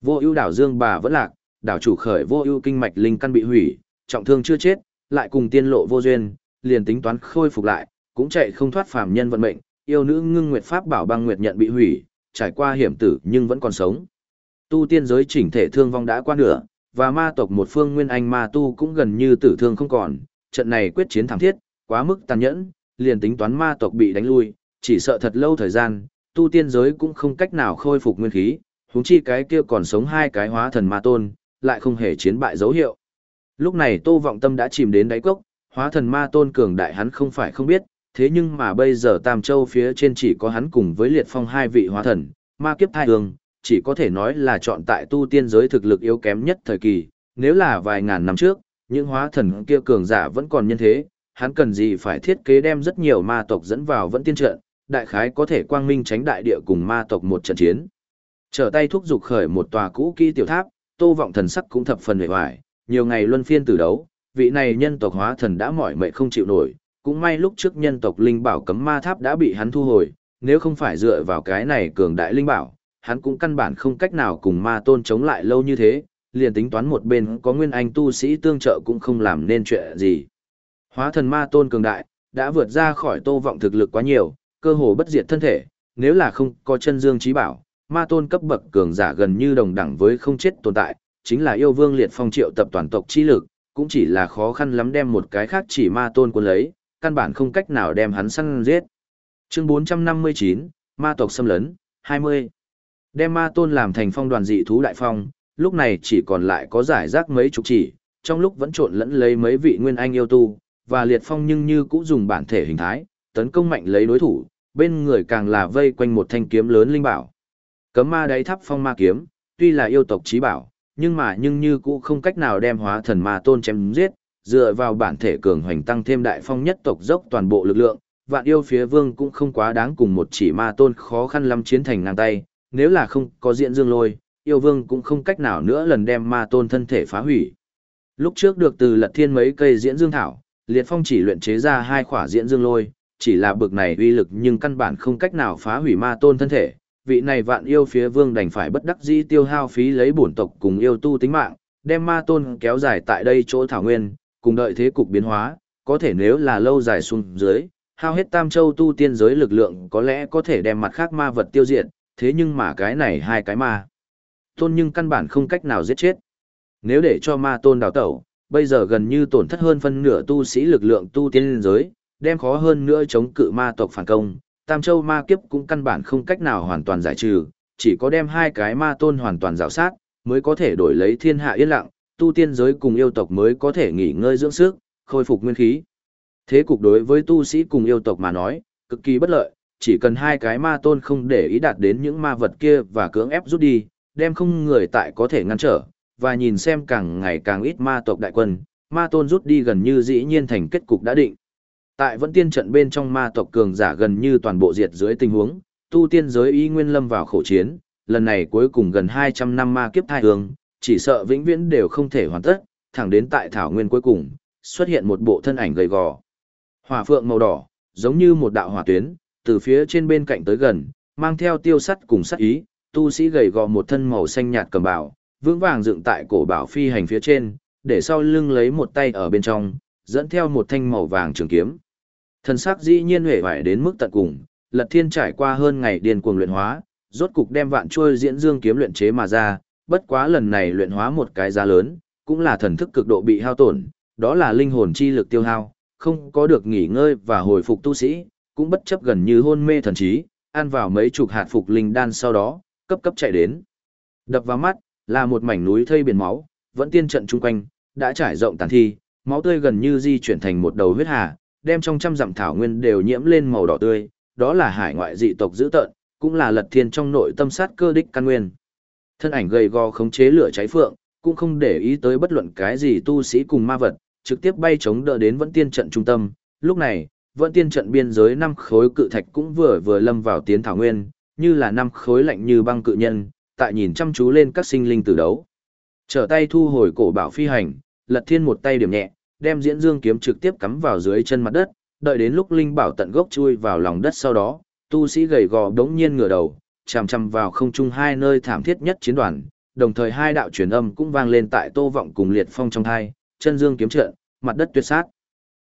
Vô ưu đảo Dương bà vẫn lạc, đảo chủ khởi vô ưu kinh mạch linh căn bị hủy, trọng thương chưa chết, lại cùng tiên lộ vô duyên, liền tính toán khôi phục lại, cũng chạy không thoát phàm nhân vận mệnh, yêu nữ ngưng nguyệt pháp bảo băng nguyệt nhận bị hủy, trải qua hiểm tử nhưng vẫn còn sống. Tu tiên giới chỉnh thể thương vong đã qua nửa, và ma tộc một phương nguyên anh ma tu cũng gần như tử thương không còn, trận này quyết chiến thảm thiết, quá mức tàn nhẫn, liền tính toán ma tộc bị đánh lui, chỉ sợ thật lâu thời gian, tu tiên giới cũng không cách nào khôi phục nguyên khí, huống chi cái kia còn sống hai cái hóa thần ma tôn, lại không hề chiến bại dấu hiệu. Lúc này Tô Vọng Tâm đã chìm đến đáy cốc, hóa thần ma tôn cường đại hắn không phải không biết, thế nhưng mà bây giờ Tam Châu phía trên chỉ có hắn cùng với Liệt Phong hai vị hóa thần, ma kiếp thai hương, chỉ có thể nói là chọn tại tu tiên giới thực lực yếu kém nhất thời kỳ, nếu là vài ngàn năm trước, những hóa thần kia cường giả vẫn còn nhân thế, hắn cần gì phải thiết kế đem rất nhiều ma tộc dẫn vào vẫn tiên trận, đại khái có thể quang minh tránh đại địa cùng ma tộc một trận chiến. Trở tay thúc dục khởi một tòa cũ kỹ tiểu tháp, Tô Vọng thần sắc cũng thập phần vẻ hoài, nhiều ngày luân phiên từ đấu, vị này nhân tộc hóa thần đã mỏi mệt không chịu nổi, cũng may lúc trước nhân tộc linh bảo cấm ma tháp đã bị hắn thu hồi, nếu không phải dựa vào cái này cường đại linh bảo, hắn cũng căn bản không cách nào cùng ma tôn chống lại lâu như thế, liền tính toán một bên có nguyên anh tu sĩ tương trợ cũng không làm nên chuyện gì. Hóa thần ma tôn cường đại, đã vượt ra khỏi tô vọng thực lực quá nhiều, cơ hồ bất diệt thân thể, nếu là không có chân dương trí bảo, ma tôn cấp bậc cường giả gần như đồng đẳng với không chết tồn tại, chính là yêu vương liệt phong triệu tập toàn tộc chi lực, cũng chỉ là khó khăn lắm đem một cái khác chỉ ma tôn cuốn lấy, căn bản không cách nào đem hắn săn giết. Chương 459, Ma tộc xâm lấn, 20. Đem ma tôn làm thành phong đoàn dị thú đại phong, lúc này chỉ còn lại có giải rác mấy chục chỉ, trong lúc vẫn trộn lẫn lấy mấy vị nguyên anh yêu tu, và liệt phong nhưng như cũng dùng bản thể hình thái, tấn công mạnh lấy đối thủ, bên người càng là vây quanh một thanh kiếm lớn linh bảo. Cấm ma đáy thắp phong ma kiếm, tuy là yêu tộc trí bảo, nhưng mà nhưng như cũng không cách nào đem hóa thần ma tôn chém giết, dựa vào bản thể cường hoành tăng thêm đại phong nhất tộc dốc toàn bộ lực lượng, vạn yêu phía vương cũng không quá đáng cùng một chỉ ma tôn khó khăn lắm chiến thành ngang tay, nếu là không có diện dương lôi, yêu vương cũng không cách nào nữa lần đem ma tôn thân thể phá hủy. Lúc trước được từ lật thiên mấy cây diễn dương thảo, liệt phong chỉ luyện chế ra hai khỏa diễn dương lôi, chỉ là bực này uy lực nhưng căn bản không cách nào phá hủy ma tôn thân thể. Vị này vạn yêu phía vương đành phải bất đắc dĩ tiêu hao phí lấy bổn tộc cùng yêu tu tính mạng, đem ma tôn kéo dài tại đây chỗ thảo nguyên, cùng đợi thế cục biến hóa, có thể nếu là lâu dài xuống dưới, hao hết tam châu tu tiên giới lực lượng có lẽ có thể đem mặt khác ma vật tiêu diệt, thế nhưng mà cái này hai cái ma. Tôn nhưng căn bản không cách nào giết chết. Nếu để cho ma tôn đào tẩu, bây giờ gần như tổn thất hơn phân nửa tu sĩ lực lượng tu tiên giới, đem khó hơn nữa chống cự ma tộc phản công, tam châu ma kiếp cũng căn bản không cách nào hoàn toàn giải trừ, chỉ có đem hai cái ma tôn hoàn toàn rào sát, mới có thể đổi lấy thiên hạ yên lặng, tu tiên giới cùng yêu tộc mới có thể nghỉ ngơi dưỡng sức, khôi phục nguyên khí. Thế cục đối với tu sĩ cùng yêu tộc mà nói, cực kỳ bất lợi, chỉ cần hai cái ma tôn không để ý đạt đến những ma vật kia và cưỡng ép rút đi, đem không người tại có thể ngăn trở, và nhìn xem càng ngày càng ít ma tộc đại quân, ma tôn rút đi gần như dĩ nhiên thành kết cục đã định. Tại vẫn tiên trận bên trong ma tộc cường giả gần như toàn bộ diệt dưới tình huống, tu tiên giới y nguyên lâm vào khổ chiến, lần này cuối cùng gần 200 năm ma kiếp thai hương, chỉ sợ vĩnh viễn đều không thể hoàn tất, thẳng đến tại thảo nguyên cuối cùng, xuất hiện một bộ thân ảnh gầy gò. Hỏa phượng màu đỏ, giống như một đạo hỏa tuyến, từ phía trên bên cạnh tới gần, mang theo tiêu sắt cùng sắt ý, tu sĩ gầy gò một thân màu xanh nhạt cầm bảo, vững vàng dựng tại cổ bảo phi hành phía trên, để sau lưng lấy một tay ở bên trong, dẫn theo một thanh màu vàng trường kiếm. Thần sắc dĩ nhiên huệ vải đến mức tận cùng, Lật Thiên trải qua hơn ngày điên cuồng luyện hóa, rốt cục đem vạn chuôi diễn dương kiếm luyện chế mà ra, bất quá lần này luyện hóa một cái giá lớn, cũng là thần thức cực độ bị hao tổn, đó là linh hồn chi lực tiêu hao, không có được nghỉ ngơi và hồi phục tu sĩ, cũng bất chấp gần như hôn mê thần trí, ăn vào mấy chục hạt phục linh đan sau đó, cấp cấp chạy đến. Đập vào mắt, là một mảnh núi thây biển máu, vẫn tiên trận chung quanh, đã trải rộng tàn thi, máu tươi gần như di chuyển thành một đầu huyết hà, đem trong trăm dặm thảo nguyên đều nhiễm lên màu đỏ tươi, đó là hải ngoại dị tộc dữ tợn, cũng là lật thiên trong nội tâm sát cơ đích căn nguyên. Thân ảnh gầy gò khống chế lửa cháy phượng, cũng không để ý tới bất luận cái gì tu sĩ cùng ma vật, trực tiếp bay chống đỡ đến vẫn tiên trận trung tâm. Lúc này, vẫn tiên trận biên giới năm khối cự thạch cũng vừa vừa lâm vào tiến thảo nguyên, như là năm khối lạnh như băng cự nhân, tại nhìn chăm chú lên các sinh linh tử đấu. Trở tay thu hồi cổ bảo phi hành, lật thiên một tay điểm nhẹ, đem diễn dương kiếm trực tiếp cắm vào dưới chân mặt đất, đợi đến lúc linh bảo tận gốc chui vào lòng đất sau đó, tu sĩ gầy gò đống nhiên ngửa đầu, chằm chằm vào không trung hai nơi thảm thiết nhất chiến đoàn, đồng thời hai đạo truyền âm cũng vang lên tại Tô Vọng cùng Liệt Phong trong hai, chân dương kiếm trận, mặt đất tuyệt sát.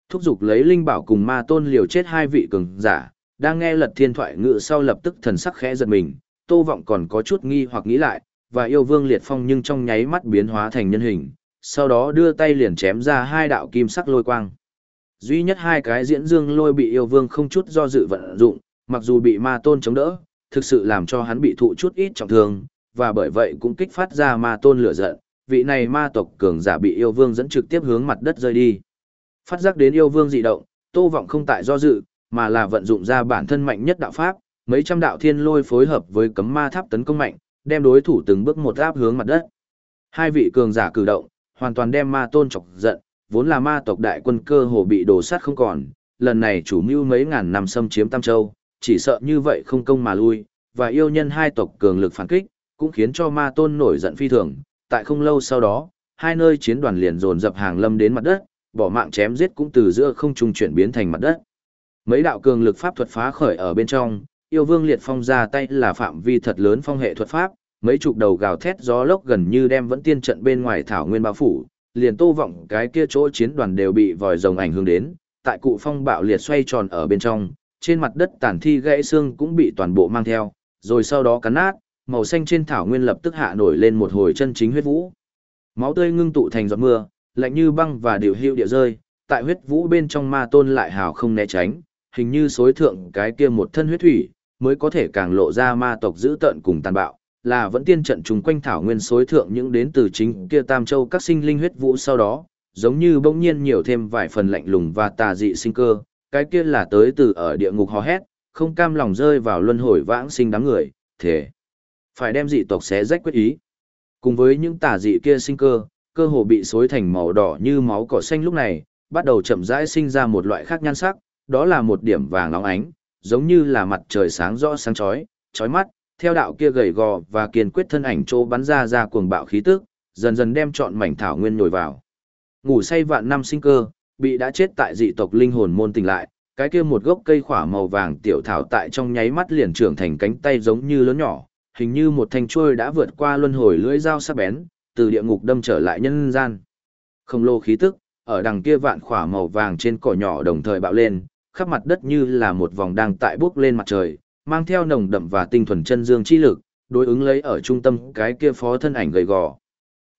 Thúc dục lấy linh bảo cùng ma tôn liều chết hai vị cường giả, đang nghe Lật Thiên thoại ngự sau lập tức thần sắc khẽ giật mình, Tô Vọng còn có chút nghi hoặc nghĩ lại, và yêu vương Liệt Phong nhưng trong nháy mắt biến hóa thành nhân hình, sau đó đưa tay liền chém ra hai đạo kim sắc lôi quang. Duy nhất hai cái diễn dương lôi bị yêu vương không chút do dự vận dụng, mặc dù bị ma tôn chống đỡ, thực sự làm cho hắn bị thụ chút ít trọng thương, và bởi vậy cũng kích phát ra ma tôn lửa giận, vị này ma tộc cường giả bị yêu vương dẫn trực tiếp hướng mặt đất rơi đi. Phát giác đến yêu vương dị động, Tô Vọng không tại do dự, mà là vận dụng ra bản thân mạnh nhất đạo pháp, mấy trăm đạo thiên lôi phối hợp với cấm ma tháp tấn công mạnh, đem đối thủ từng bước một áp hướng mặt đất. Hai vị cường giả cử động, hoàn toàn đem ma tôn chọc giận, vốn là ma tộc đại quân cơ hồ bị đổ sát không còn, lần này chủ mưu mấy ngàn năm xâm chiếm Tam Châu, chỉ sợ như vậy không công mà lui, và yêu nhân hai tộc cường lực phản kích, cũng khiến cho ma tôn nổi giận phi thường. Tại không lâu sau đó, hai nơi chiến đoàn liền dồn dập hàng lâm đến mặt đất, bỏ mạng chém giết cũng từ giữa không trung chuyển biến thành mặt đất. Mấy đạo cường lực pháp thuật phá khởi ở bên trong, yêu vương liệt phong ra tay là phạm vi thật lớn phong hệ thuật pháp, mấy chục đầu gào thét gió lốc gần như đem vẫn tiên trận bên ngoài thảo nguyên bao phủ, liền tô vọng cái kia chỗ chiến đoàn đều bị vòi rồng ảnh hưởng đến, tại cụ phong bạo liệt xoay tròn ở bên trong, trên mặt đất tàn thi gãy xương cũng bị toàn bộ mang theo, rồi sau đó cắn nát, màu xanh trên thảo nguyên lập tức hạ nổi lên một hồi chân chính huyết vũ. Máu tươi ngưng tụ thành giọt mưa, lạnh như băng và điều hiệu địa rơi, tại huyết vũ bên trong ma tôn lại hào không né tránh, hình như xối thượng cái kia một thân huyết thủy, mới có thể càng lộ ra ma tộc dữ tợn cùng tàn bạo, là vẫn tiên trận trùng quanh thảo nguyên xối thượng những đến từ chính kia tam châu các sinh linh huyết vũ sau đó, giống như bỗng nhiên nhiều thêm vài phần lạnh lùng và tà dị sinh cơ, cái kia là tới từ ở địa ngục hò hét, không cam lòng rơi vào luân hồi vãng sinh đám người, thế phải đem dị tộc xé rách quyết ý. Cùng với những tà dị kia sinh cơ, cơ hồ bị xối thành màu đỏ như máu cỏ xanh lúc này, bắt đầu chậm rãi sinh ra một loại khác nhan sắc, đó là một điểm vàng óng ánh, giống như là mặt trời sáng rõ sáng chói, chói mắt, theo đạo kia gầy gò và kiên quyết thân ảnh chỗ bắn ra ra cuồng bạo khí tức, dần dần đem trọn mảnh thảo nguyên nhồi vào. Ngủ say vạn năm sinh cơ, bị đã chết tại dị tộc linh hồn môn tỉnh lại, cái kia một gốc cây khỏa màu vàng tiểu thảo tại trong nháy mắt liền trưởng thành cánh tay giống như lớn nhỏ, hình như một thanh chuôi đã vượt qua luân hồi lưỡi dao sắc bén, từ địa ngục đâm trở lại nhân gian. Không lô khí tức, ở đằng kia vạn khỏa màu vàng trên cỏ nhỏ đồng thời bạo lên, khắp mặt đất như là một vòng đang tại bước lên mặt trời, mang theo nồng đậm và tinh thuần chân dương chi lực, đối ứng lấy ở trung tâm cái kia phó thân ảnh gầy gò.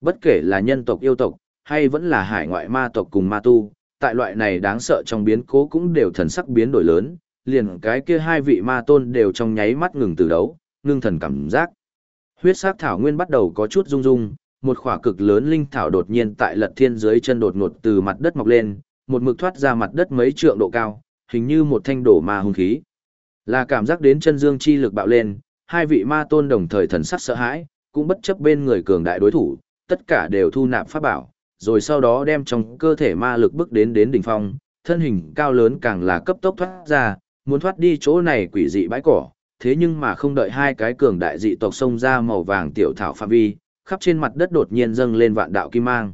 Bất kể là nhân tộc yêu tộc, hay vẫn là hải ngoại ma tộc cùng ma tu, tại loại này đáng sợ trong biến cố cũng đều thần sắc biến đổi lớn, liền cái kia hai vị ma tôn đều trong nháy mắt ngừng từ đấu, ngưng thần cảm giác. Huyết sắc thảo nguyên bắt đầu có chút rung rung, một khỏa cực lớn linh thảo đột nhiên tại lật thiên dưới chân đột ngột từ mặt đất mọc lên, một mực thoát ra mặt đất mấy trượng độ cao, hình như một thanh đổ ma hung khí. Là cảm giác đến chân dương chi lực bạo lên, hai vị ma tôn đồng thời thần sắc sợ hãi, cũng bất chấp bên người cường đại đối thủ, tất cả đều thu nạp pháp bảo, rồi sau đó đem trong cơ thể ma lực bước đến đến đỉnh phong, thân hình cao lớn càng là cấp tốc thoát ra, muốn thoát đi chỗ này quỷ dị bãi cỏ, thế nhưng mà không đợi hai cái cường đại dị tộc xông ra màu vàng tiểu thảo phạm vi, khắp trên mặt đất đột nhiên dâng lên vạn đạo kim mang.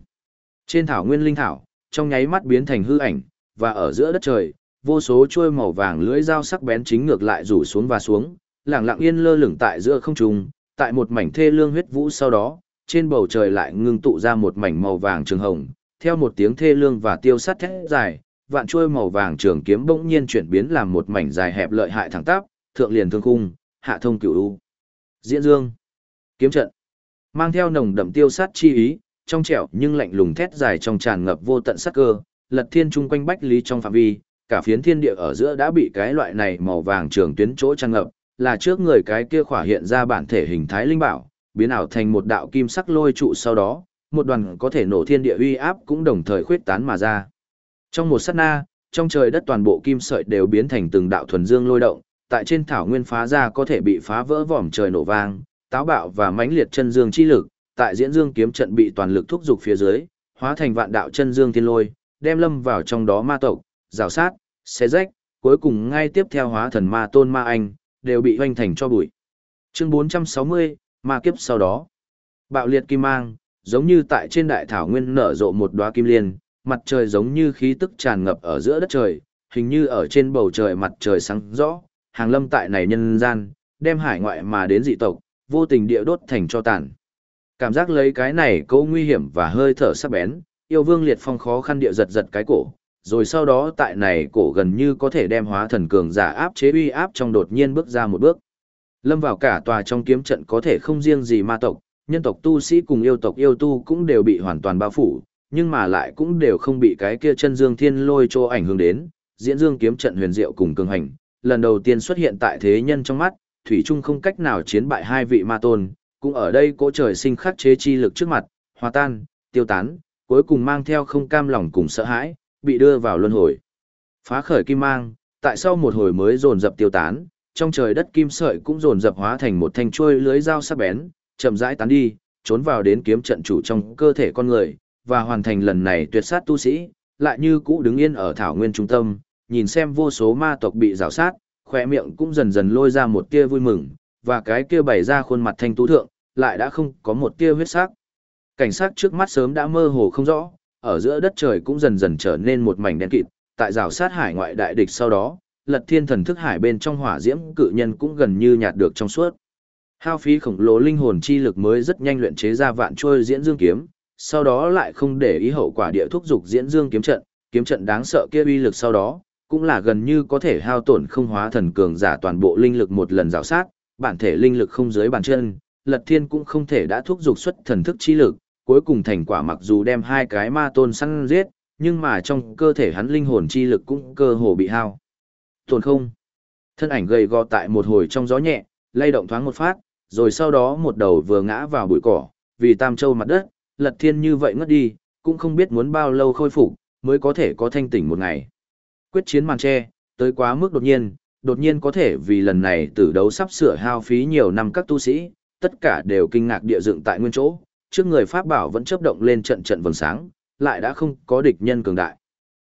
Trên thảo nguyên linh thảo, trong nháy mắt biến thành hư ảnh, và ở giữa đất trời, vô số chuôi màu vàng lưỡi dao sắc bén chính ngược lại rủ xuống và xuống, lặng lặng yên lơ lửng tại giữa không trung, tại một mảnh thê lương huyết vũ sau đó, trên bầu trời lại ngưng tụ ra một mảnh màu vàng trường hồng, theo một tiếng thê lương và tiêu sắt thét dài, vạn chuôi màu vàng trường kiếm bỗng nhiên chuyển biến làm một mảnh dài hẹp lợi hại thẳng tắp, thượng liền thương khung, hạ thông cửu u. Diễn Dương, kiếm trận, mang theo nồng đậm tiêu sát chi ý, trong trẻo nhưng lạnh lùng thét dài trong tràn ngập vô tận sát cơ, lật thiên trung quanh bách lý trong phạm vi, cả phiến thiên địa ở giữa đã bị cái loại này màu vàng trường tuyến chỗ tràn ngập, là trước người cái kia khỏa hiện ra bản thể hình thái linh bảo, biến ảo thành một đạo kim sắc lôi trụ sau đó, một đoàn có thể nổ thiên địa uy áp cũng đồng thời khuyết tán mà ra. Trong một sát na, trong trời đất toàn bộ kim sợi đều biến thành từng đạo thuần dương lôi động, tại trên thảo nguyên phá ra có thể bị phá vỡ vòm trời nổ vang, táo bạo và mãnh liệt chân dương chi lực, tại diễn dương kiếm trận bị toàn lực thúc dục phía dưới, hóa thành vạn đạo chân dương thiên lôi, đem lâm vào trong đó ma tộc, rào sát, xé rách, cuối cùng ngay tiếp theo hóa thần ma tôn ma anh, đều bị hoành thành cho bụi. Chương 460, ma kiếp sau đó. Bạo liệt kim mang, giống như tại trên đại thảo nguyên nở rộ một đóa kim liên, mặt trời giống như khí tức tràn ngập ở giữa đất trời, hình như ở trên bầu trời mặt trời sáng rõ, hàng lâm tại này nhân gian, đem hải ngoại mà đến dị tộc, vô tình địa đốt thành cho tàn. Cảm giác lấy cái này cố nguy hiểm và hơi thở sắc bén, yêu vương liệt phong khó khăn địa giật giật cái cổ, rồi sau đó tại này cổ gần như có thể đem hóa thần cường giả áp chế uy áp trong đột nhiên bước ra một bước. Lâm vào cả tòa trong kiếm trận có thể không riêng gì ma tộc, nhân tộc tu sĩ cùng yêu tộc yêu tu cũng đều bị hoàn toàn bao phủ, nhưng mà lại cũng đều không bị cái kia chân dương thiên lôi cho ảnh hưởng đến, diễn dương kiếm trận huyền diệu cùng cường hành, lần đầu tiên xuất hiện tại thế nhân trong mắt, thủy trung không cách nào chiến bại hai vị ma tôn, cũng ở đây cỗ trời sinh khắc chế chi lực trước mặt, hòa tan, tiêu tán, cuối cùng mang theo không cam lòng cùng sợ hãi, bị đưa vào luân hồi. Phá khởi kim mang, tại sau một hồi mới dồn dập tiêu tán, trong trời đất kim sợi cũng dồn dập hóa thành một thanh chuôi lưới dao sắc bén, chậm rãi tán đi, trốn vào đến kiếm trận chủ trong cơ thể con người, và hoàn thành lần này tuyệt sát tu sĩ, lại như cũ đứng yên ở thảo nguyên trung tâm, nhìn xem vô số ma tộc bị rào sát, khỏe miệng cũng dần dần lôi ra một tia vui mừng, và cái kia bày ra khuôn mặt thanh tú thượng, lại đã không có một tia huyết sắc. Cảnh sát trước mắt sớm đã mơ hồ không rõ, ở giữa đất trời cũng dần dần trở nên một mảnh đen kịt, tại rào sát hải ngoại đại địch sau đó, lật thiên thần thức hải bên trong hỏa diễm cự nhân cũng gần như nhạt được trong suốt. Hao phí khổng lồ linh hồn chi lực mới rất nhanh luyện chế ra vạn trôi diễn dương kiếm, sau đó lại không để ý hậu quả địa thúc dục diễn dương kiếm trận, kiếm trận đáng sợ kia uy lực sau đó, cũng là gần như có thể hao tổn không hóa thần cường giả toàn bộ linh lực một lần rào sát, bản thể linh lực không dưới bàn chân, Lật Thiên cũng không thể đã thúc dục xuất thần thức chi lực, cuối cùng thành quả mặc dù đem hai cái ma tôn săn giết, nhưng mà trong cơ thể hắn linh hồn chi lực cũng cơ hồ bị hao. Tổn không. Thân ảnh gầy gò tại một hồi trong gió nhẹ, lay động thoáng một phát, rồi sau đó một đầu vừa ngã vào bụi cỏ, vì tam châu mặt đất, Lật Thiên như vậy ngất đi, cũng không biết muốn bao lâu khôi phục mới có thể có thanh tỉnh một ngày. Quyết chiến màn tre, tới quá mức đột nhiên, đột nhiên có thể vì lần này tử đấu sắp sửa hao phí nhiều năm các tu sĩ, tất cả đều kinh ngạc địa dựng tại nguyên chỗ, trước người pháp bảo vẫn chớp động lên trận trận vầng sáng, lại đã không có địch nhân cường đại.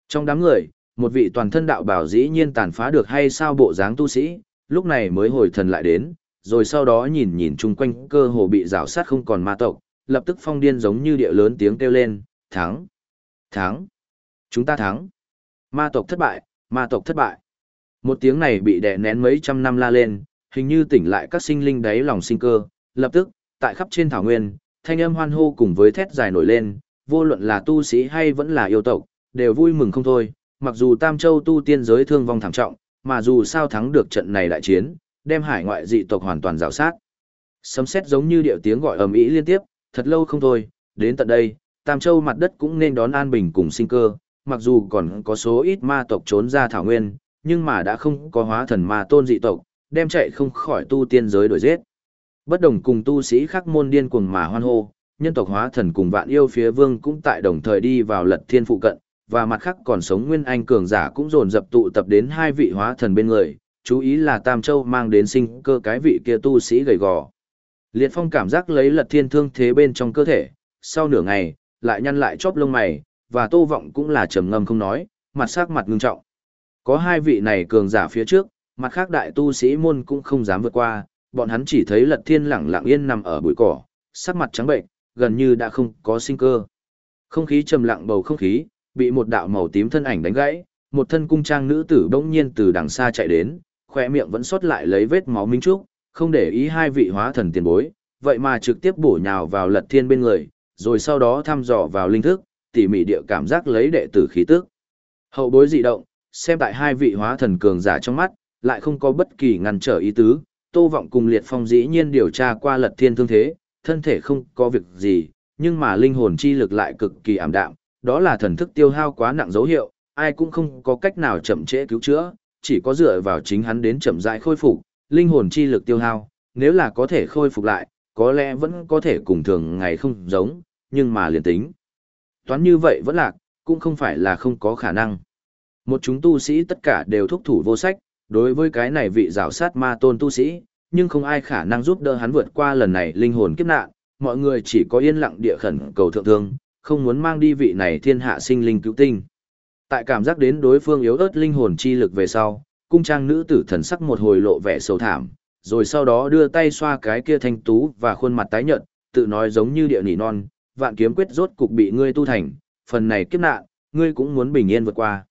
Trong đám người, một vị toàn thân đạo bảo dĩ nhiên tàn phá được hay sao bộ dáng tu sĩ, lúc này mới hồi thần lại đến, rồi sau đó nhìn nhìn chung quanh cơ hồ bị rào sát không còn ma tộc, lập tức phong điên giống như địa lớn tiếng kêu lên, thắng, thắng, chúng ta thắng, ma tộc thất bại, ma tộc thất bại. Một tiếng này bị đè nén mấy trăm năm la lên, hình như tỉnh lại các sinh linh đáy lòng sinh cơ, lập tức, tại khắp trên thảo nguyên, thanh âm hoan hô cùng với thét dài nổi lên, vô luận là tu sĩ hay vẫn là yêu tộc, đều vui mừng không thôi, mặc dù Tam Châu tu tiên giới thương vong thảm trọng, mà dù sao thắng được trận này đại chiến, đem hải ngoại dị tộc hoàn toàn rào sát. Sấm sét giống như điệu tiếng gọi ầm ĩ liên tiếp, thật lâu không thôi, đến tận đây, Tam Châu mặt đất cũng nên đón an bình cùng sinh cơ, mặc dù còn có số ít ma tộc trốn ra thảo nguyên, nhưng mà đã không có hóa thần ma tôn dị tộc, đem chạy không khỏi tu tiên giới đổi giết. Bất đồng cùng tu sĩ khác môn điên cuồng mà hoan hô, nhân tộc hóa thần cùng vạn yêu phía vương cũng tại đồng thời đi vào lật thiên phụ cận, và mặt khác còn sống nguyên anh cường giả cũng dồn dập tụ tập đến hai vị hóa thần bên người, chú ý là Tam Châu mang đến sinh cơ cái vị kia tu sĩ gầy gò. Liệt Phong cảm giác lấy lật thiên thương thế bên trong cơ thể, sau nửa ngày, lại nhăn lại chóp lông mày, và Tô Vọng cũng là trầm ngâm không nói, mặt sắc mặt ngưng trọng. Có hai vị này cường giả phía trước, mặt khác đại tu sĩ môn cũng không dám vượt qua, bọn hắn chỉ thấy Lật Thiên lẳng lặng yên nằm ở bụi cỏ, sắc mặt trắng bệnh, gần như đã không có sinh cơ. Không khí trầm lặng bầu không khí, bị một đạo màu tím thân ảnh đánh gãy, một thân cung trang nữ tử bỗng nhiên từ đằng xa chạy đến, khóe miệng vẫn sót lại lấy vết máu minh trúc, không để ý hai vị hóa thần tiền bối, vậy mà trực tiếp bổ nhào vào Lật Thiên bên người, rồi sau đó thăm dò vào linh thức, tỉ mỉ địa cảm giác lấy đệ tử khí tức. Hậu bối dị động, xem tại hai vị hóa thần cường giả trong mắt, lại không có bất kỳ ngăn trở ý tứ, Tô Vọng cùng Liệt Phong dĩ nhiên điều tra qua Lật Thiên thương thế, thân thể không có việc gì, nhưng mà linh hồn chi lực lại cực kỳ ảm đạm, đó là thần thức tiêu hao quá nặng dấu hiệu, ai cũng không có cách nào chậm trễ cứu chữa, chỉ có dựa vào chính hắn đến chậm rãi khôi phục, linh hồn chi lực tiêu hao, nếu là có thể khôi phục lại, có lẽ vẫn có thể cùng thường ngày không giống, nhưng mà liền tính. Toán như vậy vẫn lạc, cũng không phải là không có khả năng. Một chúng tu sĩ tất cả đều thúc thủ vô sách, đối với cái này vị rào sát ma tôn tu sĩ, nhưng không ai khả năng giúp đỡ hắn vượt qua lần này linh hồn kiếp nạn, mọi người chỉ có yên lặng địa khẩn cầu thượng thương, không muốn mang đi vị này thiên hạ sinh linh cứu tinh. Tại cảm giác đến đối phương yếu ớt linh hồn chi lực về sau, cung trang nữ tử thần sắc một hồi lộ vẻ sầu thảm, rồi sau đó đưa tay xoa cái kia thanh tú và khuôn mặt tái nhợt, tự nói giống như địa nỉ non, vạn kiếm quyết rốt cục bị ngươi tu thành, phần này kiếp nạn, ngươi cũng muốn bình yên vượt qua.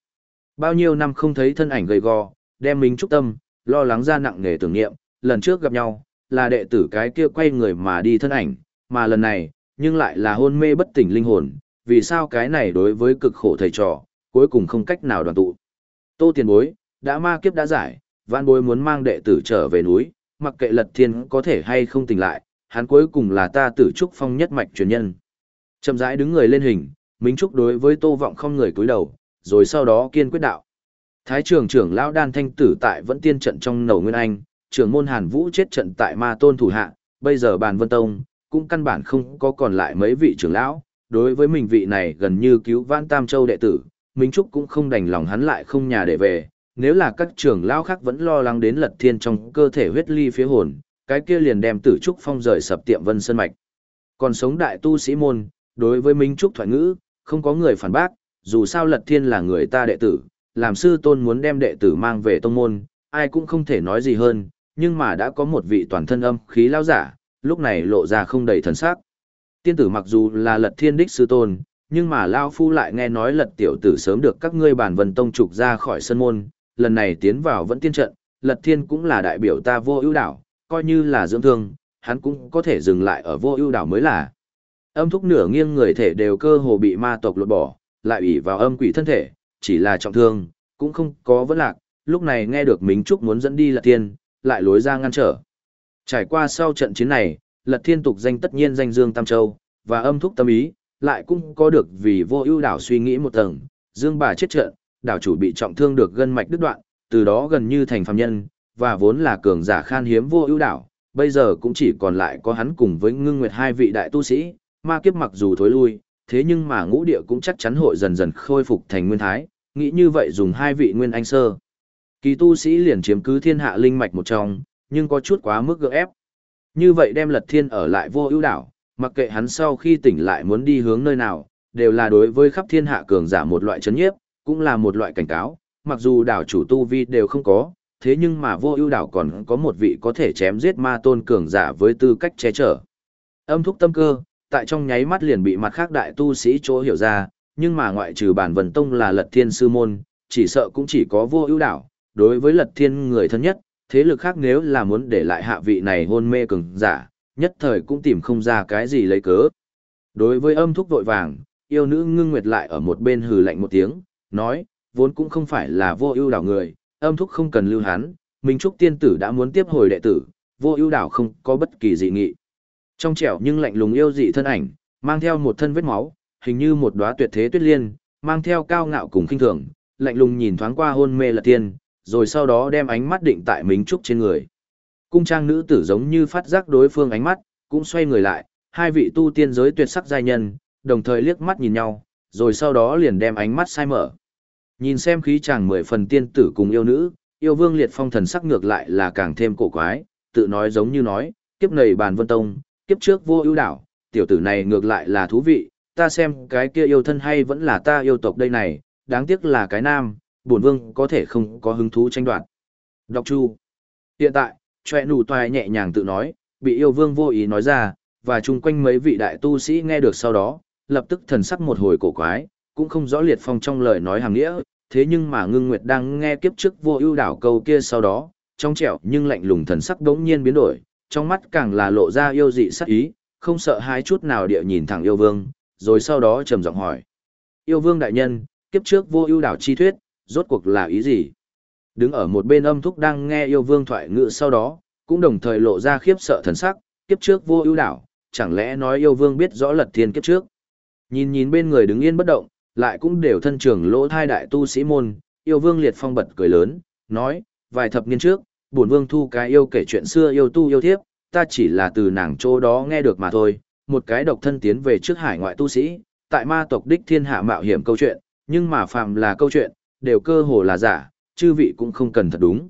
Bao nhiêu năm không thấy thân ảnh gầy gò, đem mình trúc tâm, lo lắng ra nặng nề tưởng niệm, lần trước gặp nhau, là đệ tử cái kia quay người mà đi thân ảnh, mà lần này, nhưng lại là hôn mê bất tỉnh linh hồn, vì sao cái này đối với cực khổ thầy trò, cuối cùng không cách nào đoàn tụ. Tô tiền bối, đã ma kiếp đã giải, vạn bối muốn mang đệ tử trở về núi, mặc kệ lật thiên có thể hay không tỉnh lại, hắn cuối cùng là ta tử trúc phong nhất mạch truyền nhân. Chậm rãi đứng người lên hình, Minh Trúc đối với Tô Vọng không người cúi đầu, rồi sau đó kiên quyết đạo. Thái trưởng trưởng lão đan thanh tử tại vẫn tiên trận trong nầu nguyên anh, trưởng môn Hàn Vũ chết trận tại Ma Tôn thủ hạ, bây giờ bàn Vân Tông cũng căn bản không có còn lại mấy vị trưởng lão, đối với mình vị này gần như cứu vãn Tam Châu đệ tử, Minh Trúc cũng không đành lòng hắn lại không nhà để về, nếu là các trưởng lão khác vẫn lo lắng đến Lật Thiên trong cơ thể huyết ly phía hồn, cái kia liền đem Tử Trúc Phong rời sập tiệm Vân Sơn mạch. Còn sống đại tu sĩ môn, đối với Minh Trúc thoại ngữ, không có người phản bác, dù sao Lật Thiên là người ta đệ tử, làm sư tôn muốn đem đệ tử mang về tông môn, ai cũng không thể nói gì hơn, nhưng mà đã có một vị toàn thân âm khí lao giả, lúc này lộ ra không đầy thần sắc. Tiên tử mặc dù là Lật Thiên đích sư tôn, nhưng mà Lao Phu lại nghe nói Lật tiểu tử sớm được các ngươi bản vân tông trục ra khỏi sân môn, lần này tiến vào vẫn tiên trận, Lật Thiên cũng là đại biểu ta vô ưu đảo, coi như là dưỡng thương, hắn cũng có thể dừng lại ở vô ưu đảo mới là. Âm thúc nửa nghiêng người thể đều cơ hồ bị ma tộc lột bỏ, lại ủy vào âm quỷ thân thể, chỉ là trọng thương, cũng không có vấn lạc, lúc này nghe được Mính Trúc muốn dẫn đi Lật Thiên, lại lối ra ngăn trở. Trải qua sau trận chiến này, Lật Thiên tục danh tất nhiên danh Dương Tam Châu, và âm thúc tâm ý, lại cũng có được vì vô ưu đảo suy nghĩ một tầng, Dương bà chết trận, đảo chủ bị trọng thương được gân mạch đứt đoạn, từ đó gần như thành phàm nhân, và vốn là cường giả khan hiếm vô ưu đảo, bây giờ cũng chỉ còn lại có hắn cùng với ngưng nguyệt hai vị đại tu sĩ, ma kiếp mặc dù thối lui, thế nhưng mà ngũ địa cũng chắc chắn hội dần dần khôi phục thành nguyên thái, nghĩ như vậy dùng hai vị nguyên anh sơ. Kỳ tu sĩ liền chiếm cứ thiên hạ linh mạch một trong, nhưng có chút quá mức gượng ép. Như vậy đem lật thiên ở lại vô ưu đảo, mặc kệ hắn sau khi tỉnh lại muốn đi hướng nơi nào, đều là đối với khắp thiên hạ cường giả một loại chấn nhiếp, cũng là một loại cảnh cáo, mặc dù đảo chủ tu vi đều không có, thế nhưng mà vô ưu đảo còn có một vị có thể chém giết ma tôn cường giả với tư cách che chở. Âm thúc tâm cơ, tại trong nháy mắt liền bị mặt khác đại tu sĩ chỗ hiểu ra, nhưng mà ngoại trừ bản vần tông là lật thiên sư môn, chỉ sợ cũng chỉ có vô ưu đảo, đối với lật thiên người thân nhất, thế lực khác nếu là muốn để lại hạ vị này hôn mê cường giả, nhất thời cũng tìm không ra cái gì lấy cớ. Đối với âm thúc vội vàng, yêu nữ ngưng nguyệt lại ở một bên hừ lạnh một tiếng, nói, vốn cũng không phải là vô ưu đảo người, âm thúc không cần lưu hắn, Minh Trúc tiên tử đã muốn tiếp hồi đệ tử, vô ưu đảo không có bất kỳ dị nghị. Trong trẻo nhưng lạnh lùng yêu dị thân ảnh, mang theo một thân vết máu, hình như một đóa tuyệt thế tuyết liên, mang theo cao ngạo cùng khinh thường, lạnh lùng nhìn thoáng qua hôn mê lật tiên, rồi sau đó đem ánh mắt định tại Minh Trúc trên người. Cung trang nữ tử giống như phát giác đối phương ánh mắt, cũng xoay người lại, hai vị tu tiên giới tuyệt sắc giai nhân, đồng thời liếc mắt nhìn nhau, rồi sau đó liền đem ánh mắt sai mở. Nhìn xem khí chàng mười phần tiên tử cùng yêu nữ, yêu vương liệt phong thần sắc ngược lại là càng thêm cổ quái, tự nói giống như nói, kiếp này bàn vân tông, kiếp trước vô ưu đảo, tiểu tử này ngược lại là thú vị, ta xem cái kia yêu thân hay vẫn là ta yêu tộc đây này, đáng tiếc là cái nam, bổn vương có thể không có hứng thú tranh đoạt. Đọc chu. Hiện tại, chòe nụ toài nhẹ nhàng tự nói, bị yêu vương vô ý nói ra, và chung quanh mấy vị đại tu sĩ nghe được sau đó, lập tức thần sắc một hồi cổ quái, cũng không rõ liệt phong trong lời nói hàng nghĩa, thế nhưng mà ngưng nguyệt đang nghe kiếp trước vô ưu đảo câu kia sau đó, trong trẻo nhưng lạnh lùng thần sắc đống nhiên biến đổi, trong mắt càng là lộ ra yêu dị sắc ý, không sợ hãi chút nào địa nhìn thẳng yêu vương, rồi sau đó trầm giọng hỏi. Yêu vương đại nhân, kiếp trước vô ưu đảo chi thuyết, rốt cuộc là ý gì? Đứng ở một bên âm thúc đang nghe yêu vương thoại ngự sau đó, cũng đồng thời lộ ra khiếp sợ thần sắc, kiếp trước vô ưu đảo, chẳng lẽ nói yêu vương biết rõ lật thiên kiếp trước. Nhìn nhìn bên người đứng yên bất động, lại cũng đều thân trưởng lỗ thai đại tu sĩ môn, yêu vương liệt phong bật cười lớn, nói, vài thập niên trước, bổn vương thu cái yêu kể chuyện xưa yêu tu yêu thiếp, ta chỉ là từ nàng chỗ đó nghe được mà thôi, một cái độc thân tiến về trước hải ngoại tu sĩ, tại ma tộc đích thiên hạ mạo hiểm câu chuyện, nhưng mà phàm là câu chuyện, đều cơ hồ là giả, chư vị cũng không cần thật đúng.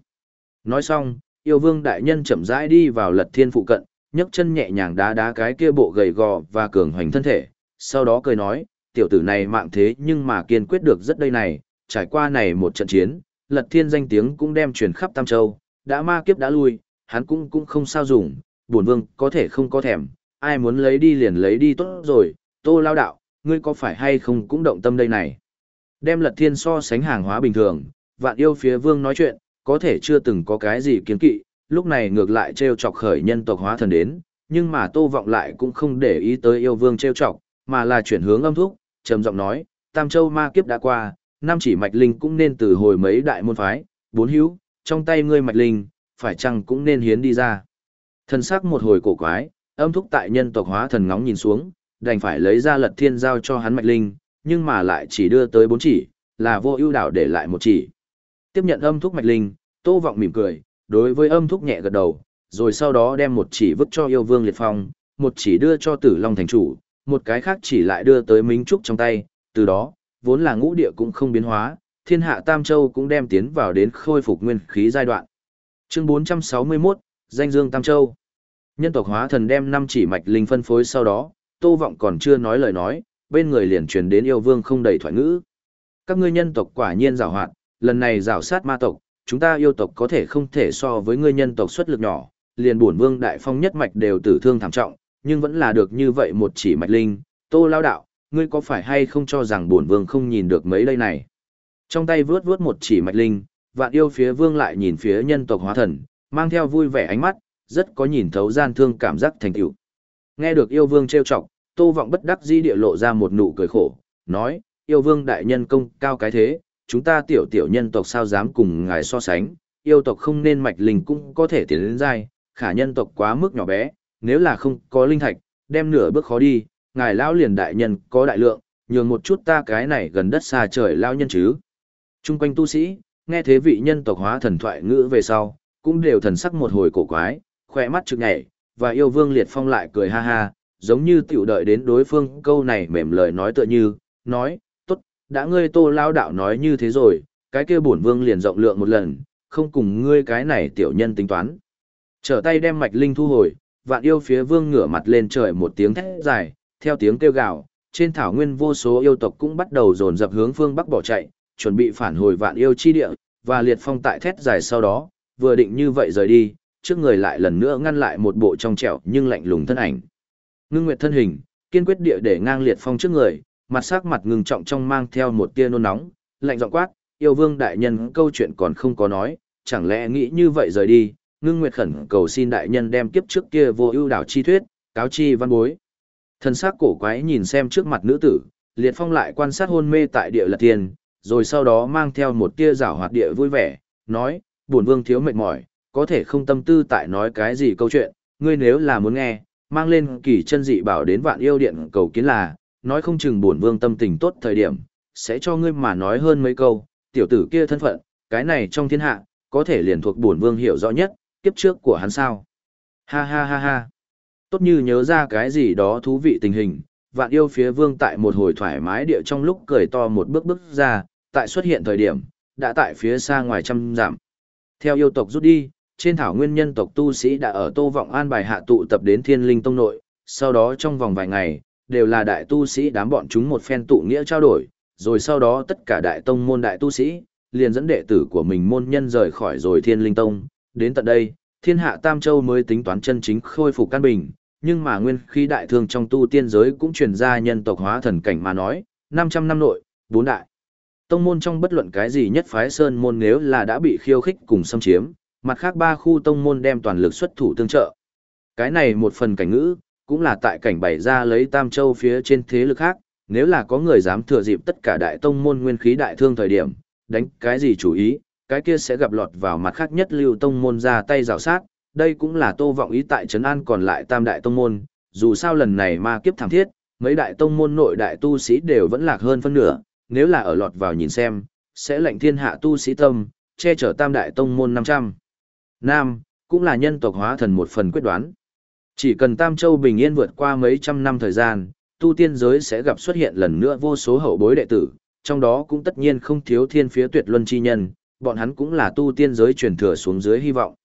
Nói xong, yêu vương đại nhân chậm rãi đi vào lật thiên phụ cận, nhấc chân nhẹ nhàng đá đá cái kia bộ gầy gò và cường hoành thân thể, sau đó cười nói, tiểu tử này mạng thế nhưng mà kiên quyết được rất đây này, trải qua này một trận chiến, lật thiên danh tiếng cũng đem truyền khắp Tam Châu, đã ma kiếp đã lui, hắn cũng cũng không sao dùng, buồn vương có thể không có thèm, ai muốn lấy đi liền lấy đi tốt rồi, tô lao đạo, ngươi có phải hay không cũng động tâm đây này. Đem lật thiên so sánh hàng hóa bình thường, vạn yêu phía vương nói chuyện, có thể chưa từng có cái gì kiến kỵ, lúc này ngược lại trêu chọc khởi nhân tộc hóa thần đến, nhưng mà Tô Vọng lại cũng không để ý tới yêu vương trêu chọc, mà là chuyển hướng âm thúc, trầm giọng nói, Tam Châu ma kiếp đã qua, năm chỉ mạch linh cũng nên từ hồi mấy đại môn phái, bốn hữu, trong tay ngươi mạch linh, phải chăng cũng nên hiến đi ra. Thần sắc một hồi cổ quái, âm thúc tại nhân tộc hóa thần ngóng nhìn xuống, đành phải lấy ra lật thiên giao cho hắn mạch linh, nhưng mà lại chỉ đưa tới bốn chỉ, là vô ưu đảo để lại một chỉ. Tiếp nhận âm thúc mạch linh, Tô Vọng mỉm cười, đối với âm thúc nhẹ gật đầu, rồi sau đó đem một chỉ vứt cho yêu vương liệt phong, một chỉ đưa cho tử long thành chủ, một cái khác chỉ lại đưa tới Minh Trúc trong tay, từ đó, vốn là ngũ địa cũng không biến hóa, thiên hạ Tam Châu cũng đem tiến vào đến khôi phục nguyên khí giai đoạn. Chương 461, danh dương Tam Châu. Nhân tộc hóa thần đem năm chỉ mạch linh phân phối sau đó, Tô Vọng còn chưa nói lời nói, bên người liền truyền đến yêu vương không đầy thoại ngữ. Các ngươi nhân tộc quả nhiên giàu hoạt, lần này giảo sát ma tộc, chúng ta yêu tộc có thể không thể so với ngươi nhân tộc xuất lực nhỏ, liền bổn vương đại phong nhất mạch đều tử thương thảm trọng, nhưng vẫn là được như vậy một chỉ mạch linh, Tô Lão đạo, ngươi có phải hay không cho rằng bổn vương không nhìn được mấy đây này? Trong tay vướt vướt một chỉ mạch linh, vạn yêu phía vương lại nhìn phía nhân tộc hóa thần, mang theo vui vẻ ánh mắt, rất có nhìn thấu gian thương cảm giác thành tựu. Nghe được yêu vương trêu chọc, Tô Vọng bất đắc dĩ địa lộ ra một nụ cười khổ, nói: "Yêu vương đại nhân công cao cái thế, chúng ta tiểu tiểu nhân tộc sao dám cùng ngài so sánh, yêu tộc không nên mạch linh cũng có thể tiến đến giai, khả nhân tộc quá mức nhỏ bé, nếu là không có linh thạch, đem nửa bước khó đi, ngài lão liền đại nhân có đại lượng, nhường một chút ta cái này gần đất xa trời lão nhân chứ." Trung quanh tu sĩ, nghe thế vị nhân tộc hóa thần thoại ngữ về sau, cũng đều thần sắc một hồi cổ quái, khỏe mắt trực nhảy, và yêu vương liệt phong lại cười ha ha, giống như tiểu đợi đến đối phương câu này mềm lời nói tựa như, nói, tốt, đã ngươi tô lao đạo nói như thế rồi, cái kia bổn vương liền rộng lượng một lần, không cùng ngươi cái này tiểu nhân tính toán. Trở tay đem mạch linh thu hồi, vạn yêu phía vương ngửa mặt lên trời một tiếng thét dài, theo tiếng kêu gào, trên thảo nguyên vô số yêu tộc cũng bắt đầu dồn dập hướng phương bắc bỏ chạy, chuẩn bị phản hồi vạn yêu chi địa, và liệt phong tại thét dài sau đó, vừa định như vậy rời đi, trước người lại lần nữa ngăn lại một bộ trong trẻo nhưng lạnh lùng thân ảnh. Ngưng Nguyệt thân hình, kiên quyết địa để ngang liệt phong trước người, mặt sắc mặt ngừng trọng trong mang theo một tia nôn nóng, lạnh giọng quát, yêu vương đại nhân câu chuyện còn không có nói, chẳng lẽ nghĩ như vậy rời đi, ngưng nguyệt khẩn cầu xin đại nhân đem kiếp trước kia vô ưu đảo chi thuyết, cáo chi văn bối. Thân sắc cổ quái nhìn xem trước mặt nữ tử, liệt phong lại quan sát hôn mê tại địa lật tiền, rồi sau đó mang theo một tia rảo hoạt địa vui vẻ, nói, buồn vương thiếu mệt mỏi, có thể không tâm tư tại nói cái gì câu chuyện, ngươi nếu là muốn nghe, mang lên kỳ chân dị bảo đến vạn yêu điện cầu kiến là, nói không chừng buồn vương tâm tình tốt thời điểm, sẽ cho ngươi mà nói hơn mấy câu, tiểu tử kia thân phận, cái này trong thiên hạ, có thể liền thuộc buồn vương hiểu rõ nhất, kiếp trước của hắn sao. Ha ha ha ha. Tốt như nhớ ra cái gì đó thú vị tình hình, vạn yêu phía vương tại một hồi thoải mái địa trong lúc cười to một bước bước ra, tại xuất hiện thời điểm, đã tại phía xa ngoài trăm giảm. Theo yêu tộc rút đi, trên thảo nguyên nhân tộc tu sĩ đã ở Tô Vọng An bài hạ tụ tập đến Thiên Linh Tông nội, sau đó trong vòng vài ngày, đều là đại tu sĩ đám bọn chúng một phen tụ nghĩa trao đổi, rồi sau đó tất cả đại tông môn đại tu sĩ, liền dẫn đệ tử của mình môn nhân rời khỏi rồi Thiên Linh Tông, đến tận đây, Thiên Hạ Tam Châu mới tính toán chân chính khôi phục căn bình, nhưng mà nguyên khí đại thương trong tu tiên giới cũng truyền ra nhân tộc hóa thần cảnh mà nói, 500 năm nội, bốn đại tông môn trong bất luận cái gì nhất phái sơn môn nếu là đã bị khiêu khích cùng xâm chiếm, mặt khác ba khu tông môn đem toàn lực xuất thủ tương trợ. Cái này một phần cảnh ngữ, cũng là tại cảnh bày ra lấy Tam Châu phía trên thế lực khác, nếu là có người dám thừa dịp tất cả đại tông môn nguyên khí đại thương thời điểm, đánh cái gì chủ ý, cái kia sẽ gặp lọt vào mặt khác nhất lưu tông môn ra tay rào sát, đây cũng là tô vọng ý tại Trấn An còn lại tam đại tông môn, dù sao lần này ma kiếp thảm thiết, mấy đại tông môn nội đại tu sĩ đều vẫn lạc hơn phân nửa, nếu là ở lọt vào nhìn xem, sẽ lệnh thiên hạ tu sĩ tâm, che chở tam đại tông môn 500. Nam, cũng là nhân tộc hóa thần một phần quyết đoán. Chỉ cần Tam Châu bình yên vượt qua mấy trăm năm thời gian, tu tiên giới sẽ gặp xuất hiện lần nữa vô số hậu bối đệ tử, trong đó cũng tất nhiên không thiếu thiên phía tuyệt luân chi nhân, bọn hắn cũng là tu tiên giới truyền thừa xuống dưới hy vọng.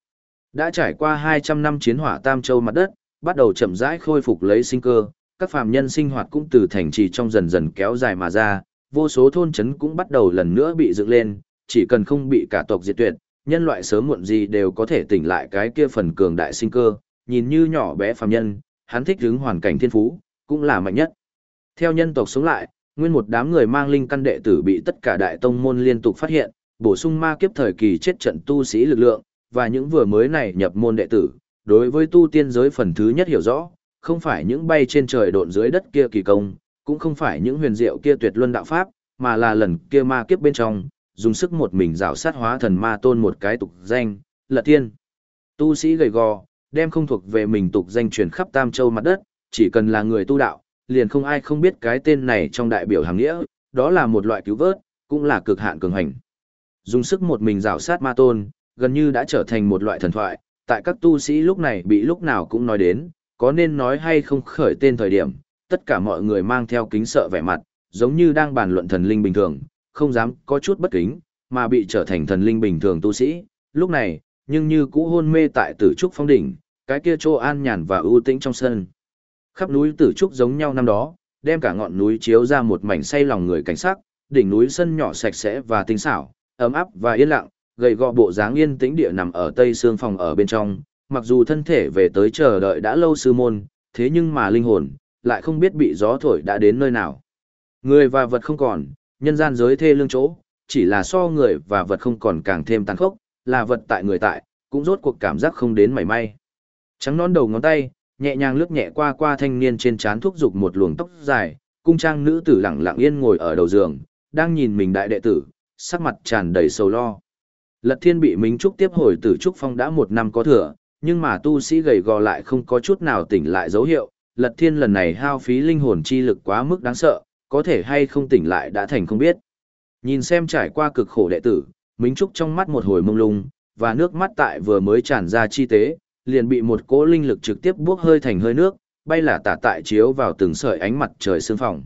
Đã trải qua 200 năm chiến hỏa Tam Châu mặt đất, bắt đầu chậm rãi khôi phục lấy sinh cơ, các phàm nhân sinh hoạt cũng từ thành trì trong dần dần kéo dài mà ra, vô số thôn trấn cũng bắt đầu lần nữa bị dựng lên, chỉ cần không bị cả tộc diệt tuyệt, nhân loại sớm muộn gì đều có thể tỉnh lại cái kia phần cường đại sinh cơ, nhìn như nhỏ bé phàm nhân, hắn thích hứng hoàn cảnh thiên phú, cũng là mạnh nhất. Theo nhân tộc sống lại, nguyên một đám người mang linh căn đệ tử bị tất cả đại tông môn liên tục phát hiện, bổ sung ma kiếp thời kỳ chết trận tu sĩ lực lượng, và những vừa mới này nhập môn đệ tử, đối với tu tiên giới phần thứ nhất hiểu rõ, không phải những bay trên trời độn dưới đất kia kỳ công, cũng không phải những huyền diệu kia tuyệt luân đạo pháp, mà là lần kia ma kiếp bên trong, dùng sức một mình rào sát hóa thần ma tôn một cái tục danh, lật tiên. Tu sĩ gầy gò, đem không thuộc về mình tục danh truyền khắp tam châu mặt đất, chỉ cần là người tu đạo, liền không ai không biết cái tên này trong đại biểu hàng nghĩa, đó là một loại cứu vớt, cũng là cực hạn cường hành. Dùng sức một mình rào sát ma tôn, gần như đã trở thành một loại thần thoại, tại các tu sĩ lúc này bị lúc nào cũng nói đến, có nên nói hay không khởi tên thời điểm, tất cả mọi người mang theo kính sợ vẻ mặt, giống như đang bàn luận thần linh bình thường, không dám có chút bất kính, mà bị trở thành thần linh bình thường tu sĩ. Lúc này, nhưng như cũ hôn mê tại tử trúc phong đỉnh, cái kia chỗ an nhàn và ưu tĩnh trong sân. Khắp núi tử trúc giống nhau năm đó, đem cả ngọn núi chiếu ra một mảnh say lòng người cảnh sắc, đỉnh núi sân nhỏ sạch sẽ và tinh xảo, ấm áp và yên lặng, gầy gò bộ dáng yên tĩnh địa nằm ở tây xương phòng ở bên trong, mặc dù thân thể về tới chờ đợi đã lâu sư môn, thế nhưng mà linh hồn lại không biết bị gió thổi đã đến nơi nào. Người và vật không còn, nhân gian giới thê lương chỗ, chỉ là so người và vật không còn càng thêm tàn khốc, là vật tại người tại, cũng rốt cuộc cảm giác không đến mảy may. Trắng nón đầu ngón tay, nhẹ nhàng lướt nhẹ qua qua thanh niên trên trán thúc dục một luồng tóc dài, cung trang nữ tử lặng lặng yên ngồi ở đầu giường, đang nhìn mình đại đệ tử, sắc mặt tràn đầy sầu lo. Lật Thiên bị Minh Trúc tiếp hồi tử Trúc Phong đã một năm có thừa, nhưng mà tu sĩ gầy gò lại không có chút nào tỉnh lại dấu hiệu. Lật Thiên lần này hao phí linh hồn chi lực quá mức đáng sợ, có thể hay không tỉnh lại đã thành không biết. Nhìn xem trải qua cực khổ đệ tử, Minh Trúc trong mắt một hồi mông lung, và nước mắt tại vừa mới tràn ra chi tế, liền bị một cỗ linh lực trực tiếp buốc hơi thành hơi nước, bay là tả tại chiếu vào từng sợi ánh mặt trời sương phòng.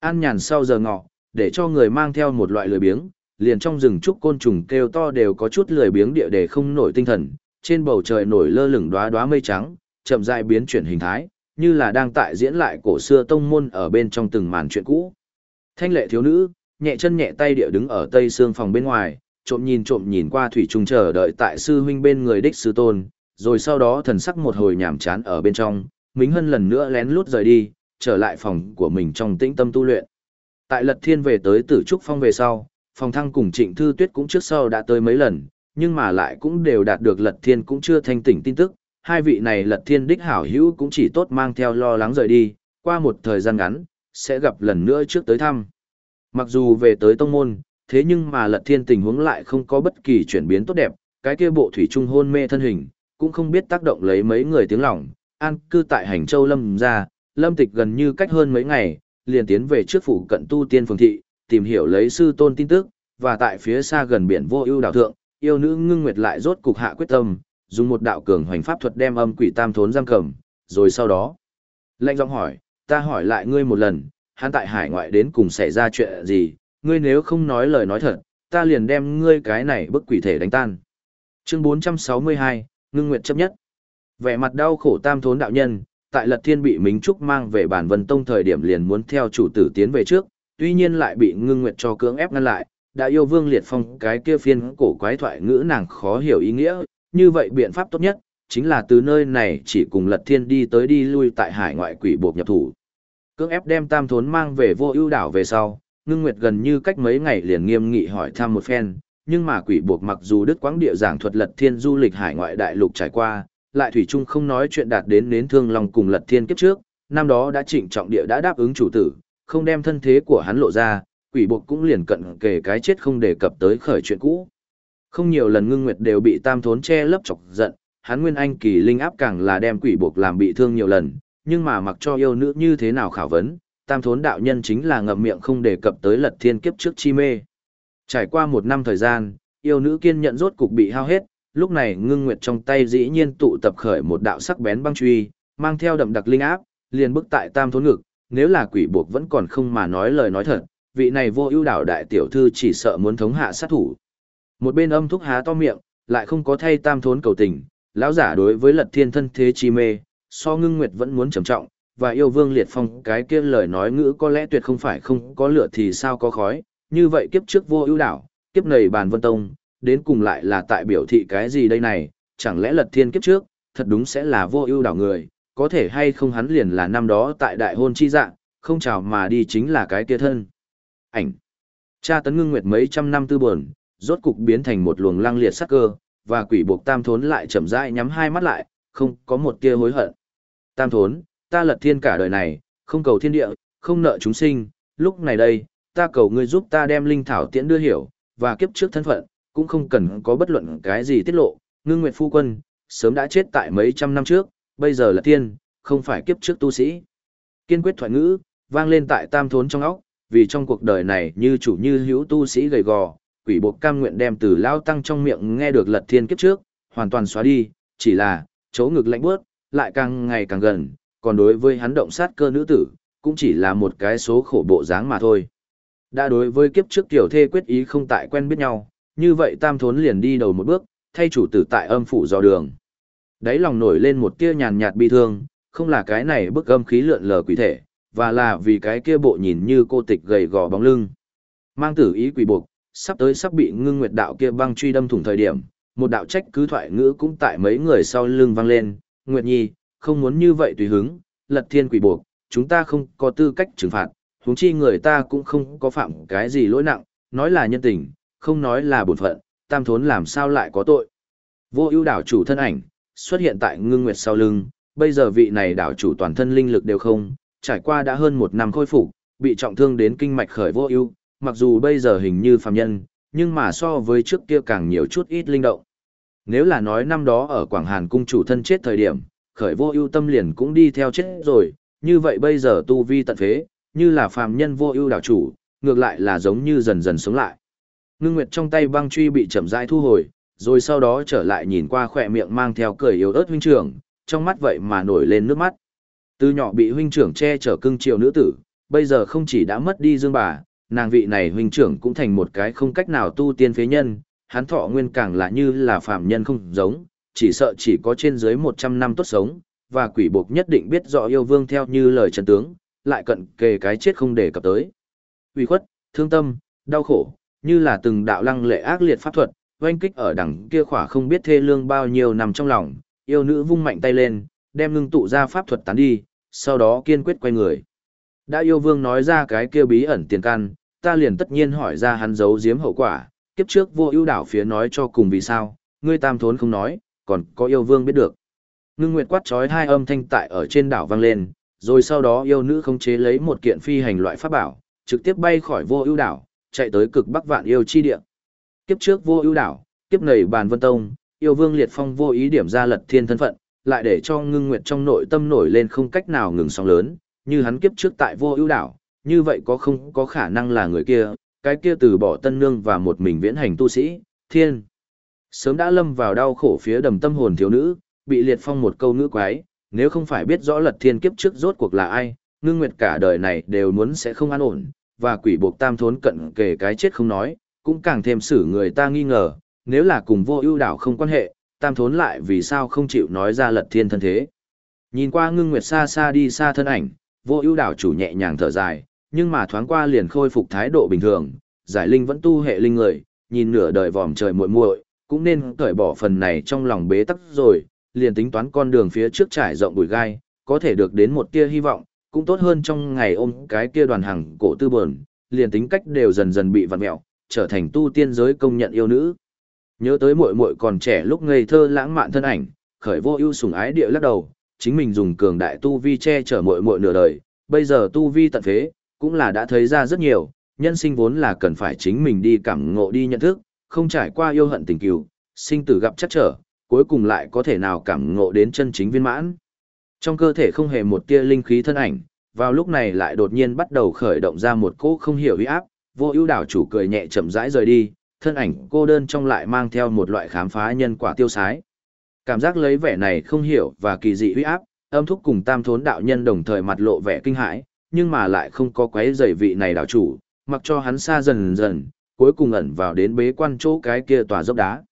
An nhàn sau giờ ngọ, để cho người mang theo một loại lười biếng, liền trong rừng trúc côn trùng kêu to đều có chút lười biếng địa để không nổi tinh thần, trên bầu trời nổi lơ lửng đóa đóa mây trắng, chậm rãi biến chuyển hình thái, như là đang tại diễn lại cổ xưa tông môn ở bên trong từng màn chuyện cũ. Thanh lệ thiếu nữ, nhẹ chân nhẹ tay địa đứng ở tây xương phòng bên ngoài, trộm nhìn trộm nhìn qua thủy trung chờ đợi tại sư huynh bên người đích sư tôn, rồi sau đó thần sắc một hồi nhảm chán ở bên trong, Mính Hân lần nữa lén lút rời đi, trở lại phòng của mình trong tĩnh tâm tu luyện. Tại Lật Thiên về tới Tử Trúc Phong về sau, phòng thăng cùng Trịnh Thư Tuyết cũng trước sau đã tới mấy lần, nhưng mà lại cũng đều đạt được Lật Thiên cũng chưa thanh tỉnh tin tức, hai vị này Lật Thiên đích hảo hữu cũng chỉ tốt mang theo lo lắng rời đi, qua một thời gian ngắn, sẽ gặp lần nữa trước tới thăm. Mặc dù về tới tông môn, thế nhưng mà Lật Thiên tình huống lại không có bất kỳ chuyển biến tốt đẹp, cái kia bộ thủy trung hôn mê thân hình, cũng không biết tác động lấy mấy người tiếng lòng, an cư tại hành châu lâm ra, lâm tịch gần như cách hơn mấy ngày, liền tiến về trước phủ cận tu tiên phường thị, tìm hiểu lấy sư tôn tin tức, và tại phía xa gần biển vô ưu đảo thượng, yêu nữ ngưng nguyệt lại rốt cục hạ quyết tâm, dùng một đạo cường hoành pháp thuật đem âm quỷ tam thốn giam cầm, rồi sau đó. Lệnh giọng hỏi, ta hỏi lại ngươi một lần, hắn tại hải ngoại đến cùng xảy ra chuyện gì, ngươi nếu không nói lời nói thật, ta liền đem ngươi cái này bức quỷ thể đánh tan. Chương 462, ngưng nguyệt chấp nhất. Vẻ mặt đau khổ tam thốn đạo nhân, tại Lật Thiên bị Mính Trúc mang về bản vân tông thời điểm liền muốn theo chủ tử tiến về trước, tuy nhiên lại bị ngưng nguyệt cho cưỡng ép ngăn lại, đã yêu vương liệt phong cái kia phiên cổ quái thoại ngữ nàng khó hiểu ý nghĩa, như vậy biện pháp tốt nhất, chính là từ nơi này chỉ cùng Lật Thiên đi tới đi lui tại hải ngoại quỷ buộc nhập thủ. Cưỡng ép đem tam thốn mang về vô ưu đảo về sau, ngưng nguyệt gần như cách mấy ngày liền nghiêm nghị hỏi thăm một phen, nhưng mà quỷ buộc mặc dù đức quãng địa giảng thuật Lật Thiên du lịch hải ngoại đại lục trải qua, lại thủy chung không nói chuyện đạt đến đến thương lòng cùng lật thiên kiếp trước, năm đó đã trịnh trọng địa đã đáp ứng chủ tử, không đem thân thế của hắn lộ ra, quỷ buộc cũng liền cận kề cái chết không đề cập tới khởi chuyện cũ. Không nhiều lần ngưng nguyệt đều bị tam thốn che lấp chọc giận, hắn nguyên anh kỳ linh áp càng là đem quỷ buộc làm bị thương nhiều lần, nhưng mà mặc cho yêu nữ như thế nào khảo vấn, tam thốn đạo nhân chính là ngậm miệng không đề cập tới lật thiên kiếp trước chi mê. Trải qua một năm thời gian, yêu nữ kiên nhận rốt cục bị hao hết, lúc này ngưng nguyệt trong tay dĩ nhiên tụ tập khởi một đạo sắc bén băng truy, mang theo đậm đặc linh áp, liền bức tại tam thốn ngực, nếu là quỷ buộc vẫn còn không mà nói lời nói thật, vị này vô ưu đảo đại tiểu thư chỉ sợ muốn thống hạ sát thủ. Một bên âm thúc há to miệng, lại không có thay tam thốn cầu tình, lão giả đối với lật thiên thân thế chi mê, so ngưng nguyệt vẫn muốn trầm trọng, và yêu vương liệt phong cái kia lời nói ngữ có lẽ tuyệt không phải không có lửa thì sao có khói, như vậy kiếp trước vô ưu đảo, kiếp này bàn vân tông, đến cùng lại là tại biểu thị cái gì đây này, chẳng lẽ lật thiên kiếp trước, thật đúng sẽ là vô ưu đảo người, có thể hay không hắn liền là năm đó tại đại hôn chi dạng, không chào mà đi chính là cái kia thân. Ảnh. Cha tấn ngưng nguyệt mấy trăm năm tư buồn, rốt cục biến thành một luồng lăng liệt sắc cơ, và quỷ buộc tam thốn lại chậm rãi nhắm hai mắt lại, không có một tia hối hận. Tam thốn, ta lật thiên cả đời này, không cầu thiên địa, không nợ chúng sinh, lúc này đây, ta cầu ngươi giúp ta đem linh thảo tiễn đưa hiểu, và kiếp trước thân phận, cũng không cần có bất luận cái gì tiết lộ, ngưng nguyệt phu quân, sớm đã chết tại mấy trăm năm trước, bây giờ là tiên, không phải kiếp trước tu sĩ. Kiên quyết thoại ngữ, vang lên tại tam thốn trong óc, vì trong cuộc đời này như chủ như hữu tu sĩ gầy gò, quỷ bộ cam nguyện đem từ lao tăng trong miệng nghe được lật thiên kiếp trước, hoàn toàn xóa đi, chỉ là, chỗ ngực lạnh bước, lại càng ngày càng gần, còn đối với hắn động sát cơ nữ tử, cũng chỉ là một cái số khổ bộ dáng mà thôi. Đã đối với kiếp trước tiểu thê quyết ý không tại quen biết nhau, như vậy tam thốn liền đi đầu một bước, thay chủ tử tại âm phủ dò đường. Đáy lòng nổi lên một tia nhàn nhạt bi thương, không là cái này bức âm khí lượn lờ quỷ thể, và là vì cái kia bộ nhìn như cô tịch gầy gò bóng lưng. Mang tử ý quỷ buộc, sắp tới sắp bị ngưng nguyệt đạo kia băng truy đâm thủng thời điểm, một đạo trách cứ thoại ngữ cũng tại mấy người sau lưng vang lên, Nguyệt Nhi, không muốn như vậy tùy hứng, lật thiên quỷ buộc, chúng ta không có tư cách trừng phạt, huống chi người ta cũng không có phạm cái gì lỗi nặng, nói là nhân tình, không nói là bổn phận, tam thốn làm sao lại có tội. Vô ưu đảo chủ thân ảnh, xuất hiện tại ngưng nguyệt sau lưng, bây giờ vị này đảo chủ toàn thân linh lực đều không, trải qua đã hơn một năm khôi phục, bị trọng thương đến kinh mạch khởi vô ưu, mặc dù bây giờ hình như phàm nhân, nhưng mà so với trước kia càng nhiều chút ít linh động. Nếu là nói năm đó ở Quảng Hàn cung chủ thân chết thời điểm, khởi vô ưu tâm liền cũng đi theo chết rồi, như vậy bây giờ tu vi tận phế, như là phàm nhân vô ưu đảo chủ, ngược lại là giống như dần dần sống lại. Ngưng Nguyệt trong tay băng truy bị chậm rãi thu hồi, rồi sau đó trở lại nhìn qua khỏe miệng mang theo cười yếu ớt huynh trưởng, trong mắt vậy mà nổi lên nước mắt. Từ nhỏ bị huynh trưởng che chở cưng chiều nữ tử, bây giờ không chỉ đã mất đi dương bà, nàng vị này huynh trưởng cũng thành một cái không cách nào tu tiên phế nhân, hắn thọ nguyên càng là như là phàm nhân không giống, chỉ sợ chỉ có trên dưới 100 năm tốt sống, và quỷ buộc nhất định biết rõ yêu vương theo như lời trần tướng, lại cận kề cái chết không để cập tới. Uy khuất, thương tâm, đau khổ, như là từng đạo lăng lệ ác liệt pháp thuật, oanh kích ở đằng kia khỏa không biết thê lương bao nhiêu nằm trong lòng, yêu nữ vung mạnh tay lên, đem ngưng tụ ra pháp thuật tán đi, sau đó kiên quyết quay người. Đã yêu vương nói ra cái kia bí ẩn tiền căn, ta liền tất nhiên hỏi ra hắn giấu giếm hậu quả, kiếp trước vô ưu đảo phía nói cho cùng vì sao, ngươi tam thốn không nói, còn có yêu vương biết được. Ngưng nguyệt quát trói hai âm thanh tại ở trên đảo vang lên, rồi sau đó yêu nữ không chế lấy một kiện phi hành loại pháp bảo, trực tiếp bay khỏi vô ưu đảo, chạy tới cực bắc vạn yêu chi địa. Kiếp trước vô ưu đảo, kiếp này bàn vân tông, yêu vương liệt phong vô ý điểm ra lật thiên thân phận, lại để cho ngưng nguyệt trong nội tâm nổi lên không cách nào ngừng sóng lớn, như hắn kiếp trước tại vô ưu đảo, như vậy có không có khả năng là người kia, cái kia từ bỏ tân nương và một mình viễn hành tu sĩ, thiên. Sớm đã lâm vào đau khổ phía đầm tâm hồn thiếu nữ, bị liệt phong một câu ngữ quái, nếu không phải biết rõ lật thiên kiếp trước rốt cuộc là ai, ngưng nguyệt cả đời này đều muốn sẽ không an ổn, và quỷ buộc tam thốn cận kề cái chết không nói, cũng càng thêm xử người ta nghi ngờ, nếu là cùng vô ưu đảo không quan hệ, tam thốn lại vì sao không chịu nói ra lật thiên thân thế. Nhìn qua ngưng nguyệt xa xa đi xa thân ảnh, vô ưu đảo chủ nhẹ nhàng thở dài, nhưng mà thoáng qua liền khôi phục thái độ bình thường, giải linh vẫn tu hệ linh người, nhìn nửa đời vòm trời muội muội, cũng nên cởi bỏ phần này trong lòng bế tắc rồi, liền tính toán con đường phía trước trải rộng bụi gai, có thể được đến một tia hy vọng, cũng tốt hơn trong ngày ôm cái kia đoàn hàng cổ tư bờn, liền tính cách đều dần dần bị vặn mẹo, trở thành tu tiên giới công nhận yêu nữ. Nhớ tới muội muội còn trẻ lúc ngây thơ lãng mạn thân ảnh, khởi vô ưu sủng ái địa lắc đầu, chính mình dùng cường đại tu vi che chở muội muội nửa đời, bây giờ tu vi tận phế, cũng là đã thấy ra rất nhiều, nhân sinh vốn là cần phải chính mình đi cảm ngộ đi nhận thức, không trải qua yêu hận tình cừu, sinh tử gặp chắc trở, cuối cùng lại có thể nào cảm ngộ đến chân chính viên mãn. Trong cơ thể không hề một tia linh khí thân ảnh, vào lúc này lại đột nhiên bắt đầu khởi động ra một cỗ không hiểu uy áp, vô ưu đảo chủ cười nhẹ chậm rãi rời đi, thân ảnh cô đơn trong lại mang theo một loại khám phá nhân quả tiêu sái. Cảm giác lấy vẻ này không hiểu và kỳ dị uy áp, âm thúc cùng tam thốn đạo nhân đồng thời mặt lộ vẻ kinh hãi, nhưng mà lại không có quấy rầy vị này đảo chủ, mặc cho hắn xa dần dần, cuối cùng ẩn vào đến bế quan chỗ cái kia tòa dốc đá.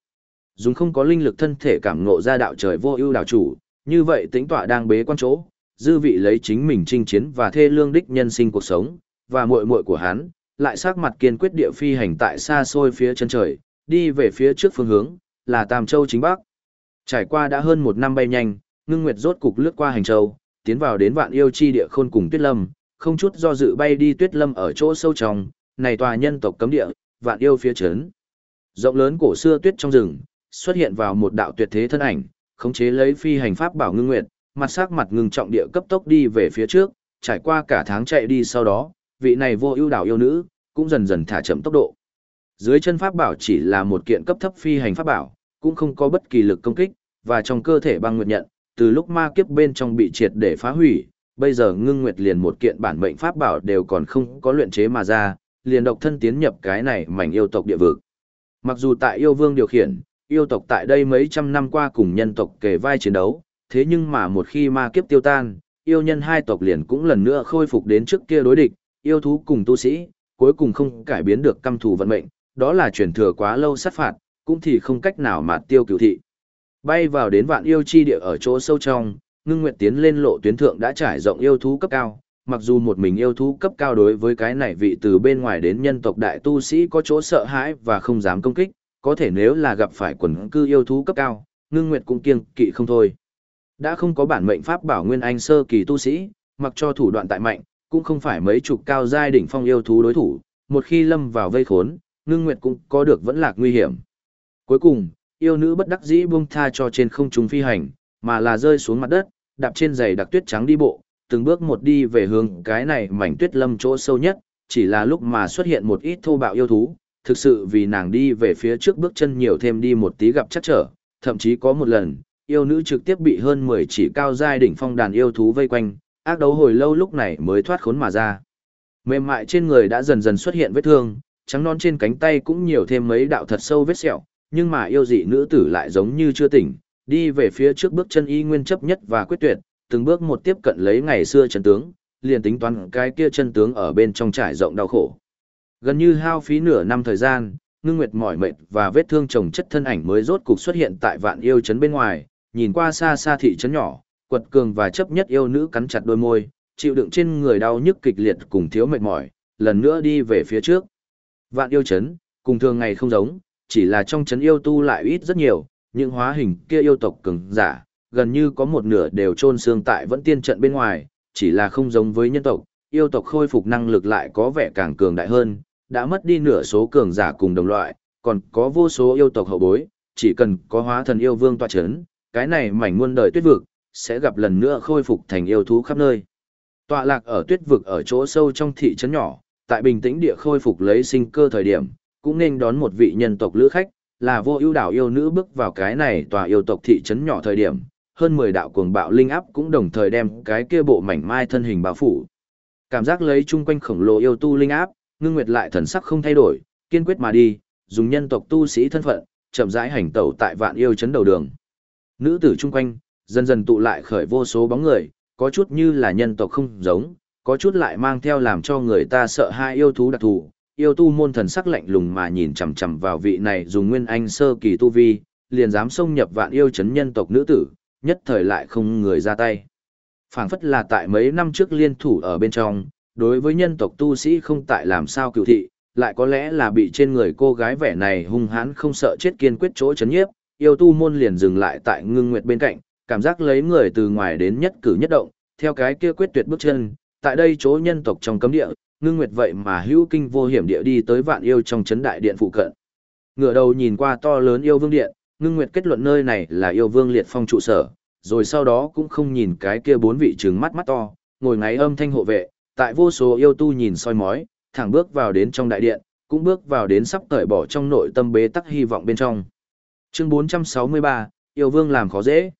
Dùng không có linh lực thân thể cảm ngộ ra đạo trời vô ưu đảo chủ, như vậy tính tọa đang bế quan chỗ, dư vị lấy chính mình chinh chiến và thê lương đích nhân sinh cuộc sống, và muội muội của hắn, lại sắc mặt kiên quyết địa phi hành tại xa xôi phía chân trời, đi về phía trước phương hướng, là Tam Châu chính Bắc. Trải qua đã hơn một năm bay nhanh, ngưng nguyệt rốt cục lướt qua hành châu, tiến vào đến vạn yêu chi địa khôn cùng tuyết lâm, không chút do dự bay đi tuyết lâm ở chỗ sâu trong, này tòa nhân tộc cấm địa, vạn yêu phía chấn. Rộng lớn cổ xưa tuyết trong rừng, xuất hiện vào một đạo tuyệt thế thân ảnh, khống chế lấy phi hành pháp bảo ngưng nguyệt, mặt sắc mặt ngưng trọng địa cấp tốc đi về phía trước, trải qua cả tháng chạy đi sau đó, vị này vô ưu đảo yêu nữ, cũng dần dần thả chậm tốc độ. Dưới chân pháp bảo chỉ là một kiện cấp thấp phi hành pháp bảo, cũng không có bất kỳ lực công kích, và trong cơ thể băng nguyệt nhận, từ lúc ma kiếp bên trong bị triệt để phá hủy, bây giờ ngưng nguyệt liền một kiện bản mệnh pháp bảo đều còn không có luyện chế mà ra, liền độc thân tiến nhập cái này mảnh yêu tộc địa vực. Mặc dù tại yêu vương điều khiển, yêu tộc tại đây mấy trăm năm qua cùng nhân tộc kề vai chiến đấu, thế nhưng mà một khi ma kiếp tiêu tan, yêu nhân hai tộc liền cũng lần nữa khôi phục đến trước kia đối địch, yêu thú cùng tu sĩ, cuối cùng không cải biến được căm thù vận mệnh, đó là truyền thừa quá lâu sát phạt, cũng thì không cách nào mà tiêu cửu thị. Bay vào đến vạn yêu chi địa ở chỗ sâu trong, ngưng nguyệt tiến lên lộ tuyến thượng đã trải rộng yêu thú cấp cao, mặc dù một mình yêu thú cấp cao đối với cái này vị từ bên ngoài đến nhân tộc đại tu sĩ có chỗ sợ hãi và không dám công kích, có thể nếu là gặp phải quần cư yêu thú cấp cao, ngưng nguyệt cũng kiêng kỵ không thôi. Đã không có bản mệnh pháp bảo nguyên anh sơ kỳ tu sĩ, mặc cho thủ đoạn tại mạnh, cũng không phải mấy chục cao giai đỉnh phong yêu thú đối thủ, một khi lâm vào vây khốn, ngưng nguyệt cũng có được vẫn lạc nguy hiểm. Cuối cùng, yêu nữ bất đắc dĩ buông tha cho trên không trung phi hành, mà là rơi xuống mặt đất, đạp trên giày đặc tuyết trắng đi bộ, từng bước một đi về hướng cái này mảnh tuyết lâm chỗ sâu nhất, chỉ là lúc mà xuất hiện một ít thô bạo yêu thú, thực sự vì nàng đi về phía trước bước chân nhiều thêm đi một tí gặp chắc trở, thậm chí có một lần, yêu nữ trực tiếp bị hơn 10 chỉ cao giai đỉnh phong đàn yêu thú vây quanh, ác đấu hồi lâu lúc này mới thoát khốn mà ra. Mềm mại trên người đã dần dần xuất hiện vết thương, trắng non trên cánh tay cũng nhiều thêm mấy đạo thật sâu vết sẹo, nhưng mà yêu dị nữ tử lại giống như chưa tỉnh, đi về phía trước bước chân y nguyên chấp nhất và quyết tuyệt, từng bước một tiếp cận lấy ngày xưa chân tướng, liền tính toán cái kia chân tướng ở bên trong trải rộng đau khổ. Gần như hao phí nửa năm thời gian, ngưng nguyệt mỏi mệt và vết thương chồng chất thân ảnh mới rốt cục xuất hiện tại vạn yêu trấn bên ngoài, nhìn qua xa xa thị trấn nhỏ, quật cường và chấp nhất yêu nữ cắn chặt đôi môi, chịu đựng trên người đau nhức kịch liệt cùng thiếu mệt mỏi, lần nữa đi về phía trước. Vạn yêu trấn, cùng thường ngày không giống, chỉ là trong trấn yêu tu lại ít rất nhiều, những hóa hình kia yêu tộc cường giả, gần như có một nửa đều chôn xương tại vẫn tiên trận bên ngoài, chỉ là không giống với nhân tộc, yêu tộc khôi phục năng lực lại có vẻ càng cường đại hơn, đã mất đi nửa số cường giả cùng đồng loại, còn có vô số yêu tộc hậu bối, chỉ cần có hóa thần yêu vương tọa chấn, cái này mảnh muôn đời tuyết vực, sẽ gặp lần nữa khôi phục thành yêu thú khắp nơi. Tọa lạc ở tuyết vực ở chỗ sâu trong thị trấn nhỏ, tại bình tĩnh địa khôi phục lấy sinh cơ thời điểm, cũng nên đón một vị nhân tộc lữ khách, là vô ưu đảo yêu nữ bước vào cái này tòa yêu tộc thị trấn nhỏ thời điểm, hơn 10 đạo cuồng bạo linh áp cũng đồng thời đem cái kia bộ mảnh mai thân hình bao phủ. Cảm giác lấy chung quanh khổng lồ yêu tu linh áp, ngưng nguyệt lại thần sắc không thay đổi, kiên quyết mà đi, dùng nhân tộc tu sĩ thân phận, chậm rãi hành tẩu tại vạn yêu trấn đầu đường. Nữ tử chung quanh, dần dần tụ lại khởi vô số bóng người, có chút như là nhân tộc không giống, có chút lại mang theo làm cho người ta sợ hai yêu thú đặc thù. Yêu tu môn thần sắc lạnh lùng mà nhìn chằm chằm vào vị này dùng nguyên anh sơ kỳ tu vi, liền dám xông nhập vạn yêu chấn nhân tộc nữ tử, nhất thời lại không người ra tay. phảng phất là tại mấy năm trước liên thủ ở bên trong, đối với nhân tộc tu sĩ không tại làm sao cựu thị, lại có lẽ là bị trên người cô gái vẻ này hung hãn không sợ chết kiên quyết chỗ chấn nhiếp, yêu tu môn liền dừng lại tại ngưng nguyệt bên cạnh, cảm giác lấy người từ ngoài đến nhất cử nhất động, theo cái kia quyết tuyệt bước chân, tại đây chỗ nhân tộc trong cấm địa, ngưng nguyệt vậy mà hữu kinh vô hiểm địa đi tới vạn yêu trong chấn đại điện phụ cận. Ngửa đầu nhìn qua to lớn yêu vương điện, ngưng nguyệt kết luận nơi này là yêu vương liệt phong trụ sở, rồi sau đó cũng không nhìn cái kia bốn vị trừng mắt mắt to, ngồi ngáy âm thanh hộ vệ, tại vô số yêu tu nhìn soi mói, thẳng bước vào đến trong đại điện, cũng bước vào đến sắp cởi bỏ trong nội tâm bế tắc hy vọng bên trong. Chương 463, yêu vương làm khó dễ.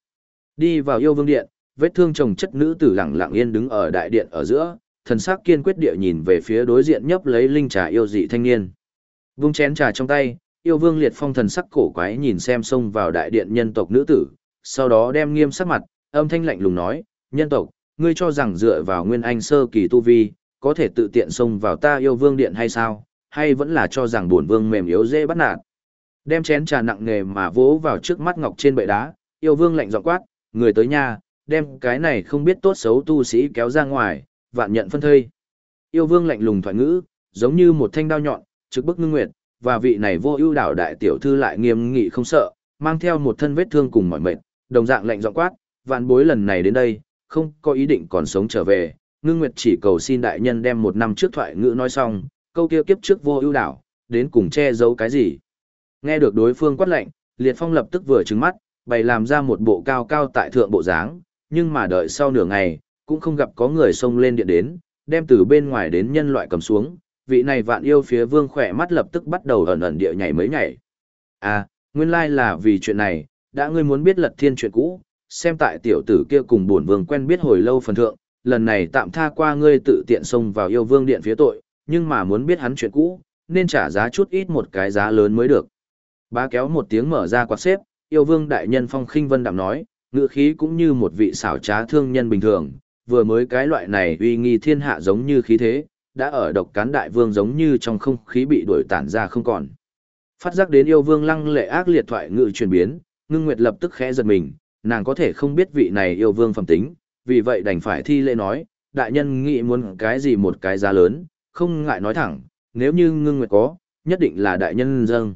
Đi vào yêu vương điện, vết thương chồng chất nữ tử lặng lặng yên đứng ở đại điện ở giữa, thần sắc kiên quyết địa nhìn về phía đối diện nhấp lấy linh trà yêu dị thanh niên. Vung chén trà trong tay, yêu vương liệt phong thần sắc cổ quái nhìn xem xông vào đại điện nhân tộc nữ tử, sau đó đem nghiêm sắc mặt, âm thanh lạnh lùng nói, nhân tộc, ngươi cho rằng dựa vào nguyên anh sơ kỳ tu vi, có thể tự tiện xông vào ta yêu vương điện hay sao, hay vẫn là cho rằng bổn vương mềm yếu dễ bắt nạt. Đem chén trà nặng nề mà vỗ vào trước mắt ngọc trên bệ đá, yêu vương lạnh giọng quát, người tới nhà, đem cái này không biết tốt xấu tu sĩ kéo ra ngoài, vạn nhận phân thây. Yêu vương lạnh lùng thoại ngữ, giống như một thanh đao nhọn, trực bức ngưng nguyệt, và vị này vô ưu đảo đại tiểu thư lại nghiêm nghị không sợ, mang theo một thân vết thương cùng mọi mệnh, đồng dạng lạnh giọng quát, vạn bối lần này đến đây, không có ý định còn sống trở về, ngưng nguyệt chỉ cầu xin đại nhân đem một năm trước thoại ngữ nói xong, câu kia kiếp trước vô ưu đảo, đến cùng che giấu cái gì. Nghe được đối phương quát lệnh, liệt phong lập tức vừa trừng mắt, bày làm ra một bộ cao cao tại thượng bộ dáng, nhưng mà đợi sau nửa ngày, cũng không gặp có người xông lên điện đến, đem từ bên ngoài đến nhân loại cầm xuống, vị này vạn yêu phía vương khỏe mắt lập tức bắt đầu ẩn ẩn địa nhảy mấy nhảy. À, nguyên lai là vì chuyện này, đã ngươi muốn biết lật thiên chuyện cũ, xem tại tiểu tử kia cùng bổn vương quen biết hồi lâu phần thượng, lần này tạm tha qua ngươi tự tiện xông vào yêu vương điện phía tội, nhưng mà muốn biết hắn chuyện cũ, nên trả giá chút ít một cái giá lớn mới được. Bá kéo một tiếng mở ra quạt xếp, yêu vương đại nhân phong khinh vân đạm nói, ngựa khí cũng như một vị xảo trá thương nhân bình thường, vừa mới cái loại này uy nghi thiên hạ giống như khí thế, đã ở độc cán đại vương giống như trong không khí bị đuổi tản ra không còn. Phát giác đến yêu vương lăng lệ ác liệt thoại ngự chuyển biến, ngưng nguyệt lập tức khẽ giật mình, nàng có thể không biết vị này yêu vương phẩm tính, vì vậy đành phải thi lễ nói, đại nhân nghĩ muốn cái gì một cái giá lớn, không ngại nói thẳng, nếu như ngưng nguyệt có, nhất định là đại nhân dâng.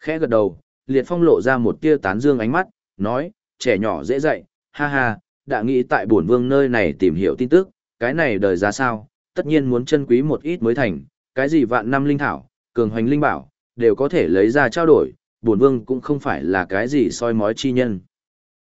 Khẽ gật đầu, liệt phong lộ ra một tia tán dương ánh mắt, nói, trẻ nhỏ dễ dạy, ha ha, đã nghĩ tại bổn vương nơi này tìm hiểu tin tức, cái này đời ra sao, tất nhiên muốn chân quý một ít mới thành, cái gì vạn năm linh thảo, cường hoành linh bảo, đều có thể lấy ra trao đổi, bổn vương cũng không phải là cái gì soi mói chi nhân.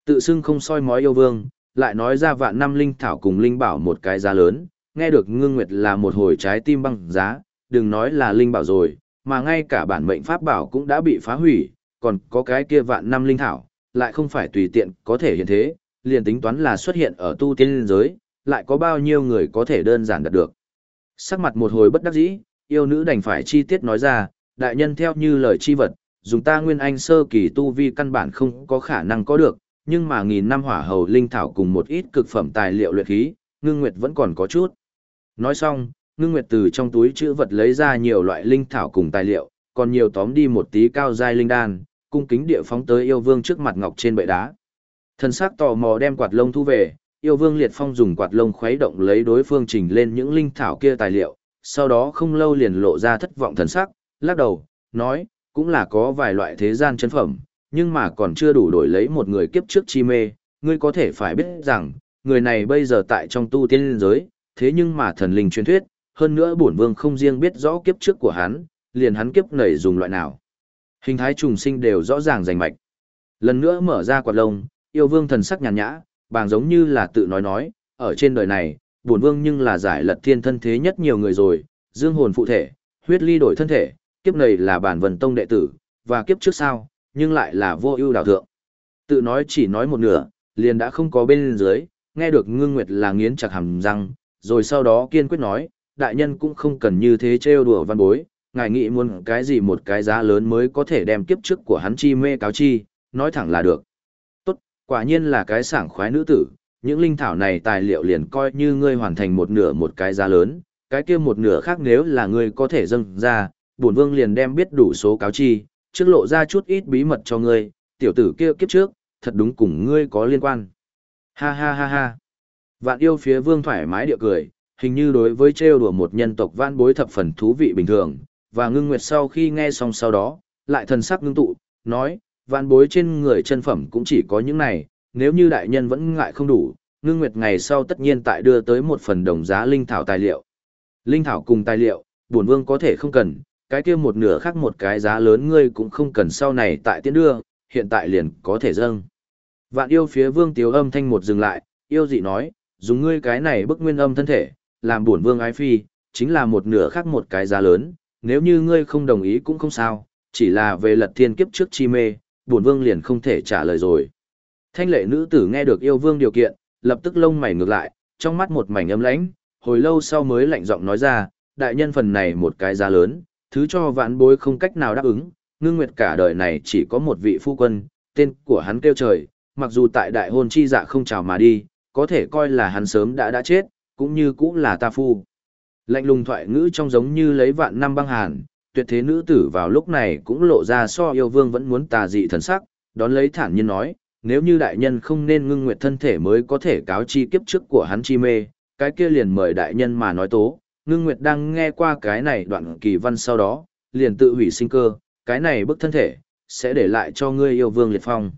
Tự xưng không soi mói yêu vương, lại nói ra vạn năm linh thảo cùng linh bảo một cái giá lớn, nghe được ngưng nguyệt là một hồi trái tim băng giá, đừng nói là linh bảo rồi, mà ngay cả bản mệnh pháp bảo cũng đã bị phá hủy, còn có cái kia vạn năm linh thảo, lại không phải tùy tiện có thể hiện thế, liền tính toán là xuất hiện ở tu tiên giới, lại có bao nhiêu người có thể đơn giản đạt được. Sắc mặt một hồi bất đắc dĩ, yêu nữ đành phải chi tiết nói ra, đại nhân theo như lời chi vật, dùng ta nguyên anh sơ kỳ tu vi căn bản không có khả năng có được, nhưng mà nghìn năm hỏa hầu linh thảo cùng một ít cực phẩm tài liệu luyện khí, ngưng nguyệt vẫn còn có chút. Nói xong, ngưng nguyệt từ trong túi chữ vật lấy ra nhiều loại linh thảo cùng tài liệu, còn nhiều tóm đi một tí cao giai linh đan, cung kính địa phóng tới yêu vương trước mặt ngọc trên bệ đá. Thần sắc tò mò đem quạt lông thu về, yêu vương liệt phong dùng quạt lông khuấy động lấy đối phương trình lên những linh thảo kia tài liệu, sau đó không lâu liền lộ ra thất vọng thần sắc, lắc đầu, nói, cũng là có vài loại thế gian chân phẩm, nhưng mà còn chưa đủ đổi lấy một người kiếp trước chi mê, ngươi có thể phải biết rằng, người này bây giờ tại trong tu tiên giới, thế nhưng mà thần linh truyền thuyết, hơn nữa bổn vương không riêng biết rõ kiếp trước của hắn, liền hắn kiếp nảy dùng loại nào. Hình thái trùng sinh đều rõ ràng rành mạch. Lần nữa mở ra quạt lông, yêu vương thần sắc nhàn nhã, bàng giống như là tự nói nói, ở trên đời này, bổn vương nhưng là giải lật thiên thân thế nhất nhiều người rồi, dương hồn phụ thể, huyết ly đổi thân thể, kiếp này là bản vần tông đệ tử, và kiếp trước sao, nhưng lại là vô ưu đạo thượng. Tự nói chỉ nói một nửa, liền đã không có bên dưới, nghe được ngưng nguyệt là nghiến chặt hàm răng, rồi sau đó kiên quyết nói, đại nhân cũng không cần như thế trêu đùa văn bối, ngài nghĩ muốn cái gì một cái giá lớn mới có thể đem kiếp trước của hắn chi mê cáo chi, nói thẳng là được. Quả nhiên là cái sảng khoái nữ tử, những linh thảo này tài liệu liền coi như ngươi hoàn thành một nửa một cái giá lớn, cái kia một nửa khác nếu là ngươi có thể dâng ra, bổn vương liền đem biết đủ số cáo chi, trước lộ ra chút ít bí mật cho ngươi, tiểu tử kia kiếp trước, thật đúng cùng ngươi có liên quan. Ha ha ha ha. Vạn yêu phía vương thoải mái địa cười, hình như đối với trêu đùa một nhân tộc vãn bối thập phần thú vị bình thường, và ngưng nguyệt sau khi nghe xong sau đó, lại thần sắc ngưng tụ, nói, vạn bối trên người chân phẩm cũng chỉ có những này, nếu như đại nhân vẫn ngại không đủ, ngưng nguyệt ngày sau tất nhiên tại đưa tới một phần đồng giá linh thảo tài liệu. Linh thảo cùng tài liệu, bổn vương có thể không cần, cái kia một nửa khác một cái giá lớn ngươi cũng không cần sau này tại tiến đưa, hiện tại liền có thể dâng. Vạn yêu phía vương tiếu âm thanh một dừng lại, yêu dị nói, dùng ngươi cái này bức nguyên âm thân thể, làm bổn vương ái phi, chính là một nửa khác một cái giá lớn, nếu như ngươi không đồng ý cũng không sao, chỉ là về lật thiên kiếp trước chi mê, bổn vương liền không thể trả lời rồi. Thanh lệ nữ tử nghe được yêu vương điều kiện, lập tức lông mày ngược lại, trong mắt một mảnh âm lãnh, hồi lâu sau mới lạnh giọng nói ra, đại nhân phần này một cái giá lớn, thứ cho vạn bối không cách nào đáp ứng, ngưng nguyệt cả đời này chỉ có một vị phu quân, tên của hắn kêu trời, mặc dù tại đại hôn chi dạ không chào mà đi, có thể coi là hắn sớm đã đã chết, cũng như cũng là ta phu. Lạnh lùng thoại ngữ trong giống như lấy vạn năm băng hàn, tuyệt thế nữ tử vào lúc này cũng lộ ra so yêu vương vẫn muốn tà dị thần sắc, đón lấy thản nhiên nói, nếu như đại nhân không nên ngưng nguyệt thân thể mới có thể cáo chi kiếp trước của hắn chi mê, cái kia liền mời đại nhân mà nói tố, ngưng nguyệt đang nghe qua cái này đoạn kỳ văn sau đó, liền tự hủy sinh cơ, cái này bức thân thể, sẽ để lại cho ngươi yêu vương liệt phong.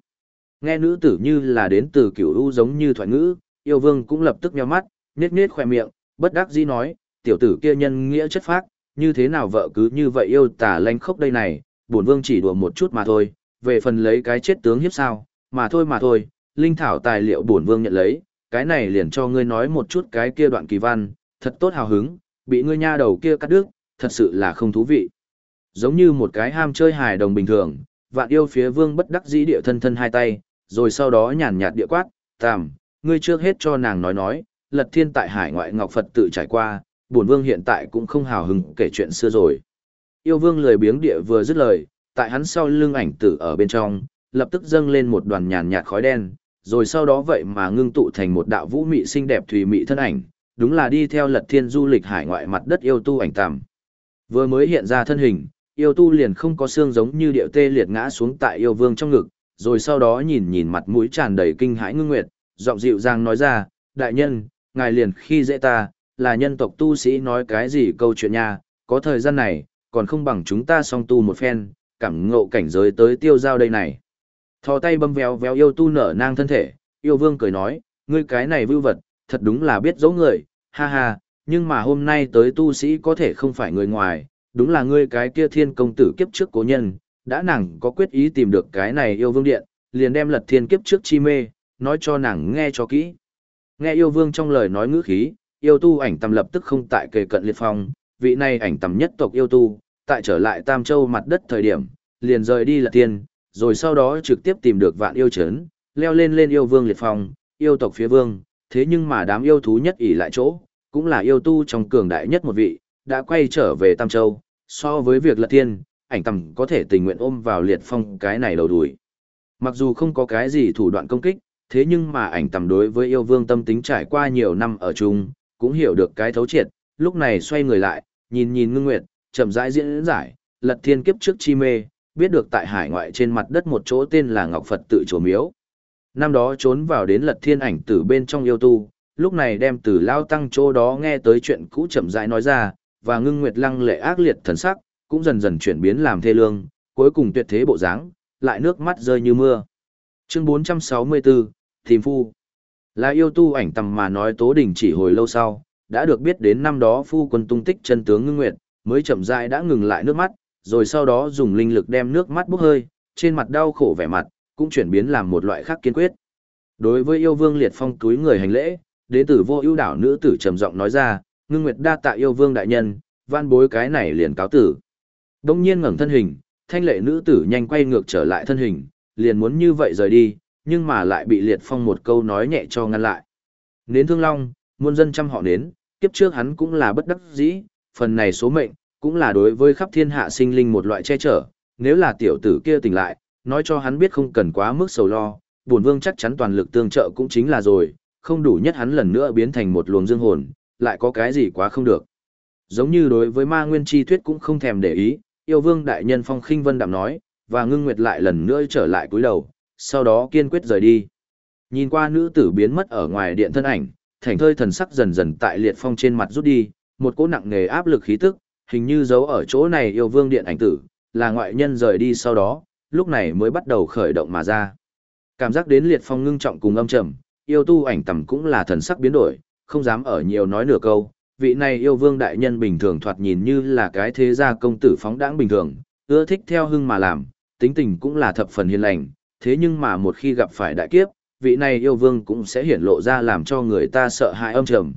Nghe nữ tử như là đến từ kiểu u giống như thoại ngữ, yêu vương cũng lập tức nheo mắt, nết nết khoe miệng, bất đắc dĩ nói, tiểu tử kia nhân nghĩa chất phác, như thế nào vợ cứ như vậy yêu tả lanh khốc đây này, bổn vương chỉ đùa một chút mà thôi, về phần lấy cái chết tướng hiếp sao, mà thôi mà thôi, linh thảo tài liệu bổn vương nhận lấy, cái này liền cho ngươi nói một chút cái kia đoạn kỳ văn, thật tốt hào hứng, bị ngươi nha đầu kia cắt đứt, thật sự là không thú vị. Giống như một cái ham chơi hài đồng bình thường, vạn yêu phía vương bất đắc dĩ địa thân thân hai tay, rồi sau đó nhàn nhạt địa quát, tàm, ngươi trước hết cho nàng nói nói, lật thiên tại hải ngoại ngọc Phật tự trải qua, bổn vương hiện tại cũng không hào hứng kể chuyện xưa rồi. Yêu vương lười biếng địa vừa dứt lời, tại hắn sau lưng ảnh tử ở bên trong, lập tức dâng lên một đoàn nhàn nhạt khói đen, rồi sau đó vậy mà ngưng tụ thành một đạo vũ mị xinh đẹp thùy mị thân ảnh, đúng là đi theo lật thiên du lịch hải ngoại mặt đất yêu tu ảnh tạm. Vừa mới hiện ra thân hình, yêu tu liền không có xương giống như điệu tê liệt ngã xuống tại yêu vương trong ngực, rồi sau đó nhìn nhìn mặt mũi tràn đầy kinh hãi ngưng nguyệt, giọng dịu dàng nói ra, đại nhân, ngài liền khi dễ ta, là nhân tộc tu sĩ nói cái gì câu chuyện nha, có thời gian này, còn không bằng chúng ta song tu một phen, cảm ngộ cảnh giới tới tiêu giao đây này. Thò tay bấm véo véo yêu tu nở nang thân thể, yêu vương cười nói, ngươi cái này vưu vật, thật đúng là biết dấu người, ha ha, nhưng mà hôm nay tới tu sĩ có thể không phải người ngoài, đúng là ngươi cái kia thiên công tử kiếp trước cố nhân, đã nàng có quyết ý tìm được cái này yêu vương điện, liền đem lật thiên kiếp trước chi mê, nói cho nàng nghe cho kỹ. Nghe yêu vương trong lời nói ngữ khí, yêu tu ảnh tầm lập tức không tại kề cận liệt phong, vị này ảnh tầm nhất tộc yêu tu, tại trở lại Tam Châu mặt đất thời điểm, liền rời đi lật thiên, rồi sau đó trực tiếp tìm được vạn yêu chấn, leo lên lên yêu vương liệt phong, yêu tộc phía vương, thế nhưng mà đám yêu thú nhất ỷ lại chỗ, cũng là yêu tu trong cường đại nhất một vị, đã quay trở về Tam Châu, so với việc lật thiên, ảnh tầm có thể tình nguyện ôm vào liệt phong cái này đầu đuổi. Mặc dù không có cái gì thủ đoạn công kích, thế nhưng mà ảnh tầm đối với yêu vương tâm tính trải qua nhiều năm ở chung, cũng hiểu được cái thấu triệt, lúc này xoay người lại, nhìn nhìn ngưng nguyệt, chậm rãi diễn giải, lật thiên kiếp trước chi mê, biết được tại hải ngoại trên mặt đất một chỗ tên là Ngọc Phật tự chùa miếu. Năm đó trốn vào đến lật thiên ảnh tử bên trong yêu tu, lúc này đem từ lao tăng chỗ đó nghe tới chuyện cũ chậm rãi nói ra, và ngưng nguyệt lăng lệ ác liệt thần sắc, cũng dần dần chuyển biến làm thê lương, cuối cùng tuyệt thế bộ dáng, lại nước mắt rơi như mưa. Chương 464, Tìm Phu là yêu tu ảnh tầm mà nói Tố Đình chỉ hồi lâu sau, đã được biết đến năm đó phu quân tung tích chân tướng ngưng nguyệt, mới chậm rãi đã ngừng lại nước mắt, rồi sau đó dùng linh lực đem nước mắt bốc hơi, trên mặt đau khổ vẻ mặt, cũng chuyển biến làm một loại khác kiên quyết. Đối với yêu vương liệt phong túi người hành lễ, đến tử vô ưu đảo nữ tử trầm giọng nói ra, ngưng nguyệt đa tạ yêu vương đại nhân, van bối cái này liền cáo tử. Đông nhiên ngẩng thân hình, thanh lệ nữ tử nhanh quay ngược trở lại thân hình, liền muốn như vậy rời đi, nhưng mà lại bị liệt phong một câu nói nhẹ cho ngăn lại. Nến thương long, muôn dân trăm họ nến, kiếp trước hắn cũng là bất đắc dĩ, phần này số mệnh, cũng là đối với khắp thiên hạ sinh linh một loại che chở, nếu là tiểu tử kia tỉnh lại, nói cho hắn biết không cần quá mức sầu lo, bổn vương chắc chắn toàn lực tương trợ cũng chính là rồi, không đủ nhất hắn lần nữa biến thành một luồng dương hồn, lại có cái gì quá không được. Giống như đối với ma nguyên chi thuyết cũng không thèm để ý, yêu vương đại nhân phong khinh vân đạm nói, và ngưng nguyệt lại lần nữa trở lại cúi đầu, sau đó kiên quyết rời đi. Nhìn qua nữ tử biến mất ở ngoài điện thân ảnh, thành thơi thần sắc dần dần tại liệt phong trên mặt rút đi, một cỗ nặng nề áp lực khí tức, hình như giấu ở chỗ này yêu vương điện ảnh tử, là ngoại nhân rời đi sau đó, lúc này mới bắt đầu khởi động mà ra. Cảm giác đến liệt phong ngưng trọng cùng âm trầm, yêu tu ảnh tầm cũng là thần sắc biến đổi, không dám ở nhiều nói nửa câu. Vị này yêu vương đại nhân bình thường thoạt nhìn như là cái thế gia công tử phóng đãng bình thường, ưa thích theo hưng mà làm, tính tình cũng là thập phần hiền lành, thế nhưng mà một khi gặp phải đại kiếp, vị này yêu vương cũng sẽ hiển lộ ra làm cho người ta sợ hãi âm trầm.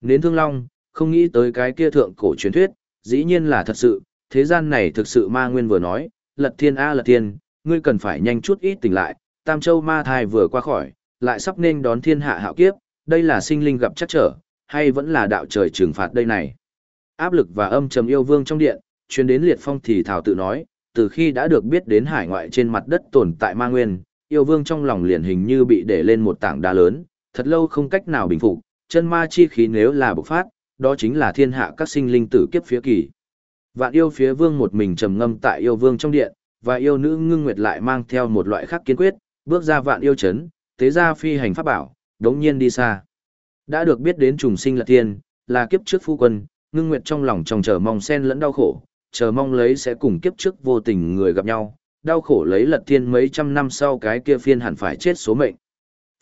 Nến thương long, không nghĩ tới cái kia thượng cổ truyền thuyết, dĩ nhiên là thật sự, thế gian này thực sự ma nguyên vừa nói, lật thiên a lật thiên, ngươi cần phải nhanh chút ít tỉnh lại, tam châu ma thai vừa qua khỏi, lại sắp nên đón thiên hạ hạo kiếp, đây là sinh linh gặp chắc trở, hay vẫn là đạo trời trừng phạt đây này. Áp lực và âm trầm yêu vương trong điện, chuyên đến liệt phong thì thảo tự nói, từ khi đã được biết đến hải ngoại trên mặt đất tồn tại ma nguyên, yêu vương trong lòng liền hình như bị để lên một tảng đá lớn, thật lâu không cách nào bình phục, chân ma chi khí nếu là bộc phát, đó chính là thiên hạ các sinh linh tử kiếp phía kỳ. Vạn yêu phía vương một mình trầm ngâm tại yêu vương trong điện, và yêu nữ ngưng nguyệt lại mang theo một loại khác kiên quyết, bước ra vạn yêu chấn, tế ra phi hành pháp bảo, đống nhiên đi xa. Đã được biết đến trùng sinh là tiên, là kiếp trước phu quân, ngưng nguyệt trong lòng tròng chờ mong sen lẫn đau khổ, chờ mong lấy sẽ cùng kiếp trước vô tình người gặp nhau, đau khổ lấy lật thiên mấy trăm năm sau cái kia phiên hẳn phải chết số mệnh.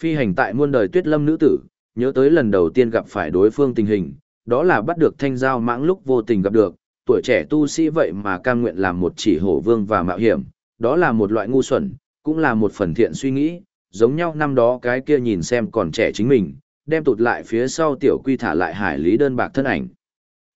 Phi hành tại muôn đời tuyết lâm nữ tử, nhớ tới lần đầu tiên gặp phải đối phương tình hình, đó là bắt được thanh giao mãng lúc vô tình gặp được, tuổi trẻ tu sĩ vậy mà cam nguyện làm một chỉ hổ vương và mạo hiểm, đó là một loại ngu xuẩn, cũng là một phần thiện suy nghĩ, giống nhau năm đó cái kia nhìn xem còn trẻ chính mình, đem tụt lại phía sau tiểu quy thả lại hải lý đơn bạc thân ảnh.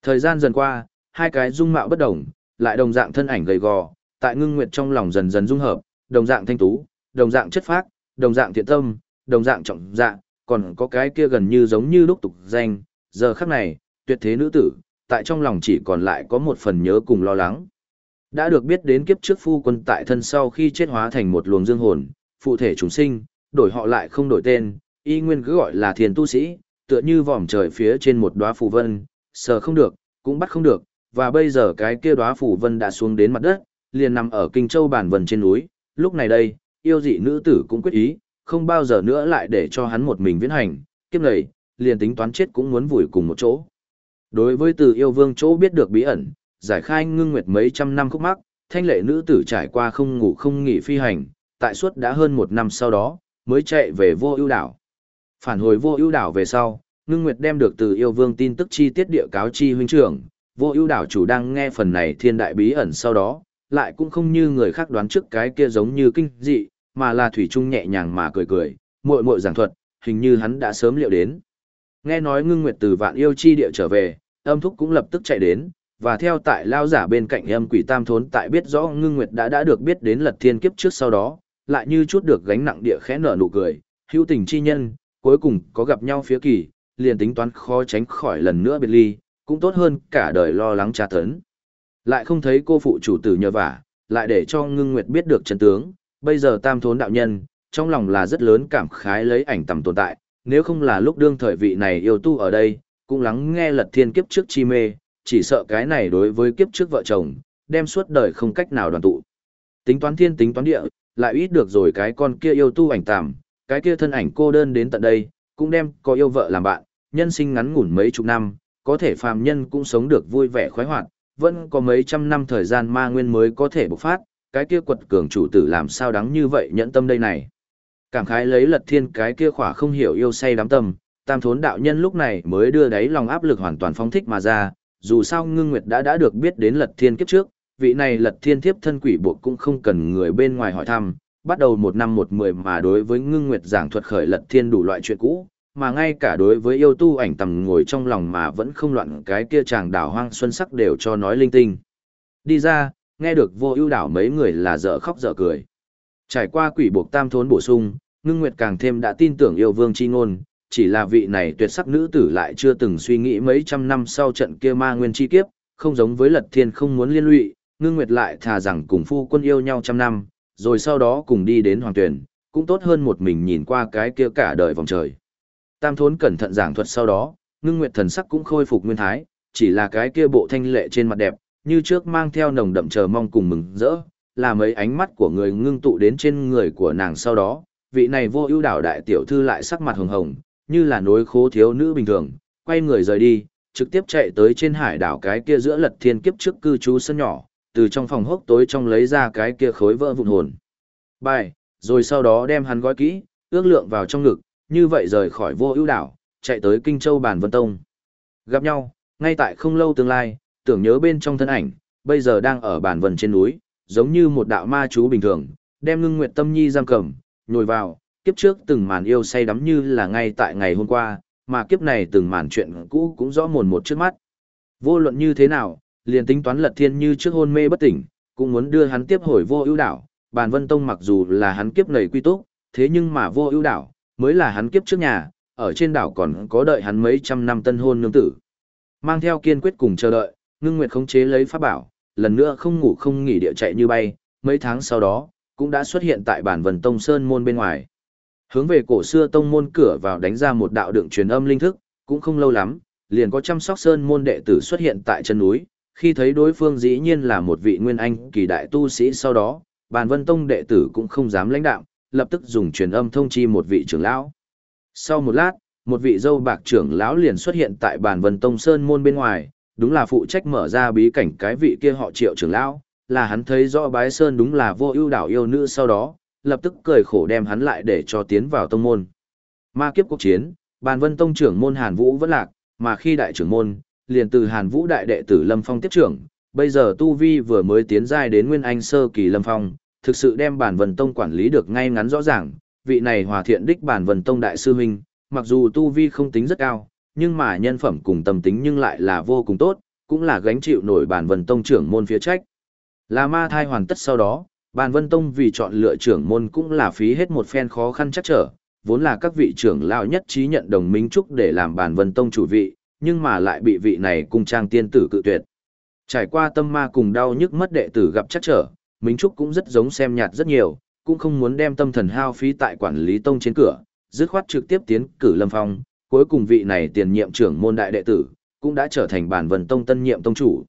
Thời gian dần qua, hai cái dung mạo bất đồng, lại đồng dạng thân ảnh gầy gò, tại ngưng nguyệt trong lòng dần dần dung hợp, đồng dạng thanh tú, đồng dạng chất phác, đồng dạng thiện tâm, đồng dạng trọng dạng, còn có cái kia gần như giống như lúc tục danh, giờ khắc này, tuyệt thế nữ tử, tại trong lòng chỉ còn lại có một phần nhớ cùng lo lắng. Đã được biết đến kiếp trước phu quân tại thân sau khi chết hóa thành một luồng dương hồn, phụ thể chúng sinh, đổi họ lại không đổi tên, y nguyên cứ gọi là thiền tu sĩ, tựa như vòm trời phía trên một đóa phù vân, sờ không được, cũng bắt không được, và bây giờ cái kia đóa phủ vân đã xuống đến mặt đất, liền nằm ở Kinh Châu bản vân trên núi, lúc này đây, yêu dị nữ tử cũng quyết ý, không bao giờ nữa lại để cho hắn một mình viễn hành, kiếp này, liền tính toán chết cũng muốn vùi cùng một chỗ. Đối với từ yêu vương chỗ biết được bí ẩn, giải khai ngưng nguyệt mấy trăm năm khúc mắc, thanh lệ nữ tử trải qua không ngủ không nghỉ phi hành, tại suốt đã hơn một năm sau đó, mới chạy về vô ưu đảo. Phản hồi vô ưu đảo về sau, ngưng nguyệt đem được từ yêu vương tin tức chi tiết địa cáo chi huynh trưởng, vô ưu đảo chủ đang nghe phần này thiên đại bí ẩn sau đó, lại cũng không như người khác đoán trước cái kia giống như kinh dị, mà là thủy trung nhẹ nhàng mà cười cười, muội muội giảng thuật, hình như hắn đã sớm liệu đến. Nghe nói ngưng nguyệt từ vạn yêu chi địa trở về, âm thúc cũng lập tức chạy đến, và theo tại lao giả bên cạnh âm quỷ tam thốn tại biết rõ ngưng nguyệt đã đã được biết đến lật thiên kiếp trước sau đó, lại như chút được gánh nặng địa khẽ nở nụ cười, hữu tình chi nhân, cuối cùng có gặp nhau phía kỳ, liền tính toán khó tránh khỏi lần nữa biệt ly, cũng tốt hơn cả đời lo lắng tra tấn. Lại không thấy cô phụ chủ tử nhờ vả, lại để cho ngưng nguyệt biết được chân tướng, bây giờ tam thốn đạo nhân, trong lòng là rất lớn cảm khái lấy ảnh tầm tồn tại, nếu không là lúc đương thời vị này yêu tu ở đây, cũng lắng nghe lật thiên kiếp trước chi mê, chỉ sợ cái này đối với kiếp trước vợ chồng, đem suốt đời không cách nào đoàn tụ. Tính toán thiên tính toán địa, lại ít được rồi cái con kia yêu tu ảnh tạm, cái kia thân ảnh cô đơn đến tận đây, cũng đem có yêu vợ làm bạn, nhân sinh ngắn ngủn mấy chục năm, có thể phàm nhân cũng sống được vui vẻ khoái hoạt, vẫn có mấy trăm năm thời gian ma nguyên mới có thể bộc phát, cái kia quật cường chủ tử làm sao đáng như vậy nhẫn tâm đây này. Cảm khái lấy lật thiên cái kia khỏa không hiểu yêu say đám tâm, tam thốn đạo nhân lúc này mới đưa đáy lòng áp lực hoàn toàn phóng thích mà ra, dù sao ngưng nguyệt đã đã được biết đến lật thiên kiếp trước, vị này lật thiên thiếp thân quỷ buộc cũng không cần người bên ngoài hỏi thăm, bắt đầu một năm một mười mà đối với ngưng nguyệt giảng thuật khởi lật thiên đủ loại chuyện cũ, mà ngay cả đối với yêu tu ảnh tầm ngồi trong lòng mà vẫn không loạn cái kia chàng đảo hoang xuân sắc đều cho nói linh tinh. Đi ra, nghe được vô ưu đảo mấy người là dở khóc dở cười. Trải qua quỷ buộc tam thốn bổ sung, ngưng nguyệt càng thêm đã tin tưởng yêu vương chi ngôn, chỉ là vị này tuyệt sắc nữ tử lại chưa từng suy nghĩ mấy trăm năm sau trận kia ma nguyên chi kiếp, không giống với lật thiên không muốn liên lụy, ngưng nguyệt lại thà rằng cùng phu quân yêu nhau trăm năm, rồi sau đó cùng đi đến hoàng tuyển, cũng tốt hơn một mình nhìn qua cái kia cả đời vòng trời. Tam thốn cẩn thận giảng thuật sau đó, ngưng nguyệt thần sắc cũng khôi phục nguyên thái, chỉ là cái kia bộ thanh lệ trên mặt đẹp, như trước mang theo nồng đậm chờ mong cùng mừng rỡ, là mấy ánh mắt của người ngưng tụ đến trên người của nàng sau đó, vị này vô ưu đảo đại tiểu thư lại sắc mặt hồng hồng, như là nối khố thiếu nữ bình thường, quay người rời đi, trực tiếp chạy tới trên hải đảo cái kia giữa lật thiên kiếp trước cư trú sân nhỏ, từ trong phòng hốc tối trong lấy ra cái kia khối vỡ vụn hồn. Bài, rồi sau đó đem hắn gói kỹ, ước lượng vào trong ngực, như vậy rời khỏi vô ưu đảo, chạy tới Kinh Châu Bản Vân Tông. Gặp nhau, ngay tại không lâu tương lai, tưởng nhớ bên trong thân ảnh, bây giờ đang ở Bản Vân trên núi, giống như một đạo ma chú bình thường, đem ngưng nguyệt tâm nhi giam cầm, nhồi vào, kiếp trước từng màn yêu say đắm như là ngay tại ngày hôm qua, mà kiếp này từng màn chuyện cũ cũng rõ mồn một trước mắt. Vô luận như thế nào, liền tính toán lật thiên như trước hôn mê bất tỉnh, cũng muốn đưa hắn tiếp hồi vô ưu đảo. Bàn Vân Tông mặc dù là hắn kiếp nầy quy túc, thế nhưng mà vô ưu đảo, mới là hắn kiếp trước nhà, ở trên đảo còn có đợi hắn mấy trăm năm tân hôn nương tử. Mang theo kiên quyết cùng chờ đợi, ngưng nguyệt khống chế lấy pháp bảo, lần nữa không ngủ không nghỉ địa chạy như bay, mấy tháng sau đó, cũng đã xuất hiện tại bản vần tông sơn môn bên ngoài. Hướng về cổ xưa tông môn cửa vào đánh ra một đạo đường truyền âm linh thức, cũng không lâu lắm, liền có chăm sóc sơn môn đệ tử xuất hiện tại chân núi, khi thấy đối phương dĩ nhiên là một vị nguyên anh kỳ đại tu sĩ sau đó, bản vân tông đệ tử cũng không dám lãnh đạo, lập tức dùng truyền âm thông chi một vị trưởng lão. Sau một lát, một vị dâu bạc trưởng lão liền xuất hiện tại bàn vân tông sơn môn bên ngoài, đúng là phụ trách mở ra bí cảnh cái vị kia họ triệu trưởng lão, là hắn thấy rõ bái sơn đúng là vô ưu đảo yêu nữ sau đó, lập tức cười khổ đem hắn lại để cho tiến vào tông môn. Ma kiếp cuộc chiến, bàn vân tông trưởng môn Hàn Vũ vẫn lạc, mà khi đại trưởng môn, liền từ Hàn Vũ đại đệ tử Lâm Phong tiếp trưởng, bây giờ Tu Vi vừa mới tiến giai đến Nguyên Anh Sơ kỳ Lâm Phong, thực sự đem bản vân tông quản lý được ngay ngắn rõ ràng, vị này hòa thiện đích bản vân tông đại sư huynh, mặc dù tu vi không tính rất cao, nhưng mà nhân phẩm cùng tâm tính nhưng lại là vô cùng tốt, cũng là gánh chịu nổi bản vân tông trưởng môn phía trách. Là ma thai hoàn tất sau đó, bản vân tông vì chọn lựa trưởng môn cũng là phí hết một phen khó khăn chắc trở, vốn là các vị trưởng lão nhất trí nhận đồng minh trúc để làm bản vân tông chủ vị, nhưng mà lại bị vị này cung trang tiên tử cự tuyệt. Trải qua tâm ma cùng đau nhức mất đệ tử gặp chắc trở, Minh Trúc cũng rất giống xem nhạt rất nhiều, cũng không muốn đem tâm thần hao phí tại quản lý tông trên cửa, dứt khoát trực tiếp tiến cử Lâm Phong, cuối cùng vị này tiền nhiệm trưởng môn đại đệ tử, cũng đã trở thành bản vần tông tân nhiệm tông chủ.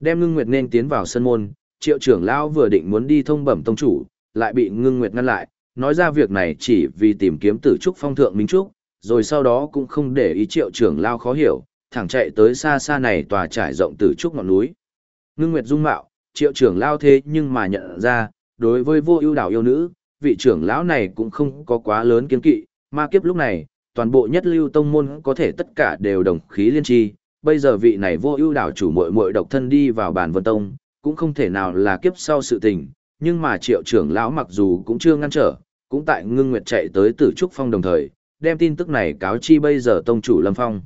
Đem Ngưng Nguyệt nên tiến vào sân môn, triệu trưởng lão vừa định muốn đi thông bẩm tông chủ, lại bị Ngưng Nguyệt ngăn lại, nói ra việc này chỉ vì tìm kiếm tử trúc phong thượng Minh Trúc, rồi sau đó cũng không để ý triệu trưởng lao khó hiểu, thẳng chạy tới xa xa này tòa trải rộng tử trúc ngọn núi. Ngưng Nguyệt dung mạo, triệu trưởng lao thế nhưng mà nhận ra, đối với vô ưu đảo yêu nữ, vị trưởng lão này cũng không có quá lớn kiến kỵ, ma kiếp lúc này, toàn bộ nhất lưu tông môn có thể tất cả đều đồng khí liên tri, bây giờ vị này vô ưu đảo chủ muội muội độc thân đi vào bản vân tông, cũng không thể nào là kiếp sau sự tình, nhưng mà triệu trưởng lão mặc dù cũng chưa ngăn trở, cũng tại ngưng nguyệt chạy tới tử trúc phong đồng thời, đem tin tức này cáo chi bây giờ tông chủ Lâm Phong.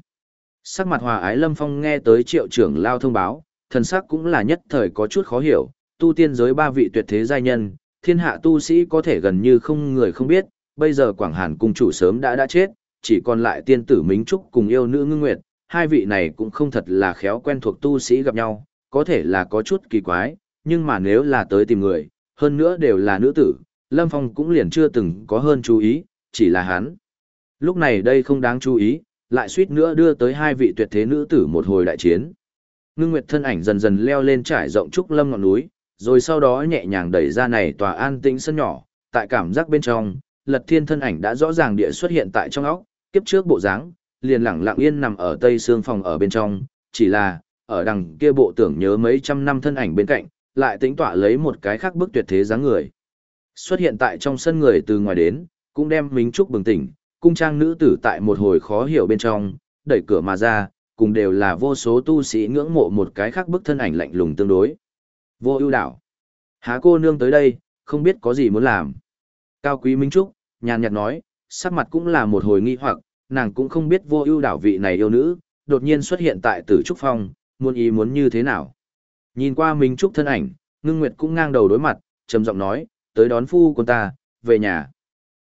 Sắc mặt hòa ái Lâm Phong nghe tới triệu trưởng lao thông báo, thần sắc cũng là nhất thời có chút khó hiểu, tu tiên giới ba vị tuyệt thế giai nhân, thiên hạ tu sĩ có thể gần như không người không biết, bây giờ Quảng Hàn cung chủ sớm đã đã chết, chỉ còn lại tiên tử Mính Trúc cùng yêu nữ ngưng nguyệt, hai vị này cũng không thật là khéo quen thuộc tu sĩ gặp nhau, có thể là có chút kỳ quái, nhưng mà nếu là tới tìm người, hơn nữa đều là nữ tử, Lâm Phong cũng liền chưa từng có hơn chú ý, chỉ là hắn. Lúc này đây không đáng chú ý, lại suýt nữa đưa tới hai vị tuyệt thế nữ tử một hồi đại chiến. Ngưng Nguyệt thân ảnh dần dần leo lên trải rộng trúc lâm ngọn núi, rồi sau đó nhẹ nhàng đẩy ra này tòa an tĩnh sân nhỏ, tại cảm giác bên trong, Lật Thiên thân ảnh đã rõ ràng địa xuất hiện tại trong óc, kiếp trước bộ dáng, liền lặng lặng yên nằm ở tây xương phòng ở bên trong, chỉ là, ở đằng kia bộ tưởng nhớ mấy trăm năm thân ảnh bên cạnh, lại tính tỏa lấy một cái khác bức tuyệt thế dáng người. Xuất hiện tại trong sân người từ ngoài đến, cũng đem Minh Trúc bừng tỉnh, cung trang nữ tử tại một hồi khó hiểu bên trong, đẩy cửa mà ra, cùng đều là vô số tu sĩ ngưỡng mộ một cái khác bức thân ảnh lạnh lùng tương đối. Vô ưu đảo. Há cô nương tới đây, không biết có gì muốn làm. Cao quý Minh Trúc, nhàn nhạt nói, sắc mặt cũng là một hồi nghi hoặc, nàng cũng không biết vô ưu đảo vị này yêu nữ, đột nhiên xuất hiện tại tử Trúc Phong, muốn ý muốn như thế nào. Nhìn qua Minh Trúc thân ảnh, ngưng nguyệt cũng ngang đầu đối mặt, trầm giọng nói, tới đón phu của ta, về nhà.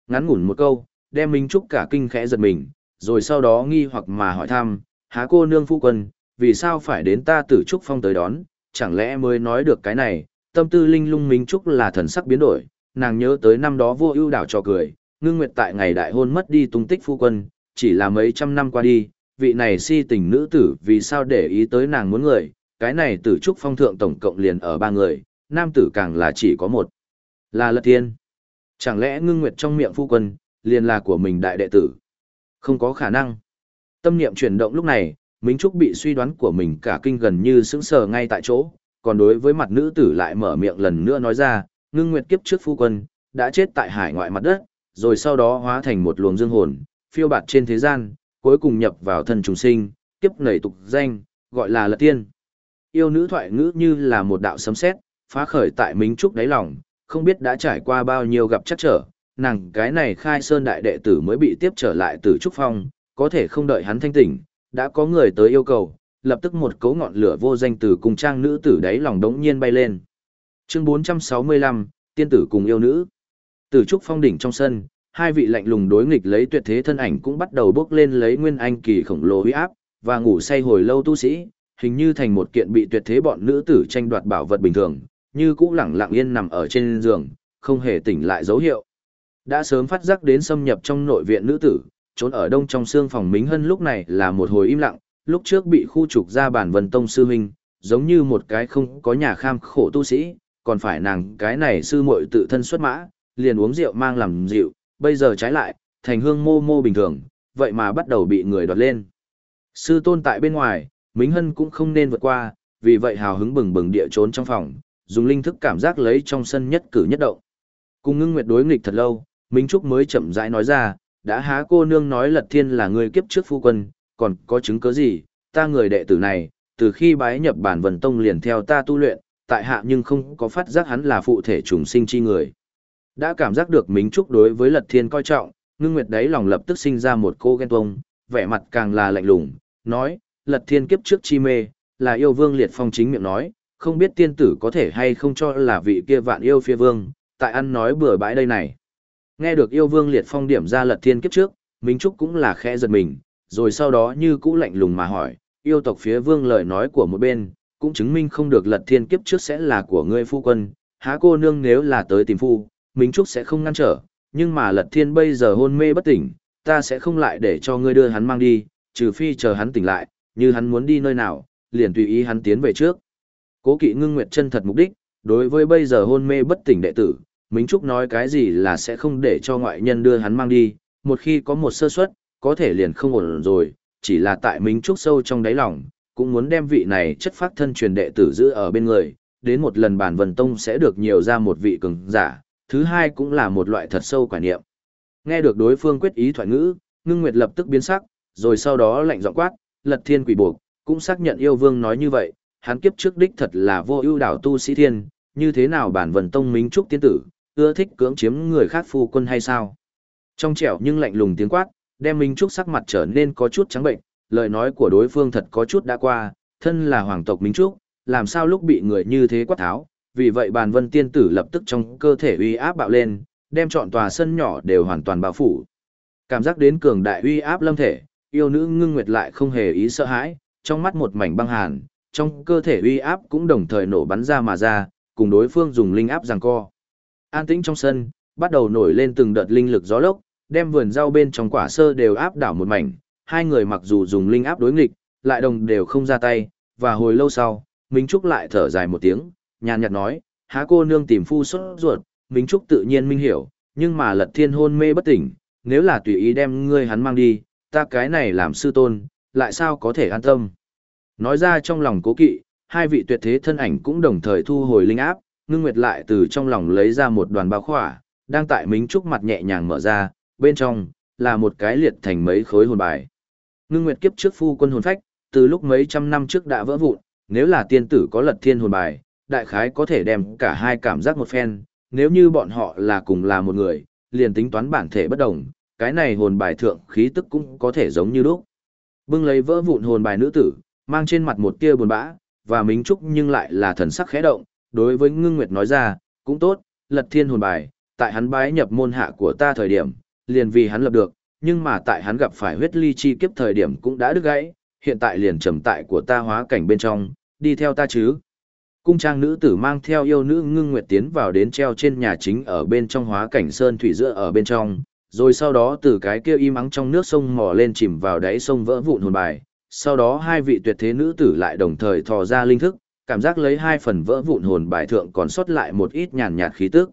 Ngắn ngủn một câu, đem Minh Trúc cả kinh khẽ giật mình, rồi sau đó nghi hoặc mà hỏi thăm, há cô nương phu quân, vì sao phải đến ta tử trúc phong tới đón, chẳng lẽ mới nói được cái này, tâm tư linh lung Minh Trúc là thần sắc biến đổi, nàng nhớ tới năm đó vô ưu đảo cho cười, ngưng nguyệt tại ngày đại hôn mất đi tung tích phu quân, chỉ là mấy trăm năm qua đi, vị này si tình nữ tử vì sao để ý tới nàng muốn người, cái này tử trúc phong thượng tổng cộng liền ở ba người, nam tử càng là chỉ có một, là lật thiên. Chẳng lẽ ngưng nguyệt trong miệng phu quân, liền là của mình đại đệ tử? Không có khả năng. Tâm niệm chuyển động lúc này, Minh Trúc bị suy đoán của mình cả kinh gần như sững sờ ngay tại chỗ, còn đối với mặt nữ tử lại mở miệng lần nữa nói ra, ngưng nguyệt kiếp trước phu quân, đã chết tại hải ngoại mặt đất, rồi sau đó hóa thành một luồng dương hồn, phiêu bạt trên thế gian, cuối cùng nhập vào thân trùng sinh, kiếp nảy tục danh, gọi là lật tiên. Yêu nữ thoại ngữ như là một đạo sấm sét, phá khởi tại Minh Trúc đáy lòng, không biết đã trải qua bao nhiêu gặp chắc trở, nàng cái này khai sơn đại đệ tử mới bị tiếp trở lại từ Trúc Phong, có thể không đợi hắn thanh tỉnh, đã có người tới yêu cầu, lập tức một cấu ngọn lửa vô danh từ cùng trang nữ tử đáy lòng đống nhiên bay lên. Chương 465, tiên tử cùng yêu nữ. Từ Trúc Phong đỉnh trong sân, hai vị lạnh lùng đối nghịch lấy tuyệt thế thân ảnh cũng bắt đầu bước lên lấy nguyên anh kỳ khổng lồ uy áp, và ngủ say hồi lâu tu sĩ, hình như thành một kiện bị tuyệt thế bọn nữ tử tranh đoạt bảo vật bình thường, như cũ lẳng lặng yên nằm ở trên giường, không hề tỉnh lại dấu hiệu. Đã sớm phát giác đến xâm nhập trong nội viện nữ tử, trốn ở đông trong xương phòng Mính Hân lúc này là một hồi im lặng, lúc trước bị khu trục ra bản vân tông sư huynh, giống như một cái không có nhà kham khổ tu sĩ, còn phải nàng cái này sư muội tự thân xuất mã, liền uống rượu mang làm rượu, bây giờ trái lại, thành hương mô mô bình thường, vậy mà bắt đầu bị người đoạt lên. Sư tôn tại bên ngoài, Mính Hân cũng không nên vượt qua, vì vậy hào hứng bừng bừng địa trốn trong phòng, dùng linh thức cảm giác lấy trong sân nhất cử nhất động. Cùng ngưng nguyệt đối nghịch thật lâu, Minh Trúc mới chậm rãi nói ra, đã há cô nương nói lật thiên là người kiếp trước phu quân, còn có chứng cứ gì, ta người đệ tử này, từ khi bái nhập bản vần tông liền theo ta tu luyện, tại hạ nhưng không có phát giác hắn là phụ thể trùng sinh chi người. Đã cảm giác được Mính Trúc đối với Lật Thiên coi trọng, ngưng nguyệt đấy lòng lập tức sinh ra một cô ghen tuông, vẻ mặt càng là lạnh lùng, nói, Lật Thiên kiếp trước chi mê, là yêu vương liệt phong chính miệng nói, không biết tiên tử có thể hay không cho là vị kia vạn yêu phía vương, tại ăn nói bừa bãi đây này. Nghe được yêu vương liệt phong điểm ra Lật Thiên kiếp trước, minh Trúc cũng là khẽ giật mình, rồi sau đó như cũ lạnh lùng mà hỏi, yêu tộc phía vương lời nói của một bên, cũng chứng minh không được lật thiên kiếp trước sẽ là của ngươi phu quân, há cô nương nếu là tới tìm phu, Minh Trúc sẽ không ngăn trở, nhưng mà lật thiên bây giờ hôn mê bất tỉnh, ta sẽ không lại để cho ngươi đưa hắn mang đi, trừ phi chờ hắn tỉnh lại, như hắn muốn đi nơi nào, liền tùy ý hắn tiến về trước. Cố kỵ ngưng nguyệt chân thật mục đích, đối với bây giờ hôn mê bất tỉnh đệ tử, Minh Trúc nói cái gì là sẽ không để cho ngoại nhân đưa hắn mang đi, một khi có một sơ suất, có thể liền không ổn rồi, chỉ là tại Minh Trúc sâu trong đáy lòng, cũng muốn đem vị này chất phát thân truyền đệ tử giữ ở bên người, đến một lần bản vần tông sẽ được nhiều ra một vị cường giả, thứ hai cũng là một loại thật sâu quả niệm. Nghe được đối phương quyết ý thoại ngữ, ngưng nguyệt lập tức biến sắc, rồi sau đó lạnh giọng quát, lật thiên quỷ buộc, cũng xác nhận yêu vương nói như vậy, hắn kiếp trước đích thật là vô ưu đảo tu sĩ thiên, như thế nào bản vần tông minh trúc tiên tử, ưa thích cưỡng chiếm người khác phu quân hay sao? Trong trẻo nhưng lạnh lùng tiếng quát, đem minh trúc sắc mặt trở nên có chút trắng bệnh, lời nói của đối phương thật có chút đã qua, thân là hoàng tộc Minh Trúc, làm sao lúc bị người như thế quát tháo, vì vậy bàn vân tiên tử lập tức trong cơ thể uy áp bạo lên, đem trọn tòa sân nhỏ đều hoàn toàn bao phủ. Cảm giác đến cường đại uy áp lâm thể, yêu nữ ngưng nguyệt lại không hề ý sợ hãi, trong mắt một mảnh băng hàn, trong cơ thể uy áp cũng đồng thời nổ bắn ra mà ra, cùng đối phương dùng linh áp giằng co. An tĩnh trong sân, bắt đầu nổi lên từng đợt linh lực gió lốc, đem vườn rau bên trong quả sơ đều áp đảo một mảnh, hai người mặc dù dùng linh áp đối nghịch, lại đồng đều không ra tay, và hồi lâu sau, Minh Trúc lại thở dài một tiếng, nhàn nhạt nói, há cô nương tìm phu xuất ruột, Minh Trúc tự nhiên minh hiểu, nhưng mà lật thiên hôn mê bất tỉnh, nếu là tùy ý đem ngươi hắn mang đi, ta cái này làm sư tôn, lại sao có thể an tâm. Nói ra trong lòng cố kỵ, hai vị tuyệt thế thân ảnh cũng đồng thời thu hồi linh áp, ngưng nguyệt lại từ trong lòng lấy ra một đoàn bao khỏa, đang tại mính Trúc mặt nhẹ nhàng mở ra, bên trong, là một cái liệt thành mấy khối hồn bài. Ngưng nguyệt kiếp trước phu quân hồn phách, từ lúc mấy trăm năm trước đã vỡ vụn, nếu là tiên tử có lật thiên hồn bài, đại khái có thể đem cả hai cảm giác một phen, nếu như bọn họ là cùng là một người, liền tính toán bản thể bất đồng, cái này hồn bài thượng khí tức cũng có thể giống như lúc. Bưng lấy vỡ vụn hồn bài nữ tử, mang trên mặt một tia buồn bã, và mính trúc nhưng lại là thần sắc khẽ động, đối với ngưng nguyệt nói ra, cũng tốt, lật thiên hồn bài, tại hắn bái nhập môn hạ của ta thời điểm, liền vì hắn lập được, nhưng mà tại hắn gặp phải huyết ly chi kiếp thời điểm cũng đã đứt gãy, hiện tại liền trầm tại của ta hóa cảnh bên trong, đi theo ta chứ. Cung trang nữ tử mang theo yêu nữ ngưng nguyệt tiến vào đến treo trên nhà chính ở bên trong hóa cảnh sơn thủy giữa ở bên trong, rồi sau đó từ cái kia im ắng trong nước sông mò lên chìm vào đáy sông vỡ vụn hồn bài. Sau đó hai vị tuyệt thế nữ tử lại đồng thời thò ra linh thức, cảm giác lấy hai phần vỡ vụn hồn bài thượng còn sót lại một ít nhàn nhạt khí tức.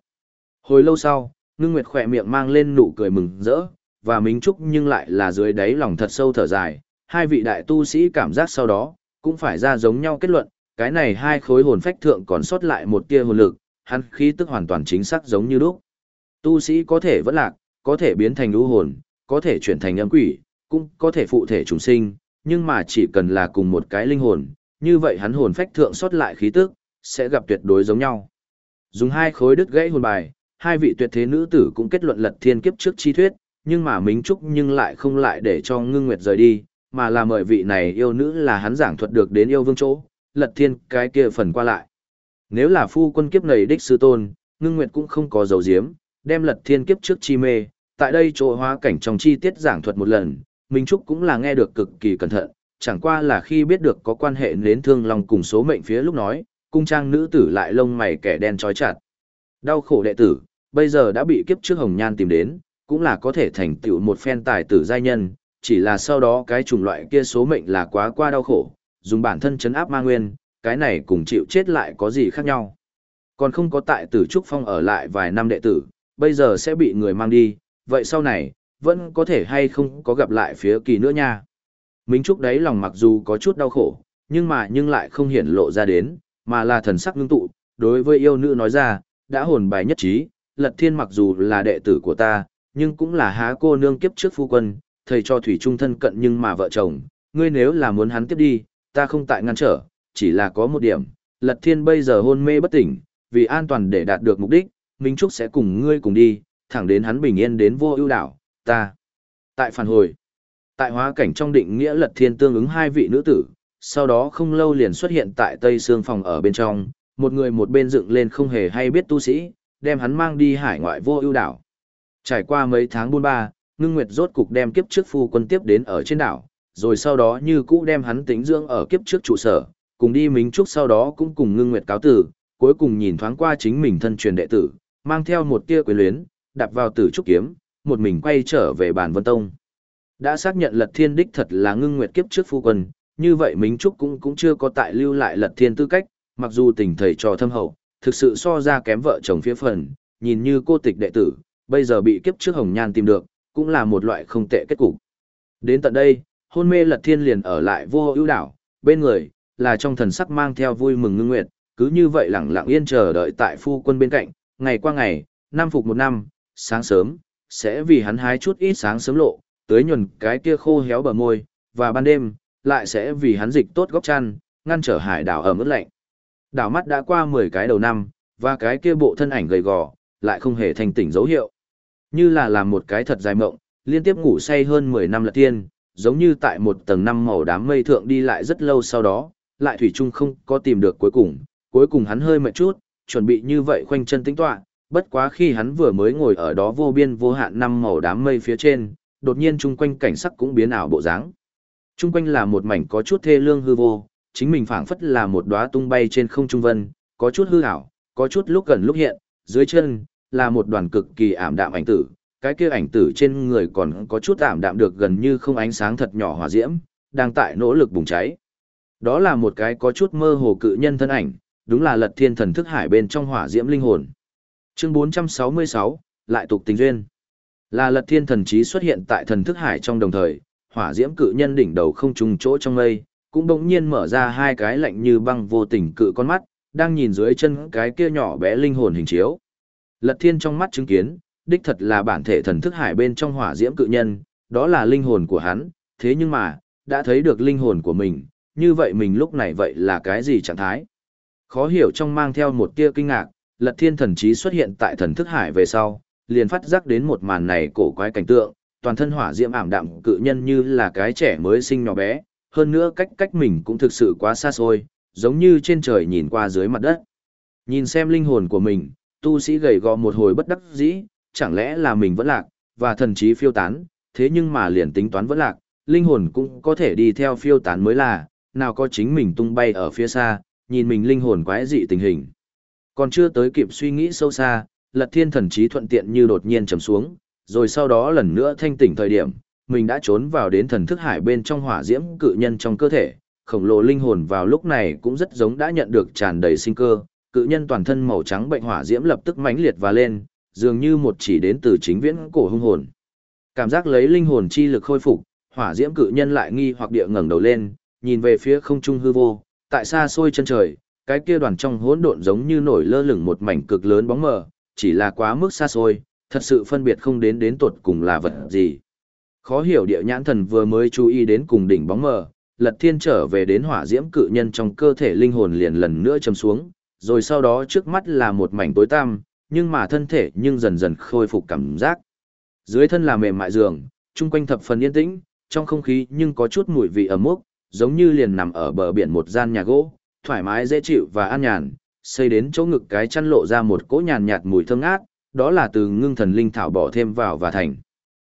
Hồi lâu sau, ngưng nguyệt khỏe miệng mang lên nụ cười mừng rỡ, và Minh Trúc nhưng lại là dưới đáy lòng thật sâu thở dài, hai vị đại tu sĩ cảm giác sau đó, cũng phải ra giống nhau kết luận, cái này hai khối hồn phách thượng còn sót lại một tia hồn lực, hắn khí tức hoàn toàn chính xác giống như lúc. Tu sĩ có thể vẫn lạc, có thể biến thành u hồn, có thể chuyển thành âm quỷ, cũng có thể phụ thể trùng sinh, nhưng mà chỉ cần là cùng một cái linh hồn, như vậy hắn hồn phách thượng sót lại khí tức, sẽ gặp tuyệt đối giống nhau. Dùng hai khối đứt gãy hồn bài, hai vị tuyệt thế nữ tử cũng kết luận lật thiên kiếp trước chi thuyết, nhưng mà Mính Trúc nhưng lại không lại để cho ngưng nguyệt rời đi, mà là mời vị này yêu nữ là hắn giảng thuật được đến yêu vương chỗ, lật thiên cái kia phần qua lại. Nếu là phu quân kiếp này đích sư tôn, ngưng nguyệt cũng không có dấu diếm, đem lật thiên kiếp trước chi mê, tại đây chỗ hóa cảnh trong chi tiết giảng thuật một lần, Minh Trúc cũng là nghe được cực kỳ cẩn thận, chẳng qua là khi biết được có quan hệ đến thương lòng cùng số mệnh phía lúc nói, cung trang nữ tử lại lông mày kẻ đen trói chặt. Đau khổ đệ tử, bây giờ đã bị kiếp trước hồng nhan tìm đến, cũng là có thể thành tựu một phen tài tử giai nhân, chỉ là sau đó cái chủng loại kia số mệnh là quá qua đau khổ, dùng bản thân chấn áp ma nguyên, cái này cùng chịu chết lại có gì khác nhau. Còn không có tại tử Trúc Phong ở lại vài năm đệ tử, bây giờ sẽ bị người mang đi, vậy sau này, vẫn có thể hay không có gặp lại phía kỳ nữa nha. Minh Trúc đấy lòng mặc dù có chút đau khổ, nhưng mà nhưng lại không hiển lộ ra đến, mà là thần sắc ngưng tụ, đối với yêu nữ nói ra, đã hồn bài nhất trí, lật thiên mặc dù là đệ tử của ta, nhưng cũng là há cô nương kiếp trước phu quân, thầy cho thủy trung thân cận nhưng mà vợ chồng, ngươi nếu là muốn hắn tiếp đi, ta không tại ngăn trở, chỉ là có một điểm, Lật Thiên bây giờ hôn mê bất tỉnh, vì an toàn để đạt được mục đích, Minh Trúc sẽ cùng ngươi cùng đi, thẳng đến hắn bình yên đến vô ưu đảo, ta. Tại phản hồi, tại hóa cảnh trong định nghĩa Lật Thiên tương ứng hai vị nữ tử, sau đó không lâu liền xuất hiện tại Tây Sương phòng ở bên trong, một người một bên dựng lên không hề hay biết tu sĩ, đem hắn mang đi hải ngoại vô ưu đảo. Trải qua mấy tháng buôn ba, ngưng nguyệt rốt cục đem kiếp trước phu quân tiếp đến ở trên đảo, rồi sau đó như cũ đem hắn tính dưỡng ở kiếp trước trụ sở, cùng đi mính trúc sau đó cũng cùng ngưng nguyệt cáo tử, cuối cùng nhìn thoáng qua chính mình thân truyền đệ tử, mang theo một tia quyền luyến, đạp vào tử trúc kiếm, một mình quay trở về bản vân tông. Đã xác nhận lật thiên đích thật là ngưng nguyệt kiếp trước phu quân, như vậy minh trúc cũng cũng chưa có tại lưu lại lật thiên tư cách, mặc dù tình thầy trò thâm hậu, thực sự so ra kém vợ chồng phía phần, nhìn như cô tịch đệ tử, bây giờ bị kiếp trước hồng nhan tìm được, cũng là một loại không tệ kết cục. Đến tận đây, hôn mê lật thiên liền ở lại vô ưu đảo, bên người, là trong thần sắc mang theo vui mừng ngưng nguyệt, cứ như vậy lặng lặng yên chờ đợi tại phu quân bên cạnh, ngày qua ngày, năm phục một năm, sáng sớm, sẽ vì hắn hái chút ít sáng sớm lộ, tưới nhuần cái kia khô héo bờ môi, và ban đêm, lại sẽ vì hắn dịch tốt góc chăn, ngăn trở hải đảo ở mức lạnh. Đảo mắt đã qua 10 cái đầu năm, và cái kia bộ thân ảnh gầy gò, lại không hề thành tỉnh dấu hiệu. Như là làm một cái thật dài mộng, liên tiếp ngủ say hơn 10 năm lật tiên, giống như tại một tầng năm màu đám mây thượng đi lại rất lâu sau đó, lại thủy chung không có tìm được cuối cùng, cuối cùng hắn hơi mệt chút, chuẩn bị như vậy khoanh chân tính tọa, bất quá khi hắn vừa mới ngồi ở đó vô biên vô hạn năm màu đám mây phía trên, đột nhiên chung quanh cảnh sắc cũng biến ảo bộ dáng. Chung quanh là một mảnh có chút thê lương hư vô, chính mình phảng phất là một đóa tung bay trên không trung vân, có chút hư ảo, có chút lúc gần lúc hiện, dưới chân là một đoàn cực kỳ ảm đạm ảnh tử, cái kia ảnh tử trên người còn có chút ảm đạm được gần như không ánh sáng thật nhỏ hỏa diễm, đang tại nỗ lực bùng cháy. Đó là một cái có chút mơ hồ cự nhân thân ảnh, đúng là Lật Thiên Thần Thức Hải bên trong hỏa diễm linh hồn. Chương 466, lại tục tình duyên. Là Lật Thiên Thần trí xuất hiện tại Thần Thức Hải trong đồng thời, hỏa diễm cự nhân đỉnh đầu không trùng chỗ trong mây, cũng bỗng nhiên mở ra hai cái lạnh như băng vô tình cự con mắt, đang nhìn dưới chân cái kia nhỏ bé linh hồn hình chiếu. Lật Thiên trong mắt chứng kiến, đích thật là bản thể thần thức hải bên trong hỏa diễm cự nhân, đó là linh hồn của hắn, thế nhưng mà, đã thấy được linh hồn của mình, như vậy mình lúc này vậy là cái gì trạng thái? Khó hiểu trong mang theo một tia kinh ngạc, Lật Thiên thần trí xuất hiện tại thần thức hải về sau, liền phát giác đến một màn này cổ quái cảnh tượng, toàn thân hỏa diễm ảm đạm cự nhân như là cái trẻ mới sinh nhỏ bé, hơn nữa cách cách mình cũng thực sự quá xa xôi, giống như trên trời nhìn qua dưới mặt đất. Nhìn xem linh hồn của mình, tu sĩ gầy gò một hồi bất đắc dĩ, chẳng lẽ là mình vẫn lạc, và thần trí phiêu tán, thế nhưng mà liền tính toán vẫn lạc, linh hồn cũng có thể đi theo phiêu tán mới là, nào có chính mình tung bay ở phía xa, nhìn mình linh hồn quái dị tình hình. Còn chưa tới kịp suy nghĩ sâu xa, lật thiên thần trí thuận tiện như đột nhiên trầm xuống, rồi sau đó lần nữa thanh tỉnh thời điểm, mình đã trốn vào đến thần thức hải bên trong hỏa diễm cự nhân trong cơ thể, khổng lồ linh hồn vào lúc này cũng rất giống đã nhận được tràn đầy sinh cơ, cự nhân toàn thân màu trắng bệnh hỏa diễm lập tức mãnh liệt và lên, dường như một chỉ đến từ chính viễn cổ hung hồn. Cảm giác lấy linh hồn chi lực khôi phục, hỏa diễm cự nhân lại nghi hoặc địa ngẩng đầu lên, nhìn về phía không trung hư vô, tại xa xôi chân trời, cái kia đoàn trong hỗn độn giống như nổi lơ lửng một mảnh cực lớn bóng mờ, chỉ là quá mức xa xôi, thật sự phân biệt không đến đến tuột cùng là vật gì. Khó hiểu địa nhãn thần vừa mới chú ý đến cùng đỉnh bóng mờ, lật thiên trở về đến hỏa diễm cự nhân trong cơ thể linh hồn liền lần nữa chầm xuống, rồi sau đó trước mắt là một mảnh tối tăm, nhưng mà thân thể nhưng dần dần khôi phục cảm giác. Dưới thân là mềm mại giường, chung quanh thập phần yên tĩnh, trong không khí nhưng có chút mùi vị ẩm mốc, giống như liền nằm ở bờ biển một gian nhà gỗ, thoải mái dễ chịu và an nhàn, xây đến chỗ ngực cái chăn lộ ra một cỗ nhàn nhạt mùi thơm ngát, đó là từ ngưng thần linh thảo bỏ thêm vào và thành.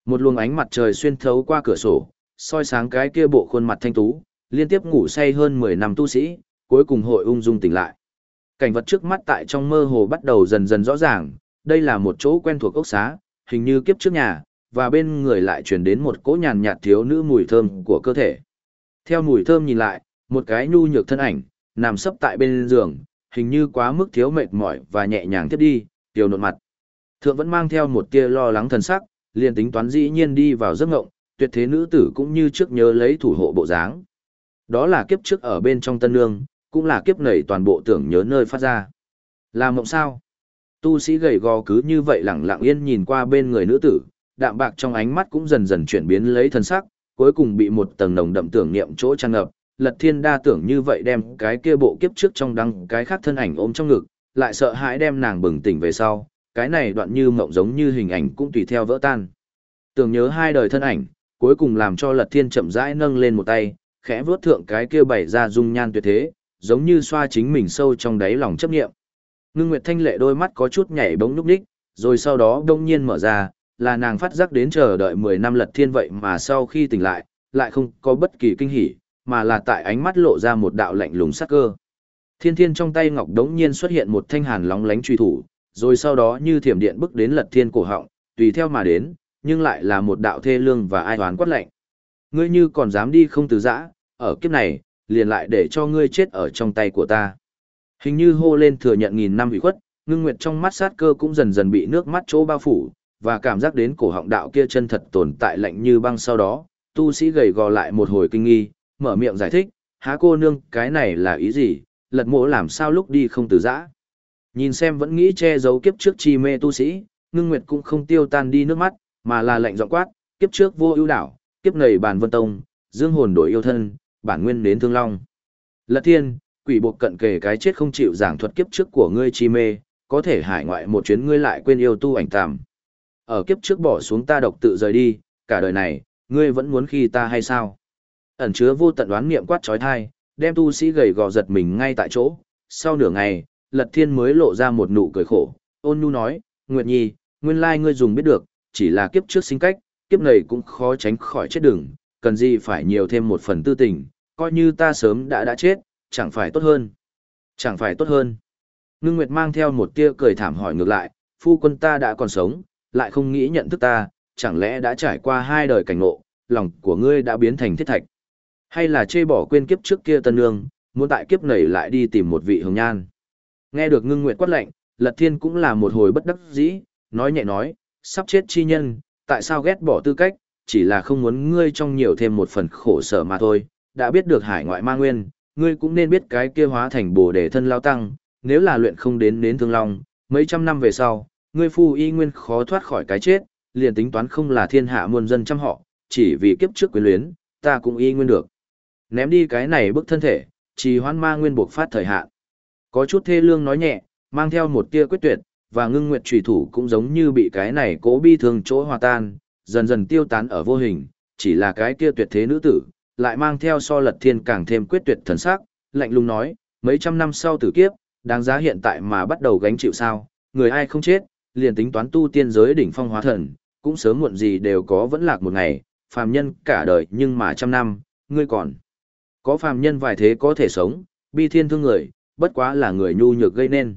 Một luồng ánh mặt trời xuyên thấu qua cửa sổ, soi sáng cái kia bộ khuôn mặt thanh tú, liên tiếp ngủ say hơn 10 năm tu sĩ, cuối cùng hội ung dung tỉnh lại. Cảnh vật trước mắt tại trong mơ hồ bắt đầu dần dần rõ ràng, đây là một chỗ quen thuộc ốc xá, hình như kiếp trước nhà, và bên người lại truyền đến một cỗ nhàn nhạt thiếu nữ mùi thơm của cơ thể. Theo mùi thơm nhìn lại, một cái nhu nhược thân ảnh, nằm sấp tại bên giường, hình như quá mức thiếu mệt mỏi và nhẹ nhàng tiếp đi, tiểu nộn mặt. Thượng vẫn mang theo một tia lo lắng thần sắc, liền tính toán dĩ nhiên đi vào giấc ngộng, tuyệt thế nữ tử cũng như trước nhớ lấy thủ hộ bộ dáng. Đó là kiếp trước ở bên trong tân nương, cũng là kiếp nảy toàn bộ tưởng nhớ nơi phát ra. Làm mộng sao? Tu sĩ gầy gò cứ như vậy lặng lặng yên nhìn qua bên người nữ tử, đạm bạc trong ánh mắt cũng dần dần chuyển biến lấy thần sắc, cuối cùng bị một tầng nồng đậm tưởng niệm chỗ tràn ngập, Lật Thiên đa tưởng như vậy đem cái kia bộ kiếp trước trong đăng cái khác thân ảnh ôm trong ngực, lại sợ hãi đem nàng bừng tỉnh về sau, cái này đoạn như mộng giống như hình ảnh cũng tùy theo vỡ tan. Tưởng nhớ hai đời thân ảnh, cuối cùng làm cho Lật Thiên chậm rãi nâng lên một tay, khẽ vuốt thượng cái kia bày ra dung nhan tuyệt thế, giống như xoa chính mình sâu trong đáy lòng chấp niệm. Ngưng Nguyệt Thanh lệ đôi mắt có chút nhảy bóng nhúc đích, rồi sau đó đông nhiên mở ra, là nàng phát giác đến chờ đợi 10 năm Lật Thiên vậy mà sau khi tỉnh lại, lại không có bất kỳ kinh hỉ, mà là tại ánh mắt lộ ra một đạo lạnh lùng sắc cơ. Thiên Thiên trong tay ngọc đống nhiên xuất hiện một thanh hàn lóng lánh truy thủ, rồi sau đó như thiểm điện bước đến Lật Thiên cổ họng, tùy theo mà đến, nhưng lại là một đạo thê lương và ai oán quát lạnh. Ngươi như còn dám đi không từ giã, ở kiếp này, liền lại để cho ngươi chết ở trong tay của ta. Hình như hô lên thừa nhận nghìn năm bị khuất, ngưng nguyệt trong mắt sát cơ cũng dần dần bị nước mắt chỗ bao phủ, và cảm giác đến cổ họng đạo kia chân thật tồn tại lạnh như băng sau đó, tu sĩ gầy gò lại một hồi kinh nghi, mở miệng giải thích, há cô nương, cái này là ý gì, lật mộ làm sao lúc đi không từ giã. Nhìn xem vẫn nghĩ che giấu kiếp trước chi mê tu sĩ, ngưng nguyệt cũng không tiêu tan đi nước mắt, mà là lệnh giọng quát, kiếp trước vô ưu đảo, kiếp nầy bàn vân tông, dương hồn đổi yêu thân, bản nguyên đến thương long. Lật thiên, quỷ buộc cận kề cái chết không chịu giảng thuật kiếp trước của ngươi chi mê, có thể hải ngoại một chuyến ngươi lại quên yêu tu ảnh tạm. Ở kiếp trước bỏ xuống ta độc tự rời đi, cả đời này, ngươi vẫn muốn khi ta hay sao? Ẩn chứa vô tận đoán niệm quát trói thai, đem tu sĩ gầy gò giật mình ngay tại chỗ. Sau nửa ngày, Lật Thiên mới lộ ra một nụ cười khổ, ôn nhu nói, Nguyệt Nhi, nguyên lai ngươi dùng biết được, chỉ là kiếp trước sinh cách, kiếp này cũng khó tránh khỏi chết đường, cần gì phải nhiều thêm một phần tư tình, coi như ta sớm đã đã chết, chẳng phải tốt hơn. Chẳng phải tốt hơn. Ngưng Nguyệt mang theo một tia cười thảm hỏi ngược lại, phu quân ta đã còn sống, lại không nghĩ nhận thức ta, chẳng lẽ đã trải qua hai đời cảnh ngộ, lòng của ngươi đã biến thành thiết thạch. Hay là chê bỏ quên kiếp trước kia tân nương, muốn tại kiếp này lại đi tìm một vị hồng nhan. Nghe được ngưng nguyệt quát lệnh, lật thiên cũng là một hồi bất đắc dĩ, nói nhẹ nói, sắp chết chi nhân, tại sao ghét bỏ tư cách, chỉ là không muốn ngươi trong nhiều thêm một phần khổ sở mà thôi, đã biết được hải ngoại ma nguyên, ngươi cũng nên biết cái kia hóa thành bồ đề thân lao tăng, nếu là luyện không đến đến thương long, mấy trăm năm về sau, ngươi phu y nguyên khó thoát khỏi cái chết, liền tính toán không là thiên hạ muôn dân trăm họ, chỉ vì kiếp trước quyến luyến, ta cũng y nguyên được. Ném đi cái này bức thân thể, trì hoãn ma nguyên buộc phát thời hạn. Có chút thê lương nói nhẹ, mang theo một tia quyết tuyệt, và ngưng nguyệt trùy thủ cũng giống như bị cái này cố bi thương chỗ hòa tan, dần dần tiêu tán ở vô hình, chỉ là cái kia tuyệt thế nữ tử, lại mang theo so lật thiên càng thêm quyết tuyệt thần sắc, lạnh lùng nói, mấy trăm năm sau tử kiếp, đáng giá hiện tại mà bắt đầu gánh chịu sao, người ai không chết, liền tính toán tu tiên giới đỉnh phong hóa thần, cũng sớm muộn gì đều có vẫn lạc một ngày, phàm nhân cả đời nhưng mà trăm năm, ngươi còn. Có phàm nhân vài thế có thể sống, bi thiên thương người, bất quá là người nhu nhược gây nên.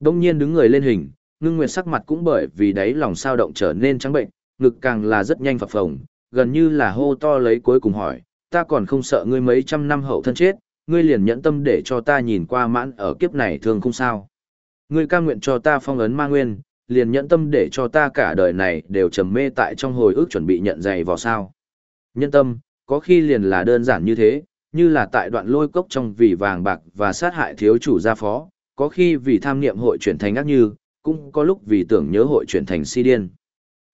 Đông nhiên đứng người lên hình, ngưng nguyệt sắc mặt cũng bởi vì đáy lòng sao động trở nên trắng bệnh, ngực càng là rất nhanh phập phồng, gần như là hô to lấy cuối cùng hỏi, ta còn không sợ ngươi mấy trăm năm hậu thân chết, ngươi liền nhẫn tâm để cho ta nhìn qua mãn ở kiếp này thường không sao. Ngươi ca nguyện cho ta phong ấn ma nguyên, liền nhẫn tâm để cho ta cả đời này đều trầm mê tại trong hồi ức chuẩn bị nhận dày vào sao. Nhân tâm, có khi liền là đơn giản như thế, như là tại đoạn lôi cốc trong vì vàng bạc và sát hại thiếu chủ gia phó, có khi vì tham niệm hội chuyển thành ác như, cũng có lúc vì tưởng nhớ hội chuyển thành si điên.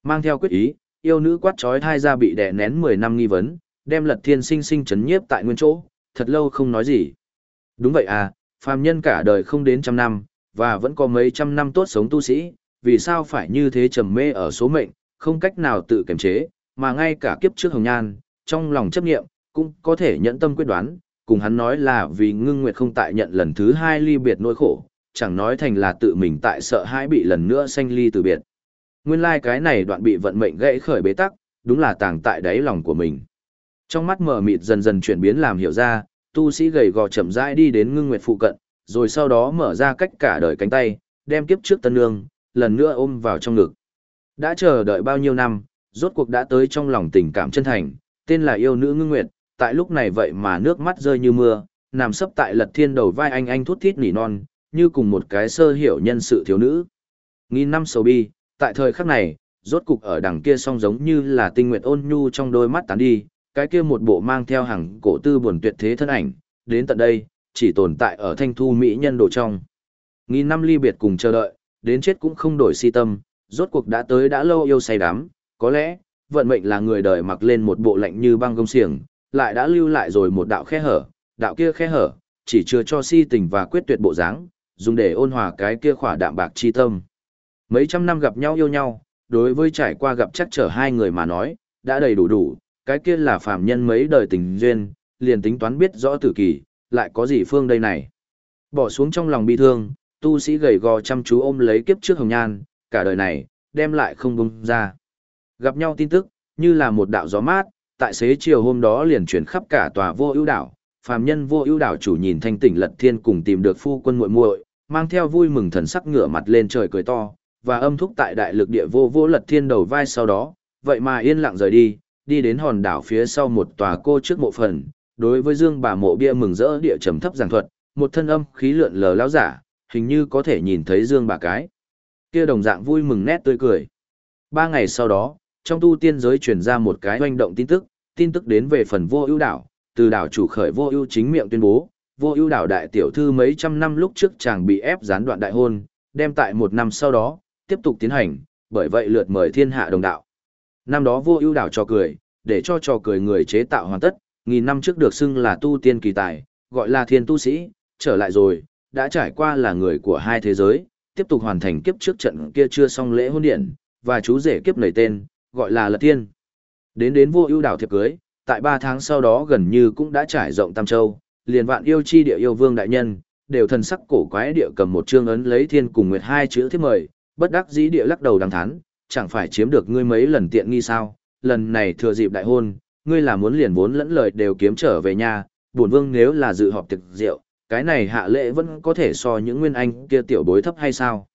Mang theo quyết ý, yêu nữ quát trói thai ra bị đè nén 10 năm nghi vấn, đem lật thiên sinh sinh chấn nhiếp tại nguyên chỗ, thật lâu không nói gì. Đúng vậy à, phàm nhân cả đời không đến trăm năm, và vẫn có mấy trăm năm tốt sống tu sĩ, vì sao phải như thế trầm mê ở số mệnh, không cách nào tự kiềm chế, mà ngay cả kiếp trước hồng nhan, trong lòng chấp nghiệm, cũng có thể nhận tâm quyết đoán, cùng hắn nói là vì ngưng nguyệt không tại nhận lần thứ hai ly biệt nỗi khổ, chẳng nói thành là tự mình tại sợ hãi bị lần nữa sanh ly từ biệt. Nguyên lai like cái này đoạn bị vận mệnh gãy khởi bế tắc, đúng là tàng tại đáy lòng của mình. Trong mắt mờ mịt dần dần chuyển biến làm hiểu ra, tu sĩ gầy gò chậm rãi đi đến ngưng nguyệt phụ cận, rồi sau đó mở ra cách cả đời cánh tay, đem kiếp trước tân nương, lần nữa ôm vào trong ngực. Đã chờ đợi bao nhiêu năm, rốt cuộc đã tới trong lòng tình cảm chân thành, tên là yêu nữ ngưng nguyệt, tại lúc này vậy mà nước mắt rơi như mưa, nằm sấp tại lật thiên đầu vai anh anh thút thít nỉ non, như cùng một cái sơ hiểu nhân sự thiếu nữ. Nghìn năm sầu bi, tại thời khắc này, rốt cục ở đằng kia song giống như là tinh nguyện ôn nhu trong đôi mắt tán đi, cái kia một bộ mang theo hàng cổ tư buồn tuyệt thế thân ảnh, đến tận đây, chỉ tồn tại ở thanh thu mỹ nhân đồ trong. Nghìn năm ly biệt cùng chờ đợi, đến chết cũng không đổi si tâm, rốt cuộc đã tới đã lâu yêu say đắm, có lẽ, vận mệnh là người đời mặc lên một bộ lạnh như băng gông xiềng, lại đã lưu lại rồi một đạo khe hở, đạo kia khe hở, chỉ chưa cho si tình và quyết tuyệt bộ dáng, dùng để ôn hòa cái kia khỏa đạm bạc chi tâm. Mấy trăm năm gặp nhau yêu nhau, đối với trải qua gặp chắc trở hai người mà nói, đã đầy đủ đủ, cái kia là phàm nhân mấy đời tình duyên, liền tính toán biết rõ tử kỳ, lại có gì phương đây này. Bỏ xuống trong lòng bi thương, tu sĩ gầy gò chăm chú ôm lấy kiếp trước hồng nhan, cả đời này, đem lại không bung ra. Gặp nhau tin tức, như là một đạo gió mát, tại xế chiều hôm đó liền chuyển khắp cả tòa vô ưu đảo. Phàm nhân vô ưu đảo chủ nhìn thanh tỉnh lật thiên cùng tìm được phu quân muội muội, mang theo vui mừng thần sắc ngửa mặt lên trời cười to, và âm thúc tại đại lực địa vô vô lật thiên đầu vai sau đó, vậy mà yên lặng rời đi, đi đến hòn đảo phía sau một tòa cô trước mộ phần, đối với dương bà mộ bia mừng rỡ địa trầm thấp giảng thuật, một thân âm khí lượn lờ lão giả, hình như có thể nhìn thấy dương bà cái. Kia đồng dạng vui mừng nét tươi cười. Ba ngày sau đó, trong tu tiên giới truyền ra một cái hoành động tin tức, tin tức đến về phần vô ưu đảo, từ đảo chủ khởi vô ưu chính miệng tuyên bố, vô ưu đảo đại tiểu thư mấy trăm năm lúc trước chàng bị ép gián đoạn đại hôn, đem tại một năm sau đó, tiếp tục tiến hành, bởi vậy lượt mời thiên hạ đồng đạo. Năm đó vô ưu đảo cho cười, để cho trò cười người chế tạo hoàn tất, nghìn năm trước được xưng là tu tiên kỳ tài, gọi là thiên tu sĩ, trở lại rồi, đã trải qua là người của hai thế giới, tiếp tục hoàn thành kiếp trước trận kia chưa xong lễ hôn điện, và chú rể kiếp nảy tên, gọi là lật tiên. Đến đến vô ưu đảo thiệp cưới, tại ba tháng sau đó gần như cũng đã trải rộng Tam Châu, liền vạn yêu chi địa yêu vương đại nhân, đều thần sắc cổ quái địa cầm một chương ấn lấy thiên cùng nguyệt hai chữ thiếp mời, bất đắc dĩ địa lắc đầu đắng thán, chẳng phải chiếm được ngươi mấy lần tiện nghi sao, lần này thừa dịp đại hôn, ngươi là muốn liền vốn lẫn lời đều kiếm trở về nhà, bổn vương nếu là dự họp thực rượu, cái này hạ lễ vẫn có thể so những nguyên anh kia tiểu bối thấp hay sao?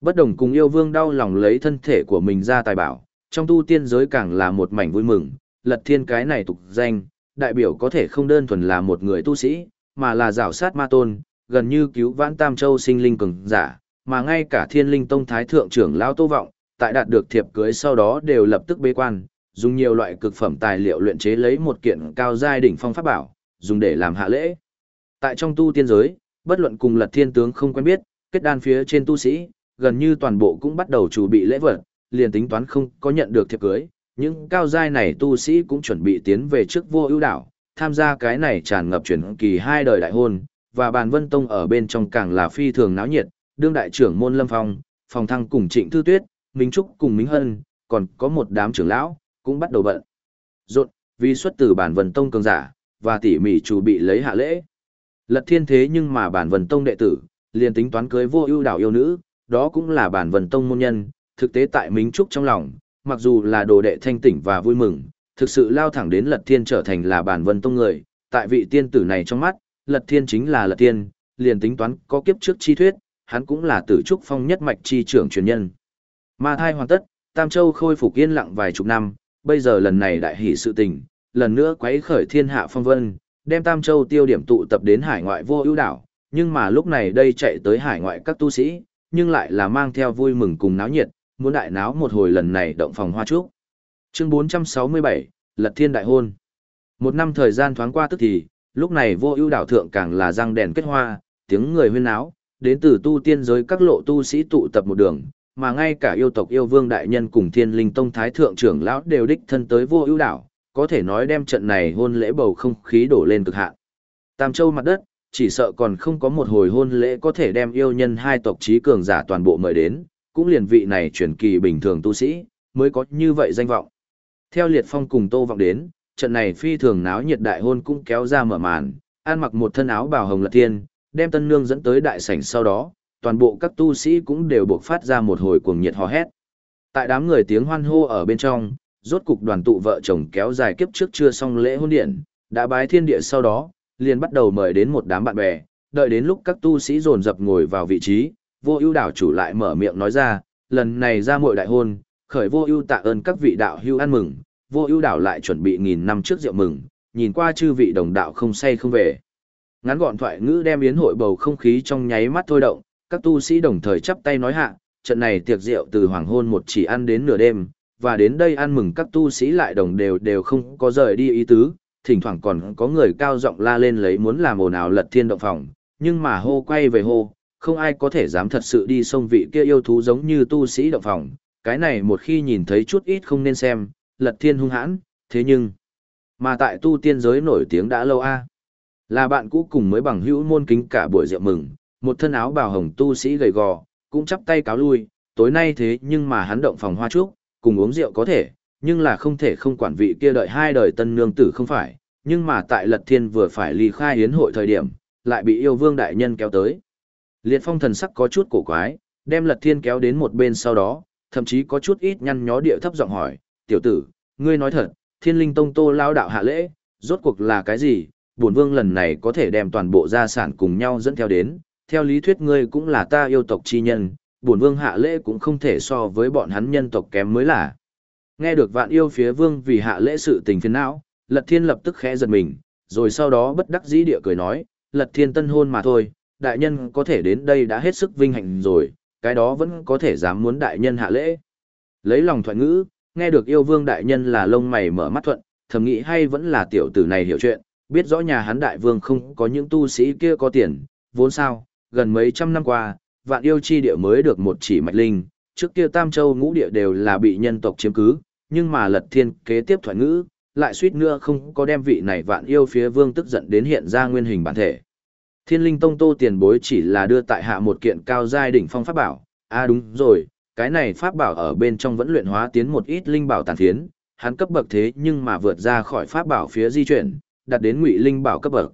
Bất đồng cùng yêu vương đau lòng lấy thân thể của mình ra tài bảo, trong tu tiên giới càng là một mảnh vui mừng, lật thiên cái này tục danh, đại biểu có thể không đơn thuần là một người tu sĩ, mà là rảo sát ma tôn, gần như cứu vãn tam châu sinh linh cường giả, mà ngay cả thiên linh tông thái thượng trưởng lao tô vọng, tại đạt được thiệp cưới sau đó đều lập tức bế quan, dùng nhiều loại cực phẩm tài liệu luyện chế lấy một kiện cao giai đỉnh phong pháp bảo, dùng để làm hạ lễ. Tại trong tu tiên giới, bất luận cùng lật thiên tướng không quen biết, kết đan phía trên tu sĩ, gần như toàn bộ cũng bắt đầu chuẩn bị lễ vật, liền tính toán không có nhận được thiệp cưới, những cao giai này tu sĩ cũng chuẩn bị tiến về trước vô ưu đảo, tham gia cái này tràn ngập chuyển kỳ hai đời đại hôn, và bàn vân tông ở bên trong càng là phi thường náo nhiệt, đương đại trưởng môn lâm phong, phòng thăng cùng trịnh thư tuyết, minh trúc cùng minh hân, còn có một đám trưởng lão, cũng bắt đầu bận. Rộn, vì xuất từ bản vân tông cường giả, và tỉ mỉ chủ bị lấy hạ lễ. Lật thiên thế nhưng mà bản vân tông đệ tử, liền tính toán cưới vô ưu đảo yêu nữ, đó cũng là bản vân tông môn nhân, thực tế tại Minh Trúc trong lòng, mặc dù là đồ đệ thanh tỉnh và vui mừng, thực sự lao thẳng đến Lật Thiên trở thành là bản vân tông người, tại vị tiên tử này trong mắt, Lật Thiên chính là Lật Thiên, liền tính toán có kiếp trước chi thuyết, hắn cũng là tử trúc phong nhất mạch chi trưởng truyền nhân. Ma thai hoàn tất, Tam Châu khôi phục yên lặng vài chục năm, bây giờ lần này đại hỷ sự tình, lần nữa quấy khởi thiên hạ phong vân, đem Tam Châu tiêu điểm tụ tập đến hải ngoại vô ưu đảo, nhưng mà lúc này đây chạy tới hải ngoại các tu sĩ, nhưng lại là mang theo vui mừng cùng náo nhiệt, muốn đại náo một hồi lần này động phòng hoa trúc. Chương 467, Lật Thiên Đại Hôn. Một năm thời gian thoáng qua tức thì, lúc này vô ưu đảo thượng càng là răng đèn kết hoa, tiếng người huyên náo, đến từ tu tiên giới các lộ tu sĩ tụ tập một đường, mà ngay cả yêu tộc yêu vương đại nhân cùng thiên linh tông thái thượng trưởng lão đều đích thân tới vô ưu đảo, có thể nói đem trận này hôn lễ bầu không khí đổ lên cực hạn. Tam châu mặt đất, chỉ sợ còn không có một hồi hôn lễ có thể đem yêu nhân hai tộc trí cường giả toàn bộ mời đến, cũng liền vị này truyền kỳ bình thường tu sĩ, mới có như vậy danh vọng. Theo Liệt Phong cùng Tô Vọng đến, trận này phi thường náo nhiệt đại hôn cũng kéo ra mở màn, an mặc một thân áo bào hồng lật tiên, đem tân nương dẫn tới đại sảnh sau đó, toàn bộ các tu sĩ cũng đều buộc phát ra một hồi cuồng nhiệt hò hét. Tại đám người tiếng hoan hô ở bên trong, rốt cục đoàn tụ vợ chồng kéo dài kiếp trước chưa xong lễ hôn điện, đã bái thiên địa sau đó, liền bắt đầu mời đến một đám bạn bè, đợi đến lúc các tu sĩ dồn dập ngồi vào vị trí, vô ưu đảo chủ lại mở miệng nói ra, lần này ra muội đại hôn, khởi vô ưu tạ ơn các vị đạo hưu ăn mừng, vô ưu đảo lại chuẩn bị nghìn năm trước rượu mừng, nhìn qua chư vị đồng đạo không say không về. Ngắn gọn thoại ngữ đem yến hội bầu không khí trong nháy mắt thôi động, các tu sĩ đồng thời chắp tay nói hạ, trận này tiệc rượu từ hoàng hôn một chỉ ăn đến nửa đêm, và đến đây ăn mừng các tu sĩ lại đồng đều đều không có rời đi ý tứ, thỉnh thoảng còn có người cao giọng la lên lấy muốn làm ồn ào lật thiên động phòng, nhưng mà hô quay về hô, không ai có thể dám thật sự đi xông vị kia yêu thú giống như tu sĩ động phòng, cái này một khi nhìn thấy chút ít không nên xem, lật thiên hung hãn, thế nhưng, Mà tại tu tiên giới nổi tiếng đã lâu a. Là bạn cũ cùng mới bằng hữu môn kính cả buổi rượu mừng, một thân áo bào hồng tu sĩ gầy gò, cũng chắp tay cáo lui, tối nay thế nhưng mà hắn động phòng hoa trúc, cùng uống rượu có thể, nhưng là không thể không quản vị kia đợi hai đời tân nương tử không phải, nhưng mà tại Lật Thiên vừa phải ly khai hiến hội thời điểm, lại bị yêu vương đại nhân kéo tới. Liệt phong thần sắc có chút cổ quái, đem Lật Thiên kéo đến một bên sau đó, thậm chí có chút ít nhăn nhó địa thấp giọng hỏi, tiểu tử, ngươi nói thật, thiên linh tông tô lao đạo hạ lễ, rốt cuộc là cái gì, bổn vương lần này có thể đem toàn bộ gia sản cùng nhau dẫn theo đến, theo lý thuyết ngươi cũng là ta yêu tộc chi nhân, bổn vương hạ lễ cũng không thể so với bọn hắn nhân tộc kém mới là. Nghe được vạn yêu phía vương vì hạ lễ sự tình phiền não, lật thiên lập tức khẽ giật mình, rồi sau đó bất đắc dĩ địa cười nói, lật thiên tân hôn mà thôi, đại nhân có thể đến đây đã hết sức vinh hạnh rồi, cái đó vẫn có thể dám muốn đại nhân hạ lễ. Lấy lòng thoại ngữ, nghe được yêu vương đại nhân là lông mày mở mắt thuận, thầm nghĩ hay vẫn là tiểu tử này hiểu chuyện, biết rõ nhà hắn đại vương không có những tu sĩ kia có tiền, vốn sao, gần mấy trăm năm qua, vạn yêu chi địa mới được một chỉ mạch linh, trước kia tam châu ngũ địa đều là bị nhân tộc chiếm cứ, nhưng mà lật thiên kế tiếp thoại ngữ, lại suýt nữa không có đem vị này vạn yêu phía vương tức giận đến hiện ra nguyên hình bản thể. Thiên linh tông tô tiền bối chỉ là đưa tại hạ một kiện cao giai đỉnh phong pháp bảo, à đúng rồi, cái này pháp bảo ở bên trong vẫn luyện hóa tiến một ít linh bảo tàn phiến, hắn cấp bậc thế nhưng mà vượt ra khỏi pháp bảo phía di chuyển, đạt đến ngụy linh bảo cấp bậc.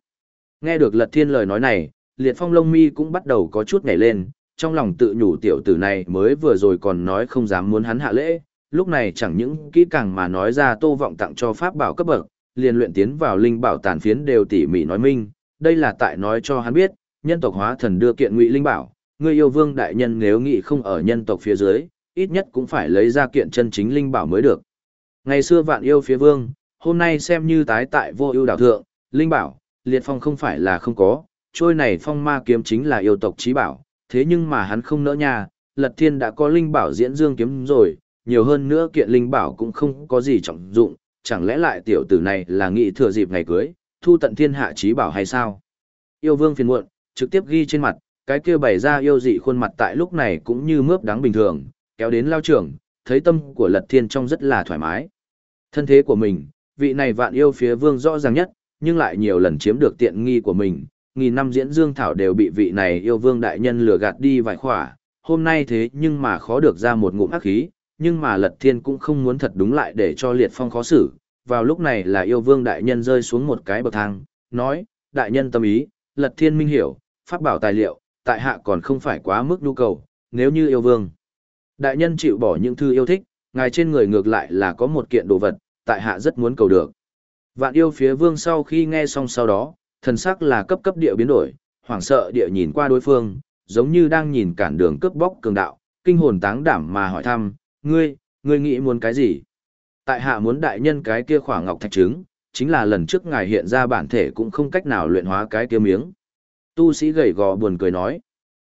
Nghe được Lật Thiên lời nói này, Liệt Phong lông mi cũng bắt đầu có chút nhảy lên, trong lòng tự nhủ tiểu tử này mới vừa rồi còn nói không dám muốn hắn hạ lễ, lúc này chẳng những kỹ càng mà nói ra tô vọng tặng cho pháp bảo cấp bậc, liền luyện tiến vào linh bảo tàn phiến đều tỉ mỉ nói minh, đây là tại nói cho hắn biết, nhân tộc hóa thần đưa kiện ngụy linh bảo, người yêu vương đại nhân nếu nghĩ không ở nhân tộc phía dưới, ít nhất cũng phải lấy ra kiện chân chính linh bảo mới được. Ngày xưa vạn yêu phía vương, hôm nay xem như tái tại vô ưu đảo thượng, linh bảo, liệt phong không phải là không có, trôi này phong ma kiếm chính là yêu tộc trí bảo, thế nhưng mà hắn không nỡ nha, lật thiên đã có linh bảo diễn dương kiếm rồi, nhiều hơn nữa kiện linh bảo cũng không có gì trọng dụng, chẳng lẽ lại tiểu tử này là nghị thừa dịp ngày cưới, thu tận thiên hạ trí bảo hay sao? Yêu vương phiền muộn, trực tiếp ghi trên mặt, cái kia bày ra yêu dị khuôn mặt tại lúc này cũng như mướp đáng bình thường, kéo đến lao trưởng, thấy tâm của lật thiên trong rất là thoải mái. Thân thế của mình, vị này vạn yêu phía vương rõ ràng nhất, nhưng lại nhiều lần chiếm được tiện nghi của mình, nghìn năm diễn dương thảo đều bị vị này yêu vương đại nhân lừa gạt đi vài khỏa, hôm nay thế nhưng mà khó được ra một ngụm ác khí, nhưng mà lật thiên cũng không muốn thật đúng lại để cho liệt phong khó xử, vào lúc này là yêu vương đại nhân rơi xuống một cái bậc thang, nói, đại nhân tâm ý, lật thiên minh hiểu, phát bảo tài liệu, tại hạ còn không phải quá mức nhu cầu, nếu như yêu vương. Đại nhân chịu bỏ những thư yêu thích, ngài trên người ngược lại là có một kiện đồ vật, tại hạ rất muốn cầu được. Vạn yêu phía vương sau khi nghe xong sau đó, thần sắc là cấp cấp địa biến đổi, hoảng sợ địa nhìn qua đối phương, giống như đang nhìn cản đường cướp bóc cường đạo, kinh hồn táng đảm mà hỏi thăm, ngươi, ngươi nghĩ muốn cái gì? Tại hạ muốn đại nhân cái kia khỏa ngọc thạch trứng, chính là lần trước ngài hiện ra bản thể cũng không cách nào luyện hóa cái kia miếng. Tu sĩ gầy gò buồn cười nói.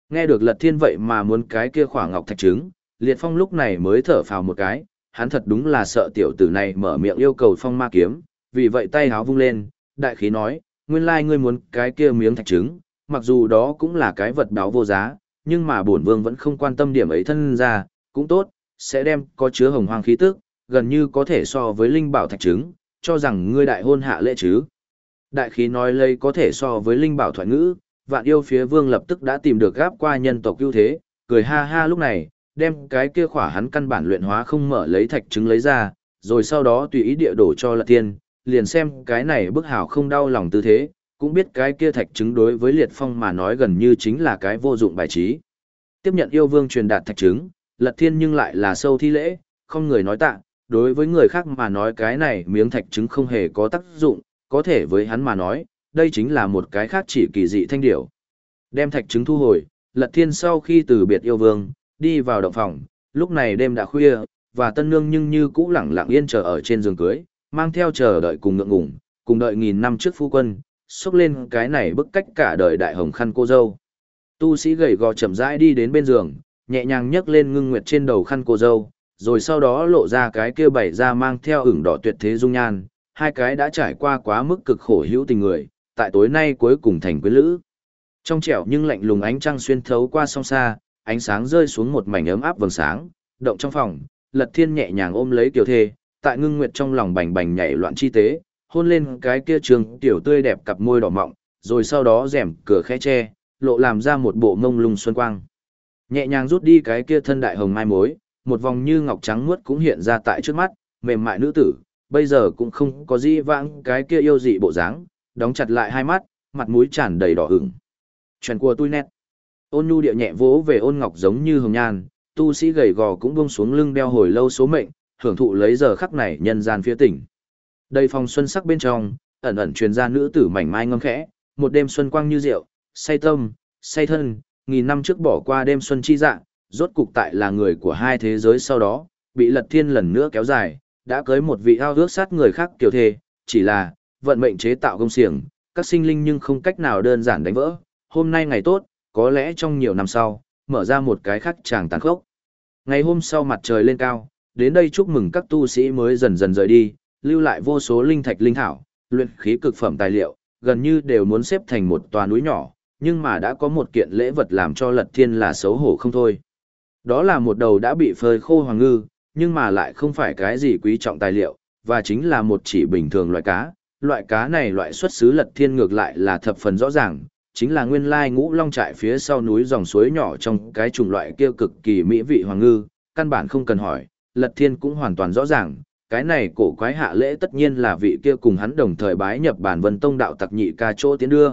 Nghe được lật thiên vậy mà muốn cái kia khỏa ngọc thạch trứng, liệt phong lúc này mới thở phào một cái, hắn thật đúng là sợ tiểu tử này mở miệng yêu cầu phong ma kiếm, vì vậy tay háo vung lên, đại khí nói, nguyên lai ngươi muốn cái kia miếng thạch trứng, mặc dù đó cũng là cái vật báo vô giá, nhưng mà bổn vương vẫn không quan tâm điểm ấy thân ra, cũng tốt, sẽ đem có chứa hồng hoang khí tức, gần như có thể so với linh bảo thạch trứng, cho rằng ngươi đại hôn hạ lễ chứ. Đại khí nói lây có thể so với linh bảo thoại ngữ, vạn yêu phía vương lập tức đã tìm được gáp qua nhân tộc ưu thế, cười ha ha lúc này, đem cái kia khỏa hắn căn bản luyện hóa không mở lấy thạch trứng lấy ra, rồi sau đó tùy ý địa đổ cho lật tiên, liền xem cái này bức hào không đau lòng tư thế, cũng biết cái kia thạch trứng đối với liệt phong mà nói gần như chính là cái vô dụng bài trí. Tiếp nhận yêu vương truyền đạt thạch trứng, lật thiên nhưng lại là sâu thi lễ, không người nói tạ, đối với người khác mà nói cái này miếng thạch trứng không hề có tác dụng, có thể với hắn mà nói, đây chính là một cái khác chỉ kỳ dị thanh điểu. Đem thạch trứng thu hồi, lật thiên sau khi từ biệt yêu vương, đi vào động phòng, lúc này đêm đã khuya, và tân nương nhưng như cũ lẳng lặng yên chờ ở trên giường cưới, mang theo chờ đợi cùng ngượng ngùng, cùng đợi nghìn năm trước phu quân, xúc lên cái này bức cách cả đời đại hồng khăn cô dâu. Tu sĩ gầy gò chậm rãi đi đến bên giường, nhẹ nhàng nhấc lên ngưng nguyệt trên đầu khăn cô dâu, rồi sau đó lộ ra cái kia bảy ra mang theo ửng đỏ tuyệt thế dung nhan, hai cái đã trải qua quá mức cực khổ hữu tình người, tại tối nay cuối cùng thành quyến lữ. Trong trẻo nhưng lạnh lùng ánh trăng xuyên thấu qua song xa, ánh sáng rơi xuống một mảnh ấm áp vầng sáng, động trong phòng, Lật Thiên nhẹ nhàng ôm lấy Kiều Thê, tại ngưng nguyệt trong lòng bành bành nhảy loạn chi tế, hôn lên cái kia trường tiểu tươi đẹp cặp môi đỏ mọng, rồi sau đó rèm cửa khẽ che, lộ làm ra một bộ mông lung xuân quang. Nhẹ nhàng rút đi cái kia thân đại hồng mai mối, một vòng như ngọc trắng muốt cũng hiện ra tại trước mắt, mềm mại nữ tử, bây giờ cũng không có gì vãng cái kia yêu dị bộ dáng, đóng chặt lại hai mắt, mặt mũi tràn đầy đỏ ửng. Chuyện của tôi nét. Ôn nhu địa nhẹ vỗ về ôn ngọc giống như hồng nhan, tu sĩ gầy gò cũng buông xuống lưng đeo hồi lâu số mệnh, hưởng thụ lấy giờ khắc này nhân gian phía tỉnh. Đây phòng xuân sắc bên trong, ẩn ẩn truyền ra nữ tử mảnh mai ngâm khẽ, một đêm xuân quang như rượu, say tâm, say thân, nghìn năm trước bỏ qua đêm xuân chi dạng, rốt cục tại là người của hai thế giới sau đó, bị lật thiên lần nữa kéo dài, đã cưới một vị ao ước sát người khác kiểu thề, chỉ là, vận mệnh chế tạo công xiềng, các sinh linh nhưng không cách nào đơn giản đánh vỡ, hôm nay ngày tốt, có lẽ trong nhiều năm sau, mở ra một cái khác chàng tàn khốc. Ngày hôm sau mặt trời lên cao, đến đây chúc mừng các tu sĩ mới dần dần rời đi, lưu lại vô số linh thạch linh thảo, luyện khí cực phẩm tài liệu, gần như đều muốn xếp thành một tòa núi nhỏ, nhưng mà đã có một kiện lễ vật làm cho lật thiên là xấu hổ không thôi. Đó là một đầu đã bị phơi khô hoàng ngư, nhưng mà lại không phải cái gì quý trọng tài liệu, và chính là một chỉ bình thường loại cá. Loại cá này loại xuất xứ lật thiên ngược lại là thập phần rõ ràng, chính là nguyên lai ngũ long trại phía sau núi dòng suối nhỏ trong cái chủng loại kia cực kỳ mỹ vị hoàng ngư, căn bản không cần hỏi, lật thiên cũng hoàn toàn rõ ràng, cái này cổ quái hạ lễ tất nhiên là vị kia cùng hắn đồng thời bái nhập bản vân tông đạo tặc nhị ca chỗ tiến đưa.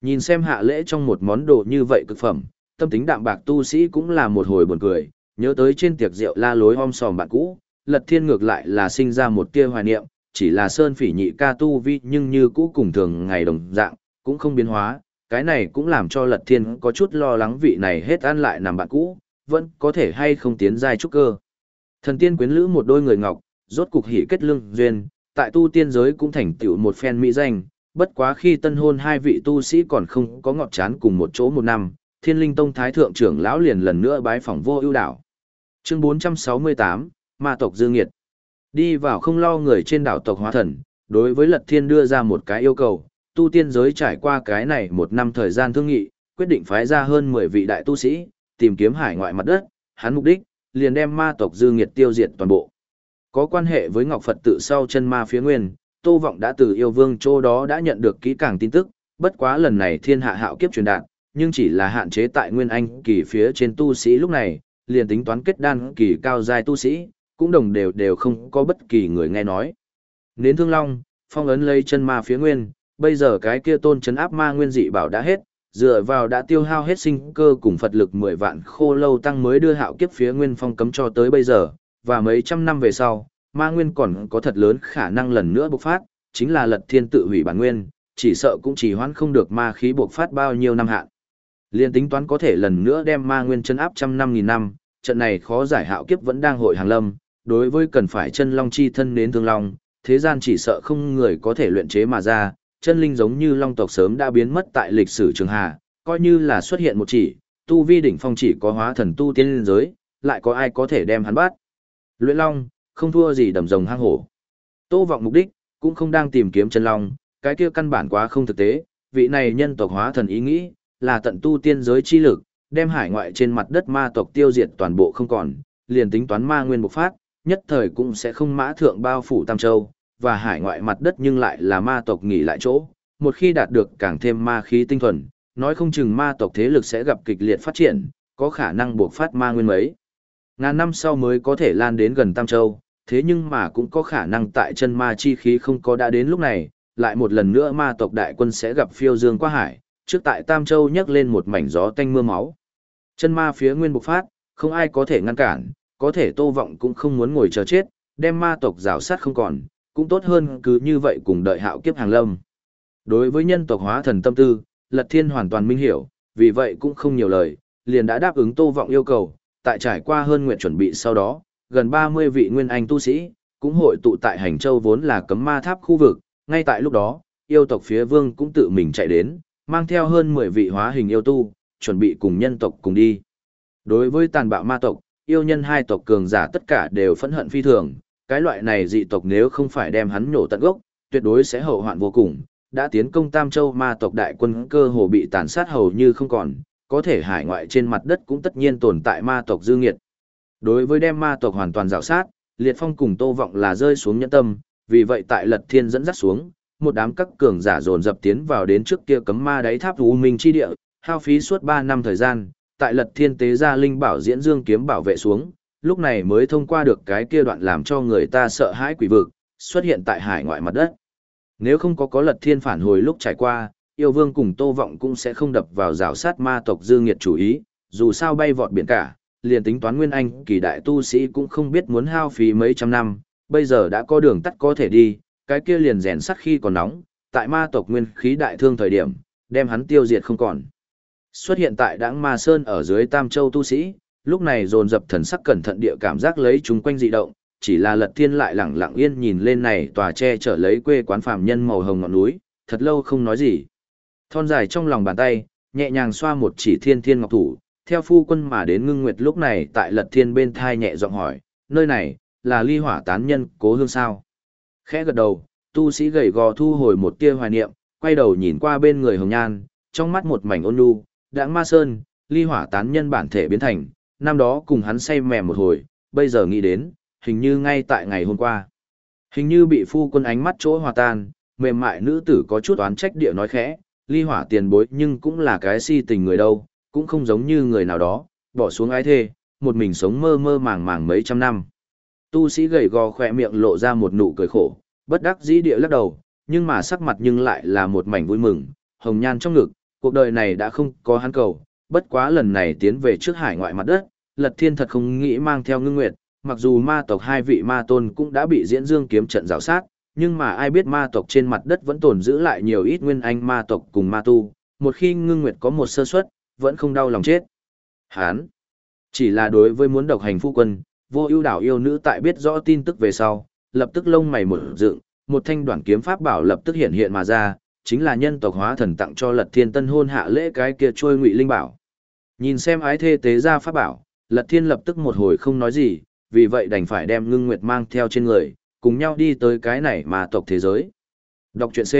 Nhìn xem hạ lễ trong một món đồ như vậy cực phẩm, tâm tính đạm bạc tu sĩ cũng là một hồi buồn cười, nhớ tới trên tiệc rượu la lối om sòm bạn cũ, lật thiên ngược lại là sinh ra một tia hoài niệm, chỉ là sơn phỉ nhị ca tu vi nhưng như cũ cùng thường ngày đồng dạng, cũng không biến hóa, cái này cũng làm cho lật thiên có chút lo lắng vị này hết ăn lại nằm bạn cũ, vẫn có thể hay không tiến giai trúc cơ. Thần tiên quyến lữ một đôi người ngọc, rốt cục hỉ kết lương duyên, tại tu tiên giới cũng thành tựu một phen mỹ danh, bất quá khi tân hôn hai vị tu sĩ còn không có ngọt chán cùng một chỗ một năm, thiên linh tông thái thượng trưởng lão liền lần nữa bái phỏng vô ưu đảo. Chương 468, Ma tộc Dương Nghiệt. Đi vào không lo người trên đảo tộc hóa thần, đối với Lật Thiên đưa ra một cái yêu cầu, tu tiên giới trải qua cái này một năm thời gian thương nghị, quyết định phái ra hơn 10 vị đại tu sĩ, tìm kiếm hải ngoại mặt đất, hắn mục đích, liền đem ma tộc Dư Nghiệt tiêu diệt toàn bộ. Có quan hệ với Ngọc Phật tự sau chân ma phía nguyên, Tô Vọng đã từ yêu vương chỗ đó đã nhận được kỹ càng tin tức, bất quá lần này thiên hạ hạo kiếp truyền đạt, nhưng chỉ là hạn chế tại nguyên anh kỳ phía trên tu sĩ lúc này, liền tính toán kết đan kỳ cao giai tu sĩ, cũng đồng đều đều không có bất kỳ người nghe nói. Nến Thương Long, phong ấn lấy chân ma phía nguyên, bây giờ cái kia tôn chấn áp ma nguyên dị bảo đã hết, dựa vào đã tiêu hao hết sinh cơ cùng Phật lực 10 vạn khô lâu tăng mới đưa hạo kiếp phía nguyên phong cấm cho tới bây giờ, và mấy trăm năm về sau, ma nguyên còn có thật lớn khả năng lần nữa bộc phát, chính là lật thiên tự hủy bản nguyên, chỉ sợ cũng chỉ hoãn không được ma khí bộc phát bao nhiêu năm hạn. Liên tính toán có thể lần nữa đem ma nguyên chân áp trăm năm nghìn năm, trận này khó giải hạo kiếp vẫn đang hội hàng lâm, đối với cần phải chân long chi thân đến thương long, thế gian chỉ sợ không người có thể luyện chế mà ra, chân linh giống như long tộc sớm đã biến mất tại lịch sử trường hà, coi như là xuất hiện một chỉ, tu vi đỉnh phong chỉ có hóa thần tu tiên giới, lại có ai có thể đem hắn bắt. Luyện long, không thua gì đầm rồng hang hổ. Tô vọng mục đích, cũng không đang tìm kiếm chân long, cái kia căn bản quá không thực tế, vị này nhân tộc hóa thần ý nghĩ, là tận tu tiên giới chi lực, đem hải ngoại trên mặt đất ma tộc tiêu diệt toàn bộ không còn, liền tính toán ma nguyên bộc phát, nhất thời cũng sẽ không mã thượng bao phủ Tam Châu, và hải ngoại mặt đất nhưng lại là ma tộc nghỉ lại chỗ, một khi đạt được càng thêm ma khí tinh thuần, nói không chừng ma tộc thế lực sẽ gặp kịch liệt phát triển, có khả năng buộc phát ma nguyên mấy. Ngàn năm sau mới có thể lan đến gần Tam Châu, thế nhưng mà cũng có khả năng tại chân ma chi khí không có đã đến lúc này, lại một lần nữa ma tộc đại quân sẽ gặp phiêu dương qua hải, trước tại Tam Châu nhấc lên một mảnh gió tanh mưa máu. Chân ma phía nguyên bộc phát, không ai có thể ngăn cản, có thể tô vọng cũng không muốn ngồi chờ chết, đem ma tộc rào sát không còn, cũng tốt hơn cứ như vậy cùng đợi hạo kiếp hàng lâm. Đối với nhân tộc hóa thần tâm tư, Lật Thiên hoàn toàn minh hiểu, vì vậy cũng không nhiều lời, liền đã đáp ứng tô vọng yêu cầu, tại trải qua hơn nguyện chuẩn bị sau đó, gần 30 vị nguyên anh tu sĩ, cũng hội tụ tại Hành Châu vốn là cấm ma tháp khu vực, ngay tại lúc đó, yêu tộc phía vương cũng tự mình chạy đến, mang theo hơn 10 vị hóa hình yêu tu, chuẩn bị cùng nhân tộc cùng đi. Đối với tàn bạo ma tộc, yêu nhân hai tộc cường giả tất cả đều phẫn hận phi thường, cái loại này dị tộc nếu không phải đem hắn nhổ tận gốc, tuyệt đối sẽ hậu hoạn vô cùng, đã tiến công Tam Châu ma tộc đại quân cơ hồ bị tàn sát hầu như không còn, có thể hải ngoại trên mặt đất cũng tất nhiên tồn tại ma tộc dư nghiệt. Đối với đem ma tộc hoàn toàn rào sát, Liệt Phong cùng Tô Vọng là rơi xuống nhẫn tâm, vì vậy tại Lật Thiên dẫn dắt xuống, một đám các cường giả dồn dập tiến vào đến trước kia cấm ma đáy tháp U Minh chi địa, hao phí suốt 3 năm thời gian, tại Lật Thiên tế ra linh bảo diễn dương kiếm bảo vệ xuống, lúc này mới thông qua được cái kia đoạn làm cho người ta sợ hãi quỷ vực, xuất hiện tại hải ngoại mặt đất. Nếu không có có Lật Thiên phản hồi lúc trải qua, yêu vương cùng Tô Vọng cũng sẽ không đập vào rào sát ma tộc Dương Nghiệt chủ ý, dù sao bay vọt biển cả, liền tính toán Nguyên Anh, kỳ đại tu sĩ cũng không biết muốn hao phí mấy trăm năm, bây giờ đã có đường tắt có thể đi, cái kia liền rèn sắt khi còn nóng, tại ma tộc nguyên khí đại thương thời điểm, đem hắn tiêu diệt không còn. Xuất hiện tại đãng ma sơn ở dưới Tam Châu tu sĩ, lúc này dồn dập thần sắc cẩn thận địa cảm giác lấy chúng quanh dị động, chỉ là lật thiên lại lẳng lặng yên nhìn lên này tòa che chở lấy quê quán phàm nhân màu hồng ngọn núi, thật lâu không nói gì. Thon dài trong lòng bàn tay, nhẹ nhàng xoa một chỉ thiên thiên ngọc thủ, theo phu quân mà đến ngưng nguyệt lúc này tại lật thiên bên thai nhẹ giọng hỏi, nơi này, là ly hỏa tán nhân cố hương sao? Khẽ gật đầu, tu sĩ gầy gò thu hồi một tia hoài niệm, quay đầu nhìn qua bên người hồng nhan, trong mắt một mảnh ôn nhu, đãng ma sơn, ly hỏa tán nhân bản thể biến thành, năm đó cùng hắn say mềm một hồi, bây giờ nghĩ đến, hình như ngay tại ngày hôm qua. Hình như bị phu quân ánh mắt chỗ hòa tan, mềm mại nữ tử có chút oán trách địa nói khẽ, ly hỏa tiền bối nhưng cũng là cái si tình người đâu, cũng không giống như người nào đó, bỏ xuống ái thê, một mình sống mơ mơ màng màng mấy trăm năm. Tu sĩ gầy gò khỏe miệng lộ ra một nụ cười khổ, bất đắc dĩ địa lắc đầu, nhưng mà sắc mặt nhưng lại là một mảnh vui mừng, hồng nhan trong ngực, cuộc đời này đã không có hắn cầu, bất quá lần này tiến về trước hải ngoại mặt đất, Lật Thiên thật không nghĩ mang theo ngưng nguyệt, mặc dù ma tộc hai vị ma tôn cũng đã bị diễn dương kiếm trận rào sát, nhưng mà ai biết ma tộc trên mặt đất vẫn tồn giữ lại nhiều ít nguyên anh ma tộc cùng ma tu, một khi ngưng nguyệt có một sơ suất, vẫn không đau lòng chết. Hán, chỉ là đối với muốn độc hành phu quân, vô ưu đảo yêu nữ tại biết rõ tin tức về sau, lập tức lông mày mở dựng, một thanh đoạn kiếm pháp bảo lập tức hiện hiện mà ra, chính là nhân tộc hóa thần tặng cho Lật Thiên Tân hôn hạ lễ cái kia trôi ngụy linh bảo. Nhìn xem ái thê tế ra pháp bảo, Lật Thiên lập tức một hồi không nói gì, vì vậy đành phải đem Ngưng Nguyệt mang theo trên người, cùng nhau đi tới cái này mà tộc thế giới. Đọc truyện C.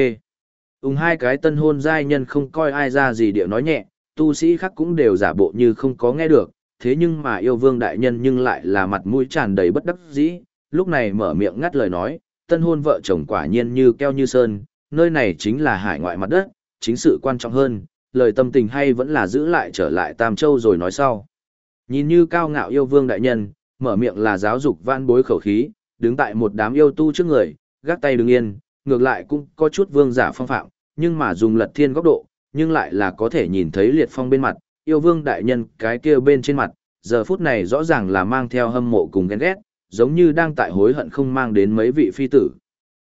ung hai cái tân hôn giai nhân không coi ai ra gì điệu nói nhẹ, tu sĩ khác cũng đều giả bộ như không có nghe được, thế nhưng mà yêu vương đại nhân nhưng lại là mặt mũi tràn đầy bất đắc dĩ, lúc này mở miệng ngắt lời nói, tân hôn vợ chồng quả nhiên như keo như sơn, nơi này chính là hải ngoại mặt đất, chính sự quan trọng hơn, lời tâm tình hay vẫn là giữ lại trở lại Tam Châu rồi nói sau. Nhìn như cao ngạo yêu vương đại nhân, mở miệng là giáo dục vãn bối khẩu khí, đứng tại một đám yêu tu trước người, gác tay đứng yên, ngược lại cũng có chút vương giả phong phạm, nhưng mà dùng lật thiên góc độ, nhưng lại là có thể nhìn thấy liệt phong bên mặt, yêu vương đại nhân cái kia bên trên mặt, giờ phút này rõ ràng là mang theo hâm mộ cùng ghen ghét, giống như đang tại hối hận không mang đến mấy vị phi tử.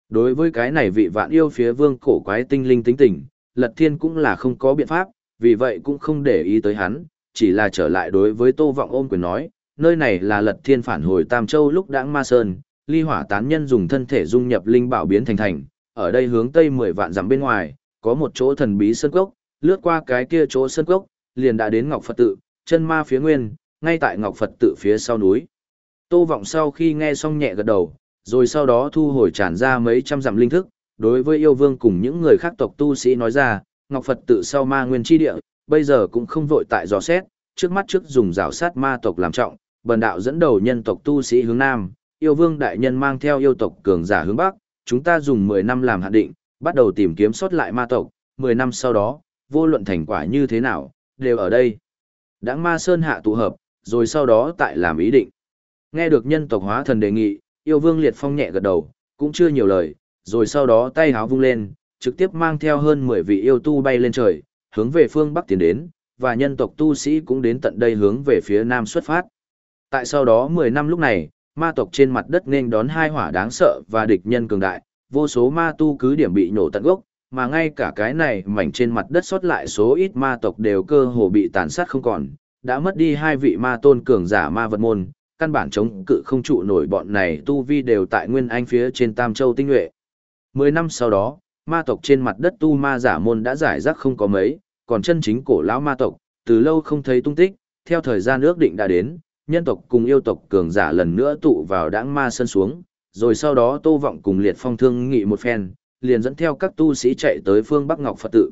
Đối với cái này vị vạn yêu phía vương cổ quái tinh linh tính tình, lật thiên cũng là không có biện pháp, vì vậy cũng không để ý tới hắn, chỉ là trở lại đối với tô vọng ôm quyền nói, nơi này là lật thiên phản hồi Tam Châu lúc đãng ma sơn, ly hỏa tán nhân dùng thân thể dung nhập linh bảo biến thành thành, ở đây hướng tây 10 vạn dặm bên ngoài, có một chỗ thần bí sơn cốc, lướt qua cái kia chỗ sơn cốc, liền đã đến Ngọc Phật tự, chân ma phía nguyên, ngay tại Ngọc Phật tự phía sau núi. Tô Vọng sau khi nghe xong nhẹ gật đầu, rồi sau đó thu hồi tràn ra mấy trăm dặm linh thức, đối với yêu vương cùng những người khác tộc tu sĩ nói ra, Ngọc Phật tự sau ma nguyên chi địa, bây giờ cũng không vội tại dò xét, trước mắt trước dùng rào sát ma tộc làm trọng, bần đạo dẫn đầu nhân tộc tu sĩ hướng nam, yêu vương đại nhân mang theo yêu tộc cường giả hướng bắc, chúng ta dùng 10 năm làm hạn định, bắt đầu tìm kiếm sót lại ma tộc, 10 năm sau đó, vô luận thành quả như thế nào, đều ở đây. Đãng ma sơn hạ tụ hợp, rồi sau đó tại làm ý định. Nghe được nhân tộc hóa thần đề nghị, yêu vương liệt phong nhẹ gật đầu, cũng chưa nhiều lời, rồi sau đó tay háo vung lên, trực tiếp mang theo hơn 10 vị yêu tu bay lên trời, hướng về phương Bắc tiến đến, và nhân tộc tu sĩ cũng đến tận đây hướng về phía Nam xuất phát. Tại sau đó 10 năm lúc này, ma tộc trên mặt đất nên đón hai hỏa đáng sợ và địch nhân cường đại, vô số ma tu cứ điểm bị nổ tận gốc, mà ngay cả cái này mảnh trên mặt đất sót lại số ít ma tộc đều cơ hồ bị tàn sát không còn, đã mất đi hai vị ma tôn cường giả ma vật môn, căn bản chống cự không trụ nổi bọn này tu vi đều tại nguyên anh phía trên Tam Châu tinh nhuệ. Mười năm sau đó, ma tộc trên mặt đất tu ma giả môn đã giải rác không có mấy, còn chân chính cổ lão ma tộc, từ lâu không thấy tung tích, theo thời gian ước định đã đến, nhân tộc cùng yêu tộc cường giả lần nữa tụ vào đãng ma sân xuống, rồi sau đó Tô Vọng cùng Liệt Phong thương nghị một phen, liền dẫn theo các tu sĩ chạy tới phương Bắc Ngọc Phật tự.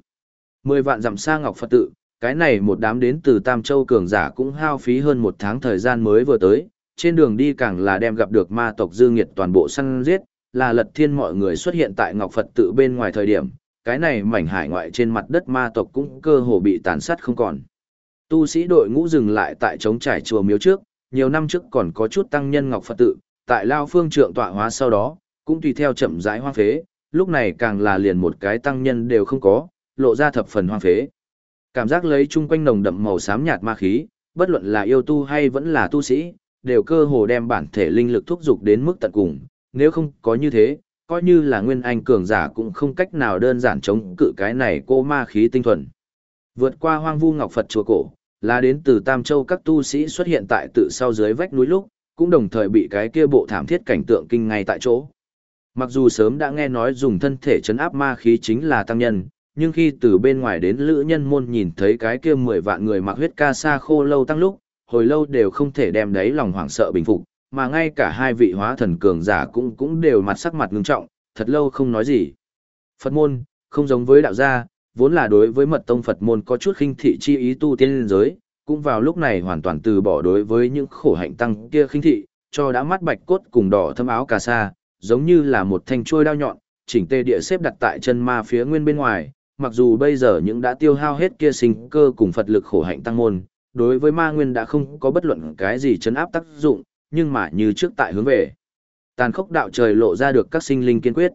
Mười vạn dặm xa Ngọc Phật tự, cái này một đám đến từ Tam Châu cường giả cũng hao phí hơn một tháng thời gian mới vừa tới, trên đường đi càng là đem gặp được ma tộc dư nghiệt toàn bộ săn giết, là lật thiên mọi người xuất hiện tại Ngọc Phật tự bên ngoài thời điểm, cái này mảnh hải ngoại trên mặt đất ma tộc cũng cơ hồ bị tàn sát không còn. Tu sĩ đội ngũ dừng lại tại trống trải chùa miếu trước, nhiều năm trước còn có chút tăng nhân Ngọc Phật tự, tại Lao Phương trượng tọa hóa sau đó, cũng tùy theo chậm rãi hoang phế, lúc này càng là liền một cái tăng nhân đều không có, lộ ra thập phần hoang phế. Cảm giác lấy chung quanh nồng đậm màu xám nhạt ma khí, bất luận là yêu tu hay vẫn là tu sĩ, đều cơ hồ đem bản thể linh lực thúc dục đến mức tận cùng, nếu không có như thế, coi như là nguyên anh cường giả cũng không cách nào đơn giản chống cự cái này cô ma khí tinh thuần. Vượt qua hoang vu ngọc Phật chùa cổ, là đến từ Tam Châu các tu sĩ xuất hiện tại tự sau dưới vách núi lúc, cũng đồng thời bị cái kia bộ thảm thiết cảnh tượng kinh ngay tại chỗ. Mặc dù sớm đã nghe nói dùng thân thể chấn áp ma khí chính là tăng nhân, nhưng khi từ bên ngoài đến lữ nhân môn nhìn thấy cái kia mười vạn người mặc huyết ca sa khô lâu tăng lúc, hồi lâu đều không thể đem đấy lòng hoảng sợ bình phục, mà ngay cả hai vị hóa thần cường giả cũng cũng đều mặt sắc mặt ngưng trọng, thật lâu không nói gì. Phật môn, không giống với đạo gia, vốn là đối với mật tông Phật môn có chút khinh thị chi ý tu tiên giới, cũng vào lúc này hoàn toàn từ bỏ đối với những khổ hạnh tăng kia khinh thị, cho đã mắt bạch cốt cùng đỏ thâm áo cà sa, giống như là một thanh chuôi đao nhọn, chỉnh tề địa xếp đặt tại chân ma phía nguyên bên ngoài, mặc dù bây giờ những đã tiêu hao hết kia sinh cơ cùng Phật lực khổ hạnh tăng môn, đối với ma nguyên đã không có bất luận cái gì chấn áp tác dụng, nhưng mà như trước tại hướng về. Tàn khốc đạo trời lộ ra được các sinh linh kiên quyết.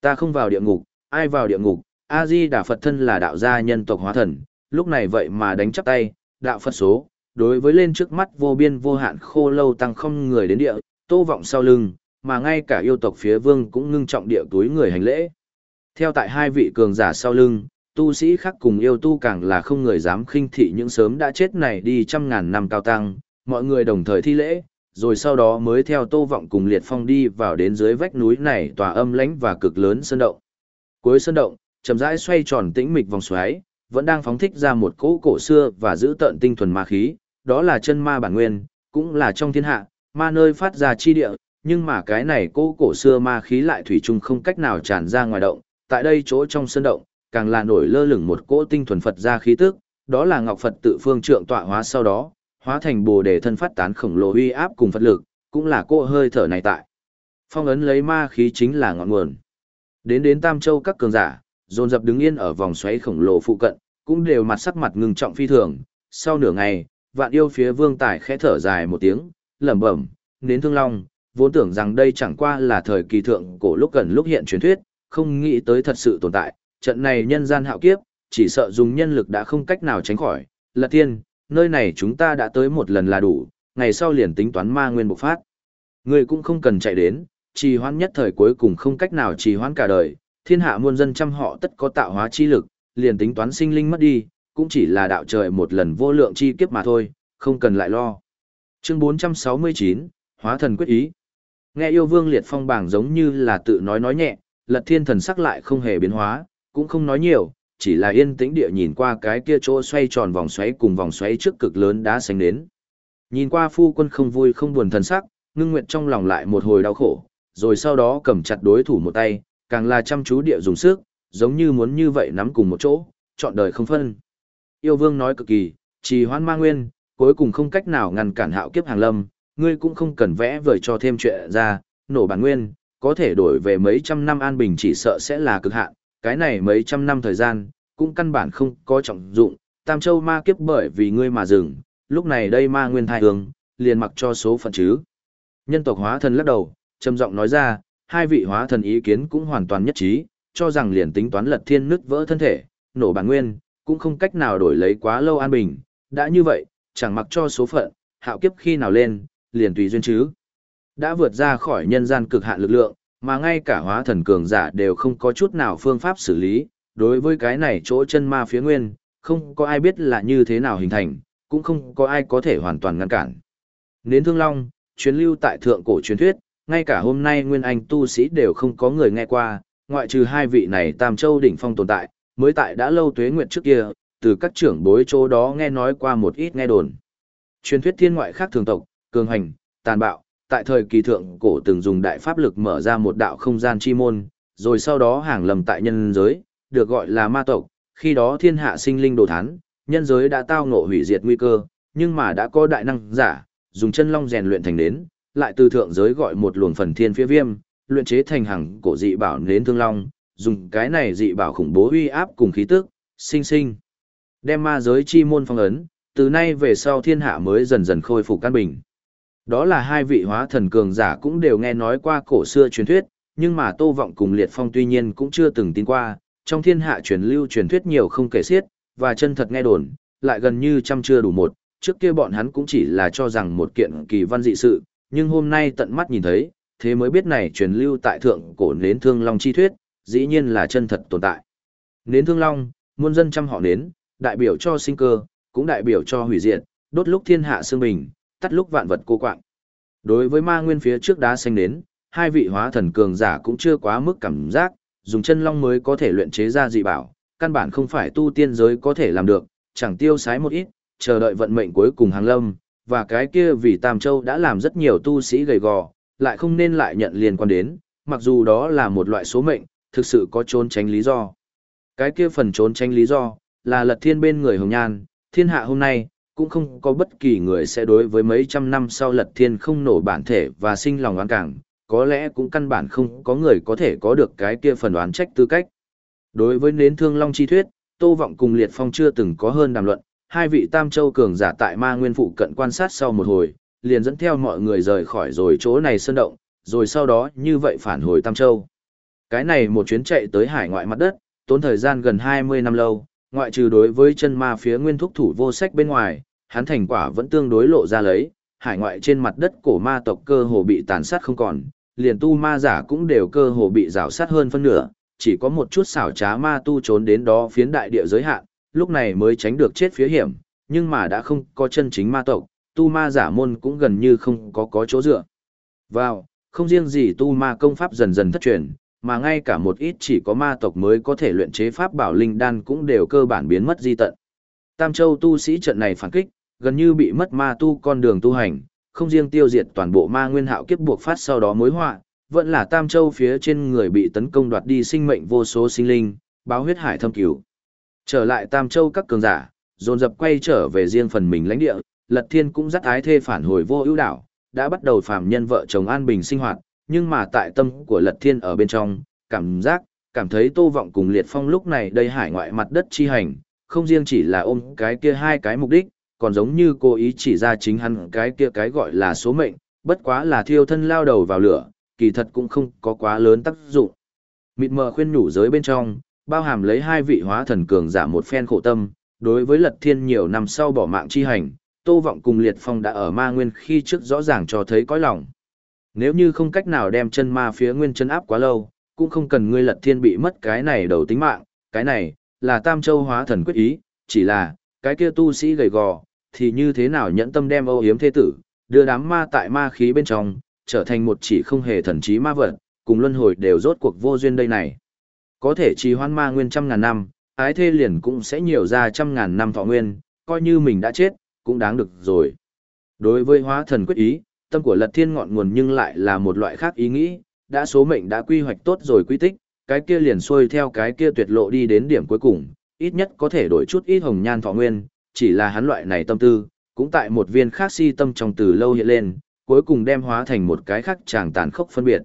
Ta không vào địa ngục, ai vào địa ngục, A-di Đà Phật thân là đạo gia nhân tộc hóa thần, lúc này vậy mà đánh chắp tay, đạo Phật số, đối với lên trước mắt vô biên vô hạn khô lâu tăng không người đến địa, tô vọng sau lưng, mà ngay cả yêu tộc phía vương cũng ngưng trọng địa túi người hành lễ. Theo tại hai vị cường giả sau lưng, tu sĩ khác cùng yêu tu càng là không người dám khinh thị những sớm đã chết này đi trăm ngàn năm cao tăng, mọi người đồng thời thi lễ, rồi sau đó mới theo tô vọng cùng liệt phong đi vào đến dưới vách núi này tòa âm lãnh và cực lớn sơn động. Cuối sơn động, chậm rãi xoay tròn tĩnh mịch vòng xoáy, vẫn đang phóng thích ra một cỗ cổ xưa và giữ tận tinh thuần ma khí, đó là chân ma bản nguyên, cũng là trong thiên hạ, ma nơi phát ra chi địa, nhưng mà cái này cỗ cổ xưa ma khí lại thủy chung không cách nào tràn ra ngoài động, tại đây chỗ trong sơn động, càng là nổi lơ lửng một cỗ tinh thuần Phật ra khí tức, đó là Ngọc Phật tự phương trượng tọa hóa sau đó, hóa thành Bồ đề thân phát tán khổng lồ uy áp cùng Phật lực, cũng là cỗ hơi thở này tại. Phong ấn lấy ma khí chính là ngọn nguồn. Đến đến Tam Châu các cường giả, dồn dập đứng yên ở vòng xoáy khổng lồ phụ cận, cũng đều mặt sắc mặt ngưng trọng phi thường. Sau nửa ngày, vạn yêu phía vương tài khẽ thở dài một tiếng, lẩm bẩm, đến thương long, vốn tưởng rằng đây chẳng qua là thời kỳ thượng cổ lúc gần lúc hiện truyền thuyết, không nghĩ tới thật sự tồn tại, trận này nhân gian hạo kiếp, chỉ sợ dùng nhân lực đã không cách nào tránh khỏi. Lật thiên, nơi này chúng ta đã tới một lần là đủ, ngày sau liền tính toán ma nguyên bộc phát. Người cũng không cần chạy đến, trì hoãn nhất thời cuối cùng không cách nào trì hoãn cả đời, thiên hạ muôn dân trăm họ tất có tạo hóa chi lực, liền tính toán sinh linh mất đi, cũng chỉ là đạo trời một lần vô lượng chi kiếp mà thôi, không cần lại lo. Chương 469, Hóa thần quyết ý. Nghe yêu vương liệt phong bảng giống như là tự nói nói nhẹ, lật thiên thần sắc lại không hề biến hóa, cũng không nói nhiều, chỉ là yên tĩnh địa nhìn qua cái kia chỗ xoay tròn vòng xoáy cùng vòng xoáy trước cực lớn đã sánh đến. Nhìn qua phu quân không vui không buồn thần sắc, ngưng nguyện trong lòng lại một hồi đau khổ, rồi sau đó cầm chặt đối thủ một tay, càng là chăm chú địa dùng sức, giống như muốn như vậy nắm cùng một chỗ, chọn đời không phân. Yêu vương nói cực kỳ, trì hoãn ma nguyên, cuối cùng không cách nào ngăn cản hạo kiếp hàng lâm, ngươi cũng không cần vẽ vời cho thêm chuyện ra, nổ bản nguyên, có thể đổi về mấy trăm năm an bình chỉ sợ sẽ là cực hạn, cái này mấy trăm năm thời gian, cũng căn bản không có trọng dụng, Tam Châu ma kiếp bởi vì ngươi mà dừng, lúc này đây ma nguyên thai hương, liền mặc cho số phận chứ. Nhân tộc hóa thần lắc đầu, trầm giọng nói ra, hai vị hóa thần ý kiến cũng hoàn toàn nhất trí, cho rằng liền tính toán lật thiên nứt vỡ thân thể, nổ bản nguyên, cũng không cách nào đổi lấy quá lâu an bình, đã như vậy, chẳng mặc cho số phận, hạo kiếp khi nào lên, liền tùy duyên chứ. Đã vượt ra khỏi nhân gian cực hạn lực lượng, mà ngay cả hóa thần cường giả đều không có chút nào phương pháp xử lý, đối với cái này chỗ chân ma phía nguyên, không có ai biết là như thế nào hình thành, cũng không có ai có thể hoàn toàn ngăn cản. Nến Thương Long, chuyến lưu tại thượng cổ truyền thuyết, ngay cả hôm nay nguyên anh tu sĩ đều không có người nghe qua, ngoại trừ hai vị này Tam Châu đỉnh phong tồn tại, mới tại đã lâu tuế nguyệt trước kia, từ các trưởng bối chỗ đó nghe nói qua một ít nghe đồn. Truyền thuyết thiên ngoại khác thường tộc, cường hành, tàn bạo, tại thời kỳ thượng cổ từng dùng đại pháp lực mở ra một đạo không gian chi môn, rồi sau đó hàng lầm tại nhân giới, được gọi là ma tộc, khi đó thiên hạ sinh linh đồ thán, nhân giới đã tao ngộ hủy diệt nguy cơ, nhưng mà đã có đại năng giả, dùng chân long rèn luyện thành đến, lại từ thượng giới gọi một luồng phần thiên phía viêm, luyện chế thành hàng cổ dị bảo nến thương long, dùng cái này dị bảo khủng bố uy áp cùng khí tức, sinh sinh. Đem ma giới chi môn phong ấn, từ nay về sau thiên hạ mới dần dần khôi phục căn bình. Đó là hai vị hóa thần cường giả cũng đều nghe nói qua cổ xưa truyền thuyết, nhưng mà Tô Vọng cùng Liệt Phong tuy nhiên cũng chưa từng tin qua, trong thiên hạ truyền lưu truyền thuyết nhiều không kể xiết, và chân thật nghe đồn, lại gần như trăm chưa đủ một, trước kia bọn hắn cũng chỉ là cho rằng một kiện kỳ văn dị sự, nhưng hôm nay tận mắt nhìn thấy, thế mới biết này truyền lưu tại thượng cổ nến thương long chi thuyết, dĩ nhiên là chân thật tồn tại. Nến thương long, muôn dân trăm họ nến, đại biểu cho sinh cơ, cũng đại biểu cho hủy diệt, đốt lúc thiên hạ xương bình, tắt lúc vạn vật cô quạng. Đối với ma nguyên phía trước đá xanh đến, hai vị hóa thần cường giả cũng chưa quá mức cảm giác, dùng chân long mới có thể luyện chế ra dị bảo, căn bản không phải tu tiên giới có thể làm được, chẳng tiêu sái một ít, chờ đợi vận mệnh cuối cùng hàng lâm, và cái kia vì Tam Châu đã làm rất nhiều tu sĩ gầy gò, lại không nên lại nhận liên quan đến, mặc dù đó là một loại số mệnh, thực sự có trốn tránh lý do. Cái kia phần trốn tránh lý do, là lật thiên bên người hồng nhan, thiên hạ hôm nay, cũng không có bất kỳ người sẽ đối với mấy trăm năm sau lật thiên không nổ bản thể và sinh lòng oán cảng, có lẽ cũng căn bản không có người có thể có được cái kia phần oán trách tư cách. Đối với nến thương long chi thuyết, Tô Vọng cùng Liệt Phong chưa từng có hơn đàm luận, hai vị Tam Châu cường giả tại Ma Nguyên phụ cận quan sát sau một hồi, liền dẫn theo mọi người rời khỏi rồi chỗ này sơn động, rồi sau đó như vậy phản hồi Tam Châu. Cái này một chuyến chạy tới hải ngoại mặt đất, tốn thời gian gần 20 năm lâu, ngoại trừ đối với chân ma phía nguyên thúc thủ vô sách bên ngoài, hắn thành quả vẫn tương đối lộ ra lấy, hải ngoại trên mặt đất cổ ma tộc cơ hồ bị tàn sát không còn, liền tu ma giả cũng đều cơ hồ bị rào sát hơn phân nửa, chỉ có một chút xảo trá ma tu trốn đến đó phiến đại địa giới hạn, lúc này mới tránh được chết phía hiểm, nhưng mà đã không có chân chính ma tộc, tu ma giả môn cũng gần như không có có chỗ dựa. Vào, không riêng gì tu ma công pháp dần dần thất truyền, mà ngay cả một ít chỉ có ma tộc mới có thể luyện chế pháp bảo linh đan cũng đều cơ bản biến mất di tận. Tam Châu tu sĩ trận này phản kích, gần như bị mất ma tu con đường tu hành, không riêng tiêu diệt toàn bộ ma nguyên hạo kiếp buộc phát sau đó mối họa, vẫn là Tam Châu phía trên người bị tấn công đoạt đi sinh mệnh vô số sinh linh, báo huyết hải thâm cứu. Trở lại Tam Châu các cường giả, dồn dập quay trở về riêng phần mình lãnh địa, Lật Thiên cũng dắt ái thê phản hồi vô ưu đảo, đã bắt đầu phàm nhân vợ chồng an bình sinh hoạt, nhưng mà tại tâm của Lật Thiên ở bên trong, cảm giác, cảm thấy Tô Vọng cùng Liệt Phong lúc này đây hải ngoại mặt đất chi hành, không riêng chỉ là ôm cái kia hai cái mục đích, còn giống như cố ý chỉ ra chính hắn cái kia cái gọi là số mệnh, bất quá là thiêu thân lao đầu vào lửa, kỳ thật cũng không có quá lớn tác dụng. Mịt mờ khuyên nhủ giới bên trong, bao hàm lấy hai vị hóa thần cường giả một phen khổ tâm, đối với Lật Thiên nhiều năm sau bỏ mạng chi hành, Tô Vọng cùng Liệt Phong đã ở ma nguyên khi trước rõ ràng cho thấy cõi lòng. Nếu như không cách nào đem chân ma phía nguyên chân áp quá lâu, cũng không cần ngươi Lật Thiên bị mất cái này đầu tính mạng, cái này là Tam Châu hóa thần quyết ý, chỉ là cái kia tu sĩ gầy gò, thì như thế nào nhẫn tâm đem âu yếm thế tử, đưa đám ma tại ma khí bên trong, trở thành một chỉ không hề thần trí ma vật, cùng luân hồi đều rốt cuộc vô duyên đây này. Có thể trì hoan ma nguyên trăm ngàn năm, ái thê liền cũng sẽ nhiều ra trăm ngàn năm thọ nguyên, coi như mình đã chết, cũng đáng được rồi. Đối với hóa thần quyết ý, tâm của lật thiên ngọn nguồn nhưng lại là một loại khác ý nghĩ, đã số mệnh đã quy hoạch tốt rồi quy tích, cái kia liền xuôi theo cái kia tuyệt lộ đi đến điểm cuối cùng, ít nhất có thể đổi chút ít hồng nhan thọ nguyên, chỉ là hắn loại này tâm tư, cũng tại một viên khác si tâm trong từ lâu hiện lên, cuối cùng đem hóa thành một cái khác chàng tàn khốc phân biệt.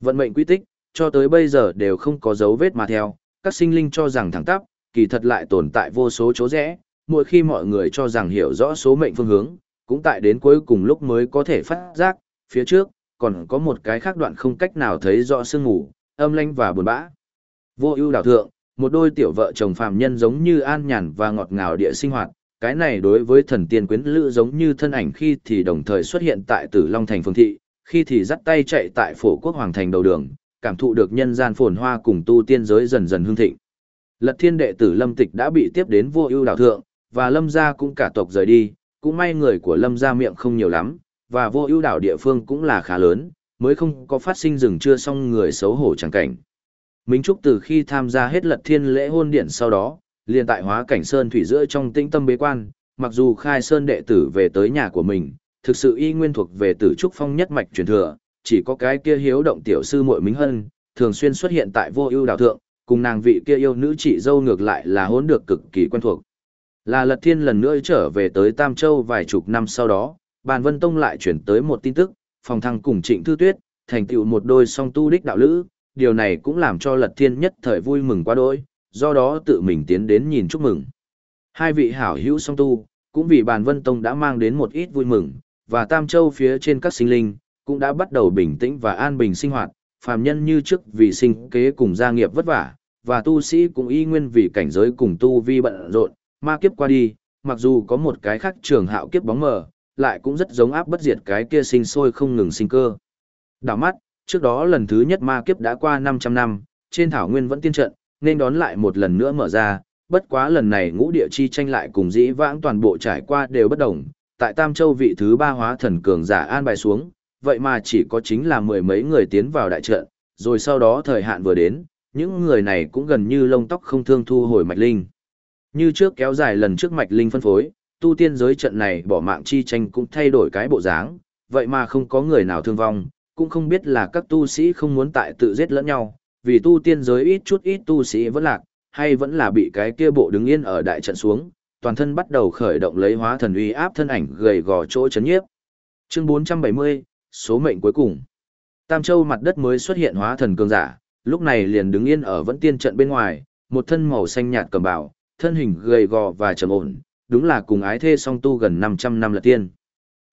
Vận mệnh quy tích, cho tới bây giờ đều không có dấu vết mà theo, các sinh linh cho rằng thẳng tắp, kỳ thật lại tồn tại vô số chỗ rẽ, mỗi khi mọi người cho rằng hiểu rõ số mệnh phương hướng, cũng tại đến cuối cùng lúc mới có thể phát giác, phía trước, còn có một cái khác đoạn không cách nào thấy rõ sương ngủ, âm lanh và buồn bã. Vô ưu đảo thượng, một đôi tiểu vợ chồng phàm nhân giống như an nhàn và ngọt ngào địa sinh hoạt, cái này đối với thần tiên quyến lữ giống như thân ảnh khi thì đồng thời xuất hiện tại Tử Long thành phương thị, khi thì dắt tay chạy tại phổ quốc hoàng thành đầu đường, cảm thụ được nhân gian phồn hoa cùng tu tiên giới dần dần hương thịnh. Lật Thiên đệ tử Lâm Tịch đã bị tiếp đến vô ưu đảo thượng, và Lâm gia cũng cả tộc rời đi, cũng may người của Lâm gia miệng không nhiều lắm, và vô ưu đảo địa phương cũng là khá lớn, mới không có phát sinh rừng chưa xong người xấu hổ chẳng cảnh. Minh Trúc từ khi tham gia hết Lật Thiên lễ hôn điện sau đó, liền tại hóa cảnh sơn thủy giữa trong tĩnh tâm bế quan, mặc dù khai sơn đệ tử về tới nhà của mình, thực sự y nguyên thuộc về tử trúc phong nhất mạch truyền thừa, chỉ có cái kia hiếu động tiểu sư muội Minh Hân, thường xuyên xuất hiện tại vô ưu đạo thượng, cùng nàng vị kia yêu nữ chị dâu ngược lại là hỗn được cực kỳ quen thuộc. Là Lật Thiên lần nữa trở về tới Tam Châu vài chục năm sau đó, Bàn Vân Tông lại chuyển tới một tin tức, phòng thăng cùng Trịnh Thư Tuyết, thành tựu một đôi song tu đích đạo lữ, điều này cũng làm cho Lật Thiên nhất thời vui mừng quá đỗi, do đó tự mình tiến đến nhìn chúc mừng. Hai vị hảo hữu song tu, cũng vì bàn vân tông đã mang đến một ít vui mừng, và Tam Châu phía trên các sinh linh, cũng đã bắt đầu bình tĩnh và an bình sinh hoạt, phàm nhân như trước vì sinh kế cùng gia nghiệp vất vả, và tu sĩ cũng y nguyên vì cảnh giới cùng tu vi bận rộn, ma kiếp qua đi, mặc dù có một cái khác trường hạo kiếp bóng mờ, lại cũng rất giống áp bất diệt cái kia sinh sôi không ngừng sinh cơ. Đảo mắt, trước đó lần thứ nhất ma kiếp đã qua 500 năm, trên thảo nguyên vẫn tiên trận, nên đón lại một lần nữa mở ra, bất quá lần này ngũ địa chi tranh lại cùng dĩ vãng toàn bộ trải qua đều bất đồng, tại Tam Châu vị thứ ba hóa thần cường giả an bài xuống, vậy mà chỉ có chính là mười mấy người tiến vào đại trận, rồi sau đó thời hạn vừa đến, những người này cũng gần như lông tóc không thương thu hồi mạch linh. Như trước kéo dài lần trước mạch linh phân phối, tu tiên giới trận này bỏ mạng chi tranh cũng thay đổi cái bộ dáng, vậy mà không có người nào thương vong, cũng không biết là các tu sĩ không muốn tại tự giết lẫn nhau, vì tu tiên giới ít chút ít tu sĩ vẫn lạc, hay vẫn là bị cái kia bộ đứng yên ở đại trận xuống, toàn thân bắt đầu khởi động lấy hóa thần uy áp thân ảnh gầy gò chỗ chấn nhiếp. Chương 470, số mệnh cuối cùng. Tam Châu mặt đất mới xuất hiện hóa thần cường giả, lúc này liền đứng yên ở vẫn tiên trận bên ngoài, một thân màu xanh nhạt cầm bảo, thân hình gầy gò và trầm ổn, đúng là cùng ái thê song tu gần 500 năm lật tiên.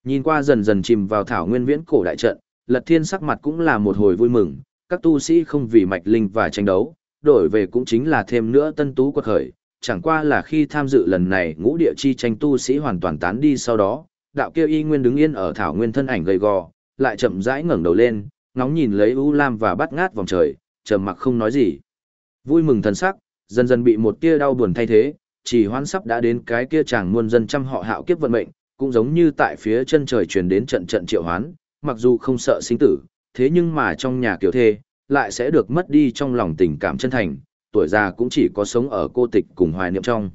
Nhìn qua dần dần chìm vào thảo nguyên viễn cổ đại trận, lật thiên sắc mặt cũng là một hồi vui mừng, các tu sĩ không vì mạch linh và tranh đấu, đổi về cũng chính là thêm nữa tân tú quật khởi, chẳng qua là khi tham dự lần này ngũ địa chi tranh tu sĩ hoàn toàn tán đi sau đó, đạo kia y nguyên đứng yên ở thảo nguyên thân ảnh gầy gò, lại chậm rãi ngẩng đầu lên, ngóng nhìn lấy U Lam và bắt ngát vòng trời, trầm mặc không nói gì. Vui mừng thần sắc, dần dần bị một tia đau buồn thay thế, chỉ hoan sắp đã đến cái kia chàng muôn dân trăm họ hạo kiếp vận mệnh, cũng giống như tại phía chân trời truyền đến trận trận triệu hoán, mặc dù không sợ sinh tử, thế nhưng mà trong nhà kiểu thê, lại sẽ được mất đi trong lòng tình cảm chân thành, tuổi già cũng chỉ có sống ở cô tịch cùng hoài niệm trong.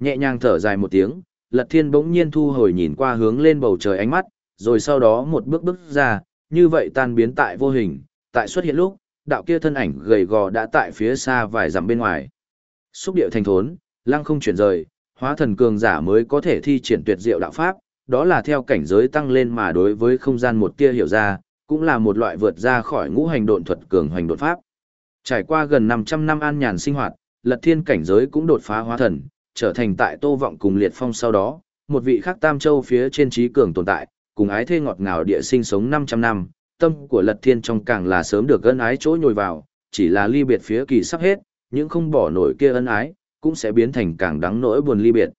Nhẹ nhàng thở dài một tiếng, Lật Thiên bỗng nhiên thu hồi nhìn qua hướng lên bầu trời ánh mắt, rồi sau đó một bước bước ra, như vậy tan biến tại vô hình, tại xuất hiện lúc, đạo kia thân ảnh gầy gò đã tại phía xa vài dặm bên ngoài. Xúc điệu thành thốn, lăng không chuyển rời, hóa thần cường giả mới có thể thi triển tuyệt diệu đạo pháp, đó là theo cảnh giới tăng lên mà đối với không gian một tia hiểu ra, cũng là một loại vượt ra khỏi ngũ hành độn thuật cường hành đột pháp. Trải qua gần 500 năm an nhàn sinh hoạt, Lật Thiên cảnh giới cũng đột phá hóa thần, trở thành tại Tô Vọng cùng Liệt Phong sau đó, một vị khác Tam Châu phía trên trí cường tồn tại, cùng ái thê ngọt ngào địa sinh sống 500 năm, tâm của Lật Thiên trong càng là sớm được ân ái chỗ nhồi vào, chỉ là ly biệt phía kỳ sắp hết, những không bỏ nổi kia ân ái, cũng sẽ biến thành càng đắng nỗi buồn ly biệt.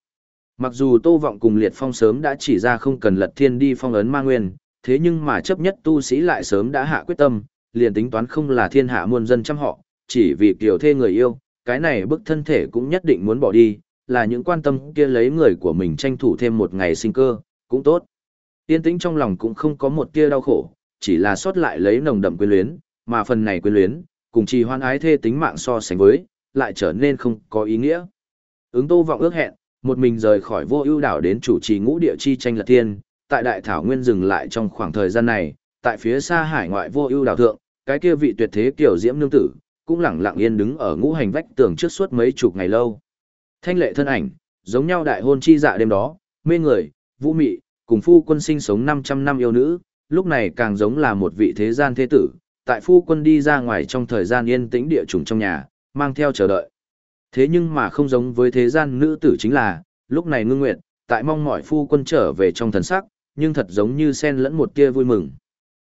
Mặc dù Tô Vọng cùng Liệt Phong sớm đã chỉ ra không cần Lật Thiên đi phong ấn Ma Nguyên, thế nhưng mà chấp nhất tu sĩ lại sớm đã hạ quyết tâm, liền tính toán không là thiên hạ muôn dân trăm họ, chỉ vì kiểu thê người yêu, cái này bức thân thể cũng nhất định muốn bỏ đi, là những quan tâm kia lấy người của mình tranh thủ thêm một ngày sinh cơ, cũng tốt. Tiên tĩnh trong lòng cũng không có một tia đau khổ, chỉ là sót lại lấy nồng đậm quyến luyến, mà phần này quyến luyến, cùng trì hoan ái thê tính mạng so sánh với, lại trở nên không có ý nghĩa. Ứng tô vọng ước hẹn, một mình rời khỏi vô ưu đảo đến chủ trì ngũ địa chi tranh lật tiên, tại đại thảo nguyên dừng lại trong khoảng thời gian này, tại phía xa hải ngoại vô ưu đảo thượng, cái kia vị tuyệt thế kiểu diễm nương tử, cũng lặng lặng yên đứng ở ngũ hành vách tường trước suốt mấy chục ngày lâu. Thanh lệ thân ảnh, giống nhau đại hôn chi dạ đêm đó, mê người, vũ mị, cùng phu quân sinh sống 500 năm yêu nữ, lúc này càng giống là một vị thế gian thế tử, tại phu quân đi ra ngoài trong thời gian yên tĩnh địa chủng trong nhà, mang theo chờ đợi. Thế nhưng mà không giống với thế gian nữ tử chính là, lúc này ngưng nguyện, tại mong mỏi phu quân trở về trong thần sắc, nhưng thật giống như sen lẫn một tia vui mừng.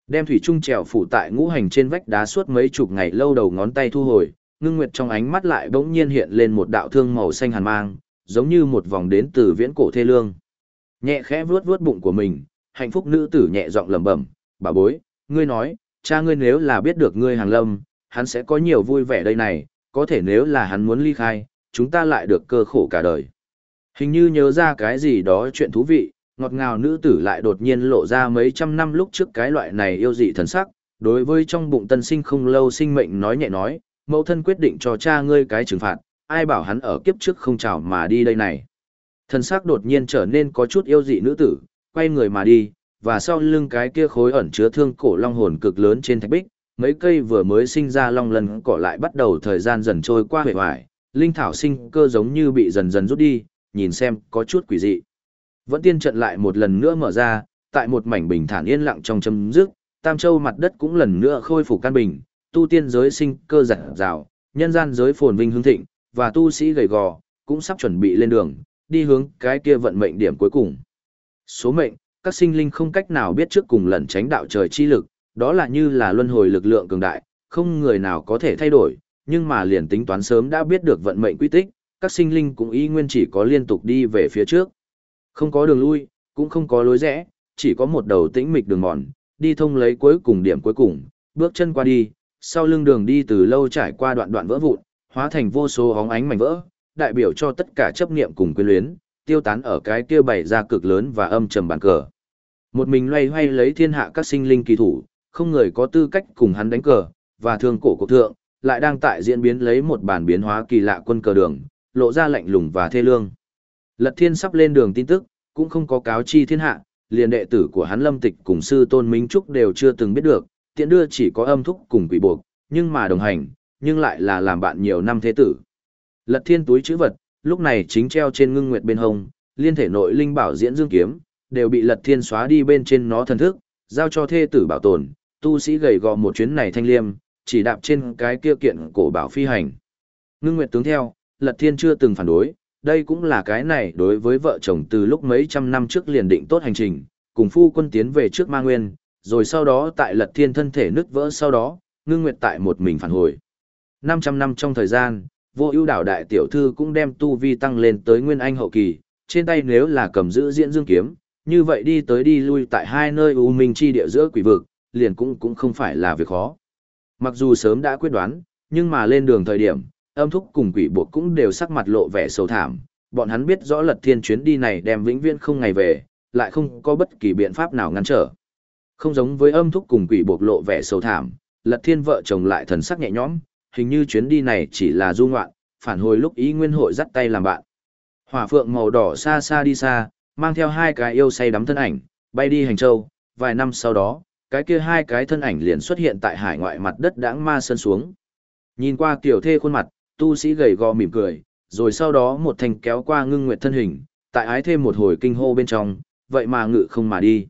Đem thủy trung trèo phủ tại ngũ hành trên vách đá suốt mấy chục ngày lâu đầu ngón tay thu hồi, ngưng nguyệt trong ánh mắt lại bỗng nhiên hiện lên một đạo thương màu xanh hàn mang, giống như một vòng đến từ viễn cổ thê lương. Nhẹ khẽ vuốt vuốt bụng của mình, hạnh phúc nữ tử nhẹ giọng lẩm bẩm, "Bà bối, ngươi nói, cha ngươi nếu là biết được ngươi hàng lâm, hắn sẽ có nhiều vui vẻ đây này, có thể nếu là hắn muốn ly khai, chúng ta lại được cơ khổ cả đời." Hình như nhớ ra cái gì đó chuyện thú vị, ngọt ngào nữ tử lại đột nhiên lộ ra mấy trăm năm lúc trước cái loại này yêu dị thần sắc, đối với trong bụng tân sinh không lâu sinh mệnh nói nhẹ nói, mẫu thân quyết định cho cha ngươi cái trừng phạt, ai bảo hắn ở kiếp trước không chào mà đi đây này. Thần sắc đột nhiên trở nên có chút yêu dị nữ tử, quay người mà đi, và sau lưng cái kia khối ẩn chứa thương cổ long hồn cực lớn trên thạch bích, mấy cây vừa mới sinh ra long lần cỏ lại bắt đầu thời gian dần trôi qua huệ hoài, linh thảo sinh cơ giống như bị dần dần rút đi, nhìn xem có chút quỷ dị. Vẫn tiên trận lại một lần nữa mở ra, tại một mảnh bình thản yên lặng trong chấm dứt, Tam Châu mặt đất cũng lần nữa khôi phục căn bình, tu tiên giới sinh cơ giật rào, nhân gian giới phồn vinh hương thịnh, và tu sĩ gầy gò, cũng sắp chuẩn bị lên đường, đi hướng cái kia vận mệnh điểm cuối cùng. Số mệnh, các sinh linh không cách nào biết trước cùng lần tránh đạo trời chi lực, đó là như là luân hồi lực lượng cường đại, không người nào có thể thay đổi, nhưng mà liền tính toán sớm đã biết được vận mệnh quy tích, các sinh linh cũng y nguyên chỉ có liên tục đi về phía trước. Không có đường lui, cũng không có lối rẽ, chỉ có một đầu tĩnh mịch đường mòn, đi thông lấy cuối cùng điểm cuối cùng, bước chân qua đi, sau lưng đường đi từ lâu trải qua đoạn đoạn vỡ vụn, hóa thành vô số hóng ánh mảnh vỡ, đại biểu cho tất cả chấp niệm cùng quyến luyến, tiêu tán ở cái kia bày ra cực lớn và âm trầm bàn cờ. Một mình loay hoay lấy thiên hạ các sinh linh kỳ thủ, không người có tư cách cùng hắn đánh cờ, và thương cổ cổ thượng, lại đang tại diễn biến lấy một bản biến hóa kỳ lạ quân cờ đường, lộ ra lạnh lùng và thê lương. Lật Thiên sắp lên đường tin tức, cũng không có cáo chi thiên hạ, liền đệ tử của hắn Lâm Tịch cùng sư Tôn Minh Trúc đều chưa từng biết được, tiện đưa chỉ có âm thúc cùng quỷ buộc, nhưng mà đồng hành, nhưng lại là làm bạn nhiều năm thế tử. Lật Thiên túi chữ vật, lúc này chính treo trên ngưng nguyệt bên hông, liên thể nội linh bảo diễn dương kiếm, đều bị Lật Thiên xóa đi bên trên nó thần thức, giao cho thê tử bảo tồn, tu sĩ gầy gò một chuyến này thanh liêm, chỉ đạp trên cái kia kiện cổ bảo phi hành. Ngưng nguyệt tướng theo, Lật Thiên chưa từng phản đối, đây cũng là cái này đối với vợ chồng từ lúc mấy trăm năm trước liền định tốt hành trình, cùng phu quân tiến về trước Ma Nguyên, rồi sau đó tại Lật Thiên thân thể nứt vỡ sau đó, ngưng nguyệt tại một mình phản hồi. 500 năm trong thời gian, vô ưu đảo đại tiểu thư cũng đem tu vi tăng lên tới nguyên anh hậu kỳ, trên tay nếu là cầm giữ diễn dương kiếm, như vậy đi tới đi lui tại hai nơi u minh chi địa giữa quỷ vực, liền cũng cũng không phải là việc khó. Mặc dù sớm đã quyết đoán, nhưng mà lên đường thời điểm, âm thúc cùng quỷ buộc cũng đều sắc mặt lộ vẻ sầu thảm, bọn hắn biết rõ lật thiên chuyến đi này đem vĩnh viễn không ngày về, lại không có bất kỳ biện pháp nào ngăn trở. Không giống với âm thúc cùng quỷ buộc lộ vẻ sầu thảm, lật thiên vợ chồng lại thần sắc nhẹ nhõm, hình như chuyến đi này chỉ là du ngoạn, phản hồi lúc ý nguyên hội dắt tay làm bạn. Hỏa phượng màu đỏ xa xa đi xa, mang theo hai cái yêu say đắm thân ảnh, bay đi hành châu, vài năm sau đó, cái kia hai cái thân ảnh liền xuất hiện tại hải ngoại mặt đất đãng ma sơn xuống. Nhìn qua tiểu thê khuôn mặt, tu sĩ gầy gò mỉm cười, rồi sau đó một thanh kéo qua ngưng nguyệt thân hình, tại ái thêm một hồi kinh hô bên trong, vậy mà ngự không mà đi.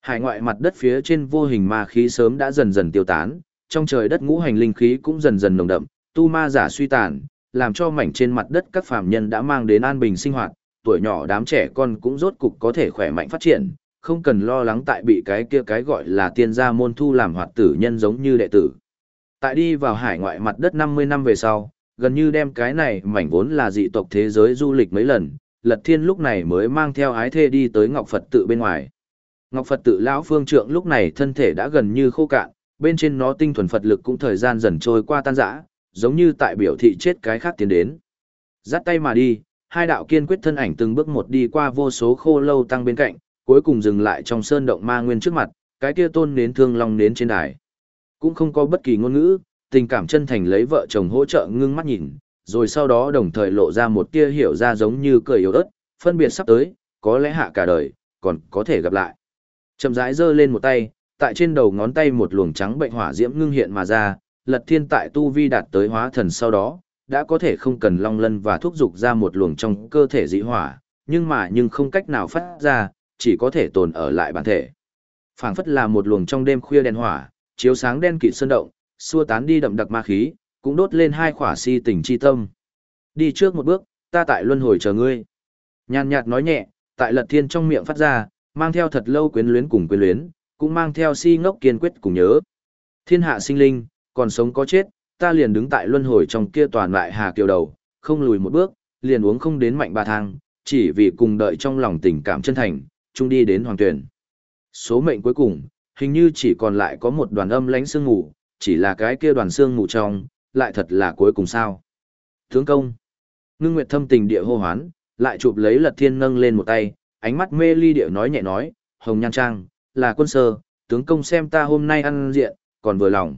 Hải ngoại mặt đất phía trên vô hình ma khí sớm đã dần dần tiêu tán, trong trời đất ngũ hành linh khí cũng dần dần nồng đậm, tu ma giả suy tàn, làm cho mảnh trên mặt đất các phàm nhân đã mang đến an bình sinh hoạt, tuổi nhỏ đám trẻ con cũng rốt cục có thể khỏe mạnh phát triển, không cần lo lắng tại bị cái kia cái gọi là tiên gia môn thu làm hoạt tử nhân giống như đệ tử. Tại đi vào hải ngoại mặt đất 50 năm về sau, gần như đem cái này mảnh vốn là dị tộc thế giới du lịch mấy lần, Lật Thiên lúc này mới mang theo ái thê đi tới Ngọc Phật tự bên ngoài. Ngọc Phật tự lão phương trượng lúc này thân thể đã gần như khô cạn, bên trên nó tinh thuần Phật lực cũng thời gian dần trôi qua tan rã, giống như tại biểu thị chết cái khác tiến đến. Dắt tay mà đi, hai đạo kiên quyết thân ảnh từng bước một đi qua vô số khô lâu tăng bên cạnh, cuối cùng dừng lại trong sơn động ma nguyên trước mặt, cái kia tôn nến thương long nến trên đài. Cũng không có bất kỳ ngôn ngữ, tình cảm chân thành lấy vợ chồng hỗ trợ ngưng mắt nhìn, rồi sau đó đồng thời lộ ra một tia hiểu ra giống như cười yếu ớt, phân biệt sắp tới, có lẽ hạ cả đời, còn có thể gặp lại. Chậm rãi giơ lên một tay, tại trên đầu ngón tay một luồng trắng bệnh hỏa diễm ngưng hiện mà ra, lật thiên tại tu vi đạt tới hóa thần sau đó, đã có thể không cần long lân và thúc dục ra một luồng trong cơ thể dị hỏa, nhưng mà nhưng không cách nào phát ra, chỉ có thể tồn ở lại bản thể. phảng phất là một luồng trong đêm khuya đèn hỏa, chiếu sáng đen kịt sơn động, xua tán đi đậm đặc ma khí, cũng đốt lên hai khỏa si tình chi tâm. Đi trước một bước, ta tại luân hồi chờ ngươi. Nhàn nhạt nói nhẹ, tại lật thiên trong miệng phát ra, mang theo thật lâu quyến luyến cùng quyến luyến, cũng mang theo si ngốc kiên quyết cùng nhớ. Thiên hạ sinh linh, còn sống có chết, ta liền đứng tại luân hồi trong kia toàn lại hà kiều đầu, không lùi một bước, liền uống không đến mạnh ba thang, chỉ vì cùng đợi trong lòng tình cảm chân thành, chung đi đến hoàng tuyển. Số mệnh cuối cùng, hình như chỉ còn lại có một đoàn âm lánh sương ngủ, chỉ là cái kia đoàn xương ngủ trong, lại thật là cuối cùng sao. Tướng công, ngưng nguyệt thâm tình địa hô hoán, lại chụp lấy lật thiên nâng lên một tay, ánh mắt mê ly địa nói nhẹ nói, hồng nhan trang, là quân sơ, tướng công xem ta hôm nay ăn diện, còn vừa lòng.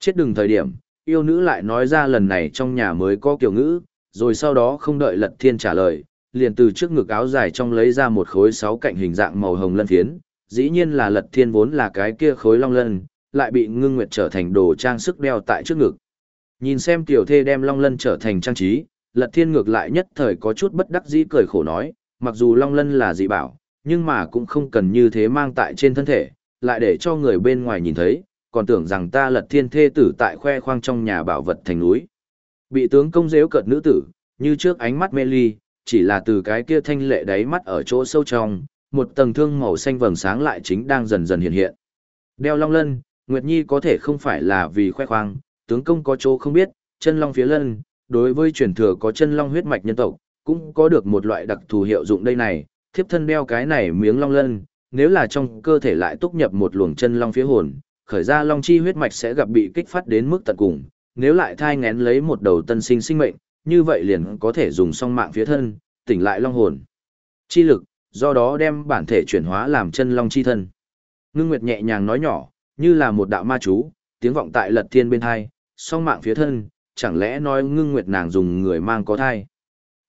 Chết đừng thời điểm, yêu nữ lại nói ra lần này trong nhà mới có kiểu ngữ, rồi sau đó không đợi lật thiên trả lời, liền từ trước ngực áo dài trong lấy ra một khối sáu cạnh hình dạng màu hồng lân phiến, dĩ nhiên là lật thiên vốn là cái kia khối long lân, lại bị ngưng nguyệt trở thành đồ trang sức đeo tại trước ngực. Nhìn xem tiểu thê đem long lân trở thành trang trí, lật thiên ngược lại nhất thời có chút bất đắc dĩ cười khổ nói, mặc dù long lân là dị bảo, nhưng mà cũng không cần như thế mang tại trên thân thể, lại để cho người bên ngoài nhìn thấy, còn tưởng rằng ta lật thiên thê tử tại khoe khoang trong nhà bảo vật thành núi. Bị tướng công dễu cợt nữ tử, như trước ánh mắt mê ly, chỉ là từ cái kia thanh lệ đáy mắt ở chỗ sâu trong, một tầng thương màu xanh vầng sáng lại chính đang dần dần hiện hiện. Đeo long lân, Nguyệt Nhi có thể không phải là vì khoe khoang, tướng công có chỗ không biết, chân long phía lân, đối với truyền thừa có chân long huyết mạch nhân tộc, cũng có được một loại đặc thù hiệu dụng đây này, thiếp thân đeo cái này miếng long lân, nếu là trong cơ thể lại túc nhập một luồng chân long phía hồn, khởi ra long chi huyết mạch sẽ gặp bị kích phát đến mức tận cùng, nếu lại thai ngén lấy một đầu tân sinh sinh mệnh, như vậy liền có thể dùng song mạng phía thân, tỉnh lại long hồn. Chi lực, do đó đem bản thể chuyển hóa làm chân long chi thân. Ngưng Nguyệt nhẹ nhàng nói nhỏ, như là một đạo ma chú, tiếng vọng tại lật thiên bên hai, song mạng phía thân, chẳng lẽ nói Ngưng Nguyệt nàng dùng người mang có thai.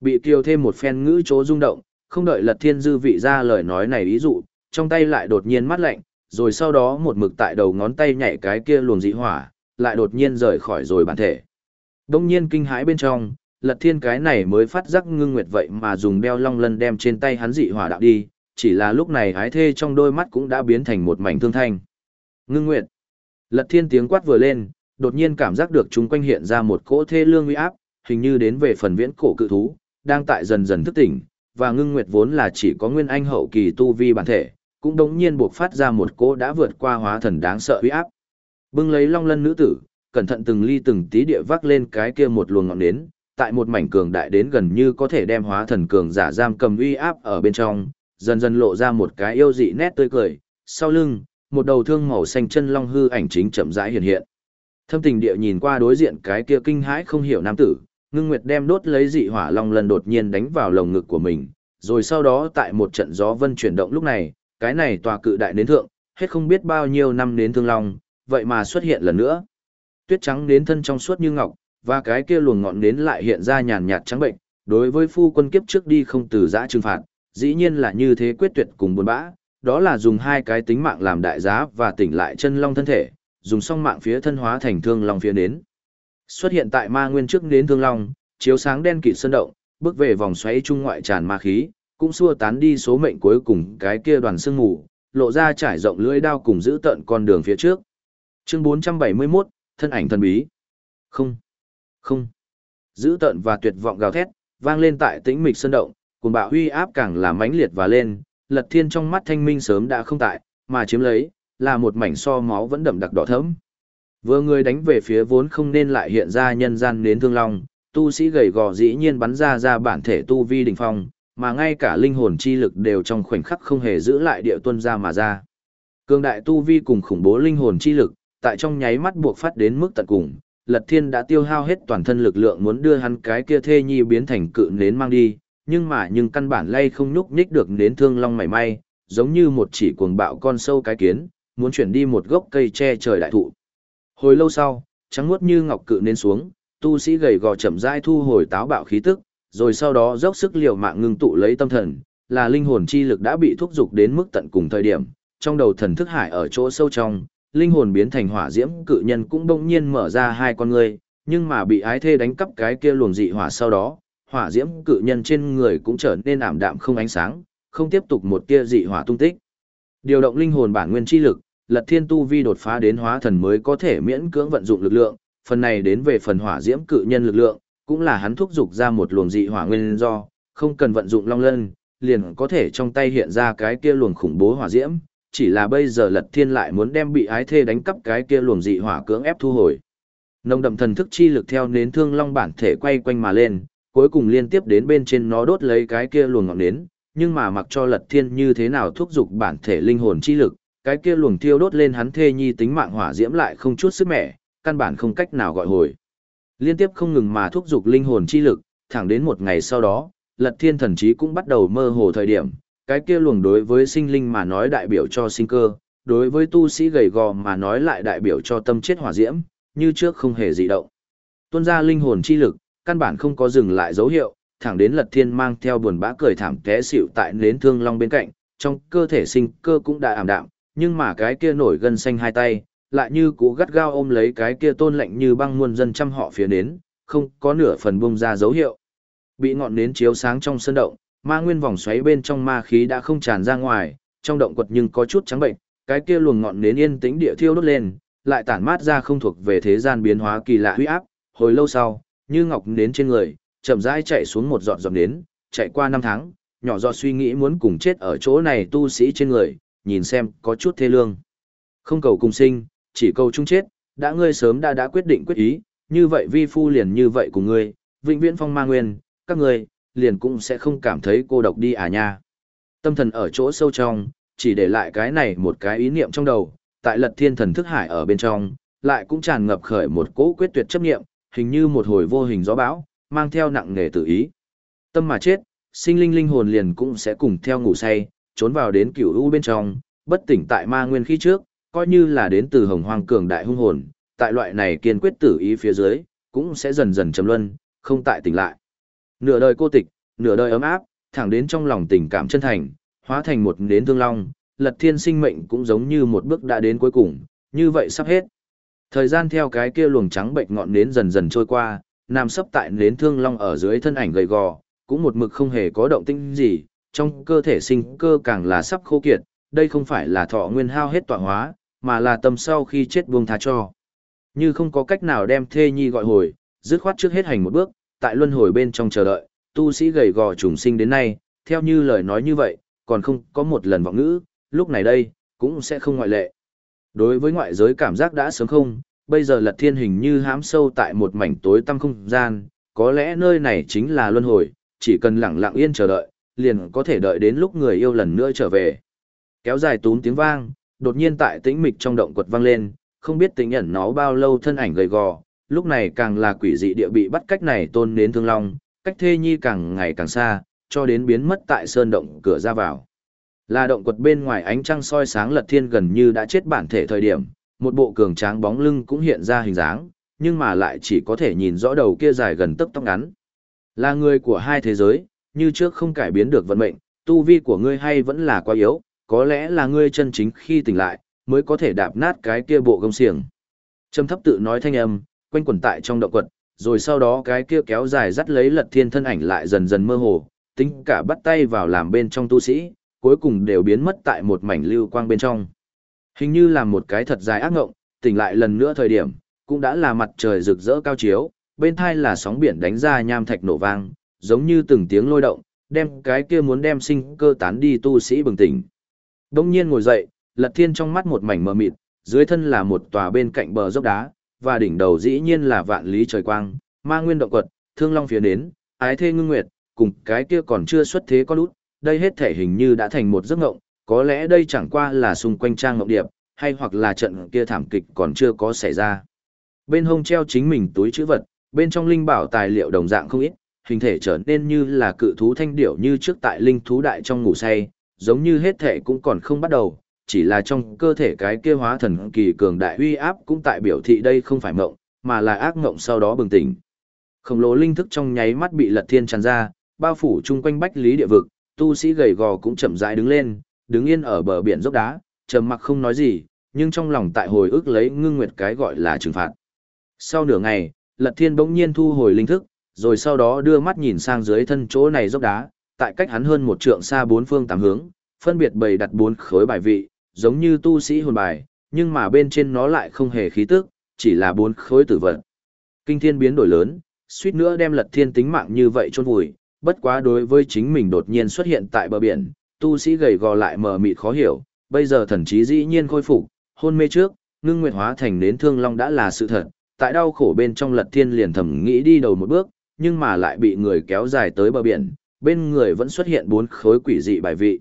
Bị kiều thêm một phen ngữ chỗ rung động, không đợi lật thiên dư vị ra lời nói này ví dụ, trong tay lại đột nhiên mắt lạnh, rồi sau đó một mực tại đầu ngón tay nhảy cái kia luồng dị hỏa, lại đột nhiên rời khỏi rồi bản thể. Đông nhiên kinh hãi bên trong, lật thiên cái này mới phát giác ngưng nguyệt vậy mà dùng đeo long lân đem trên tay hắn dị hỏa đạo đi, chỉ là lúc này ái thê trong đôi mắt cũng đã biến thành một mảnh thương thanh. Ngưng nguyệt. Lật thiên tiếng quát vừa lên, đột nhiên cảm giác được chúng quanh hiện ra một cỗ thê lương uy áp, hình như đến về phần viễn cổ cự thú, đang tại dần dần thức tỉnh, và ngưng nguyệt vốn là chỉ có nguyên anh hậu kỳ tu vi bản thể, cũng đống nhiên buộc phát ra một cỗ đã vượt qua hóa thần đáng sợ uy áp. Bưng lấy long lân nữ tử, cẩn thận từng ly từng tí địa vác lên cái kia một luồng ngọn nến, tại một mảnh cường đại đến gần như có thể đem hóa thần cường giả giam cầm uy áp ở bên trong, dần dần lộ ra một cái yêu dị nét tươi cười, sau lưng, một đầu thương màu xanh chân long hư ảnh chính chậm rãi hiện hiện. Thâm tình địa nhìn qua đối diện cái kia kinh hãi không hiểu nam tử, ngưng nguyệt đem đốt lấy dị hỏa long lần đột nhiên đánh vào lồng ngực của mình, rồi sau đó tại một trận gió vân chuyển động lúc này, cái này tòa cự đại đến thượng, hết không biết bao nhiêu năm đến thương long, vậy mà xuất hiện lần nữa. Tuyết trắng đến thân trong suốt như ngọc, và cái kia luồng ngọn đến lại hiện ra nhàn nhạt trắng bệnh, đối với phu quân kiếp trước đi không từ giã trừng phạt, dĩ nhiên là như thế quyết tuyệt cùng buồn bã, đó là dùng hai cái tính mạng làm đại giá và tỉnh lại chân long thân thể, dùng song mạng phía thân hóa thành thương long phía nến Xuất hiện tại ma nguyên trước đến thương long, chiếu sáng đen kịt sơn động, bước về vòng xoáy trung ngoại tràn ma khí, cũng xua tán đi số mệnh cuối cùng cái kia đoàn sương mù, lộ ra trải rộng lưỡi đao cùng giữ tận con đường phía trước. Chương 471, thân ảnh thần bí. Không, không. Giữ tận và tuyệt vọng gào thét, vang lên tại tĩnh mịch sơn động, cùng bạo huy áp càng là mãnh liệt và lên, lật thiên trong mắt thanh minh sớm đã không tại, mà chiếm lấy, là một mảnh so máu vẫn đậm đặc đỏ thẫm. Vừa người đánh về phía vốn không nên lại hiện ra nhân gian nến thương long, tu sĩ gầy gò dĩ nhiên bắn ra ra bản thể tu vi đỉnh phong, mà ngay cả linh hồn chi lực đều trong khoảnh khắc không hề giữ lại địa tuân ra mà ra. Cương đại tu vi cùng khủng bố linh hồn chi lực, tại trong nháy mắt buộc phát đến mức tận cùng, Lật Thiên đã tiêu hao hết toàn thân lực lượng muốn đưa hắn cái kia thê nhi biến thành cự nến mang đi, nhưng mà nhưng căn bản lay không nhúc nhích được nến thương long mảy may, giống như một chỉ cuồng bạo con sâu cái kiến, muốn chuyển đi một gốc cây che trời đại thụ. Hồi lâu sau, trắng muốt như ngọc cự nến xuống, tu sĩ gầy gò chậm rãi thu hồi táo bạo khí tức, rồi sau đó dốc sức liều mạng ngưng tụ lấy tâm thần, là linh hồn chi lực đã bị thúc dục đến mức tận cùng thời điểm, trong đầu thần thức hải ở chỗ sâu trong, linh hồn biến thành hỏa diễm cự nhân cũng bỗng nhiên mở ra hai con ngươi, nhưng mà bị ái thê đánh cắp cái kia luồng dị hỏa sau đó, hỏa diễm cự nhân trên người cũng trở nên ảm đạm không ánh sáng, không tiếp tục một tia dị hỏa tung tích. Điều động linh hồn bản nguyên chi lực, Lật Thiên tu vi đột phá đến hóa thần mới có thể miễn cưỡng vận dụng lực lượng, phần này đến về phần hỏa diễm cự nhân lực lượng, cũng là hắn thúc dục ra một luồng dị hỏa nguyên do, không cần vận dụng long lân, liền có thể trong tay hiện ra cái kia luồng khủng bố hỏa diễm, chỉ là bây giờ Lật Thiên lại muốn đem bị ái thê đánh cắp cái kia luồng dị hỏa cưỡng ép thu hồi. Nồng đậm thần thức chi lực theo nến thương long bản thể quay quanh mà lên, cuối cùng liên tiếp đến bên trên nó đốt lấy cái kia luồng ngọn nến, nhưng mà mặc cho Lật Thiên như thế nào thúc giục bản thể linh hồn chi lực, cái kia luồng thiêu đốt lên hắn thê nhi tính mạng hỏa diễm lại không chút sức mẻ, căn bản không cách nào gọi hồi. Liên tiếp không ngừng mà thúc giục linh hồn chi lực, thẳng đến một ngày sau đó, Lật Thiên thần trí cũng bắt đầu mơ hồ thời điểm, cái kia luồng đối với sinh linh mà nói đại biểu cho sinh cơ, đối với tu sĩ gầy gò mà nói lại đại biểu cho tâm chết hỏa diễm, như trước không hề dị động. Tuôn ra linh hồn chi lực, căn bản không có dừng lại dấu hiệu, thẳng đến Lật Thiên mang theo buồn bã cười thảm té xỉu tại nến thương long bên cạnh, trong cơ thể sinh cơ cũng đã ảm đạm, nhưng mà cái kia nổi gân xanh hai tay, lại như cú gắt gao ôm lấy cái kia tôn lạnh như băng muôn dân trăm họ phía nến, không có nửa phần bung ra dấu hiệu. Bị ngọn nến chiếu sáng trong sân động, ma nguyên vòng xoáy bên trong ma khí đã không tràn ra ngoài, trong động quật nhưng có chút trắng bệnh, cái kia luồng ngọn nến yên tĩnh địa thiêu đốt lên, lại tản mát ra không thuộc về thế gian biến hóa kỳ lạ huy áp, hồi lâu sau, như ngọc nến trên người, chậm rãi chạy xuống một giọt giọt nến, chạy qua năm tháng, nhỏ giọt suy nghĩ muốn cùng chết ở chỗ này tu sĩ trên người, nhìn xem có chút thê lương. Không cầu cùng sinh, chỉ cầu chung chết, đã ngươi sớm đã đã quyết định quyết ý, như vậy vi phu liền như vậy cùng ngươi, vĩnh viễn phong ma nguyên, các ngươi, liền cũng sẽ không cảm thấy cô độc đi à nha. Tâm thần ở chỗ sâu trong, chỉ để lại cái này một cái ý niệm trong đầu, tại lật thiên thần thức hải ở bên trong, lại cũng tràn ngập khởi một cỗ quyết tuyệt chấp niệm, hình như một hồi vô hình gió bão, mang theo nặng nề tự ý. Tâm mà chết, sinh linh linh hồn liền cũng sẽ cùng theo ngủ say, trốn vào đến cửu u bên trong, bất tỉnh tại ma nguyên khí trước, coi như là đến từ hồng hoang cường đại hung hồn, tại loại này kiên quyết tử ý phía dưới, cũng sẽ dần dần trầm luân, không tại tỉnh lại. Nửa đời cô tịch, nửa đời ấm áp, thẳng đến trong lòng tình cảm chân thành, hóa thành một nến thương long, lật thiên sinh mệnh cũng giống như một bước đã đến cuối cùng, như vậy sắp hết. Thời gian theo cái kia luồng trắng bệnh ngọn nến dần dần trôi qua, nằm sấp tại nến thương long ở dưới thân ảnh gầy gò, cũng một mực không hề có động tĩnh gì, trong cơ thể sinh cơ càng là sắp khô kiệt, đây không phải là thọ nguyên hao hết tọa hóa, mà là tâm sau khi chết buông tha cho. Như không có cách nào đem thê nhi gọi hồi, dứt khoát trước hết hành một bước, tại luân hồi bên trong chờ đợi, tu sĩ gầy gò trùng sinh đến nay, theo như lời nói như vậy, còn không có một lần vọng ngữ, lúc này đây, cũng sẽ không ngoại lệ. Đối với ngoại giới cảm giác đã sớm không, bây giờ lật thiên hình như hám sâu tại một mảnh tối tăm không gian, có lẽ nơi này chính là luân hồi, chỉ cần lặng lặng yên chờ đợi, liền có thể đợi đến lúc người yêu lần nữa trở về. Kéo dài tún tiếng vang, đột nhiên tại tĩnh mịch trong động quật vang lên, không biết tính ẩn nó bao lâu thân ảnh gầy gò, lúc này càng là quỷ dị địa bị bắt cách này tôn đến thương long, cách thê nhi càng ngày càng xa, cho đến biến mất tại sơn động cửa ra vào. Là động quật bên ngoài ánh trăng soi sáng lật thiên gần như đã chết bản thể thời điểm, một bộ cường tráng bóng lưng cũng hiện ra hình dáng, nhưng mà lại chỉ có thể nhìn rõ đầu kia dài gần tấc tóc ngắn. Là người của hai thế giới, như trước không cải biến được vận mệnh, tu vi của ngươi hay vẫn là quá yếu, có lẽ là ngươi chân chính khi tỉnh lại, mới có thể đạp nát cái kia bộ gông xiềng. Trầm thấp tự nói thanh âm, quanh quẩn tại trong động quật, rồi sau đó cái kia kéo dài dắt lấy lật thiên thân ảnh lại dần dần mơ hồ, tính cả bắt tay vào làm bên trong tu sĩ, cuối cùng đều biến mất tại một mảnh lưu quang bên trong. Hình như là một cái thật dài ác ngộng, tỉnh lại lần nữa thời điểm, cũng đã là mặt trời rực rỡ cao chiếu, bên thai là sóng biển đánh ra nham thạch nổ vang, giống như từng tiếng lôi động, đem cái kia muốn đem sinh cơ tán đi tu sĩ bừng tỉnh. Đông nhiên ngồi dậy, lật thiên trong mắt một mảnh mờ mịt, dưới thân là một tòa bên cạnh bờ dốc đá, và đỉnh đầu dĩ nhiên là vạn lý trời quang, ma nguyên động quật, thương long phía nến, ái thê ngưng nguyệt, cùng cái kia còn chưa xuất thế có lút, đây hết thể hình như đã thành một giấc ngộng, có lẽ đây chẳng qua là xung quanh trang ngộng điệp, hay hoặc là trận kia thảm kịch còn chưa có xảy ra. Bên hông treo chính mình túi chữ vật, bên trong linh bảo tài liệu đồng dạng không ít, hình thể trở nên như là cự thú thanh điểu như trước tại linh thú đại trong ngủ say, giống như hết thể cũng còn không bắt đầu, chỉ là trong cơ thể cái kia hóa thần kỳ cường đại uy áp cũng tại biểu thị đây không phải mộng, mà là ác mộng sau đó bừng tỉnh. Khổng lồ linh thức trong nháy mắt bị lật thiên tràn ra, bao phủ chung quanh bách lý địa vực, tu sĩ gầy gò cũng chậm rãi đứng lên, đứng yên ở bờ biển dốc đá, trầm mặc không nói gì, nhưng trong lòng tại hồi ức lấy ngưng nguyệt cái gọi là trừng phạt. Sau nửa ngày, Lật Thiên bỗng nhiên thu hồi linh thức, rồi sau đó đưa mắt nhìn sang dưới thân chỗ này dốc đá, tại cách hắn hơn một trượng xa bốn phương tám hướng, phân biệt bày đặt bốn khối bài vị, giống như tu sĩ hồn bài, nhưng mà bên trên nó lại không hề khí tức, chỉ là bốn khối tử vật. Kinh thiên biến đổi lớn, suýt nữa đem Lật Thiên tính mạng như vậy chôn vùi, bất quá đối với chính mình đột nhiên xuất hiện tại bờ biển, tu sĩ gầy gò lại mờ mịt khó hiểu, bây giờ thần trí dĩ nhiên khôi phục, hôn mê trước, ngưng nguyệt hóa thành đến thương long đã là sự thật, tại đau khổ bên trong lật thiên liền thầm nghĩ đi đầu một bước, nhưng mà lại bị người kéo dài tới bờ biển, bên người vẫn xuất hiện bốn khối quỷ dị bài vị.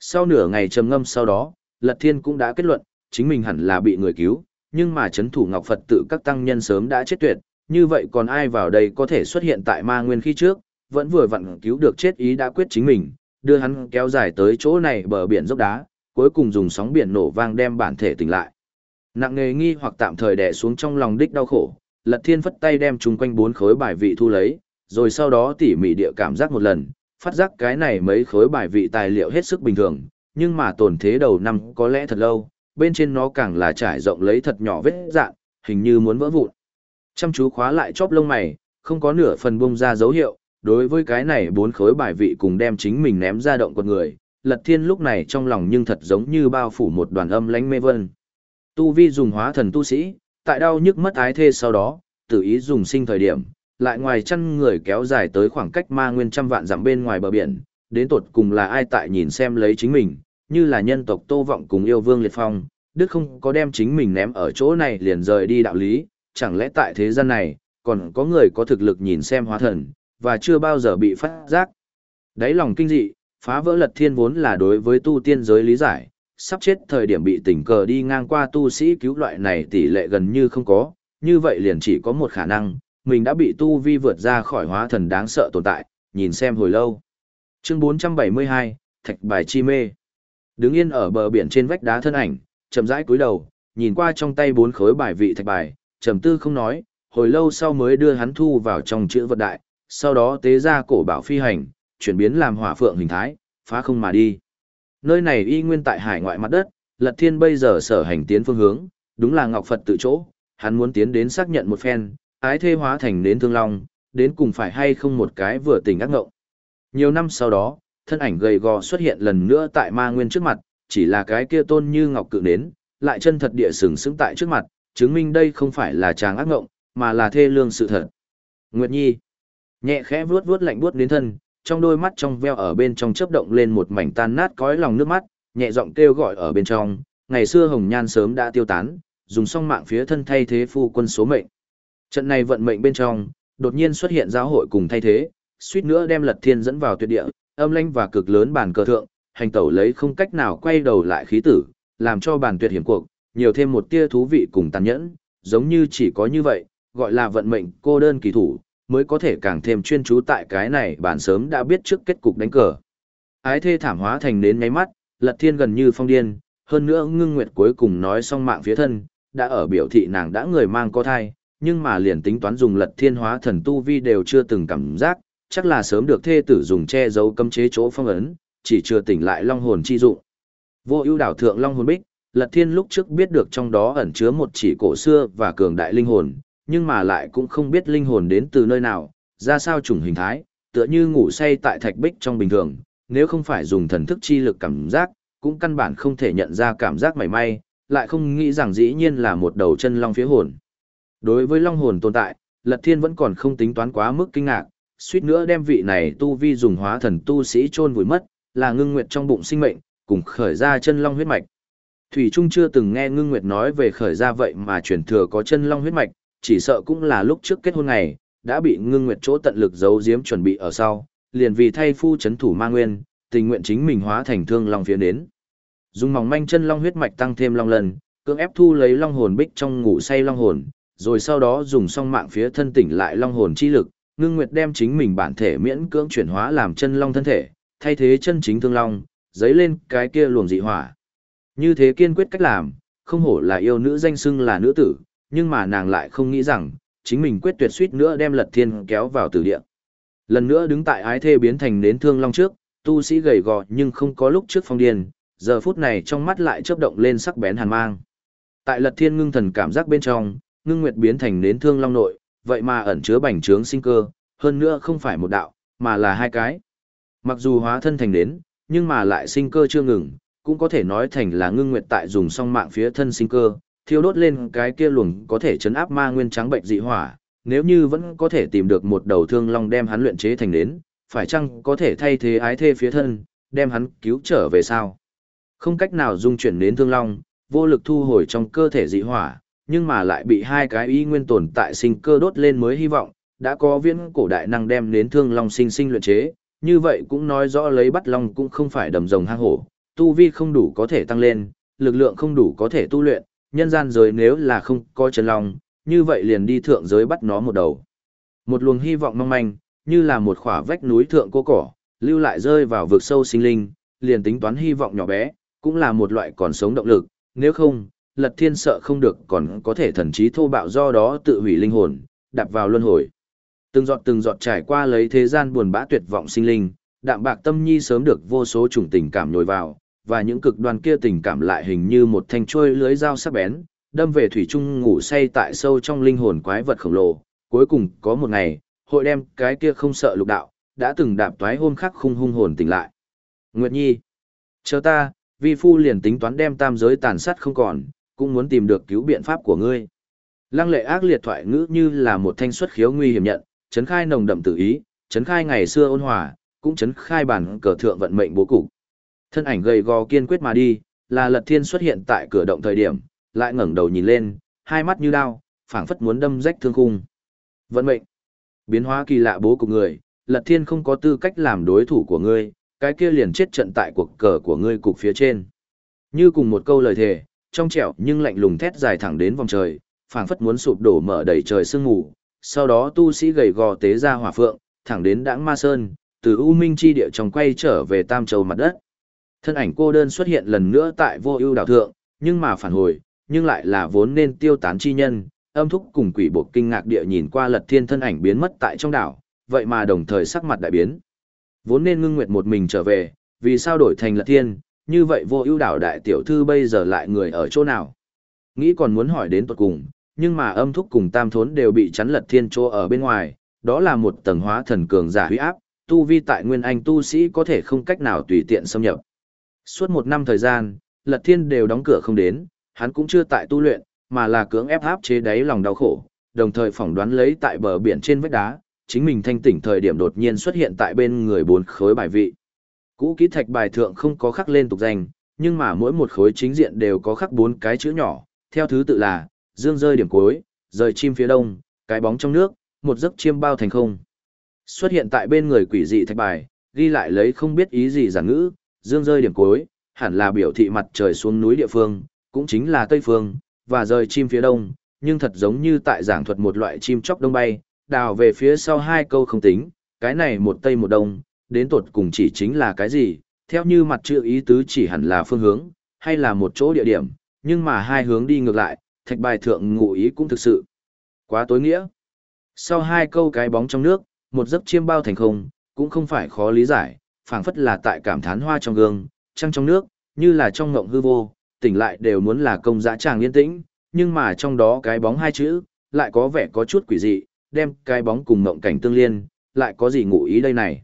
Sau nửa ngày trầm ngâm sau đó, lật thiên cũng đã kết luận, chính mình hẳn là bị người cứu, nhưng mà chấn thủ ngọc Phật tự các tăng nhân sớm đã chết tuyệt, như vậy còn ai vào đây có thể xuất hiện tại ma nguyên khi trước, vẫn vừa vặn cứu được chết ý đã quyết chính mình, đưa hắn kéo dài tới chỗ này bờ biển dốc đá, cuối cùng dùng sóng biển nổ vang đem bản thể tỉnh lại. Nặng nghề nghi hoặc tạm thời đè xuống trong lòng đích đau khổ, Lật Thiên phất tay đem chung quanh bốn khối bài vị thu lấy, rồi sau đó tỉ mỉ địa cảm giác một lần, phát giác cái này mấy khối bài vị tài liệu hết sức bình thường, nhưng mà tổn thế đầu năm có lẽ thật lâu, bên trên nó càng là trải rộng lấy thật nhỏ vết dạng, hình như muốn vỡ vụn. Chăm chú khóa lại chóp lông mày, không có nửa phần bung ra dấu hiệu, đối với cái này bốn khối bài vị cùng đem chính mình ném ra động con người, Lật Thiên lúc này trong lòng nhưng thật giống như bao phủ một đoàn âm lánh mê vân. Tu vi dùng hóa thần tu sĩ, tại đau nhức mất ái thê sau đó, tự ý dùng sinh thời điểm, lại ngoài chăn người kéo dài tới khoảng cách ma nguyên trăm vạn dặm bên ngoài bờ biển, đến tột cùng là ai tại nhìn xem lấy chính mình, như là nhân tộc Tô Vọng cùng yêu vương Liệt Phong, Đức không có đem chính mình ném ở chỗ này liền rời đi đạo lý, chẳng lẽ tại thế gian này, còn có người có thực lực nhìn xem hóa thần, và chưa bao giờ bị phát giác. Đấy lòng kinh dị, phá vỡ lật thiên vốn là đối với tu tiên giới lý giải, sắp chết thời điểm bị tình cờ đi ngang qua tu sĩ cứu loại này tỷ lệ gần như không có, như vậy liền chỉ có một khả năng, mình đã bị tu vi vượt ra khỏi hóa thần đáng sợ tồn tại, nhìn xem hồi lâu. Chương 472, Thạch bài chi mê. Đứng yên ở bờ biển trên vách đá thân ảnh, chậm rãi cúi đầu, nhìn qua trong tay bốn khối bài vị thạch bài, trầm tư không nói, hồi lâu sau mới đưa hắn thu vào trong chữ vật đại, sau đó tế ra cổ bảo phi hành, chuyển biến làm hỏa phượng hình thái, phá không mà đi. Nơi này y nguyên tại hải ngoại mặt đất, Lật Thiên bây giờ sở hành tiến phương hướng, đúng là Ngọc Phật tự chỗ, hắn muốn tiến đến xác nhận một phen, ái thê hóa thành đến thương long, đến cùng phải hay không một cái vừa tỉnh ác ngộng. Nhiều năm sau đó, thân ảnh gầy gò xuất hiện lần nữa tại ma nguyên trước mặt, chỉ là cái kia tôn như ngọc cự đến, lại chân thật địa sừng sững tại trước mặt, chứng minh đây không phải là chàng ác ngộng, mà là thê lương sự thật. Nguyệt Nhi, nhẹ khẽ vuốt vuốt lạnh buốt đến thân, trong đôi mắt trong veo ở bên trong chớp động lên một mảnh tan nát cõi lòng nước mắt, nhẹ giọng kêu gọi ở bên trong, ngày xưa hồng nhan sớm đã tiêu tán, dùng song mạng phía thân thay thế phu quân số mệnh. Trận này vận mệnh bên trong, đột nhiên xuất hiện giáo hội cùng thay thế, suýt nữa đem Lật Thiên dẫn vào tuyệt địa, âm lãnh và cực lớn bàn cờ thượng, hành tẩu lấy không cách nào quay đầu lại khí tử, làm cho bản tuyệt hiểm cuộc, nhiều thêm một tia thú vị cùng tàn nhẫn, giống như chỉ có như vậy, gọi là vận mệnh cô đơn kỳ thủ, mới có thể càng thêm chuyên chú tại cái này bản sớm đã biết trước kết cục đánh cờ. Ái thê thảm hóa thành đến nháy mắt, lật thiên gần như phong điên, hơn nữa ngưng nguyệt cuối cùng nói xong mạng phía thân, đã ở biểu thị nàng đã người mang có thai, nhưng mà liền tính toán dùng lật thiên hóa thần tu vi đều chưa từng cảm giác, chắc là sớm được thê tử dùng che giấu cấm chế chỗ phong ấn, chỉ chưa tỉnh lại long hồn chi dụng. Vô ưu đảo thượng long hồn bích, Lật Thiên lúc trước biết được trong đó ẩn chứa một chỉ cổ xưa và cường đại linh hồn, nhưng mà lại cũng không biết linh hồn đến từ nơi nào, ra sao chủng hình thái, tựa như ngủ say tại thạch bích trong bình thường, nếu không phải dùng thần thức chi lực cảm giác, cũng căn bản không thể nhận ra cảm giác mảy may, lại không nghĩ rằng dĩ nhiên là một đầu chân long phía hồn. Đối với long hồn tồn tại, Lật Thiên vẫn còn không tính toán quá mức kinh ngạc, suýt nữa đem vị này tu vi dùng hóa thần tu sĩ chôn vùi mất, là ngưng nguyệt trong bụng sinh mệnh, cùng khởi ra chân long huyết mạch. Thủy Trung chưa từng nghe ngưng nguyệt nói về khởi ra vậy mà truyền thừa có chân long huyết mạch, chỉ sợ cũng là lúc trước kết hôn ngày, đã bị ngưng nguyệt chỗ tận lực giấu giếm chuẩn bị ở sau, liền vì thay phu chấn thủ ma nguyên, tình nguyện chính mình hóa thành thương long phía đến. Dùng mỏng manh chân long huyết mạch tăng thêm long lần, cưỡng ép thu lấy long hồn bích trong ngủ say long hồn, rồi sau đó dùng song mạng phía thân tỉnh lại long hồn chi lực, ngưng nguyệt đem chính mình bản thể miễn cưỡng chuyển hóa làm chân long thân thể, thay thế chân chính thương long, giấy lên cái kia luồng dị hỏa. Như thế kiên quyết cách làm, không hổ là yêu nữ danh xưng là nữ tử, nhưng mà nàng lại không nghĩ rằng, chính mình quyết tuyệt suýt nữa đem lật thiên kéo vào tử địa. Lần nữa đứng tại ái thê biến thành đến thương long trước, tu sĩ gầy gò nhưng không có lúc trước phong điên, giờ phút này trong mắt lại chớp động lên sắc bén hàn mang. Tại lật thiên ngưng thần cảm giác bên trong, ngưng nguyệt biến thành đến thương long nội, vậy mà ẩn chứa bành trướng sinh cơ, hơn nữa không phải một đạo, mà là hai cái. Mặc dù hóa thân thành đến, nhưng mà lại sinh cơ chưa ngừng, cũng có thể nói thành là ngưng nguyệt tại dùng song mạng phía thân sinh cơ, thiêu đốt lên cái kia luồng có thể chấn áp ma nguyên trắng bệnh dị hỏa, nếu như vẫn có thể tìm được một đầu thương long đem hắn luyện chế thành đến, phải chăng có thể thay thế ái thê phía thân, đem hắn cứu trở về sao? Không cách nào dung chuyển đến thương long, vô lực thu hồi trong cơ thể dị hỏa, nhưng mà lại bị hai cái y nguyên tồn tại sinh cơ đốt lên mới hy vọng, đã có viễn cổ đại năng đem đến thương long sinh sinh luyện chế, như vậy cũng nói rõ lấy bắt long cũng không phải đầm rồng hang hổ, tu vi không đủ có thể tăng lên, lực lượng không đủ có thể tu luyện, nhân gian giới nếu là không có chân long, như vậy liền đi thượng giới bắt nó một đầu. Một luồng hy vọng mong manh, như là một khỏa vách núi thượng cô cỏ, lưu lại rơi vào vực sâu sinh linh, liền tính toán hy vọng nhỏ bé, cũng là một loại còn sống động lực, nếu không, lật thiên sợ không được còn có thể thần trí thô bạo do đó tự hủy linh hồn, đạp vào luân hồi. Từng giọt từng giọt trải qua lấy thế gian buồn bã tuyệt vọng sinh linh, đạm bạc tâm nhi sớm được vô số chủng tình cảm nhồi vào, và những cực đoan kia tình cảm lại hình như một thanh trôi lưới dao sắc bén, đâm về thủy trung ngủ say tại sâu trong linh hồn quái vật khổng lồ. Cuối cùng có một ngày, hội đem cái kia không sợ lục đạo, đã từng đạp toái hôm khắc khung hung hồn tỉnh lại. Nguyệt Nhi, Chờ ta, vi phu liền tính toán đem tam giới tàn sát không còn, cũng muốn tìm được cứu biện pháp của ngươi. Lăng lệ ác liệt thoại ngữ như là một thanh xuất khiếu nguy hiểm nhận, chấn khai nồng đậm tự ý, chấn khai ngày xưa ôn hòa, cũng chấn khai bản cờ thượng vận mệnh bố cục. Thân ảnh gầy gò kiên quyết mà đi, là Lật Thiên xuất hiện tại cửa động thời điểm, lại ngẩng đầu nhìn lên, hai mắt như đao, phảng phất muốn đâm rách thương khung. Vận mệnh, biến hóa kỳ lạ bố cục người, Lật Thiên không có tư cách làm đối thủ của ngươi, cái kia liền chết trận tại cuộc cờ của ngươi cục phía trên. Như cùng một câu lời thề, trong trẻo nhưng lạnh lùng thét dài thẳng đến vòng trời, phảng phất muốn sụp đổ mở đầy trời sương mù. Sau đó tu sĩ gầy gò tế ra hỏa phượng, thẳng đến đãng ma sơn, từ u minh chi địa trong quay trở về tam châu mặt đất. Thân ảnh cô đơn xuất hiện lần nữa tại vô ưu đảo thượng, nhưng mà phản hồi, nhưng lại là vốn nên tiêu tán chi nhân, âm thúc cùng quỷ bộ kinh ngạc địa nhìn qua lật thiên thân ảnh biến mất tại trong đảo, vậy mà đồng thời sắc mặt đại biến. Vốn nên ngưng nguyệt một mình trở về, vì sao đổi thành lật thiên, như vậy vô ưu đảo đại tiểu thư bây giờ lại người ở chỗ nào? Nghĩ còn muốn hỏi đến tuật cùng, nhưng mà âm thúc cùng tam thốn đều bị chắn lật thiên chỗ ở bên ngoài, đó là một tầng hóa thần cường giả huy áp, tu vi tại nguyên anh tu sĩ có thể không cách nào tùy tiện xâm nhập. Suốt một năm thời gian, lật thiên đều đóng cửa không đến, hắn cũng chưa tại tu luyện, mà là cưỡng ép áp chế đáy lòng đau khổ, đồng thời phỏng đoán lấy tại bờ biển trên vách đá, chính mình thanh tỉnh thời điểm đột nhiên xuất hiện tại bên người bốn khối bài vị. Cũ kỹ thạch bài thượng không có khắc lên tục danh, nhưng mà mỗi một khối chính diện đều có khắc bốn cái chữ nhỏ, theo thứ tự là, dương rơi điểm cuối, rời chim phía đông, cái bóng trong nước, một giấc chiêm bao thành không. Xuất hiện tại bên người quỷ dị thạch bài, ghi lại lấy không biết ý gì giản ngữ, dương rơi điểm cuối, hẳn là biểu thị mặt trời xuống núi địa phương, cũng chính là tây phương, và rời chim phía đông, nhưng thật giống như tại giảng thuật một loại chim chóc đông bay, đào về phía sau hai câu không tính, cái này một tây một đông, đến tột cùng chỉ chính là cái gì, theo như mặt chữ ý tứ chỉ hẳn là phương hướng, hay là một chỗ địa điểm, nhưng mà hai hướng đi ngược lại, thạch bài thượng ngụ ý cũng thực sự quá tối nghĩa. Sau hai câu cái bóng trong nước, một giấc chiêm bao thành không, cũng không phải khó lý giải, phảng phất là tại cảm thán hoa trong gương, trăng trong nước, như là trong ngộng hư vô, tỉnh lại đều muốn là công dã tràng yên tĩnh, nhưng mà trong đó cái bóng hai chữ, lại có vẻ có chút quỷ dị, đem cái bóng cùng ngộng cảnh tương liên, lại có gì ngụ ý đây này.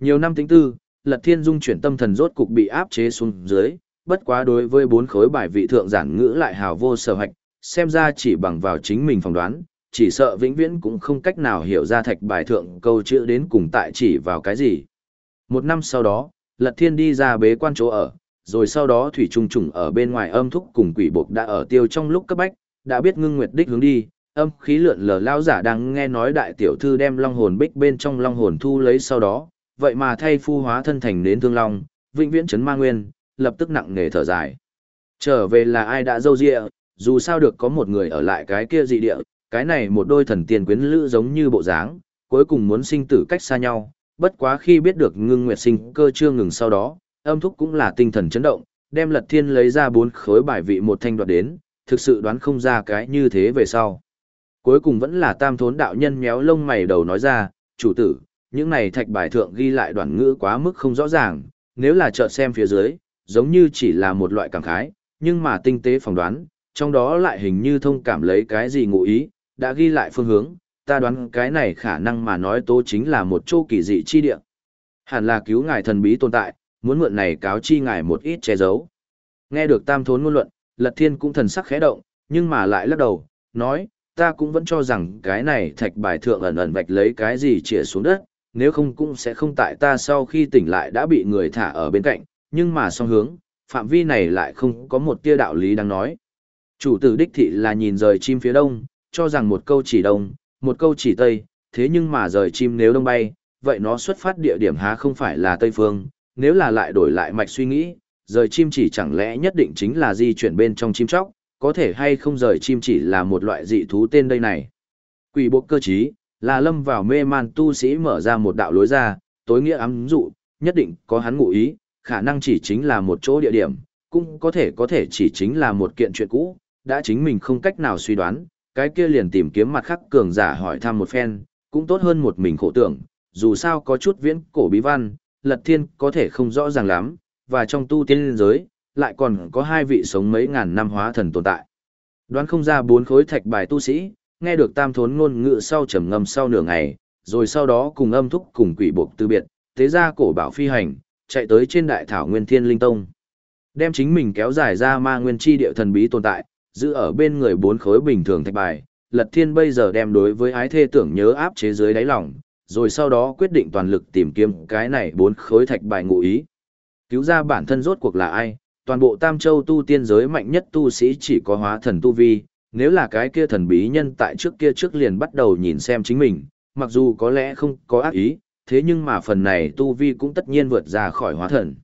Nhiều năm tính tư, Lật Thiên Dung chuyển tâm thần rốt cục bị áp chế xuống dưới, bất quá đối với bốn khối bài vị thượng giản ngữ lại hào vô sở hạch, xem ra chỉ bằng vào chính mình phỏng đoán, chỉ sợ vĩnh viễn cũng không cách nào hiểu ra thạch bài thượng câu chữ đến cùng tại chỉ vào cái gì. Một năm sau đó, Lật Thiên đi ra bế quan chỗ ở, rồi sau đó Thủy Trung Trùng ở bên ngoài âm thúc cùng quỷ buộc đã ở tiêu trong lúc cấp bách, đã biết ngưng nguyệt đích hướng đi, âm khí lượn lờ lao giả đang nghe nói đại tiểu thư đem long hồn bích bên trong long hồn thu lấy sau đó, vậy mà thay phu hóa thân thành đến thương long, vĩnh viễn chấn ma nguyên, lập tức nặng nề thở dài. Trở về là ai đã dâu dịa, dù sao được có một người ở lại cái kia dị địa, cái này một đôi thần tiền quyến lữ giống như bộ dáng, cuối cùng muốn sinh tử cách xa nhau, bất quá khi biết được ngưng nguyệt sinh cơ chưa ngừng sau đó, âm thúc cũng là tinh thần chấn động, đem lật thiên lấy ra bốn khối bài vị một thanh đoạt đến, thực sự đoán không ra cái như thế về sau. Cuối cùng vẫn là tam thốn đạo nhân méo lông mày đầu nói ra, chủ tử, những này thạch bài thượng ghi lại đoạn ngữ quá mức không rõ ràng, nếu là chợt xem phía dưới, giống như chỉ là một loại cảm khái, nhưng mà tinh tế phỏng đoán, trong đó lại hình như thông cảm lấy cái gì ngụ ý, đã ghi lại phương hướng, ta đoán cái này khả năng mà nói tố chính là một chỗ kỳ dị chi địa. Hẳn là cứu ngài thần bí tồn tại, muốn mượn này cáo chi ngài một ít che giấu. Nghe được tam thốn ngôn luận, Lật Thiên cũng thần sắc khẽ động, nhưng mà lại lắc đầu, nói, ta cũng vẫn cho rằng cái này thạch bài thượng ẩn ẩn vạch lấy cái gì chĩa xuống đất, nếu không cũng sẽ không tại ta sau khi tỉnh lại đã bị người thả ở bên cạnh, nhưng mà song hướng, phạm vi này lại không có một tia đạo lý đang nói. Chủ tử đích thị là nhìn rời chim phía đông, cho rằng một câu chỉ đông, một câu chỉ tây, thế nhưng mà rời chim nếu đông bay, vậy nó xuất phát địa điểm há không phải là tây phương, nếu là lại đổi lại mạch suy nghĩ, rời chim chỉ chẳng lẽ nhất định chính là di chuyển bên trong chim chóc, có thể hay không rời chim chỉ là một loại dị thú tên đây này. Quỷ bộ cơ trí, là lâm vào mê man tu sĩ mở ra một đạo lối ra, tối nghĩa ám dụ, nhất định có hắn ngụ ý, khả năng chỉ chính là một chỗ địa điểm, cũng có thể có thể chỉ chính là một kiện chuyện cũ, đã chính mình không cách nào suy đoán, cái kia liền tìm kiếm mặt khắc cường giả hỏi thăm một phen, cũng tốt hơn một mình khổ tưởng, dù sao có chút viễn cổ bí văn, lật thiên có thể không rõ ràng lắm, và trong tu tiên giới, lại còn có hai vị sống mấy ngàn năm hóa thần tồn tại. Đoán không ra bốn khối thạch bài tu sĩ, nghe được tam thốn ngôn ngữ sau trầm ngâm sau nửa ngày, rồi sau đó cùng âm thúc cùng quỷ buộc từ biệt, tế ra cổ bảo phi hành, chạy tới trên đại thảo nguyên thiên linh tông. Đem chính mình kéo dài ra ma nguyên chi địa thần bí tồn tại, giữ ở bên người bốn khối bình thường thạch bài, Lật Thiên bây giờ đem đối với ái thê tưởng nhớ áp chế dưới đáy lòng, rồi sau đó quyết định toàn lực tìm kiếm cái này bốn khối thạch bài ngụ ý. Cứu ra bản thân rốt cuộc là ai, toàn bộ Tam Châu tu tiên giới mạnh nhất tu sĩ chỉ có hóa thần tu vi, nếu là cái kia thần bí nhân tại trước kia trước liền bắt đầu nhìn xem chính mình, mặc dù có lẽ không có ác ý, thế nhưng mà phần này tu vi cũng tất nhiên vượt ra khỏi hóa thần.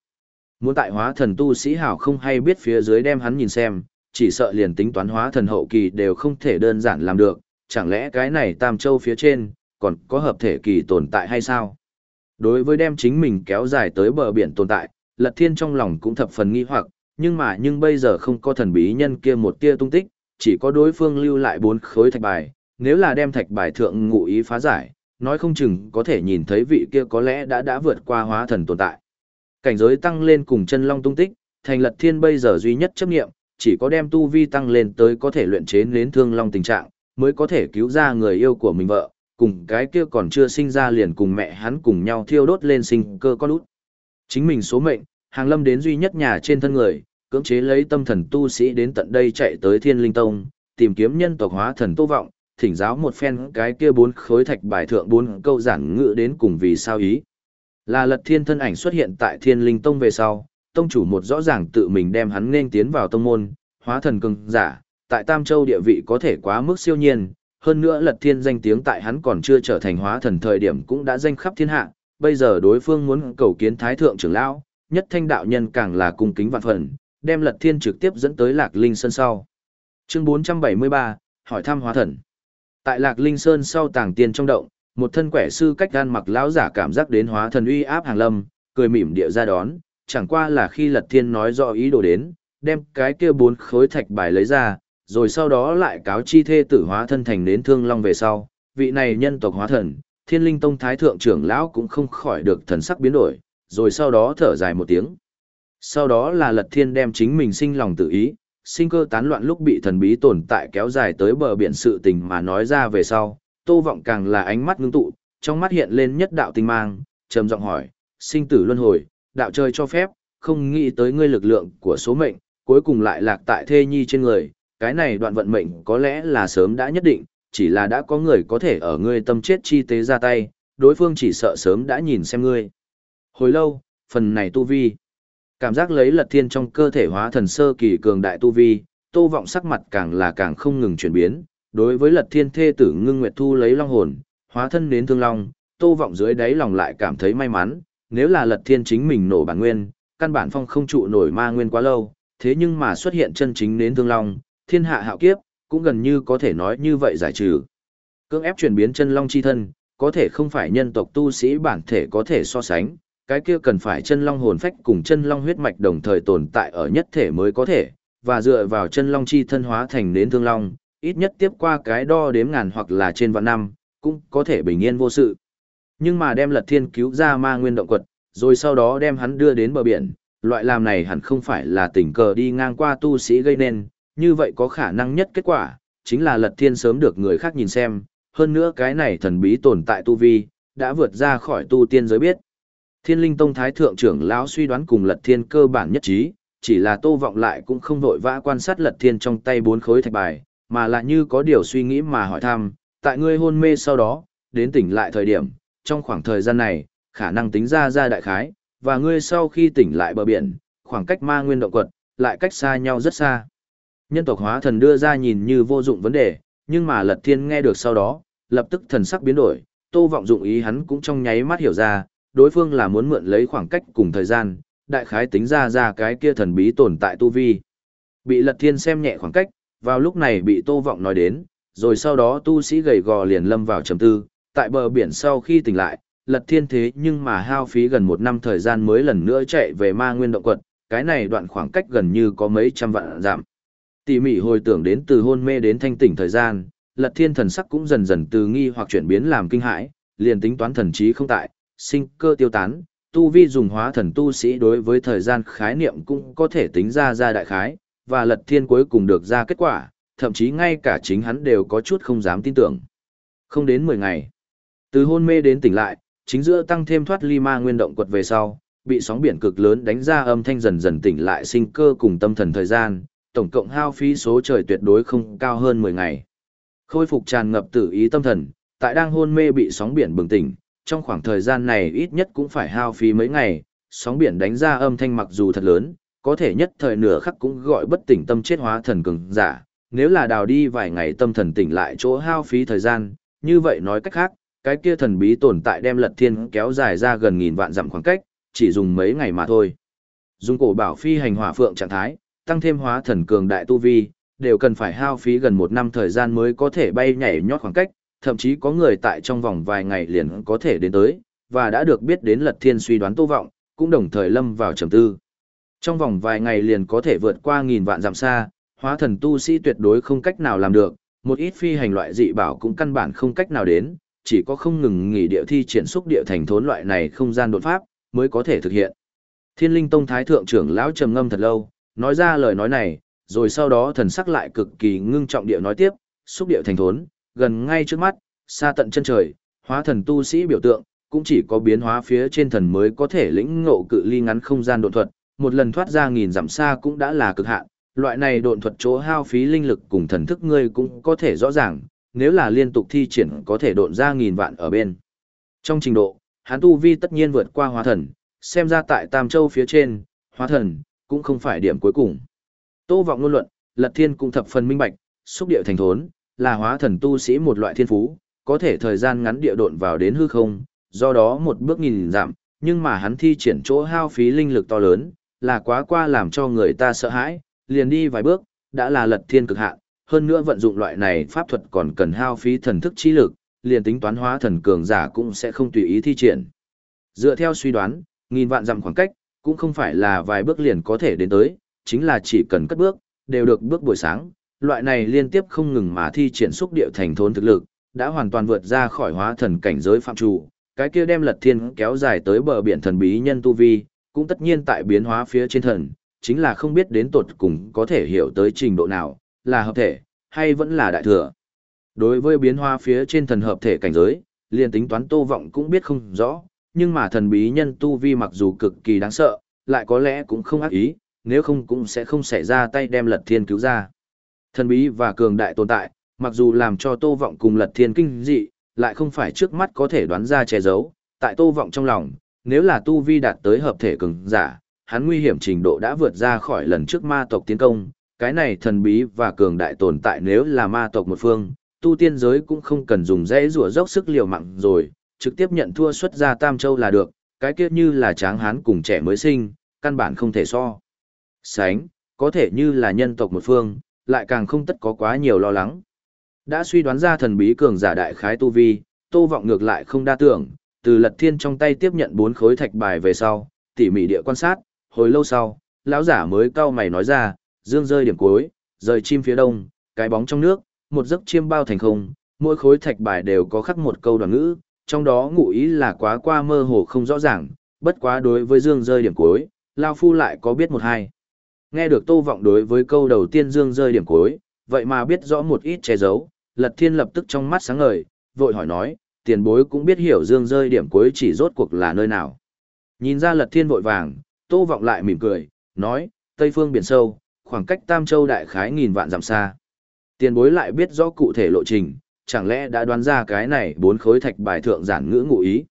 Muốn tại hóa thần tu sĩ hảo không hay biết phía dưới đem hắn nhìn xem, chỉ sợ liền tính toán hóa thần hậu kỳ đều không thể đơn giản làm được, chẳng lẽ cái này tam châu phía trên, còn có hợp thể kỳ tồn tại hay sao? Đối với đem chính mình kéo dài tới bờ biển tồn tại, Lật Thiên trong lòng cũng thập phần nghi hoặc, nhưng mà nhưng bây giờ không có thần bí nhân kia một tia tung tích, chỉ có đối phương lưu lại bốn khối thạch bài, nếu là đem thạch bài thượng ngụ ý phá giải, nói không chừng có thể nhìn thấy vị kia có lẽ đã đã vượt qua hóa thần tồn tại. Cảnh giới tăng lên cùng chân long tung tích, thành lật thiên bây giờ duy nhất chấp nghiệm, chỉ có đem tu vi tăng lên tới có thể luyện chế đến thương long tình trạng, mới có thể cứu ra người yêu của mình vợ, cùng cái kia còn chưa sinh ra liền cùng mẹ hắn cùng nhau thiêu đốt lên sinh cơ con út. Chính mình số mệnh, hàng lâm đến duy nhất nhà trên thân người, cưỡng chế lấy tâm thần tu sĩ đến tận đây chạy tới thiên linh tông, tìm kiếm nhân tộc hóa thần tô vọng, thỉnh giáo một phen cái kia bốn khối thạch bài thượng bốn câu giản ngữ đến cùng vì sao ý. Là lật thiên thân ảnh xuất hiện tại thiên linh tông về sau, tông chủ một rõ ràng tự mình đem hắn nên tiến vào tông môn, hóa thần cường giả, tại Tam Châu địa vị có thể quá mức siêu nhiên, hơn nữa lật thiên danh tiếng tại hắn còn chưa trở thành hóa thần thời điểm cũng đã danh khắp thiên hạ, bây giờ đối phương muốn cầu kiến thái thượng trưởng lão, nhất thanh đạo nhân càng là cung kính vạn phần, đem lật thiên trực tiếp dẫn tới lạc linh sơn sau. Chương 473, hỏi thăm hóa thần. Tại lạc linh sơn sau tàng tiên trong động, một thân quẻ sư cách gan mặc lão giả cảm giác đến hóa thần uy áp hàng lâm, cười mỉm địa ra đón, chẳng qua là khi lật thiên nói rõ ý đồ đến, đem cái kia bốn khối thạch bài lấy ra, rồi sau đó lại cáo chi thê tử hóa thân thành đến thương long về sau, vị này nhân tộc hóa thần, thiên linh tông thái thượng trưởng lão cũng không khỏi được thần sắc biến đổi, rồi sau đó thở dài một tiếng. Sau đó là lật thiên đem chính mình sinh lòng tự ý, sinh cơ tán loạn lúc bị thần bí tồn tại kéo dài tới bờ biển sự tình mà nói ra về sau, tô vọng càng là ánh mắt ngưng tụ, trong mắt hiện lên nhất đạo tinh mang, trầm giọng hỏi, sinh tử luân hồi, đạo trời cho phép, không nghĩ tới ngươi lực lượng của số mệnh, cuối cùng lại lạc tại thê nhi trên người, cái này đoạn vận mệnh có lẽ là sớm đã nhất định, chỉ là đã có người có thể ở ngươi tâm chết chi tế ra tay, đối phương chỉ sợ sớm đã nhìn xem ngươi. Hồi lâu, phần này tu vi. Cảm giác lấy lật thiên trong cơ thể hóa thần sơ kỳ cường đại tu vi, tô vọng sắc mặt càng là càng không ngừng chuyển biến. Đối với lật thiên thê tử ngưng nguyệt thu lấy long hồn, hóa thân đến thương long, tô vọng dưới đáy lòng lại cảm thấy may mắn, nếu là lật thiên chính mình nổ bản nguyên, căn bản phong không trụ nổi ma nguyên quá lâu, thế nhưng mà xuất hiện chân chính đến thương long, thiên hạ hạo kiếp, cũng gần như có thể nói như vậy giải trừ. Cưỡng ép chuyển biến chân long chi thân, có thể không phải nhân tộc tu sĩ bản thể có thể so sánh, cái kia cần phải chân long hồn phách cùng chân long huyết mạch đồng thời tồn tại ở nhất thể mới có thể, và dựa vào chân long chi thân hóa thành đến thương long, ít nhất tiếp qua cái đo đếm ngàn hoặc là trên vạn năm, cũng có thể bình yên vô sự. Nhưng mà đem lật thiên cứu ra ma nguyên động quật, rồi sau đó đem hắn đưa đến bờ biển, loại làm này hẳn không phải là tình cờ đi ngang qua tu sĩ gây nên, như vậy có khả năng nhất kết quả, chính là lật thiên sớm được người khác nhìn xem, hơn nữa cái này thần bí tồn tại tu vi, đã vượt ra khỏi tu tiên giới biết. Thiên linh tông thái thượng trưởng lão suy đoán cùng lật thiên cơ bản nhất trí, chỉ là tô vọng lại cũng không vội vã quan sát lật thiên trong tay bốn khối thạch bài, mà là như có điều suy nghĩ mà hỏi thăm, tại ngươi hôn mê sau đó, đến tỉnh lại thời điểm, trong khoảng thời gian này, khả năng tính ra ra đại khái, và ngươi sau khi tỉnh lại bờ biển, khoảng cách ma nguyên động quật, lại cách xa nhau rất xa. Nhân tộc hóa thần đưa ra nhìn như vô dụng vấn đề, nhưng mà lật thiên nghe được sau đó, lập tức thần sắc biến đổi, tô vọng dụng ý hắn cũng trong nháy mắt hiểu ra, đối phương là muốn mượn lấy khoảng cách cùng thời gian, đại khái tính ra ra cái kia thần bí tồn tại tu vi. Bị lật thiên xem nhẹ khoảng cách, vào lúc này bị tô vọng nói đến, rồi sau đó tu sĩ gầy gò liền lâm vào trầm tư, tại bờ biển sau khi tỉnh lại, lật thiên thế nhưng mà hao phí gần một năm thời gian mới lần nữa chạy về ma nguyên động quật, cái này đoạn khoảng cách gần như có mấy trăm vạn giảm. Tỉ mỉ hồi tưởng đến từ hôn mê đến thanh tỉnh thời gian, lật thiên thần sắc cũng dần dần từ nghi hoặc chuyển biến làm kinh hãi, liền tính toán thần trí không tại, sinh cơ tiêu tán, tu vi dùng hóa thần tu sĩ đối với thời gian khái niệm cũng có thể tính ra ra đại khái, và lật thiên cuối cùng được ra kết quả, thậm chí ngay cả chính hắn đều có chút không dám tin tưởng. Không đến 10 ngày, từ hôn mê đến tỉnh lại, chính giữa tăng thêm thoát ly ma nguyên động quật về sau, bị sóng biển cực lớn đánh ra âm thanh dần dần tỉnh lại sinh cơ cùng tâm thần thời gian, tổng cộng hao phí số trời tuyệt đối không cao hơn 10 ngày. Khôi phục tràn ngập tử ý tâm thần, tại đang hôn mê bị sóng biển bừng tỉnh, trong khoảng thời gian này ít nhất cũng phải hao phí mấy ngày, sóng biển đánh ra âm thanh mặc dù thật lớn, có thể nhất thời nửa khắc cũng gọi bất tỉnh tâm chết hóa thần cường giả, nếu là đào đi vài ngày tâm thần tỉnh lại chỗ hao phí thời gian, như vậy nói cách khác, cái kia thần bí tồn tại đem lật thiên kéo dài ra gần nghìn vạn dặm khoảng cách, chỉ dùng mấy ngày mà thôi. Dùng cổ bảo phi hành hỏa phượng trạng thái, tăng thêm hóa thần cường đại tu vi, đều cần phải hao phí gần một năm thời gian mới có thể bay nhảy nhót khoảng cách, thậm chí có người tại trong vòng vài ngày liền có thể đến tới, và đã được biết đến lật thiên suy đoán tô vọng, cũng đồng thời lâm vào trầm tư. Trong vòng vài ngày liền có thể vượt qua nghìn vạn dặm xa, hóa thần tu sĩ tuyệt đối không cách nào làm được, một ít phi hành loại dị bảo cũng căn bản không cách nào đến, chỉ có không ngừng nghỉ địa thi triển xúc địa thành thốn loại này không gian đột pháp, mới có thể thực hiện. Thiên linh tông thái thượng trưởng lão trầm ngâm thật lâu, nói ra lời nói này, rồi sau đó thần sắc lại cực kỳ ngưng trọng địa nói tiếp, xúc địa thành thốn, gần ngay trước mắt, xa tận chân trời, hóa thần tu sĩ biểu tượng, cũng chỉ có biến hóa phía trên thần mới có thể lĩnh ngộ cự ly ngắn không gian độn thuật, một lần thoát ra nghìn dặm xa cũng đã là cực hạn, loại này độn thuật chỗ hao phí linh lực cùng thần thức ngươi cũng có thể rõ ràng, nếu là liên tục thi triển có thể độn ra nghìn vạn ở bên. Trong trình độ, hắn tu vi tất nhiên vượt qua hóa thần, xem ra tại Tam Châu phía trên, hóa thần cũng không phải điểm cuối cùng. Tô vọng luôn luận, Lật Thiên cũng thập phần minh bạch, xúc địa thành thốn, là hóa thần tu sĩ một loại thiên phú, có thể thời gian ngắn địa độn vào đến hư không, do đó một bước nghìn giảm, nhưng mà hắn thi triển chỗ hao phí linh lực to lớn, là quá qua làm cho người ta sợ hãi, liền đi vài bước, đã là lật thiên cực hạn, hơn nữa vận dụng loại này pháp thuật còn cần hao phí thần thức trí lực, liền tính toán hóa thần cường giả cũng sẽ không tùy ý thi triển. Dựa theo suy đoán, nghìn vạn dặm khoảng cách, cũng không phải là vài bước liền có thể đến tới, chính là chỉ cần cất bước, đều được bước buổi sáng, loại này liên tiếp không ngừng mà thi triển xúc điệu thành thôn thực lực, đã hoàn toàn vượt ra khỏi hóa thần cảnh giới phạm trụ, cái kia đem lật thiên kéo dài tới bờ biển thần bí nhân tu vi, cũng tất nhiên tại biến hóa phía trên thần, chính là không biết đến tột cùng có thể hiểu tới trình độ nào, là hợp thể, hay vẫn là đại thừa. Đối với biến hóa phía trên thần hợp thể cảnh giới, liền tính toán tô vọng cũng biết không rõ, nhưng mà thần bí nhân tu vi mặc dù cực kỳ đáng sợ, lại có lẽ cũng không ác ý, nếu không cũng sẽ không xảy ra tay đem lật thiên cứu ra. Thần bí và cường đại tồn tại, mặc dù làm cho tô vọng cùng lật thiên kinh dị, lại không phải trước mắt có thể đoán ra che giấu, tại tô vọng trong lòng, nếu là tu vi đạt tới hợp thể cường giả, hắn nguy hiểm trình độ đã vượt ra khỏi lần trước ma tộc tiến công, cái này thần bí và cường đại tồn tại nếu là ma tộc một phương, tu tiên giới cũng không cần dùng dễ rủa dốc sức liều mạng rồi, trực tiếp nhận thua xuất ra Tam Châu là được, cái kia như là tráng hán cùng trẻ mới sinh, căn bản không thể so. Sánh, có thể như là nhân tộc một phương, lại càng không tất có quá nhiều lo lắng. Đã suy đoán ra thần bí cường giả đại khái tu vi, tô vọng ngược lại không đa tưởng, từ lật thiên trong tay tiếp nhận bốn khối thạch bài về sau, tỉ mỉ địa quan sát, hồi lâu sau, lão giả mới cau mày nói ra, dương rơi điểm cuối, rời chim phía đông, cái bóng trong nước, một giấc chiêm bao thành không, mỗi khối thạch bài đều có khắc một câu đoạn ngữ, trong đó ngụ ý là quá qua mơ hồ không rõ ràng, bất quá đối với dương rơi điểm cuối, Lao Phu lại có biết một hai. Nghe được tô vọng đối với câu đầu tiên dương rơi điểm cuối, vậy mà biết rõ một ít che giấu, lật thiên lập tức trong mắt sáng ngời, vội hỏi nói, tiền bối cũng biết hiểu dương rơi điểm cuối chỉ rốt cuộc là nơi nào. Nhìn ra lật thiên vội vàng, tô vọng lại mỉm cười, nói, Tây phương biển sâu, khoảng cách Tam Châu đại khái nghìn vạn dặm xa. Tiền bối lại biết rõ cụ thể lộ trình, chẳng lẽ đã đoán ra cái này bốn khối thạch bài thượng giản ngữ ngụ ý.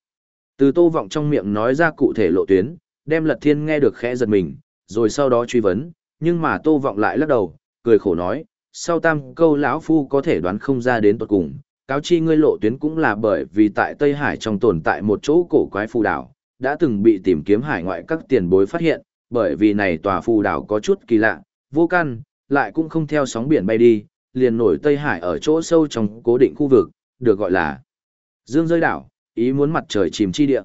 Từ tô vọng trong miệng nói ra cụ thể lộ tuyến, đem lật thiên nghe được khẽ giật mình, rồi sau đó truy vấn, nhưng mà tô vọng lại lắc đầu, cười khổ nói, sau tam câu lão phu có thể đoán không ra đến tuột cùng, cáo chi ngươi lộ tuyến cũng là bởi vì tại Tây Hải trong tồn tại một chỗ cổ quái phù đảo, đã từng bị tìm kiếm hải ngoại các tiền bối phát hiện, bởi vì này tòa phù đảo có chút kỳ lạ, vô căn, lại cũng không theo sóng biển bay đi, liền nổi Tây Hải ở chỗ sâu trong cố định khu vực, được gọi là Dương rơi đảo, ý muốn mặt trời chìm chi địa.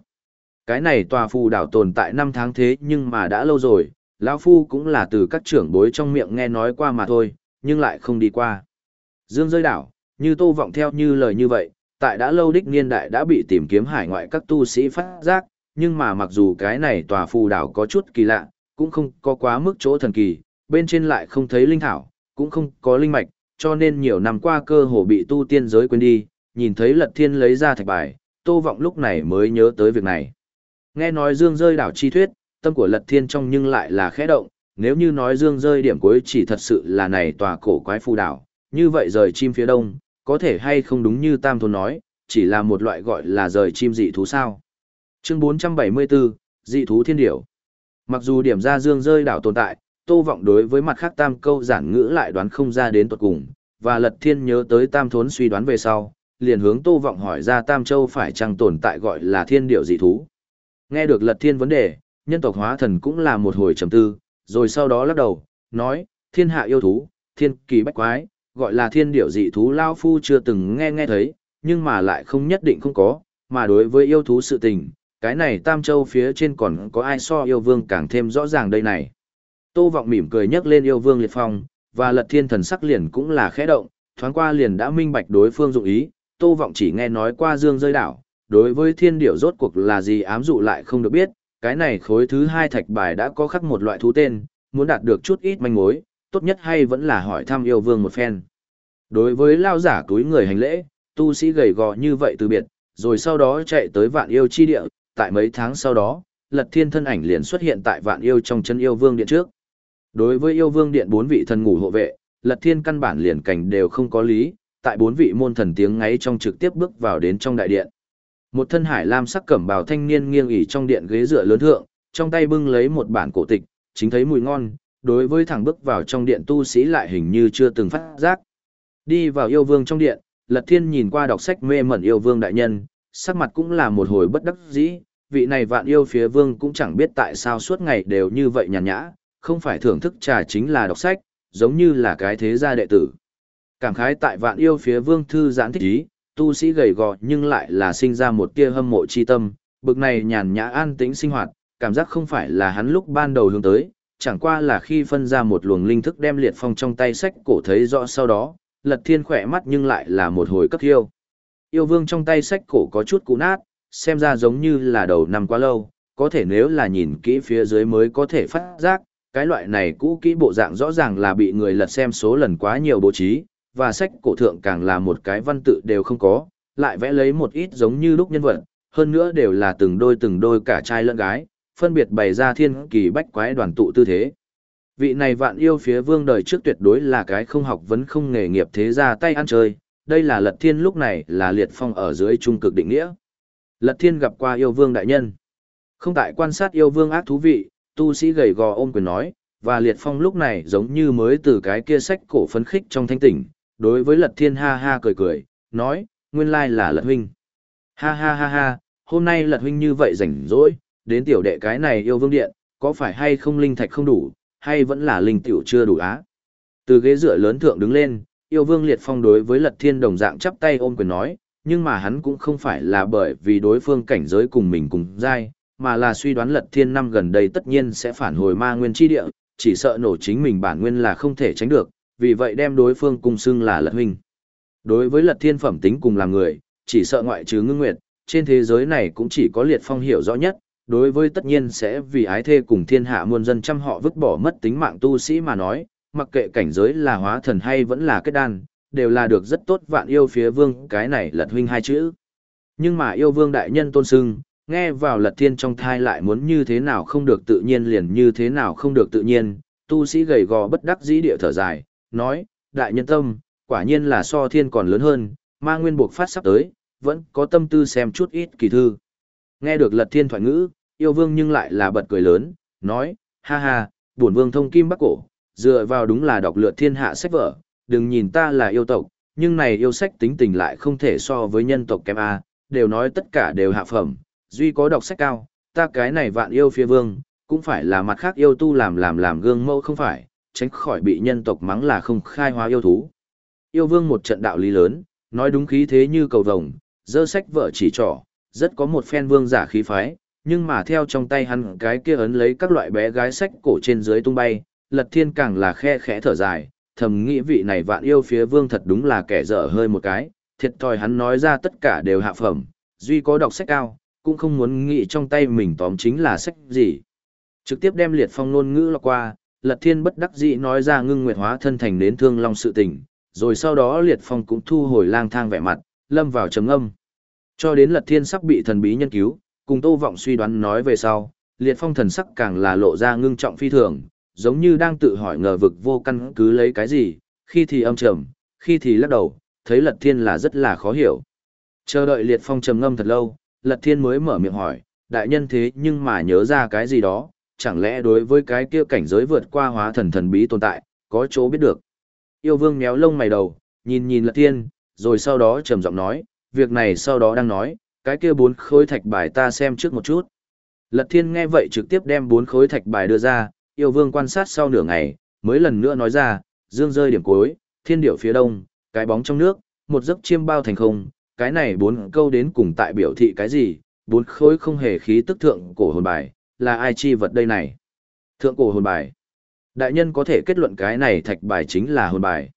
Cái này tòa phù đảo tồn tại năm tháng thế nhưng mà đã lâu rồi, lão phu cũng là từ các trưởng bối trong miệng nghe nói qua mà thôi, nhưng lại không đi qua. Dương rơi đảo, như tô vọng theo như lời như vậy, tại đã lâu đích niên đại đã bị tìm kiếm hải ngoại các tu sĩ phát giác, nhưng mà mặc dù cái này tòa phù đảo có chút kỳ lạ, cũng không có quá mức chỗ thần kỳ, bên trên lại không thấy linh thảo, cũng không có linh mạch, cho nên nhiều năm qua cơ hồ bị tu tiên giới quên đi, nhìn thấy lật thiên lấy ra thạch bài, tô vọng lúc này mới nhớ tới việc này. Nghe nói dương rơi đảo chi thuyết, tâm của lật thiên trong nhưng lại là khẽ động, nếu như nói dương rơi điểm cuối chỉ thật sự là này tòa cổ quái phù đảo, như vậy rời chim phía đông, có thể hay không đúng như Tam Thôn nói, chỉ là một loại gọi là rời chim dị thú sao. Chương 474, dị thú thiên điểu. Mặc dù điểm ra dương rơi đảo tồn tại, Tô Vọng đối với mặt khác tam câu giản ngữ lại đoán không ra đến tuật cùng, và Lật Thiên nhớ tới tam thốn suy đoán về sau, liền hướng Tô Vọng hỏi ra Tam Châu phải chăng tồn tại gọi là thiên điểu dị thú. Nghe được Lật Thiên vấn đề, nhân tộc hóa thần cũng là một hồi trầm tư, rồi sau đó lắc đầu, nói, thiên hạ yêu thú, thiên kỳ bách quái, gọi là thiên điểu dị thú lao phu chưa từng nghe nghe thấy, nhưng mà lại không nhất định không có, mà đối với yêu thú sự tình, cái này Tam Châu phía trên còn có ai so yêu vương càng thêm rõ ràng đây này. Tô Vọng mỉm cười nhấc lên yêu vương liệt phong, và lật thiên thần sắc liền cũng là khẽ động, thoáng qua liền đã minh bạch đối phương dụng ý, Tô Vọng chỉ nghe nói qua dương rơi đảo, đối với thiên điểu rốt cuộc là gì ám dụ lại không được biết, cái này khối thứ hai thạch bài đã có khắc một loại thú tên, muốn đạt được chút ít manh mối, tốt nhất hay vẫn là hỏi thăm yêu vương một phen. Đối với lao giả túi người hành lễ, tu sĩ gầy gò như vậy từ biệt, rồi sau đó chạy tới vạn yêu chi địa, tại mấy tháng sau đó, lật thiên thân ảnh liền xuất hiện tại vạn yêu trong chân yêu vương điện trước. Đối với yêu vương điện bốn vị thần ngủ hộ vệ, lật thiên căn bản liền cảnh đều không có lý, tại bốn vị môn thần tiếng ngáy trong trực tiếp bước vào đến trong đại điện. Một thân hải lam sắc cẩm bào thanh niên nghiêng ỉ trong điện ghế dựa lớn thượng, trong tay bưng lấy một bản cổ tịch, chính thấy mùi ngon, đối với thằng bước vào trong điện tu sĩ lại hình như chưa từng phát giác. Đi vào yêu vương trong điện, Lật Thiên nhìn qua đọc sách mê mẩn yêu vương đại nhân, sắc mặt cũng là một hồi bất đắc dĩ, vị này vạn yêu phía vương cũng chẳng biết tại sao suốt ngày đều như vậy nhàn nhã, không phải thưởng thức trà chính là đọc sách, giống như là cái thế gia đệ tử. Cảm khái tại vạn yêu phía vương thư giãn thích ý, tu sĩ gầy gò nhưng lại là sinh ra một tia hâm mộ chi tâm, bực này nhàn nhã an tĩnh sinh hoạt, cảm giác không phải là hắn lúc ban đầu hướng tới, chẳng qua là khi phân ra một luồng linh thức đem liệt phong trong tay sách cổ thấy rõ sau đó, lật thiên khỏe mắt nhưng lại là một hồi cấp yêu. Yêu vương trong tay sách cổ có chút cũ nát, xem ra giống như là đầu năm quá lâu, có thể nếu là nhìn kỹ phía dưới mới có thể phát giác, cái loại này cũ kỹ bộ dạng rõ ràng là bị người lật xem số lần quá nhiều bố trí, và sách cổ thượng càng là một cái văn tự đều không có, lại vẽ lấy một ít giống như lúc nhân vật, hơn nữa đều là từng đôi từng đôi cả trai lẫn gái, phân biệt bày ra thiên kỳ bách quái đoàn tụ tư thế. Vị này vạn yêu phía vương đời trước tuyệt đối là cái không học vấn không nghề nghiệp thế ra tay ăn chơi, đây là lật thiên lúc này là liệt phong ở dưới trung cực định nghĩa. Lật thiên gặp qua yêu vương đại nhân. Không tại quan sát yêu vương ác thú vị, tu sĩ gầy gò ôm quyền nói, và liệt phong lúc này giống như mới từ cái kia sách cổ phấn khích trong thanh tỉnh, đối với lật thiên ha ha cười cười, nói, nguyên lai là lật huynh. Ha ha ha ha, hôm nay lật huynh như vậy rảnh rỗi, đến tiểu đệ cái này yêu vương điện, có phải hay không linh thạch không đủ, hay vẫn là linh tiểu chưa đủ á. Từ ghế dựa lớn thượng đứng lên, yêu vương liệt phong đối với lật thiên đồng dạng chắp tay ôm quyền nói, nhưng mà hắn cũng không phải là bởi vì đối phương cảnh giới cùng mình cùng dai, mà là suy đoán lật thiên năm gần đây tất nhiên sẽ phản hồi ma nguyên chi địa, chỉ sợ nổ chính mình bản nguyên là không thể tránh được, vì vậy đem đối phương cùng xưng là lật huynh. Đối với lật thiên phẩm tính cùng làm người, chỉ sợ ngoại trừ ngưng nguyệt, trên thế giới này cũng chỉ có liệt phong hiểu rõ nhất, đối với tất nhiên sẽ vì ái thê cùng thiên hạ muôn dân trăm họ vứt bỏ mất tính mạng tu sĩ mà nói, mặc kệ cảnh giới là hóa thần hay vẫn là kết đan, đều là được rất tốt vạn yêu phía vương cái này lật huynh hai chữ. Nhưng mà yêu vương đại nhân tôn sưng, nghe vào lật thiên trong thai lại muốn như thế nào không được tự nhiên liền như thế nào không được tự nhiên, tu sĩ gầy gò bất đắc dĩ địa thở dài, nói, đại nhân tâm, quả nhiên là so thiên còn lớn hơn, ma nguyên buộc phát sắp tới, vẫn có tâm tư xem chút ít kỳ thư. Nghe được lật thiên thoại ngữ, yêu vương nhưng lại là bật cười lớn, nói, ha ha, bổn vương thông kim bắc cổ, dựa vào đúng là đọc lượt thiên hạ sách vở, đừng nhìn ta là yêu tộc, nhưng này yêu sách tính tình lại không thể so với nhân tộc kém A, đều nói tất cả đều hạ phẩm, duy có đọc sách cao, ta cái này vạn yêu phía vương, cũng phải là mặt khác yêu tu làm làm làm gương mẫu không phải, tránh khỏi bị nhân tộc mắng là không khai hóa yêu thú. Yêu vương một trận đạo lý lớn, nói đúng khí thế như cầu vồng, dơ sách vợ chỉ trỏ, rất có một phen vương giả khí phái, nhưng mà theo trong tay hắn cái kia ấn lấy các loại bé gái sách cổ trên dưới tung bay, lật thiên càng là khe khẽ thở dài, thầm nghĩ vị này vạn yêu phía vương thật đúng là kẻ dở hơi một cái, thiệt thòi hắn nói ra tất cả đều hạ phẩm, duy có đọc sách cao, cũng không muốn nghĩ trong tay mình tóm chính là sách gì. Trực tiếp đem liệt phong ngôn ngữ lọc qua, lật thiên bất đắc dĩ nói ra ngưng nguyệt hóa thân thành đến thương long sự tình, rồi sau đó liệt phong cũng thu hồi lang thang vẻ mặt, lâm vào trầm âm. Cho đến lật thiên sắp bị thần bí nhân cứu, cùng tô vọng suy đoán nói về sau, liệt phong thần sắc càng là lộ ra ngưng trọng phi thường, giống như đang tự hỏi ngờ vực vô căn cứ lấy cái gì, khi thì âm trầm, khi thì lắc đầu, thấy lật thiên là rất là khó hiểu. Chờ đợi liệt phong trầm ngâm thật lâu, lật thiên mới mở miệng hỏi, đại nhân thế nhưng mà nhớ ra cái gì đó, chẳng lẽ đối với cái kia cảnh giới vượt qua hóa thần thần bí tồn tại, có chỗ biết được. Yêu vương méo lông mày đầu, nhìn nhìn lật thiên, rồi sau đó trầm giọng nói, việc này sau đó đang nói, cái kia bốn khối thạch bài ta xem trước một chút. Lật thiên nghe vậy trực tiếp đem bốn khối thạch bài đưa ra, yêu vương quan sát sau nửa ngày, mới lần nữa nói ra, dương rơi điểm cuối, thiên điệu phía đông, cái bóng trong nước, một giấc chiêm bao thành không, cái này bốn câu đến cùng tại biểu thị cái gì, bốn khối không hề khí tức thượng cổ hồn bài, là ai chi vật đây này? Thượng cổ hồn bài. Đại nhân có thể kết luận cái này thạch bài chính là hồn bài.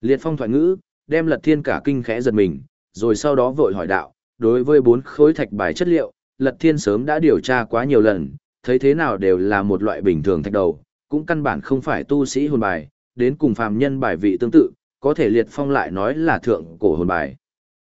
Liệt phong thoại ngữ, đem lật thiên cả kinh khẽ giật mình, rồi sau đó vội hỏi đạo, đối với bốn khối thạch bài chất liệu, lật thiên sớm đã điều tra quá nhiều lần, thấy thế nào đều là một loại bình thường thạch đầu, cũng căn bản không phải tu sĩ hồn bài, đến cùng phàm nhân bài vị tương tự, có thể liệt phong lại nói là thượng cổ hồn bài.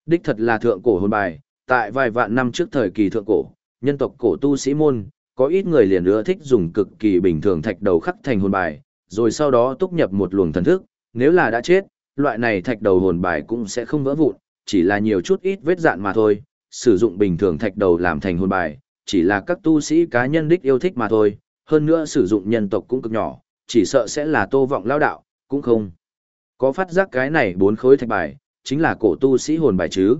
Đích thật là thượng cổ hồn bài, tại vài vạn năm trước thời kỳ thượng cổ, nhân tộc cổ tu sĩ môn, có ít người liền ưa thích dùng cực kỳ bình thường thạch đầu khắc thành hồn bài, rồi sau đó túc nhập một luồng thần thức, nếu là đã chết, loại này thạch đầu hồn bài cũng sẽ không vỡ vụn, chỉ là nhiều chút ít vết dạn mà thôi, sử dụng bình thường thạch đầu làm thành hồn bài, chỉ là các tu sĩ cá nhân đích yêu thích mà thôi, hơn nữa sử dụng nhân tộc cũng cực nhỏ, chỉ sợ sẽ là tô vọng lao đạo, cũng không. Có phát giác cái này bốn khối thạch bài, chính là cổ tu sĩ hồn bài chứ.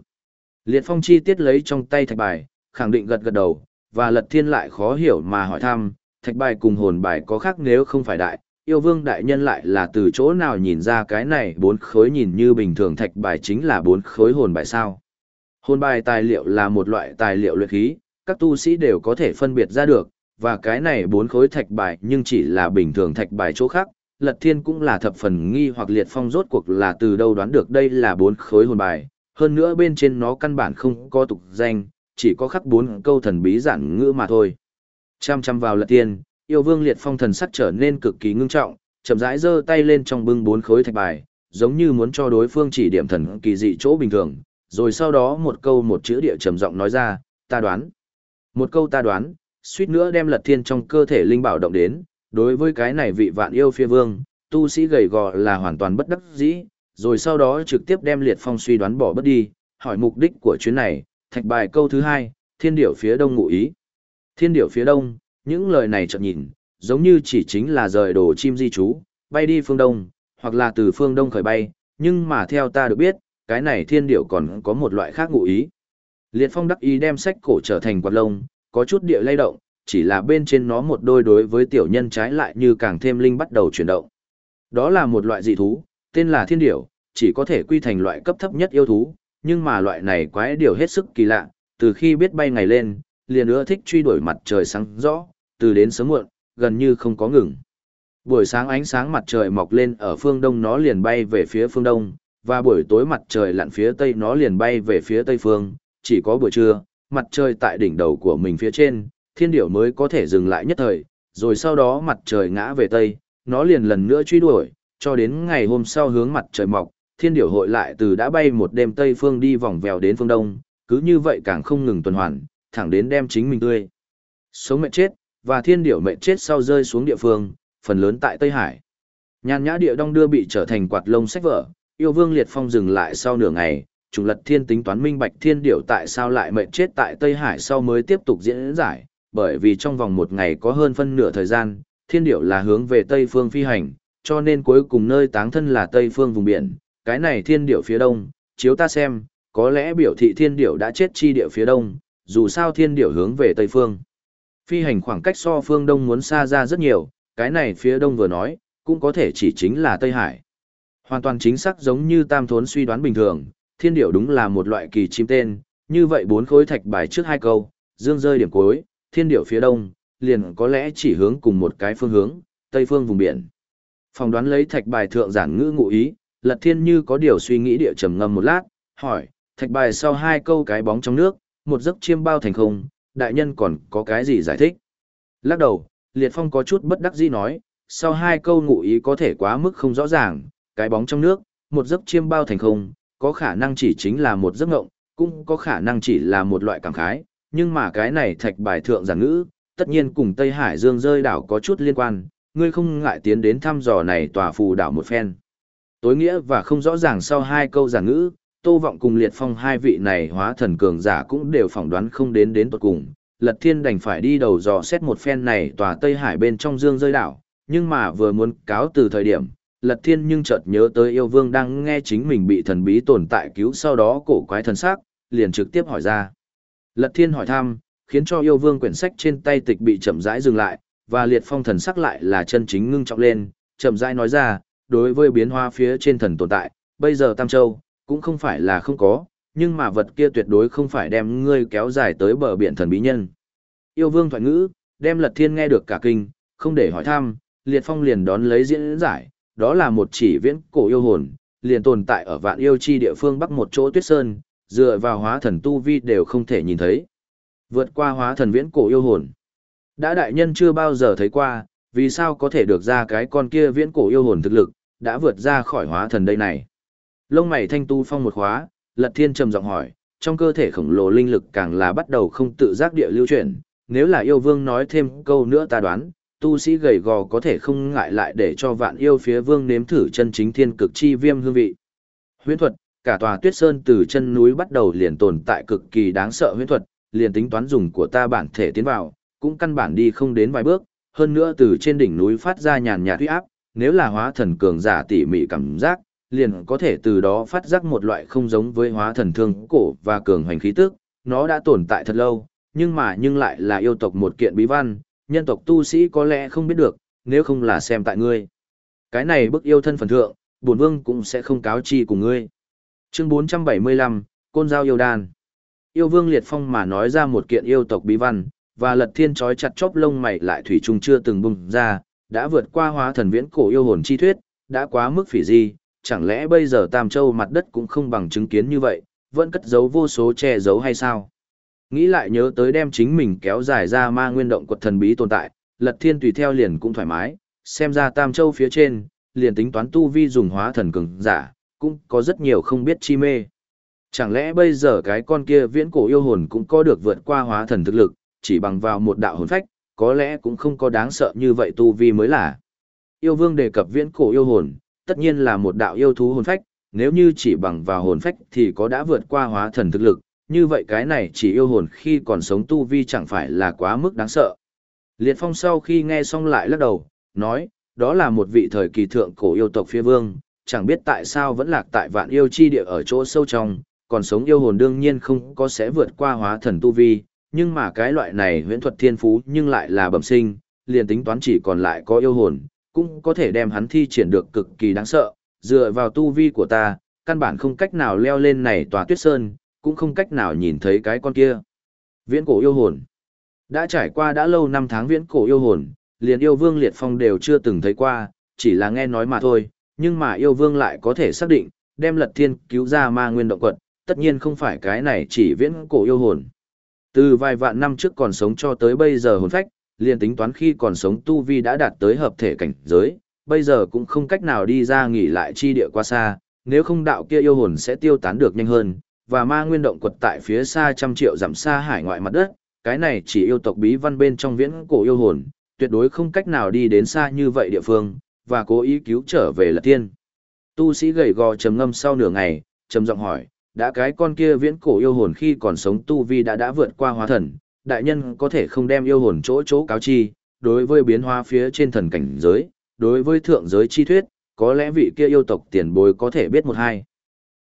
Liệt phong chi tiết lấy trong tay thạch bài, khẳng định gật gật đầu, và lật thiên lại khó hiểu mà hỏi thăm, thạch bài cùng hồn bài có khác nếu không phải đại, yêu vương đại nhân lại là từ chỗ nào nhìn ra cái này bốn khối nhìn như bình thường thạch bài chính là bốn khối hồn bài sao. Hồn bài tài liệu là một loại tài liệu luyện khí, các tu sĩ đều có thể phân biệt ra được, và cái này bốn khối thạch bài nhưng chỉ là bình thường thạch bài chỗ khác. Lật Thiên cũng là thập phần nghi hoặc liệt phong rốt cuộc là từ đâu đoán được đây là bốn khối hồn bài, hơn nữa bên trên nó căn bản không có tục danh, chỉ có khắc bốn câu thần bí giản ngữ mà thôi. Chăm chăm vào Lật tiên, yêu vương liệt phong thần sắc trở nên cực kỳ ngưng trọng, chậm rãi giơ tay lên trong bưng bốn khối thạch bài, giống như muốn cho đối phương chỉ điểm thần kỳ dị chỗ bình thường, rồi sau đó một câu một chữ địa trầm giọng nói ra, ta đoán. Một câu ta đoán, suýt nữa đem lật thiên trong cơ thể linh bảo động đến, đối với cái này vị vạn yêu phi vương, tu sĩ gầy gò là hoàn toàn bất đắc dĩ, rồi sau đó trực tiếp đem liệt phong suy đoán bỏ bất đi, hỏi mục đích của chuyến này, thạch bài câu thứ hai, thiên điểu phía đông ngụ ý. Thiên điểu phía đông, những lời này chợt nhìn, giống như chỉ chính là rời đồ chim di trú, bay đi phương đông, hoặc là từ phương đông khởi bay, nhưng mà theo ta được biết, cái này thiên điểu còn có một loại khác ngụ ý. Liệt phong đắc ý đem sách cổ trở thành quạt lông, có chút địa lay động, chỉ là bên trên nó một đôi đối với tiểu nhân trái lại như càng thêm linh bắt đầu chuyển động. Đó là một loại dị thú, tên là thiên điểu, chỉ có thể quy thành loại cấp thấp nhất yêu thú, nhưng mà loại này quái điều hết sức kỳ lạ, từ khi biết bay ngày lên, liền ưa thích truy đuổi mặt trời sáng rõ, từ đến sớm muộn, gần như không có ngừng. Buổi sáng ánh sáng mặt trời mọc lên ở phương đông nó liền bay về phía phương đông, và buổi tối mặt trời lặn phía tây nó liền bay về phía tây phương, chỉ có buổi trưa, mặt trời tại đỉnh đầu của mình phía trên, thiên điểu mới có thể dừng lại nhất thời, rồi sau đó mặt trời ngã về tây, nó liền lần nữa truy đuổi, cho đến ngày hôm sau hướng mặt trời mọc, thiên điểu hội lại từ đã bay một đêm tây phương đi vòng vèo đến phương đông, cứ như vậy càng không ngừng tuần hoàn, thẳng đến đem chính mình tươi. Sống mệnh chết, và thiên điểu mệnh chết sau rơi xuống địa phương, phần lớn tại Tây Hải. Nhàn nhã địa đông đưa bị trở thành quạt lông sách vở, yêu vương liệt phong dừng lại sau nửa ngày, trùng lật thiên tính toán minh bạch thiên điểu tại sao lại mệnh chết tại Tây Hải sau mới tiếp tục diễn giải, bởi vì trong vòng một ngày có hơn phân nửa thời gian, thiên điểu là hướng về Tây phương phi hành, cho nên cuối cùng nơi táng thân là Tây phương vùng biển, cái này thiên điểu phía đông, chiếu ta xem, có lẽ biểu thị thiên điểu đã chết chi địa phía đông, dù sao thiên điểu hướng về Tây phương. Phi hành khoảng cách so phương đông muốn xa ra rất nhiều, cái này phía đông vừa nói, cũng có thể chỉ chính là Tây Hải. Hoàn toàn chính xác giống như tam thốn suy đoán bình thường, thiên điểu đúng là một loại kỳ chim tên, như vậy bốn khối thạch bài trước hai câu, dương rơi điểm cuối, thiên điểu phía đông, liền có lẽ chỉ hướng cùng một cái phương hướng, tây phương vùng biển. Phòng đoán lấy thạch bài thượng giản ngữ ngụ ý, lật thiên như có điều suy nghĩ địa trầm ngâm một lát, hỏi, thạch bài sau hai câu cái bóng trong nước, một giấc chiêm bao thành không, đại nhân còn có cái gì giải thích? Lắc đầu, liệt phong có chút bất đắc dĩ nói, sau hai câu ngụ ý có thể quá mức không rõ ràng, cái bóng trong nước, một giấc chiêm bao thành không, có khả năng chỉ chính là một giấc ngộng, cũng có khả năng chỉ là một loại cảm khái, nhưng mà cái này thạch bài thượng giảng ngữ, tất nhiên cùng Tây Hải Dương rơi đảo có chút liên quan, ngươi không ngại tiến đến thăm dò này tòa phù đảo một phen. Tối nghĩa và không rõ ràng sau hai câu giản ngữ, Tô Vọng cùng Liệt Phong hai vị này hóa thần cường giả cũng đều phỏng đoán không đến đến tột cùng. Lật Thiên đành phải đi đầu dò xét một phen này tòa Tây Hải bên trong dương rơi đảo, nhưng mà vừa muốn cáo từ thời điểm, Lật Thiên nhưng chợt nhớ tới yêu vương đang nghe chính mình bị thần bí tồn tại cứu sau đó cổ quái thần sắc, liền trực tiếp hỏi ra. Lật Thiên hỏi thăm, khiến cho yêu vương quyển sách trên tay tịch bị chậm rãi dừng lại, và liệt phong thần sắc lại là chân chính ngưng trọng lên, chậm rãi nói ra, đối với biến hóa phía trên thần tồn tại, bây giờ Tam Châu, cũng không phải là không có, nhưng mà vật kia tuyệt đối không phải đem ngươi kéo dài tới bờ biển thần bí nhân. Yêu vương thoại ngữ, đem lật thiên nghe được cả kinh, không để hỏi thăm, liệt phong liền đón lấy diễn giải, đó là một chỉ viễn cổ yêu hồn, liền tồn tại ở vạn yêu chi địa phương bắc một chỗ tuyết sơn, dựa vào hóa thần tu vi đều không thể nhìn thấy. Vượt qua hóa thần viễn cổ yêu hồn. Đã đại nhân chưa bao giờ thấy qua, vì sao có thể được ra cái con kia viễn cổ yêu hồn thực lực, đã vượt ra khỏi hóa thần đây này. Lông mày thanh tu phong một khóa, lật thiên trầm giọng hỏi, trong cơ thể khổng lồ linh lực càng là bắt đầu không tự giác địa lưu chuyển, nếu là yêu vương nói thêm câu nữa ta đoán, tu sĩ gầy gò có thể không ngại lại để cho vạn yêu phía vương nếm thử chân chính thiên cực chi viêm hương vị. Huyễn thuật, cả tòa tuyết sơn từ chân núi bắt đầu liền tồn tại cực kỳ đáng sợ huyễn thuật, liền tính toán dùng của ta bản thể tiến vào, cũng căn bản đi không đến vài bước, hơn nữa từ trên đỉnh núi phát ra nhàn nhạt uy áp, nếu là hóa thần cường giả tỉ mỉ cảm giác, liền có thể từ đó phát giác một loại không giống với hóa thần thương cổ và cường hoành khí tức, nó đã tồn tại thật lâu, nhưng mà nhưng lại là yêu tộc một kiện bí văn, nhân tộc tu sĩ có lẽ không biết được, nếu không là xem tại ngươi. Cái này bức yêu thân phần thượng, bổn vương cũng sẽ không cáo chi cùng ngươi. Chương 475, Côn Giao Yêu Đan Yêu vương liệt phong mà nói ra một kiện yêu tộc bí văn, và lật thiên trói chặt chóp lông mày lại thủy chung chưa từng bùng ra, đã vượt qua hóa thần viễn cổ yêu hồn chi thuyết, đã quá mức phỉ di, chẳng lẽ bây giờ Tam Châu mặt đất cũng không bằng chứng kiến như vậy, vẫn cất giấu vô số che giấu hay sao? Nghĩ lại nhớ tới đem chính mình kéo dài ra ma nguyên động quật thần bí tồn tại, lật thiên tùy theo liền cũng thoải mái, xem ra Tam Châu phía trên, liền tính toán tu vi dùng hóa thần cường giả, cũng có rất nhiều không biết chi mê. Chẳng lẽ bây giờ cái con kia viễn cổ yêu hồn cũng có được vượt qua hóa thần thực lực, chỉ bằng vào một đạo hồn phách, có lẽ cũng không có đáng sợ như vậy tu vi mới là. Yêu vương đề cập viễn cổ yêu hồn, tất nhiên là một đạo yêu thú hồn phách, nếu như chỉ bằng vào hồn phách thì có đã vượt qua hóa thần thực lực, như vậy cái này chỉ yêu hồn khi còn sống tu vi chẳng phải là quá mức đáng sợ. Liệt Phong sau khi nghe xong lại lắc đầu, nói, đó là một vị thời kỳ thượng cổ yêu tộc phía vương, chẳng biết tại sao vẫn lạc tại vạn yêu chi địa ở chỗ sâu trong, còn sống yêu hồn đương nhiên không có sẽ vượt qua hóa thần tu vi, nhưng mà cái loại này huyễn thuật thiên phú nhưng lại là bẩm sinh, liền tính toán chỉ còn lại có yêu hồn, cũng có thể đem hắn thi triển được cực kỳ đáng sợ, dựa vào tu vi của ta, căn bản không cách nào leo lên này tòa tuyết sơn, cũng không cách nào nhìn thấy cái con kia. Viễn cổ yêu hồn. Đã trải qua đã lâu năm tháng viễn cổ yêu hồn, liền yêu vương liệt phong đều chưa từng thấy qua, chỉ là nghe nói mà thôi, nhưng mà yêu vương lại có thể xác định, đem lật thiên cứu ra ma nguyên động quật, tất nhiên không phải cái này chỉ viễn cổ yêu hồn. Từ vài vạn năm trước còn sống cho tới bây giờ hồn phách, liền tính toán khi còn sống tu vi đã đạt tới hợp thể cảnh giới, bây giờ cũng không cách nào đi ra nghỉ lại chi địa qua xa, nếu không đạo kia yêu hồn sẽ tiêu tán được nhanh hơn, và ma nguyên động quật tại phía xa trăm triệu dặm xa hải ngoại mặt đất, cái này chỉ yêu tộc bí văn bên trong viễn cổ yêu hồn, tuyệt đối không cách nào đi đến xa như vậy địa phương, và cố ý cứu trở về là tiên. Tu sĩ gầy gò trầm ngâm sau nửa ngày, trầm giọng hỏi, đã cái con kia viễn cổ yêu hồn khi còn sống tu vi đã đã vượt qua hóa thần, đại nhân có thể không đem yêu hồn chỗ chỗ cáo chi, đối với biến hóa phía trên thần cảnh giới, đối với thượng giới chi thuyết, có lẽ vị kia yêu tộc tiền bối có thể biết một hai.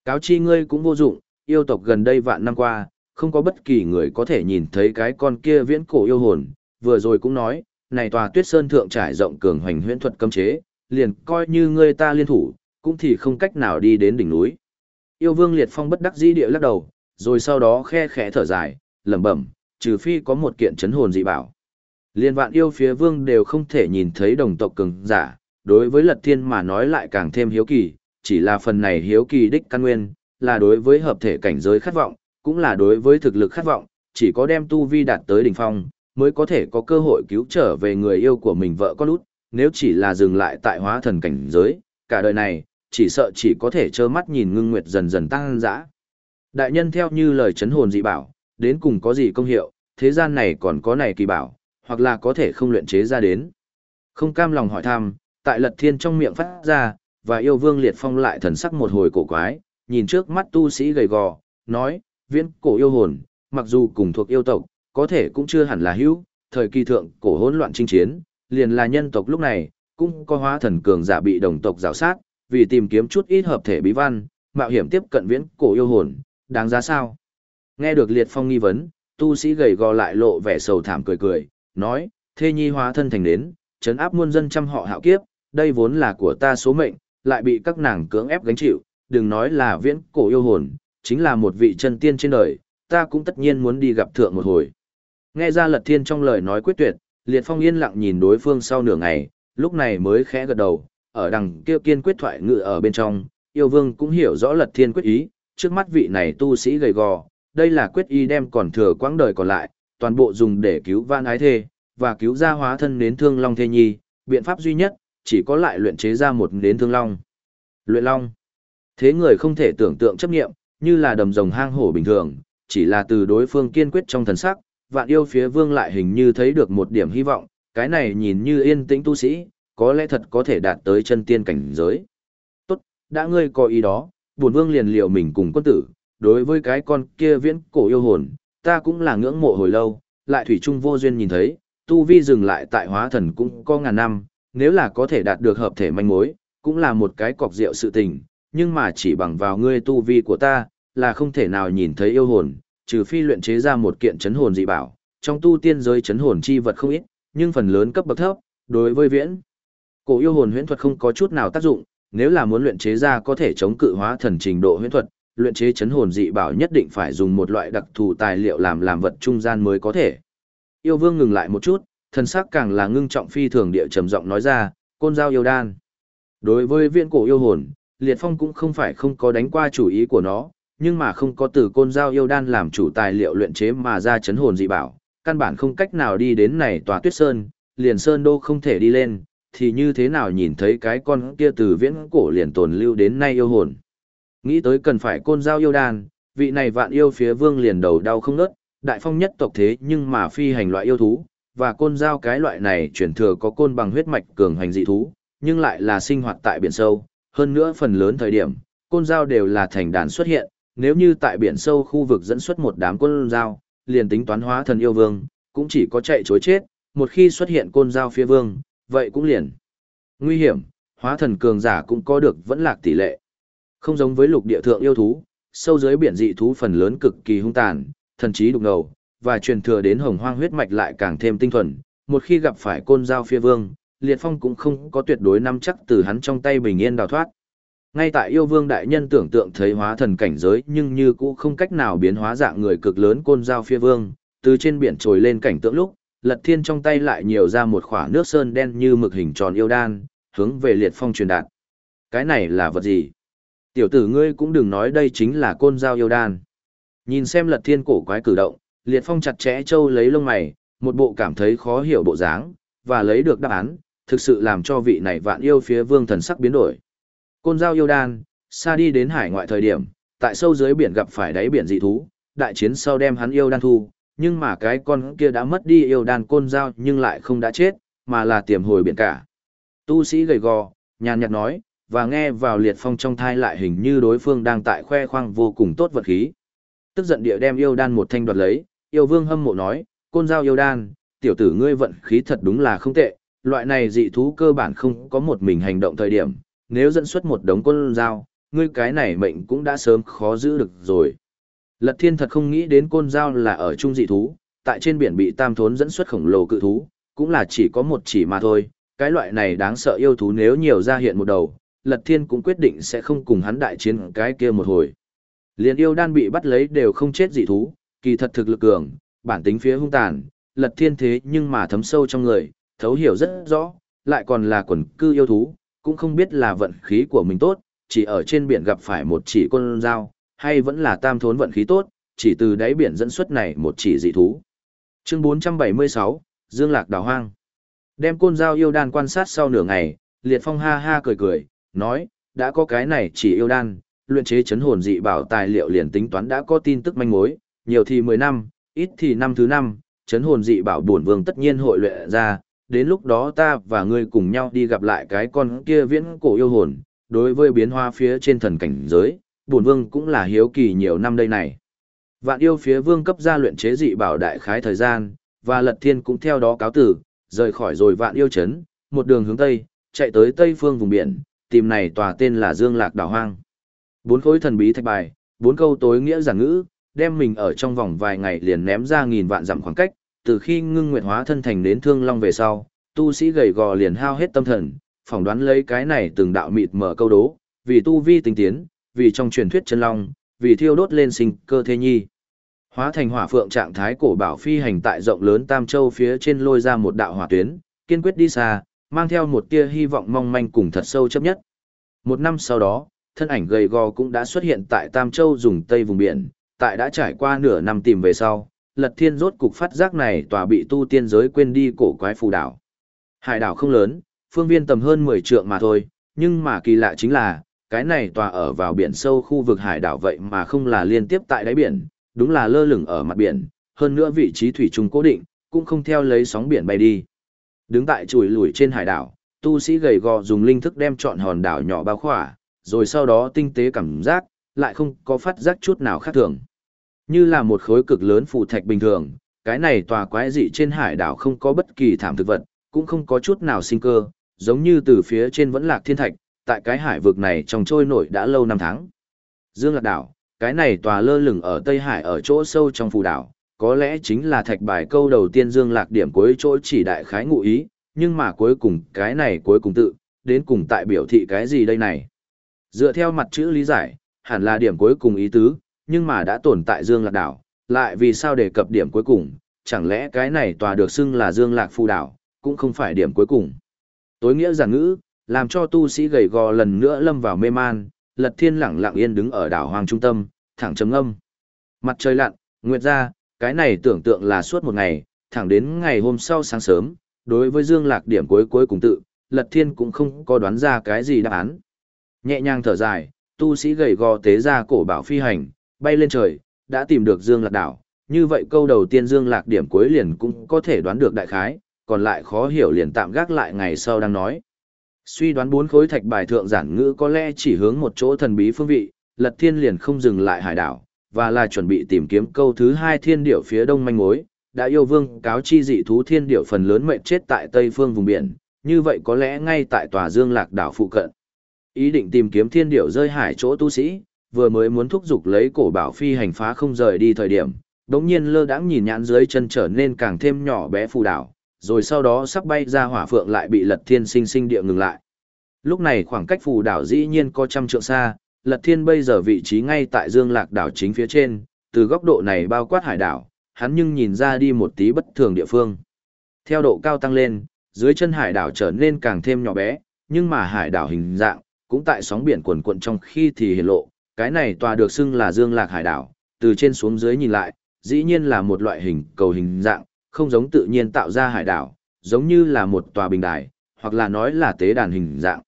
Cáo chi ngươi cũng vô dụng, yêu tộc gần đây vạn năm qua, không có bất kỳ người có thể nhìn thấy cái con kia viễn cổ yêu hồn, vừa rồi cũng nói, này tòa tuyết sơn thượng trải rộng cường hoành huyễn thuật cấm chế, liền coi như ngươi ta liên thủ, cũng thì không cách nào đi đến đỉnh núi. Yêu vương liệt phong bất đắc dĩ địa lắc đầu, rồi sau đó khe khẽ thở dài, lẩm bẩm, trừ phi có một kiện chấn hồn dị bảo. Liên vạn yêu phía vương đều không thể nhìn thấy đồng tộc cường giả, đối với lật thiên mà nói lại càng thêm hiếu kỳ, chỉ là phần này hiếu kỳ đích căn nguyên, là đối với hợp thể cảnh giới khát vọng, cũng là đối với thực lực khát vọng, chỉ có đem tu vi đạt tới đỉnh phong, mới có thể có cơ hội cứu trở về người yêu của mình vợ con út, nếu chỉ là dừng lại tại hóa thần cảnh giới, cả đời này, chỉ sợ chỉ có thể trơ mắt nhìn ngưng nguyệt dần dần tăng dã. Đại nhân theo như lời chấn hồn dị bảo, đến cùng có gì công hiệu, thế gian này còn có này kỳ bảo, hoặc là có thể không luyện chế ra đến. Không cam lòng hỏi thăm, tại lật thiên trong miệng phát ra, và yêu vương liệt phong lại thần sắc một hồi cổ quái, nhìn trước mắt tu sĩ gầy gò, nói, viễn cổ yêu hồn, mặc dù cùng thuộc yêu tộc, có thể cũng chưa hẳn là hữu, thời kỳ thượng cổ hỗn loạn chinh chiến, liền là nhân tộc lúc này, cũng có hóa thần cường giả bị đồng tộc rào sát, vì tìm kiếm chút ít hợp thể bí văn, mạo hiểm tiếp cận viễn cổ yêu hồn, đáng giá sao? Nghe được liệt phong nghi vấn, tu sĩ gầy gò lại lộ vẻ sầu thảm cười cười, nói, thê nhi hóa thân thành đến, chấn áp muôn dân trăm họ hạo kiếp, đây vốn là của ta số mệnh, lại bị các nàng cưỡng ép gánh chịu, đừng nói là viễn cổ yêu hồn, chính là một vị chân tiên trên đời, ta cũng tất nhiên muốn đi gặp thượng một hồi. Nghe ra lật thiên trong lời nói quyết tuyệt, liệt phong yên lặng nhìn đối phương sau nửa ngày, lúc này mới khẽ gật đầu, ở đằng kia kiên quyết thoại ngự ở bên trong, yêu vương cũng hiểu rõ lật thiên quyết ý, trước mắt vị này tu sĩ gầy gò, đây là quyết ý đem còn thừa quãng đời còn lại, toàn bộ dùng để cứu van ái thê, và cứu ra hóa thân nến thương long thê nhi, biện pháp duy nhất, chỉ có lại luyện chế ra một nến thương long. Luyện long. Thế người không thể tưởng tượng chấp nghiệm, như là đầm rồng hang hổ bình thường, chỉ là từ đối phương kiên quyết trong thần sắc, vạn yêu phía vương lại hình như thấy được một điểm hy vọng, cái này nhìn như yên tĩnh tu sĩ, có lẽ thật có thể đạt tới chân tiên cảnh giới. Tốt, đã ngươi có ý đó, buồn vương liền liệu mình cùng quân tử, đối với cái con kia viễn cổ yêu hồn, ta cũng là ngưỡng mộ hồi lâu, lại thủy trung vô duyên nhìn thấy, tu vi dừng lại tại hóa thần cũng có ngàn năm, nếu là có thể đạt được hợp thể manh mối, cũng là một cái cọc rượu sự tình, nhưng mà chỉ bằng vào ngươi tu vi của ta, là không thể nào nhìn thấy yêu hồn, trừ phi luyện chế ra một kiện chấn hồn dị bảo, trong tu tiên giới chấn hồn chi vật không ít, nhưng phần lớn cấp bậc thấp, đối với viễn cổ yêu hồn huyễn thuật không có chút nào tác dụng, nếu là muốn luyện chế ra có thể chống cự hóa thần trình độ huyễn thuật, luyện chế chấn hồn dị bảo nhất định phải dùng một loại đặc thù tài liệu làm làm vật trung gian mới có thể. Yêu Vương ngừng lại một chút, thần sắc càng là ngưng trọng phi thường địa trầm giọng nói ra, "Côn giao yêu đan." Đối với viễn cổ yêu hồn, Liệt Phong cũng không phải không có đánh qua chủ ý của nó, nhưng mà không có từ côn giao yêu đan làm chủ tài liệu luyện chế mà ra chấn hồn dị bảo, căn bản không cách nào đi đến này tòa tuyết sơn, liền sơn đô không thể đi lên, thì như thế nào nhìn thấy cái con kia từ viễn cổ liền tồn lưu đến nay yêu hồn. Nghĩ tới cần phải côn giao yêu đan, vị này vạn yêu phía vương liền đầu đau không nớt, đại phong nhất tộc thế nhưng mà phi hành loại yêu thú, và côn giao cái loại này chuyển thừa có côn bằng huyết mạch cường hành dị thú, nhưng lại là sinh hoạt tại biển sâu, hơn nữa phần lớn thời điểm, côn giao đều là thành đàn xuất hiện, nếu như tại biển sâu khu vực dẫn xuất một đám côn giao, liền tính toán hóa thần yêu vương, cũng chỉ có chạy chối chết, một khi xuất hiện côn giao phía vương, vậy cũng liền. Nguy hiểm, hóa thần cường giả cũng có được vẫn lạc tỷ lệ. Không giống với lục địa thượng yêu thú, sâu dưới biển dị thú phần lớn cực kỳ hung tàn, thần trí đục ngầu, và truyền thừa đến hồng hoang huyết mạch lại càng thêm tinh thuần. Một khi gặp phải côn giao phía vương, liệt phong cũng không có tuyệt đối nắm chắc từ hắn trong tay bình yên đào thoát. Ngay tại yêu vương đại nhân tưởng tượng thấy hóa thần cảnh giới nhưng như cũ không cách nào biến hóa dạng người cực lớn côn giao phía vương, từ trên biển trồi lên cảnh tượng lúc, lật thiên trong tay lại nhiều ra một khỏa nước sơn đen như mực hình tròn yêu đan, hướng về liệt phong truyền đạt. Cái này là vật gì? Tiểu tử ngươi cũng đừng nói đây chính là côn dao yêu đan. Nhìn xem lật thiên cổ quái cử động, liệt phong chặt chẽ trâu lấy lông mày, một bộ cảm thấy khó hiểu bộ dáng, và lấy được đáp án, thực sự làm cho vị này vạn yêu phía vương thần sắc biến đổi. Côn dao yêu đan, xa đi đến hải ngoại thời điểm, tại sâu dưới biển gặp phải đáy biển dị thú, đại chiến sau đem hắn yêu đan thu, nhưng mà cái con kia đã mất đi yêu đan côn dao nhưng lại không đã chết, mà là tiềm hồi biển cả. Tu sĩ gầy gò, nhàn nhạt nói, và nghe vào liệt phong trong thai lại hình như đối phương đang tại khoe khoang vô cùng tốt vật khí. Tức giận địa đem yêu đan một thanh đoạt lấy, yêu vương hâm mộ nói, côn dao yêu đan, tiểu tử ngươi vận khí thật đúng là không tệ, loại này dị thú cơ bản không có một mình hành động thời điểm, nếu dẫn xuất một đống côn dao, ngươi cái này mệnh cũng đã sớm khó giữ được rồi. Lật thiên thật không nghĩ đến côn dao là ở trung dị thú, tại trên biển bị tam thốn dẫn xuất khổng lồ cự thú, cũng là chỉ có một chỉ mà thôi, cái loại này đáng sợ yêu thú nếu nhiều ra hiện một đầu, Lật Thiên cũng quyết định sẽ không cùng hắn đại chiến cái kia một hồi. Liên yêu đan bị bắt lấy đều không chết dị thú, kỳ thật thực lực cường, bản tính phía hung tàn, Lật Thiên thế nhưng mà thấm sâu trong người, thấu hiểu rất rõ, lại còn là quần cư yêu thú, cũng không biết là vận khí của mình tốt, chỉ ở trên biển gặp phải một chỉ con dao, hay vẫn là tam thốn vận khí tốt, chỉ từ đáy biển dẫn xuất này một chỉ dị thú. Chương 476, Dương Lạc Đào Hoang. Đem côn dao yêu đan quan sát sau nửa ngày, Liệt Phong ha ha cười cười, nói, đã có cái này chỉ yêu đan, luyện chế chấn hồn dị bảo tài liệu liền tính toán đã có tin tức manh mối, nhiều thì 10 năm, ít thì năm thứ năm, chấn hồn dị bảo bổn vương tất nhiên hội luyện ra, đến lúc đó ta và ngươi cùng nhau đi gặp lại cái con kia viễn cổ yêu hồn, đối với biến hóa phía trên thần cảnh giới, bổn vương cũng là hiếu kỳ nhiều năm đây này. Vạn yêu phía vương cấp ra luyện chế dị bảo đại khái thời gian, và lật thiên cũng theo đó cáo tử, rời khỏi rồi vạn yêu chấn, một đường hướng tây, chạy tới tây phương vùng biển, tìm này tòa tên là Dương Lạc Đảo Hoang. Bốn khối thần bí thạch bài, bốn câu tối nghĩa giản ngữ, đem mình ở trong vòng vài ngày liền ném ra nghìn vạn dặm khoảng cách, từ khi ngưng nguyện hóa thân thành đến thương long về sau, tu sĩ gầy gò liền hao hết tâm thần, phỏng đoán lấy cái này từng đạo mịt mở câu đố, vì tu vi tinh tiến, vì trong truyền thuyết chân long, vì thiêu đốt lên sinh cơ thế nhi. Hóa thành hỏa phượng trạng thái cổ bảo phi hành tại rộng lớn Tam Châu phía trên lôi ra một đạo hỏa tuyến, kiên quyết đi xa, mang theo một tia hy vọng mong manh cùng thật sâu chấp nhất. Một năm sau đó, thân ảnh gầy gò cũng đã xuất hiện tại Tam Châu dùng tây vùng biển, tại đã trải qua nửa năm tìm về sau, Lật Thiên rốt cục phát giác này tòa bị tu tiên giới quên đi cổ quái phù đảo. Hải đảo không lớn, phương viên tầm hơn 10 trượng mà thôi, nhưng mà kỳ lạ chính là, cái này tòa ở vào biển sâu khu vực hải đảo vậy mà không là liên tiếp tại đáy biển, đúng là lơ lửng ở mặt biển, hơn nữa vị trí thủy chung cố định, cũng không theo lấy sóng biển bay đi. Đứng tại chùi lùi trên hải đảo, tu sĩ gầy gò dùng linh thức đem trọn hòn đảo nhỏ bao khỏa, rồi sau đó tinh tế cảm giác, lại không có phát giác chút nào khác thường. Như là một khối cực lớn phù thạch bình thường, cái này tòa quái dị trên hải đảo không có bất kỳ thảm thực vật, cũng không có chút nào sinh cơ, giống như từ phía trên vẫn lạc thiên thạch, tại cái hải vực này trong trôi nổi đã lâu năm tháng. Dương Lạc đảo, cái này tòa lơ lửng ở Tây Hải ở chỗ sâu trong phù đảo, có lẽ chính là thạch bài câu đầu tiên Dương Lạc điểm cuối chỗ chỉ đại khái ngụ ý, nhưng mà cuối cùng cái này cuối cùng tự, đến cùng tại biểu thị cái gì đây này. Dựa theo mặt chữ lý giải, hẳn là điểm cuối cùng ý tứ, nhưng mà đã tồn tại Dương Lạc đảo, lại vì sao đề cập điểm cuối cùng, chẳng lẽ cái này tòa được xưng là Dương Lạc phù đảo, cũng không phải điểm cuối cùng. Tối nghĩa giản ngữ, làm cho tu sĩ gầy gò lần nữa lâm vào mê man, Lật Thiên lẳng lặng yên đứng ở đảo hoang trung tâm, thẳng trầm ngâm. Mặt trời lặn, nguyệt ra, cái này tưởng tượng là suốt một ngày, thẳng đến ngày hôm sau sáng sớm, đối với Dương Lạc điểm cuối cuối cùng tự, Lật Thiên cũng không có đoán ra cái gì đáp án. Nhẹ nhàng thở dài, tu sĩ gầy gò tế ra cổ bảo phi hành, bay lên trời, đã tìm được Dương Lạc đảo, như vậy câu đầu tiên Dương Lạc điểm cuối liền cũng có thể đoán được đại khái, còn lại khó hiểu liền tạm gác lại ngày sau đang nói. Suy đoán bốn khối thạch bài thượng giản ngữ có lẽ chỉ hướng một chỗ thần bí phương vị, Lật Thiên liền không dừng lại hải đảo, và là chuẩn bị tìm kiếm câu thứ hai thiên điểu phía đông manh mối. Đã yêu vương cáo chi dị thú thiên điểu phần lớn mệnh chết tại tây phương vùng biển, như vậy có lẽ ngay tại tòa Dương Lạc đảo phụ cận. Ý định tìm kiếm thiên điểu rơi hải chỗ tu sĩ, vừa mới muốn thúc giục lấy cổ bảo phi hành phá không rời đi thời điểm, đống nhiên lơ đãng nhìn nhãn dưới chân trở nên càng thêm nhỏ bé phù đảo, rồi sau đó sắp bay ra hỏa phượng lại bị lật thiên sinh sinh địa ngừng lại. Lúc này khoảng cách phù đảo dĩ nhiên có trăm trượng xa, lật thiên bây giờ vị trí ngay tại dương lạc đảo chính phía trên, từ góc độ này bao quát hải đảo, hắn nhưng nhìn ra đi một tí bất thường địa phương. Theo độ cao tăng lên, dưới chân hải đảo trở nên càng thêm nhỏ bé, nhưng mà hải đảo hình dạng, cũng tại sóng biển cuồn cuộn trong khi thì hiển lộ, cái này tòa được xưng là Dương Lạc Hải đảo, từ trên xuống dưới nhìn lại, dĩ nhiên là một loại hình cầu hình dạng, không giống tự nhiên tạo ra hải đảo, giống như là một tòa bình đài, hoặc là nói là tế đàn hình dạng.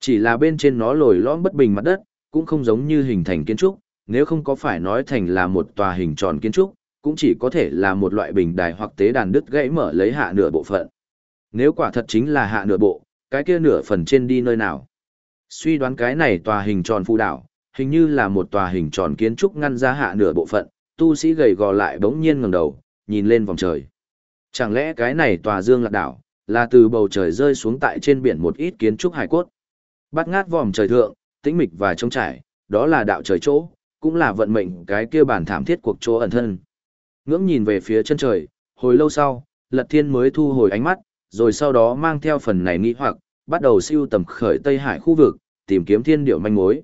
Chỉ là bên trên nó lồi lõm bất bình mặt đất, cũng không giống như hình thành kiến trúc, nếu không có phải nói thành là một tòa hình tròn kiến trúc, cũng chỉ có thể là một loại bình đài hoặc tế đàn đứt gãy mở lấy hạ nửa bộ phận. Nếu quả thật chính là hạ nửa bộ, cái kia nửa phần trên đi nơi nào? Suy đoán cái này tòa hình tròn phù đảo, hình như là một tòa hình tròn kiến trúc ngăn ra hạ nửa bộ phận, tu sĩ gầy gò lại bỗng nhiên ngẩng đầu, nhìn lên vòng trời. Chẳng lẽ cái này tòa dương lạc đảo, là từ bầu trời rơi xuống tại trên biển một ít kiến trúc hải cốt. Bắt ngát vòm trời thượng, tĩnh mịch và trống trải, đó là đạo trời chỗ, cũng là vận mệnh cái kia bản thảm thiết cuộc chỗ ẩn thân. Ngưỡng nhìn về phía chân trời, hồi lâu sau, Lật Thiên mới thu hồi ánh mắt, rồi sau đó mang theo phần này nghĩ hoặc, bắt đầu siêu tầm khởi Tây Hải khu vực, tìm kiếm thiên điệu manh mối.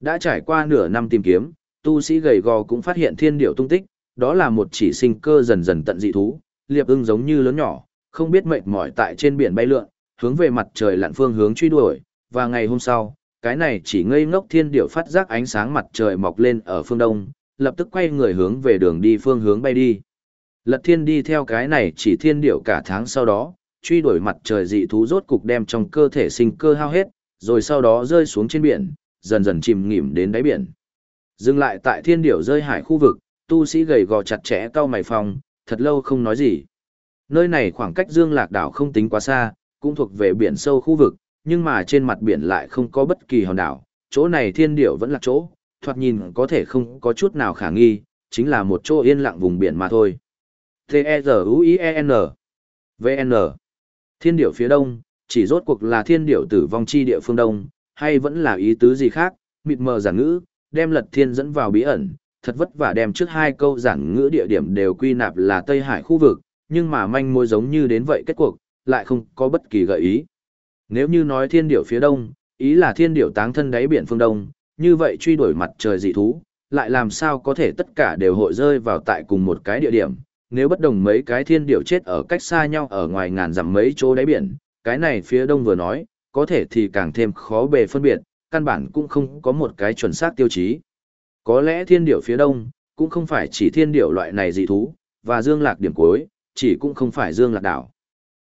Đã trải qua nửa năm tìm kiếm, tu sĩ gầy gò cũng phát hiện thiên điệu tung tích, đó là một chỉ sinh cơ dần dần tận dị thú, liệp ưng giống như lớn nhỏ, không biết mệt mỏi tại trên biển bay lượn, hướng về mặt trời lặn phương hướng truy đuổi, và ngày hôm sau, cái này chỉ ngây ngốc thiên điểu phát giác ánh sáng mặt trời mọc lên ở phương đông, lập tức quay người hướng về đường đi phương hướng bay đi. Lật thiên đi theo cái này chỉ thiên điểu cả tháng sau đó, truy đuổi mặt trời dị thú rốt cục đem trong cơ thể sinh cơ hao hết, rồi sau đó rơi xuống trên biển, dần dần chìm nghỉm đến đáy biển. Dừng lại tại thiên điểu rơi hải khu vực, tu sĩ gầy gò chặt chẽ cao mày phòng, thật lâu không nói gì. Nơi này khoảng cách Dương Lạc đảo không tính quá xa, cũng thuộc về biển sâu khu vực, nhưng mà trên mặt biển lại không có bất kỳ hòn đảo, chỗ này thiên điểu vẫn là chỗ, thoạt nhìn có thể không có chút nào khả nghi, chính là một chỗ yên lặng vùng biển mà thôi. T-E-Z-U-I-E-N V-N Thiên điểu phía đông, chỉ rốt cuộc là thiên điểu tử vong chi địa phương đông, hay vẫn là ý tứ gì khác, mịt mờ giả ngữ, đem lật thiên dẫn vào bí ẩn, thật vất vả đem trước hai câu giản ngữ địa điểm đều quy nạp là Tây Hải khu vực, nhưng mà manh mối giống như đến vậy kết cuộc, lại không có bất kỳ gợi ý. Nếu như nói thiên điểu phía đông, ý là thiên điểu táng thân đáy biển phương đông, như vậy truy đuổi mặt trời dị thú, lại làm sao có thể tất cả đều hội rơi vào tại cùng một cái địa điểm, nếu bất đồng mấy cái thiên điểu chết ở cách xa nhau ở ngoài ngàn dặm mấy chỗ đáy biển, cái này phía đông vừa nói, có thể thì càng thêm khó bề phân biệt, căn bản cũng không có một cái chuẩn xác tiêu chí. Có lẽ thiên điểu phía đông, cũng không phải chỉ thiên điểu loại này dị thú, và dương lạc điểm cuối, chỉ cũng không phải dương lạc đảo.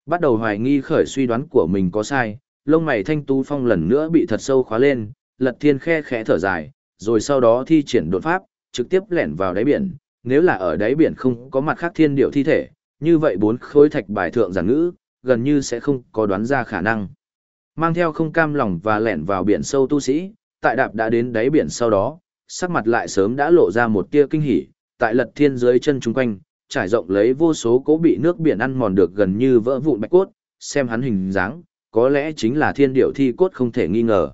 Bắt đầu hoài nghi khởi suy đoán của mình có sai, lông mày thanh tú phong lần nữa bị thật sâu khóa lên, lật thiên khe khẽ thở dài, rồi sau đó thi triển đột pháp, trực tiếp lẻn vào đáy biển, nếu là ở đáy biển không có mặt khác thiên điểu thi thể, như vậy bốn khối thạch bài thượng giản ngữ, gần như sẽ không có đoán ra khả năng. Mang theo không cam lòng và lẻn vào biển sâu tu sĩ, tại đạp đã đến đáy biển sau đó, sắc mặt lại sớm đã lộ ra một tia kinh hỉ, tại lật thiên dưới chân chúng quanh, trải rộng lấy vô số cố bị nước biển ăn mòn được gần như vỡ vụn bạch cốt, xem hắn hình dáng, có lẽ chính là thiên điểu thi cốt không thể nghi ngờ.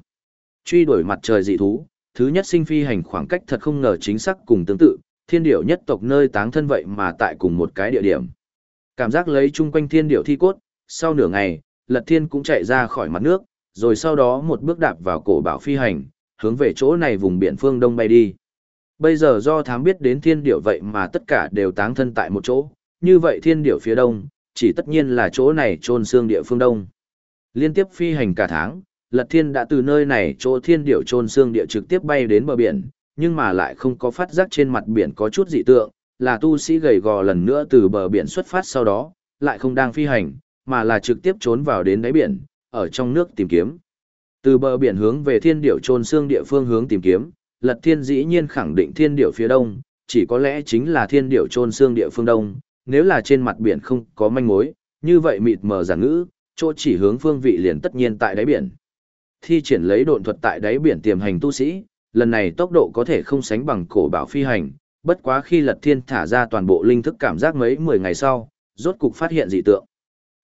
Truy đuổi mặt trời dị thú, thứ nhất sinh phi hành khoảng cách thật không ngờ chính xác cùng tương tự, thiên điểu nhất tộc nơi táng thân vậy mà tại cùng một cái địa điểm. Cảm giác lấy chung quanh thiên điểu thi cốt, sau nửa ngày, Lật Thiên cũng chạy ra khỏi mặt nước, rồi sau đó một bước đạp vào cổ bảo phi hành, hướng về chỗ này vùng biển phương đông bay đi. Bây giờ do thám biết đến thiên điểu vậy mà tất cả đều táng thân tại một chỗ, như vậy thiên điểu phía đông, chỉ tất nhiên là chỗ này trôn xương địa phương đông. Liên tiếp phi hành cả tháng, Lật Thiên đã từ nơi này chỗ thiên điểu trôn xương địa trực tiếp bay đến bờ biển, nhưng mà lại không có phát giác trên mặt biển có chút dị tượng, là tu sĩ gầy gò lần nữa từ bờ biển xuất phát sau đó, lại không đang phi hành, mà là trực tiếp trốn vào đến đáy biển, ở trong nước tìm kiếm. Từ bờ biển hướng về thiên điểu trôn xương địa phương hướng tìm kiếm, Lật Thiên dĩ nhiên khẳng định thiên điểu phía đông, chỉ có lẽ chính là thiên điểu trôn xương địa phương đông, nếu là trên mặt biển không có manh mối, như vậy mịt mờ giả ngữ, chỗ chỉ hướng phương vị liền tất nhiên tại đáy biển. Thi triển lấy độn thuật tại đáy biển tiềm hành tu sĩ, lần này tốc độ có thể không sánh bằng cổ bảo phi hành, bất quá khi Lật Thiên thả ra toàn bộ linh thức cảm giác mấy 10 ngày sau, rốt cục phát hiện dị tượng.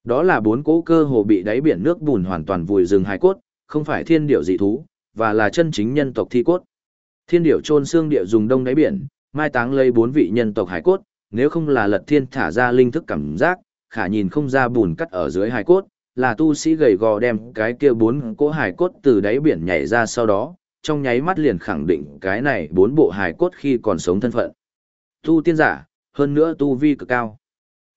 Đó là bốn cỗ cơ hồ bị đáy biển nước bùn hoàn toàn vùi rừng hài cốt, không phải thiên điểu dị thú, và là chân chính nhân tộc thi cốt. Thiên điểu chôn xương địa dùng đông đáy biển, mai táng lấy bốn vị nhân tộc hải cốt, nếu không là Lật Thiên thả ra linh thức cảm giác, khả nhìn không ra bùn cắt ở dưới Hải cốt, là tu sĩ gầy gò đem cái kia bốn cỗ Hải cốt từ đáy biển nhảy ra sau đó, trong nháy mắt liền khẳng định cái này bốn bộ Hải cốt khi còn sống thân phận. Tu tiên giả, hơn nữa tu vi cực cao.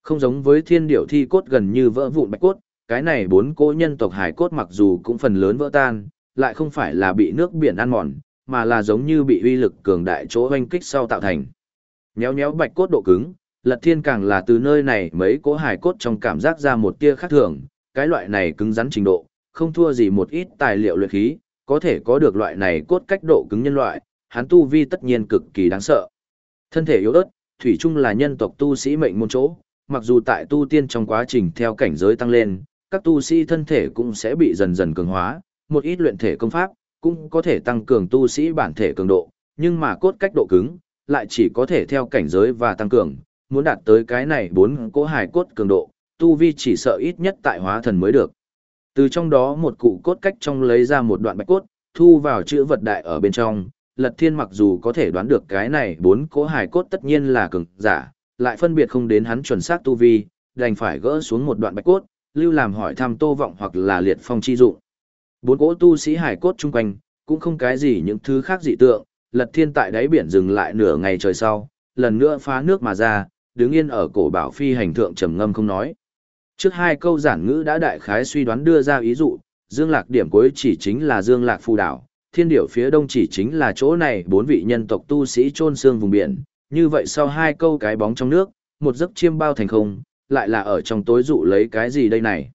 Không giống với thiên điểu thi cốt gần như vỡ vụn bạch cốt, cái này bốn cỗ nhân tộc hải cốt mặc dù cũng phần lớn vỡ tan, lại không phải là bị nước biển ăn mòn, mà là giống như bị uy lực cường đại chỗ hoanh kích sau tạo thành. Nhéo nhéo bạch cốt độ cứng, lật thiên càng là từ nơi này mấy cỗ hải cốt trong cảm giác ra một tia khác thường, cái loại này cứng rắn trình độ, không thua gì một ít tài liệu luyện khí, có thể có được loại này cốt cách độ cứng nhân loại, hắn tu vi tất nhiên cực kỳ đáng sợ. Thân thể yếu ớt, thủy chung là nhân tộc tu sĩ mệnh môn chỗ, mặc dù tại tu tiên trong quá trình theo cảnh giới tăng lên, các tu sĩ thân thể cũng sẽ bị dần dần cường hóa, một ít luyện thể công pháp cũng có thể tăng cường tu sĩ bản thể cường độ, nhưng mà cốt cách độ cứng lại chỉ có thể theo cảnh giới và tăng cường, muốn đạt tới cái này bốn cỗ hài cốt cường độ, tu vi chỉ sợ ít nhất tại hóa thần mới được. Từ trong đó một cụ cốt cách trong lấy ra một đoạn bạch cốt, thu vào chữ vật đại ở bên trong, Lật Thiên mặc dù có thể đoán được cái này bốn cỗ hài cốt tất nhiên là cường giả, lại phân biệt không đến hắn chuẩn xác tu vi, đành phải gỡ xuống một đoạn bạch cốt, lưu làm hỏi thăm Tô Vọng hoặc là Liệt Phong chi dụng. Bốn cỗ tu sĩ hải cốt chung quanh, cũng không cái gì những thứ khác dị tượng, Lật Thiên tại đáy biển dừng lại nửa ngày trời sau, lần nữa phá nước mà ra, đứng yên ở cổ bảo phi hành thượng trầm ngâm không nói. Trước hai câu giản ngữ đã đại khái suy đoán đưa ra ý dụ, Dương Lạc điểm cuối chỉ chính là Dương Lạc phù đảo, thiên điểu phía đông chỉ chính là chỗ này bốn vị nhân tộc tu sĩ chôn xương vùng biển, như vậy sau hai câu cái bóng trong nước, một giấc chiêm bao thành không, lại là ở trong tối dụ lấy cái gì đây này?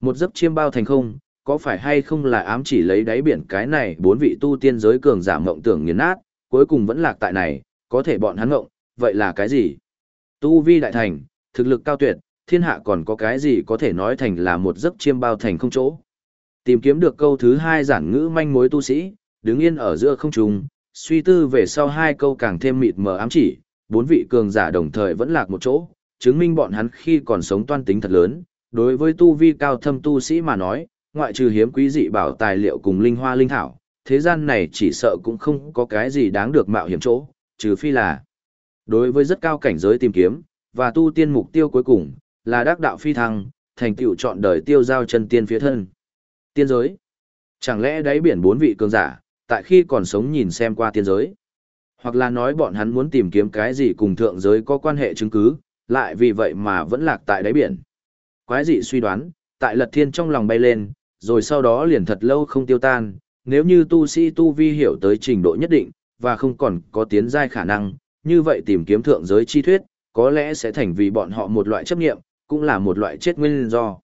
Một giấc chiêm bao thành không, có phải hay không là ám chỉ lấy đáy biển cái này bốn vị tu tiên giới cường giả mộng tưởng nghiền nát, cuối cùng vẫn lạc tại này, có thể bọn hắn mộng, vậy là cái gì? Tu vi đại thành, thực lực cao tuyệt, thiên hạ còn có cái gì có thể nói thành là một giấc chiêm bao thành không chỗ. Tìm kiếm được câu thứ hai giản ngữ manh mối tu sĩ, đứng yên ở giữa không trung, suy tư về sau hai câu càng thêm mịt mờ ám chỉ, bốn vị cường giả đồng thời vẫn lạc một chỗ, chứng minh bọn hắn khi còn sống toan tính thật lớn, đối với tu vi cao thâm tu sĩ mà nói, ngoại trừ hiếm quý dị bảo tài liệu cùng linh hoa linh thảo, thế gian này chỉ sợ cũng không có cái gì đáng được mạo hiểm chỗ, trừ phi là đối với rất cao cảnh giới tìm kiếm, và tu tiên mục tiêu cuối cùng, là đắc đạo phi thăng, thành tựu chọn đời tiêu giao chân tiên phía thân. Tiên giới. Chẳng lẽ đáy biển bốn vị cường giả, tại khi còn sống nhìn xem qua tiên giới? Hoặc là nói bọn hắn muốn tìm kiếm cái gì cùng thượng giới có quan hệ chứng cứ, lại vì vậy mà vẫn lạc tại đáy biển. Quái dị suy đoán, tại lật thiên trong lòng bay lên, rồi sau đó liền thật lâu không tiêu tan, nếu như tu sĩ tu vi hiểu tới trình độ nhất định, và không còn có tiến giai khả năng, như vậy tìm kiếm thượng giới chi thuyết, có lẽ sẽ thành vì bọn họ một loại chấp nghiệm, cũng là một loại chết nguyên do.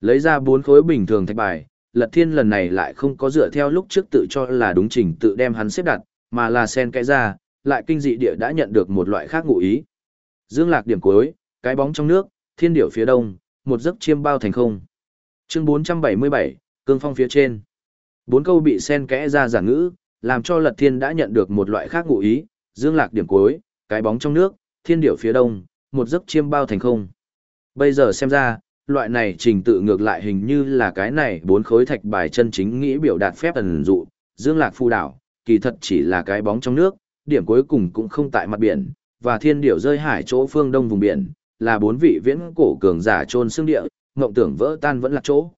Lấy ra bốn khối bình thường thạch bài, Lật Thiên lần này lại không có dựa theo lúc trước tự cho là đúng trình tự đem hắn xếp đặt, mà là sen cái ra, lại kinh dị địa đã nhận được một loại khác ngụ ý. Dương Lạc điểm cuối, cái bóng trong nước, thiên điểu phía đông, một giấc chiêm bao thành không. Chương 477, cương phong phía trên. Bốn câu bị sen kẽ ra giả ngữ, làm cho Lật Thiên đã nhận được một loại khác ngụ ý, Dương Lạc điểm cuối, cái bóng trong nước, thiên điểu phía đông, một giấc chiêm bao thành không. Bây giờ xem ra, loại này trình tự ngược lại hình như là cái này bốn khối thạch bài chân chính nghĩ biểu đạt phép ẩn dụ, Dương Lạc Phu đảo, kỳ thật chỉ là cái bóng trong nước, điểm cuối cùng cũng không tại mặt biển, và thiên điểu rơi hải chỗ phương đông vùng biển, là bốn vị viễn cổ cường giả trôn xương địa, ngộng tưởng vỡ tan vẫn là chỗ.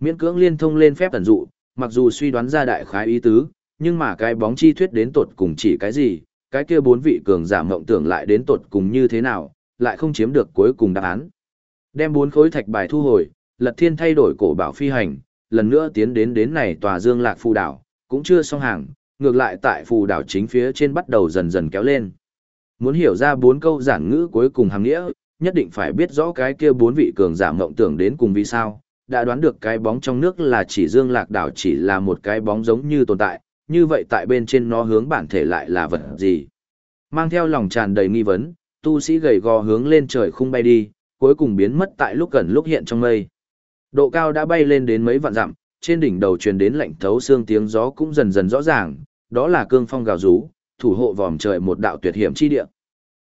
Miễn cưỡng liên thông lên phép thần dụ, mặc dù suy đoán ra đại khái ý tứ, nhưng mà cái bóng chi thuyết đến tột cùng chỉ cái gì, cái kia bốn vị cường giả ngộng tưởng lại đến tột cùng như thế nào, lại không chiếm được cuối cùng đáp án. Đem bốn khối thạch bài thu hồi, Lật Thiên thay đổi cổ bảo phi hành, lần nữa tiến đến đến này tòa Dương Lạc phù đảo, cũng chưa xong hàng, ngược lại tại phù đảo chính phía trên bắt đầu dần dần kéo lên. Muốn hiểu ra bốn câu giản ngữ cuối cùng hàng nghĩa, nhất định phải biết rõ cái kia bốn vị cường giả mộng tưởng đến cùng vì sao, đã đoán được cái bóng trong nước là chỉ Dương Lạc đảo chỉ là một cái bóng giống như tồn tại, như vậy tại bên trên nó hướng bản thể lại là vật gì? Mang theo lòng tràn đầy nghi vấn, tu sĩ gầy gò hướng lên trời khung bay đi, cuối cùng biến mất tại lúc gần lúc hiện trong mây. Độ cao đã bay lên đến mấy vạn dặm, trên đỉnh đầu truyền đến lạnh thấu xương tiếng gió cũng dần dần rõ ràng, đó là cương phong gào rú, thủ hộ vòm trời một đạo tuyệt hiểm chi địa.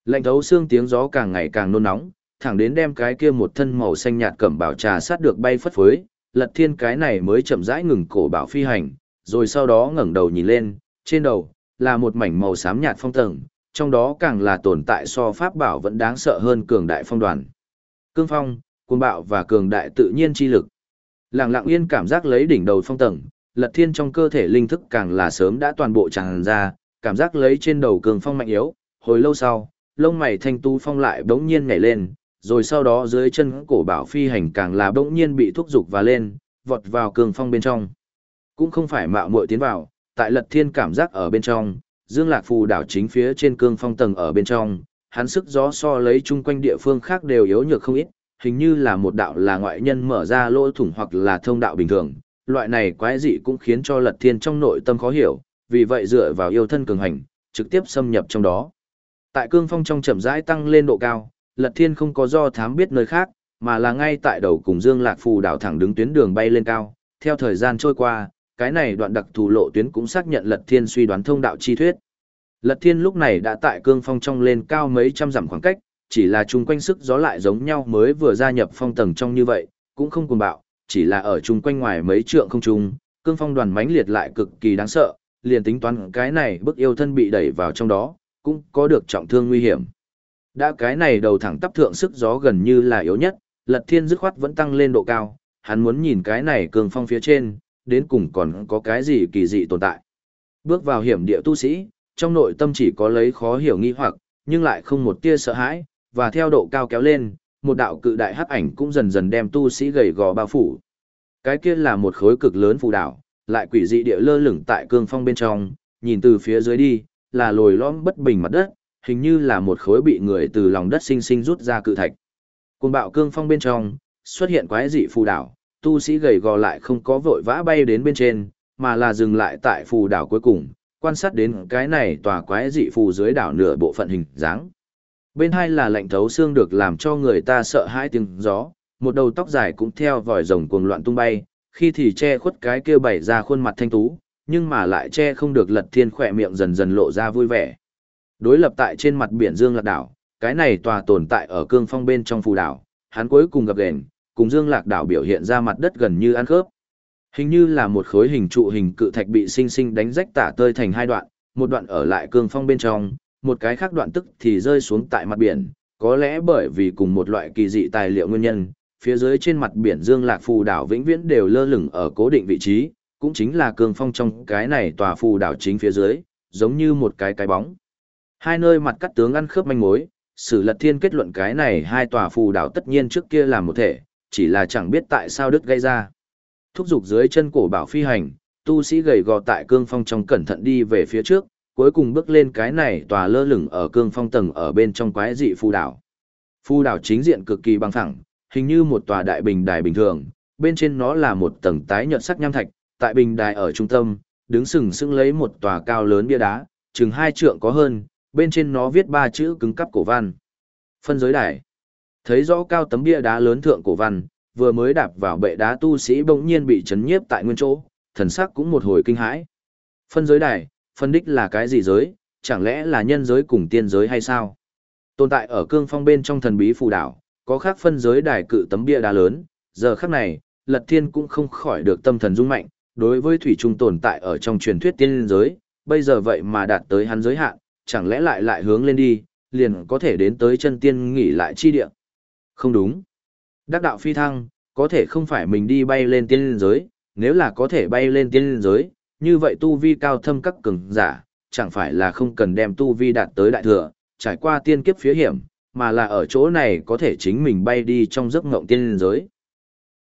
Lạnh thấu xương tiếng gió càng ngày càng nôn nóng, thẳng đến đem cái kia một thân màu xanh nhạt cẩm bảo trà sát được bay phất phới, lật thiên cái này mới chậm rãi ngừng cổ bảo phi hành, rồi sau đó ngẩng đầu nhìn lên, trên đầu, là một mảnh màu xám nhạt phong tầng, trong đó càng là tồn tại so pháp bảo vẫn đáng sợ hơn cường đại phong đoàn. Cương phong, cuồng bạo và cường đại tự nhiên chi lực. Lặng lặng yên cảm giác lấy đỉnh đầu phong tầng, lật thiên trong cơ thể linh thức càng là sớm đã toàn bộ tràn ra, cảm giác lấy trên đầu cường phong mạnh yếu, hồi lâu sau, lông mày thanh tu phong lại bỗng nhiên nhảy lên, rồi sau đó dưới chân cổ bảo phi hành càng là bỗng nhiên bị thúc dục và lên, vọt vào cường phong bên trong. Cũng không phải mạo muội tiến vào, tại lật thiên cảm giác ở bên trong, dương lạc phù đảo chính phía trên cương phong tầng ở bên trong, hắn sức gió so lấy chung quanh địa phương khác đều yếu nhược không ít, hình như là một đạo là ngoại nhân mở ra lỗ thủng hoặc là thông đạo bình thường. Loại này quái dị cũng khiến cho lật thiên trong nội tâm khó hiểu, vì vậy dựa vào yêu thân cường hành, trực tiếp xâm nhập trong đó. Tại cương phong trong chậm rãi tăng lên độ cao, lật thiên không có do thám biết nơi khác, mà là ngay tại đầu cùng dương lạc phù đảo thẳng đứng tuyến đường bay lên cao. Theo thời gian trôi qua, cái này đoạn đặc thù lộ tuyến cũng xác nhận lật thiên suy đoán thông đạo chi thuyết. Lật thiên lúc này đã tại cương phong trong lên cao mấy trăm dặm khoảng cách, chỉ là chung quanh sức gió lại giống nhau mới vừa gia nhập phong tầng trong như vậy, cũng không cuồng bạo, chỉ là ở chung quanh ngoài mấy trượng không trung, cương phong đoàn mãnh liệt lại cực kỳ đáng sợ, liền tính toán cái này bức yêu thân bị đẩy vào trong đó, cũng có được trọng thương nguy hiểm. Đã cái này đầu thẳng tắp thượng sức gió gần như là yếu nhất, lật thiên dứt khoát vẫn tăng lên độ cao, hắn muốn nhìn cái này cường phong phía trên, đến cùng còn có cái gì kỳ dị tồn tại. Bước vào hiểm địa tu sĩ, trong nội tâm chỉ có lấy khó hiểu nghi hoặc, nhưng lại không một tia sợ hãi, và theo độ cao kéo lên, một đạo cự đại hắc ảnh cũng dần dần đem tu sĩ gầy gò bao phủ. Cái kia là một khối cực lớn phù đảo, lại quỷ dị địa lơ lửng tại cương phong bên trong, nhìn từ phía dưới đi, là lồi lõm bất bình mặt đất, hình như là một khối bị người từ lòng đất sinh sinh rút ra cự thạch. Cuồng bạo cương phong bên trong, xuất hiện quái dị phù đảo, tu sĩ gầy gò lại không có vội vã bay đến bên trên, mà là dừng lại tại phù đảo cuối cùng, quan sát đến cái này tòa quái dị phù dưới đảo nửa bộ phận hình dáng. Bên hai là lạnh thấu xương được làm cho người ta sợ hãi tiếng gió, một đầu tóc dài cũng theo vòi rồng cuồng loạn tung bay, khi thì che khuất cái kia bảy ra khuôn mặt thanh tú, nhưng mà lại che không được lật thiên khỏe miệng dần dần lộ ra vui vẻ. Đối lập tại trên mặt biển Dương Lạc Đảo, cái này tòa tồn tại ở cương phong bên trong phù đảo, hắn cuối cùng gặp gền, cùng Dương Lạc Đảo biểu hiện ra mặt đất gần như ăn khớp. Hình như là một khối hình trụ hình cự thạch bị sinh sinh đánh rách tả tơi thành hai đoạn, một đoạn ở lại cương phong bên trong, một cái khác đoạn tức thì rơi xuống tại mặt biển, có lẽ bởi vì cùng một loại kỳ dị tài liệu nguyên nhân, phía dưới trên mặt biển Dương Lạc phù đảo vĩnh viễn đều lơ lửng ở cố định vị trí, cũng chính là cương phong trong cái này tòa phù đảo chính phía dưới, giống như một cái cái bóng. Hai nơi mặt cắt tướng ăn khớp manh mối, Sử Lật Thiên kết luận cái này hai tòa phù đảo tất nhiên trước kia là một thể, chỉ là chẳng biết tại sao đứt gây ra. Thúc dục dưới chân cổ bảo phi hành, tu sĩ gầy gò tại cương phong trong cẩn thận đi về phía trước, cuối cùng bước lên cái này tòa lơ lửng ở cương phong tầng ở bên trong quái dị phù đảo. Phù đảo chính diện cực kỳ bằng phẳng, hình như một tòa đại bình đài bình thường, bên trên nó là một tầng tái nhợt sắc nham thạch, tại bình đài ở trung tâm, đứng sừng sững lấy một tòa cao lớn bia đá, chừng hai trượng có hơn, bên trên nó viết ba chữ cứng cắp cổ văn. Phân giới đài. Thấy rõ cao tấm bia đá lớn thượng cổ văn, vừa mới đạp vào bệ đá tu sĩ bỗng nhiên bị chấn nhiếp tại nguyên chỗ, thần sắc cũng một hồi kinh hãi. Phân giới đài, phân đích là cái gì giới, chẳng lẽ là nhân giới cùng tiên giới hay sao? Tồn tại ở cương phong bên trong thần bí phù đảo, có khác phân giới đài cự tấm bia đá lớn, giờ khắc này, Lật Thiên cũng không khỏi được tâm thần rung mạnh, đối với thủy trung tồn tại ở trong truyền thuyết tiên giới, bây giờ vậy mà đạt tới hắn giới hạn, chẳng lẽ lại lại hướng lên đi, liền có thể đến tới chân tiên nghỉ lại chi địa. Không đúng. Đắc đạo phi thăng, có thể không phải mình đi bay lên tiên giới, nếu là có thể bay lên tiên giới, như vậy tu vi cao thâm các cường giả, chẳng phải là không cần đem tu vi đạt tới đại thừa, trải qua tiên kiếp phía hiểm, mà là ở chỗ này có thể chính mình bay đi trong giấc ngộng tiên giới.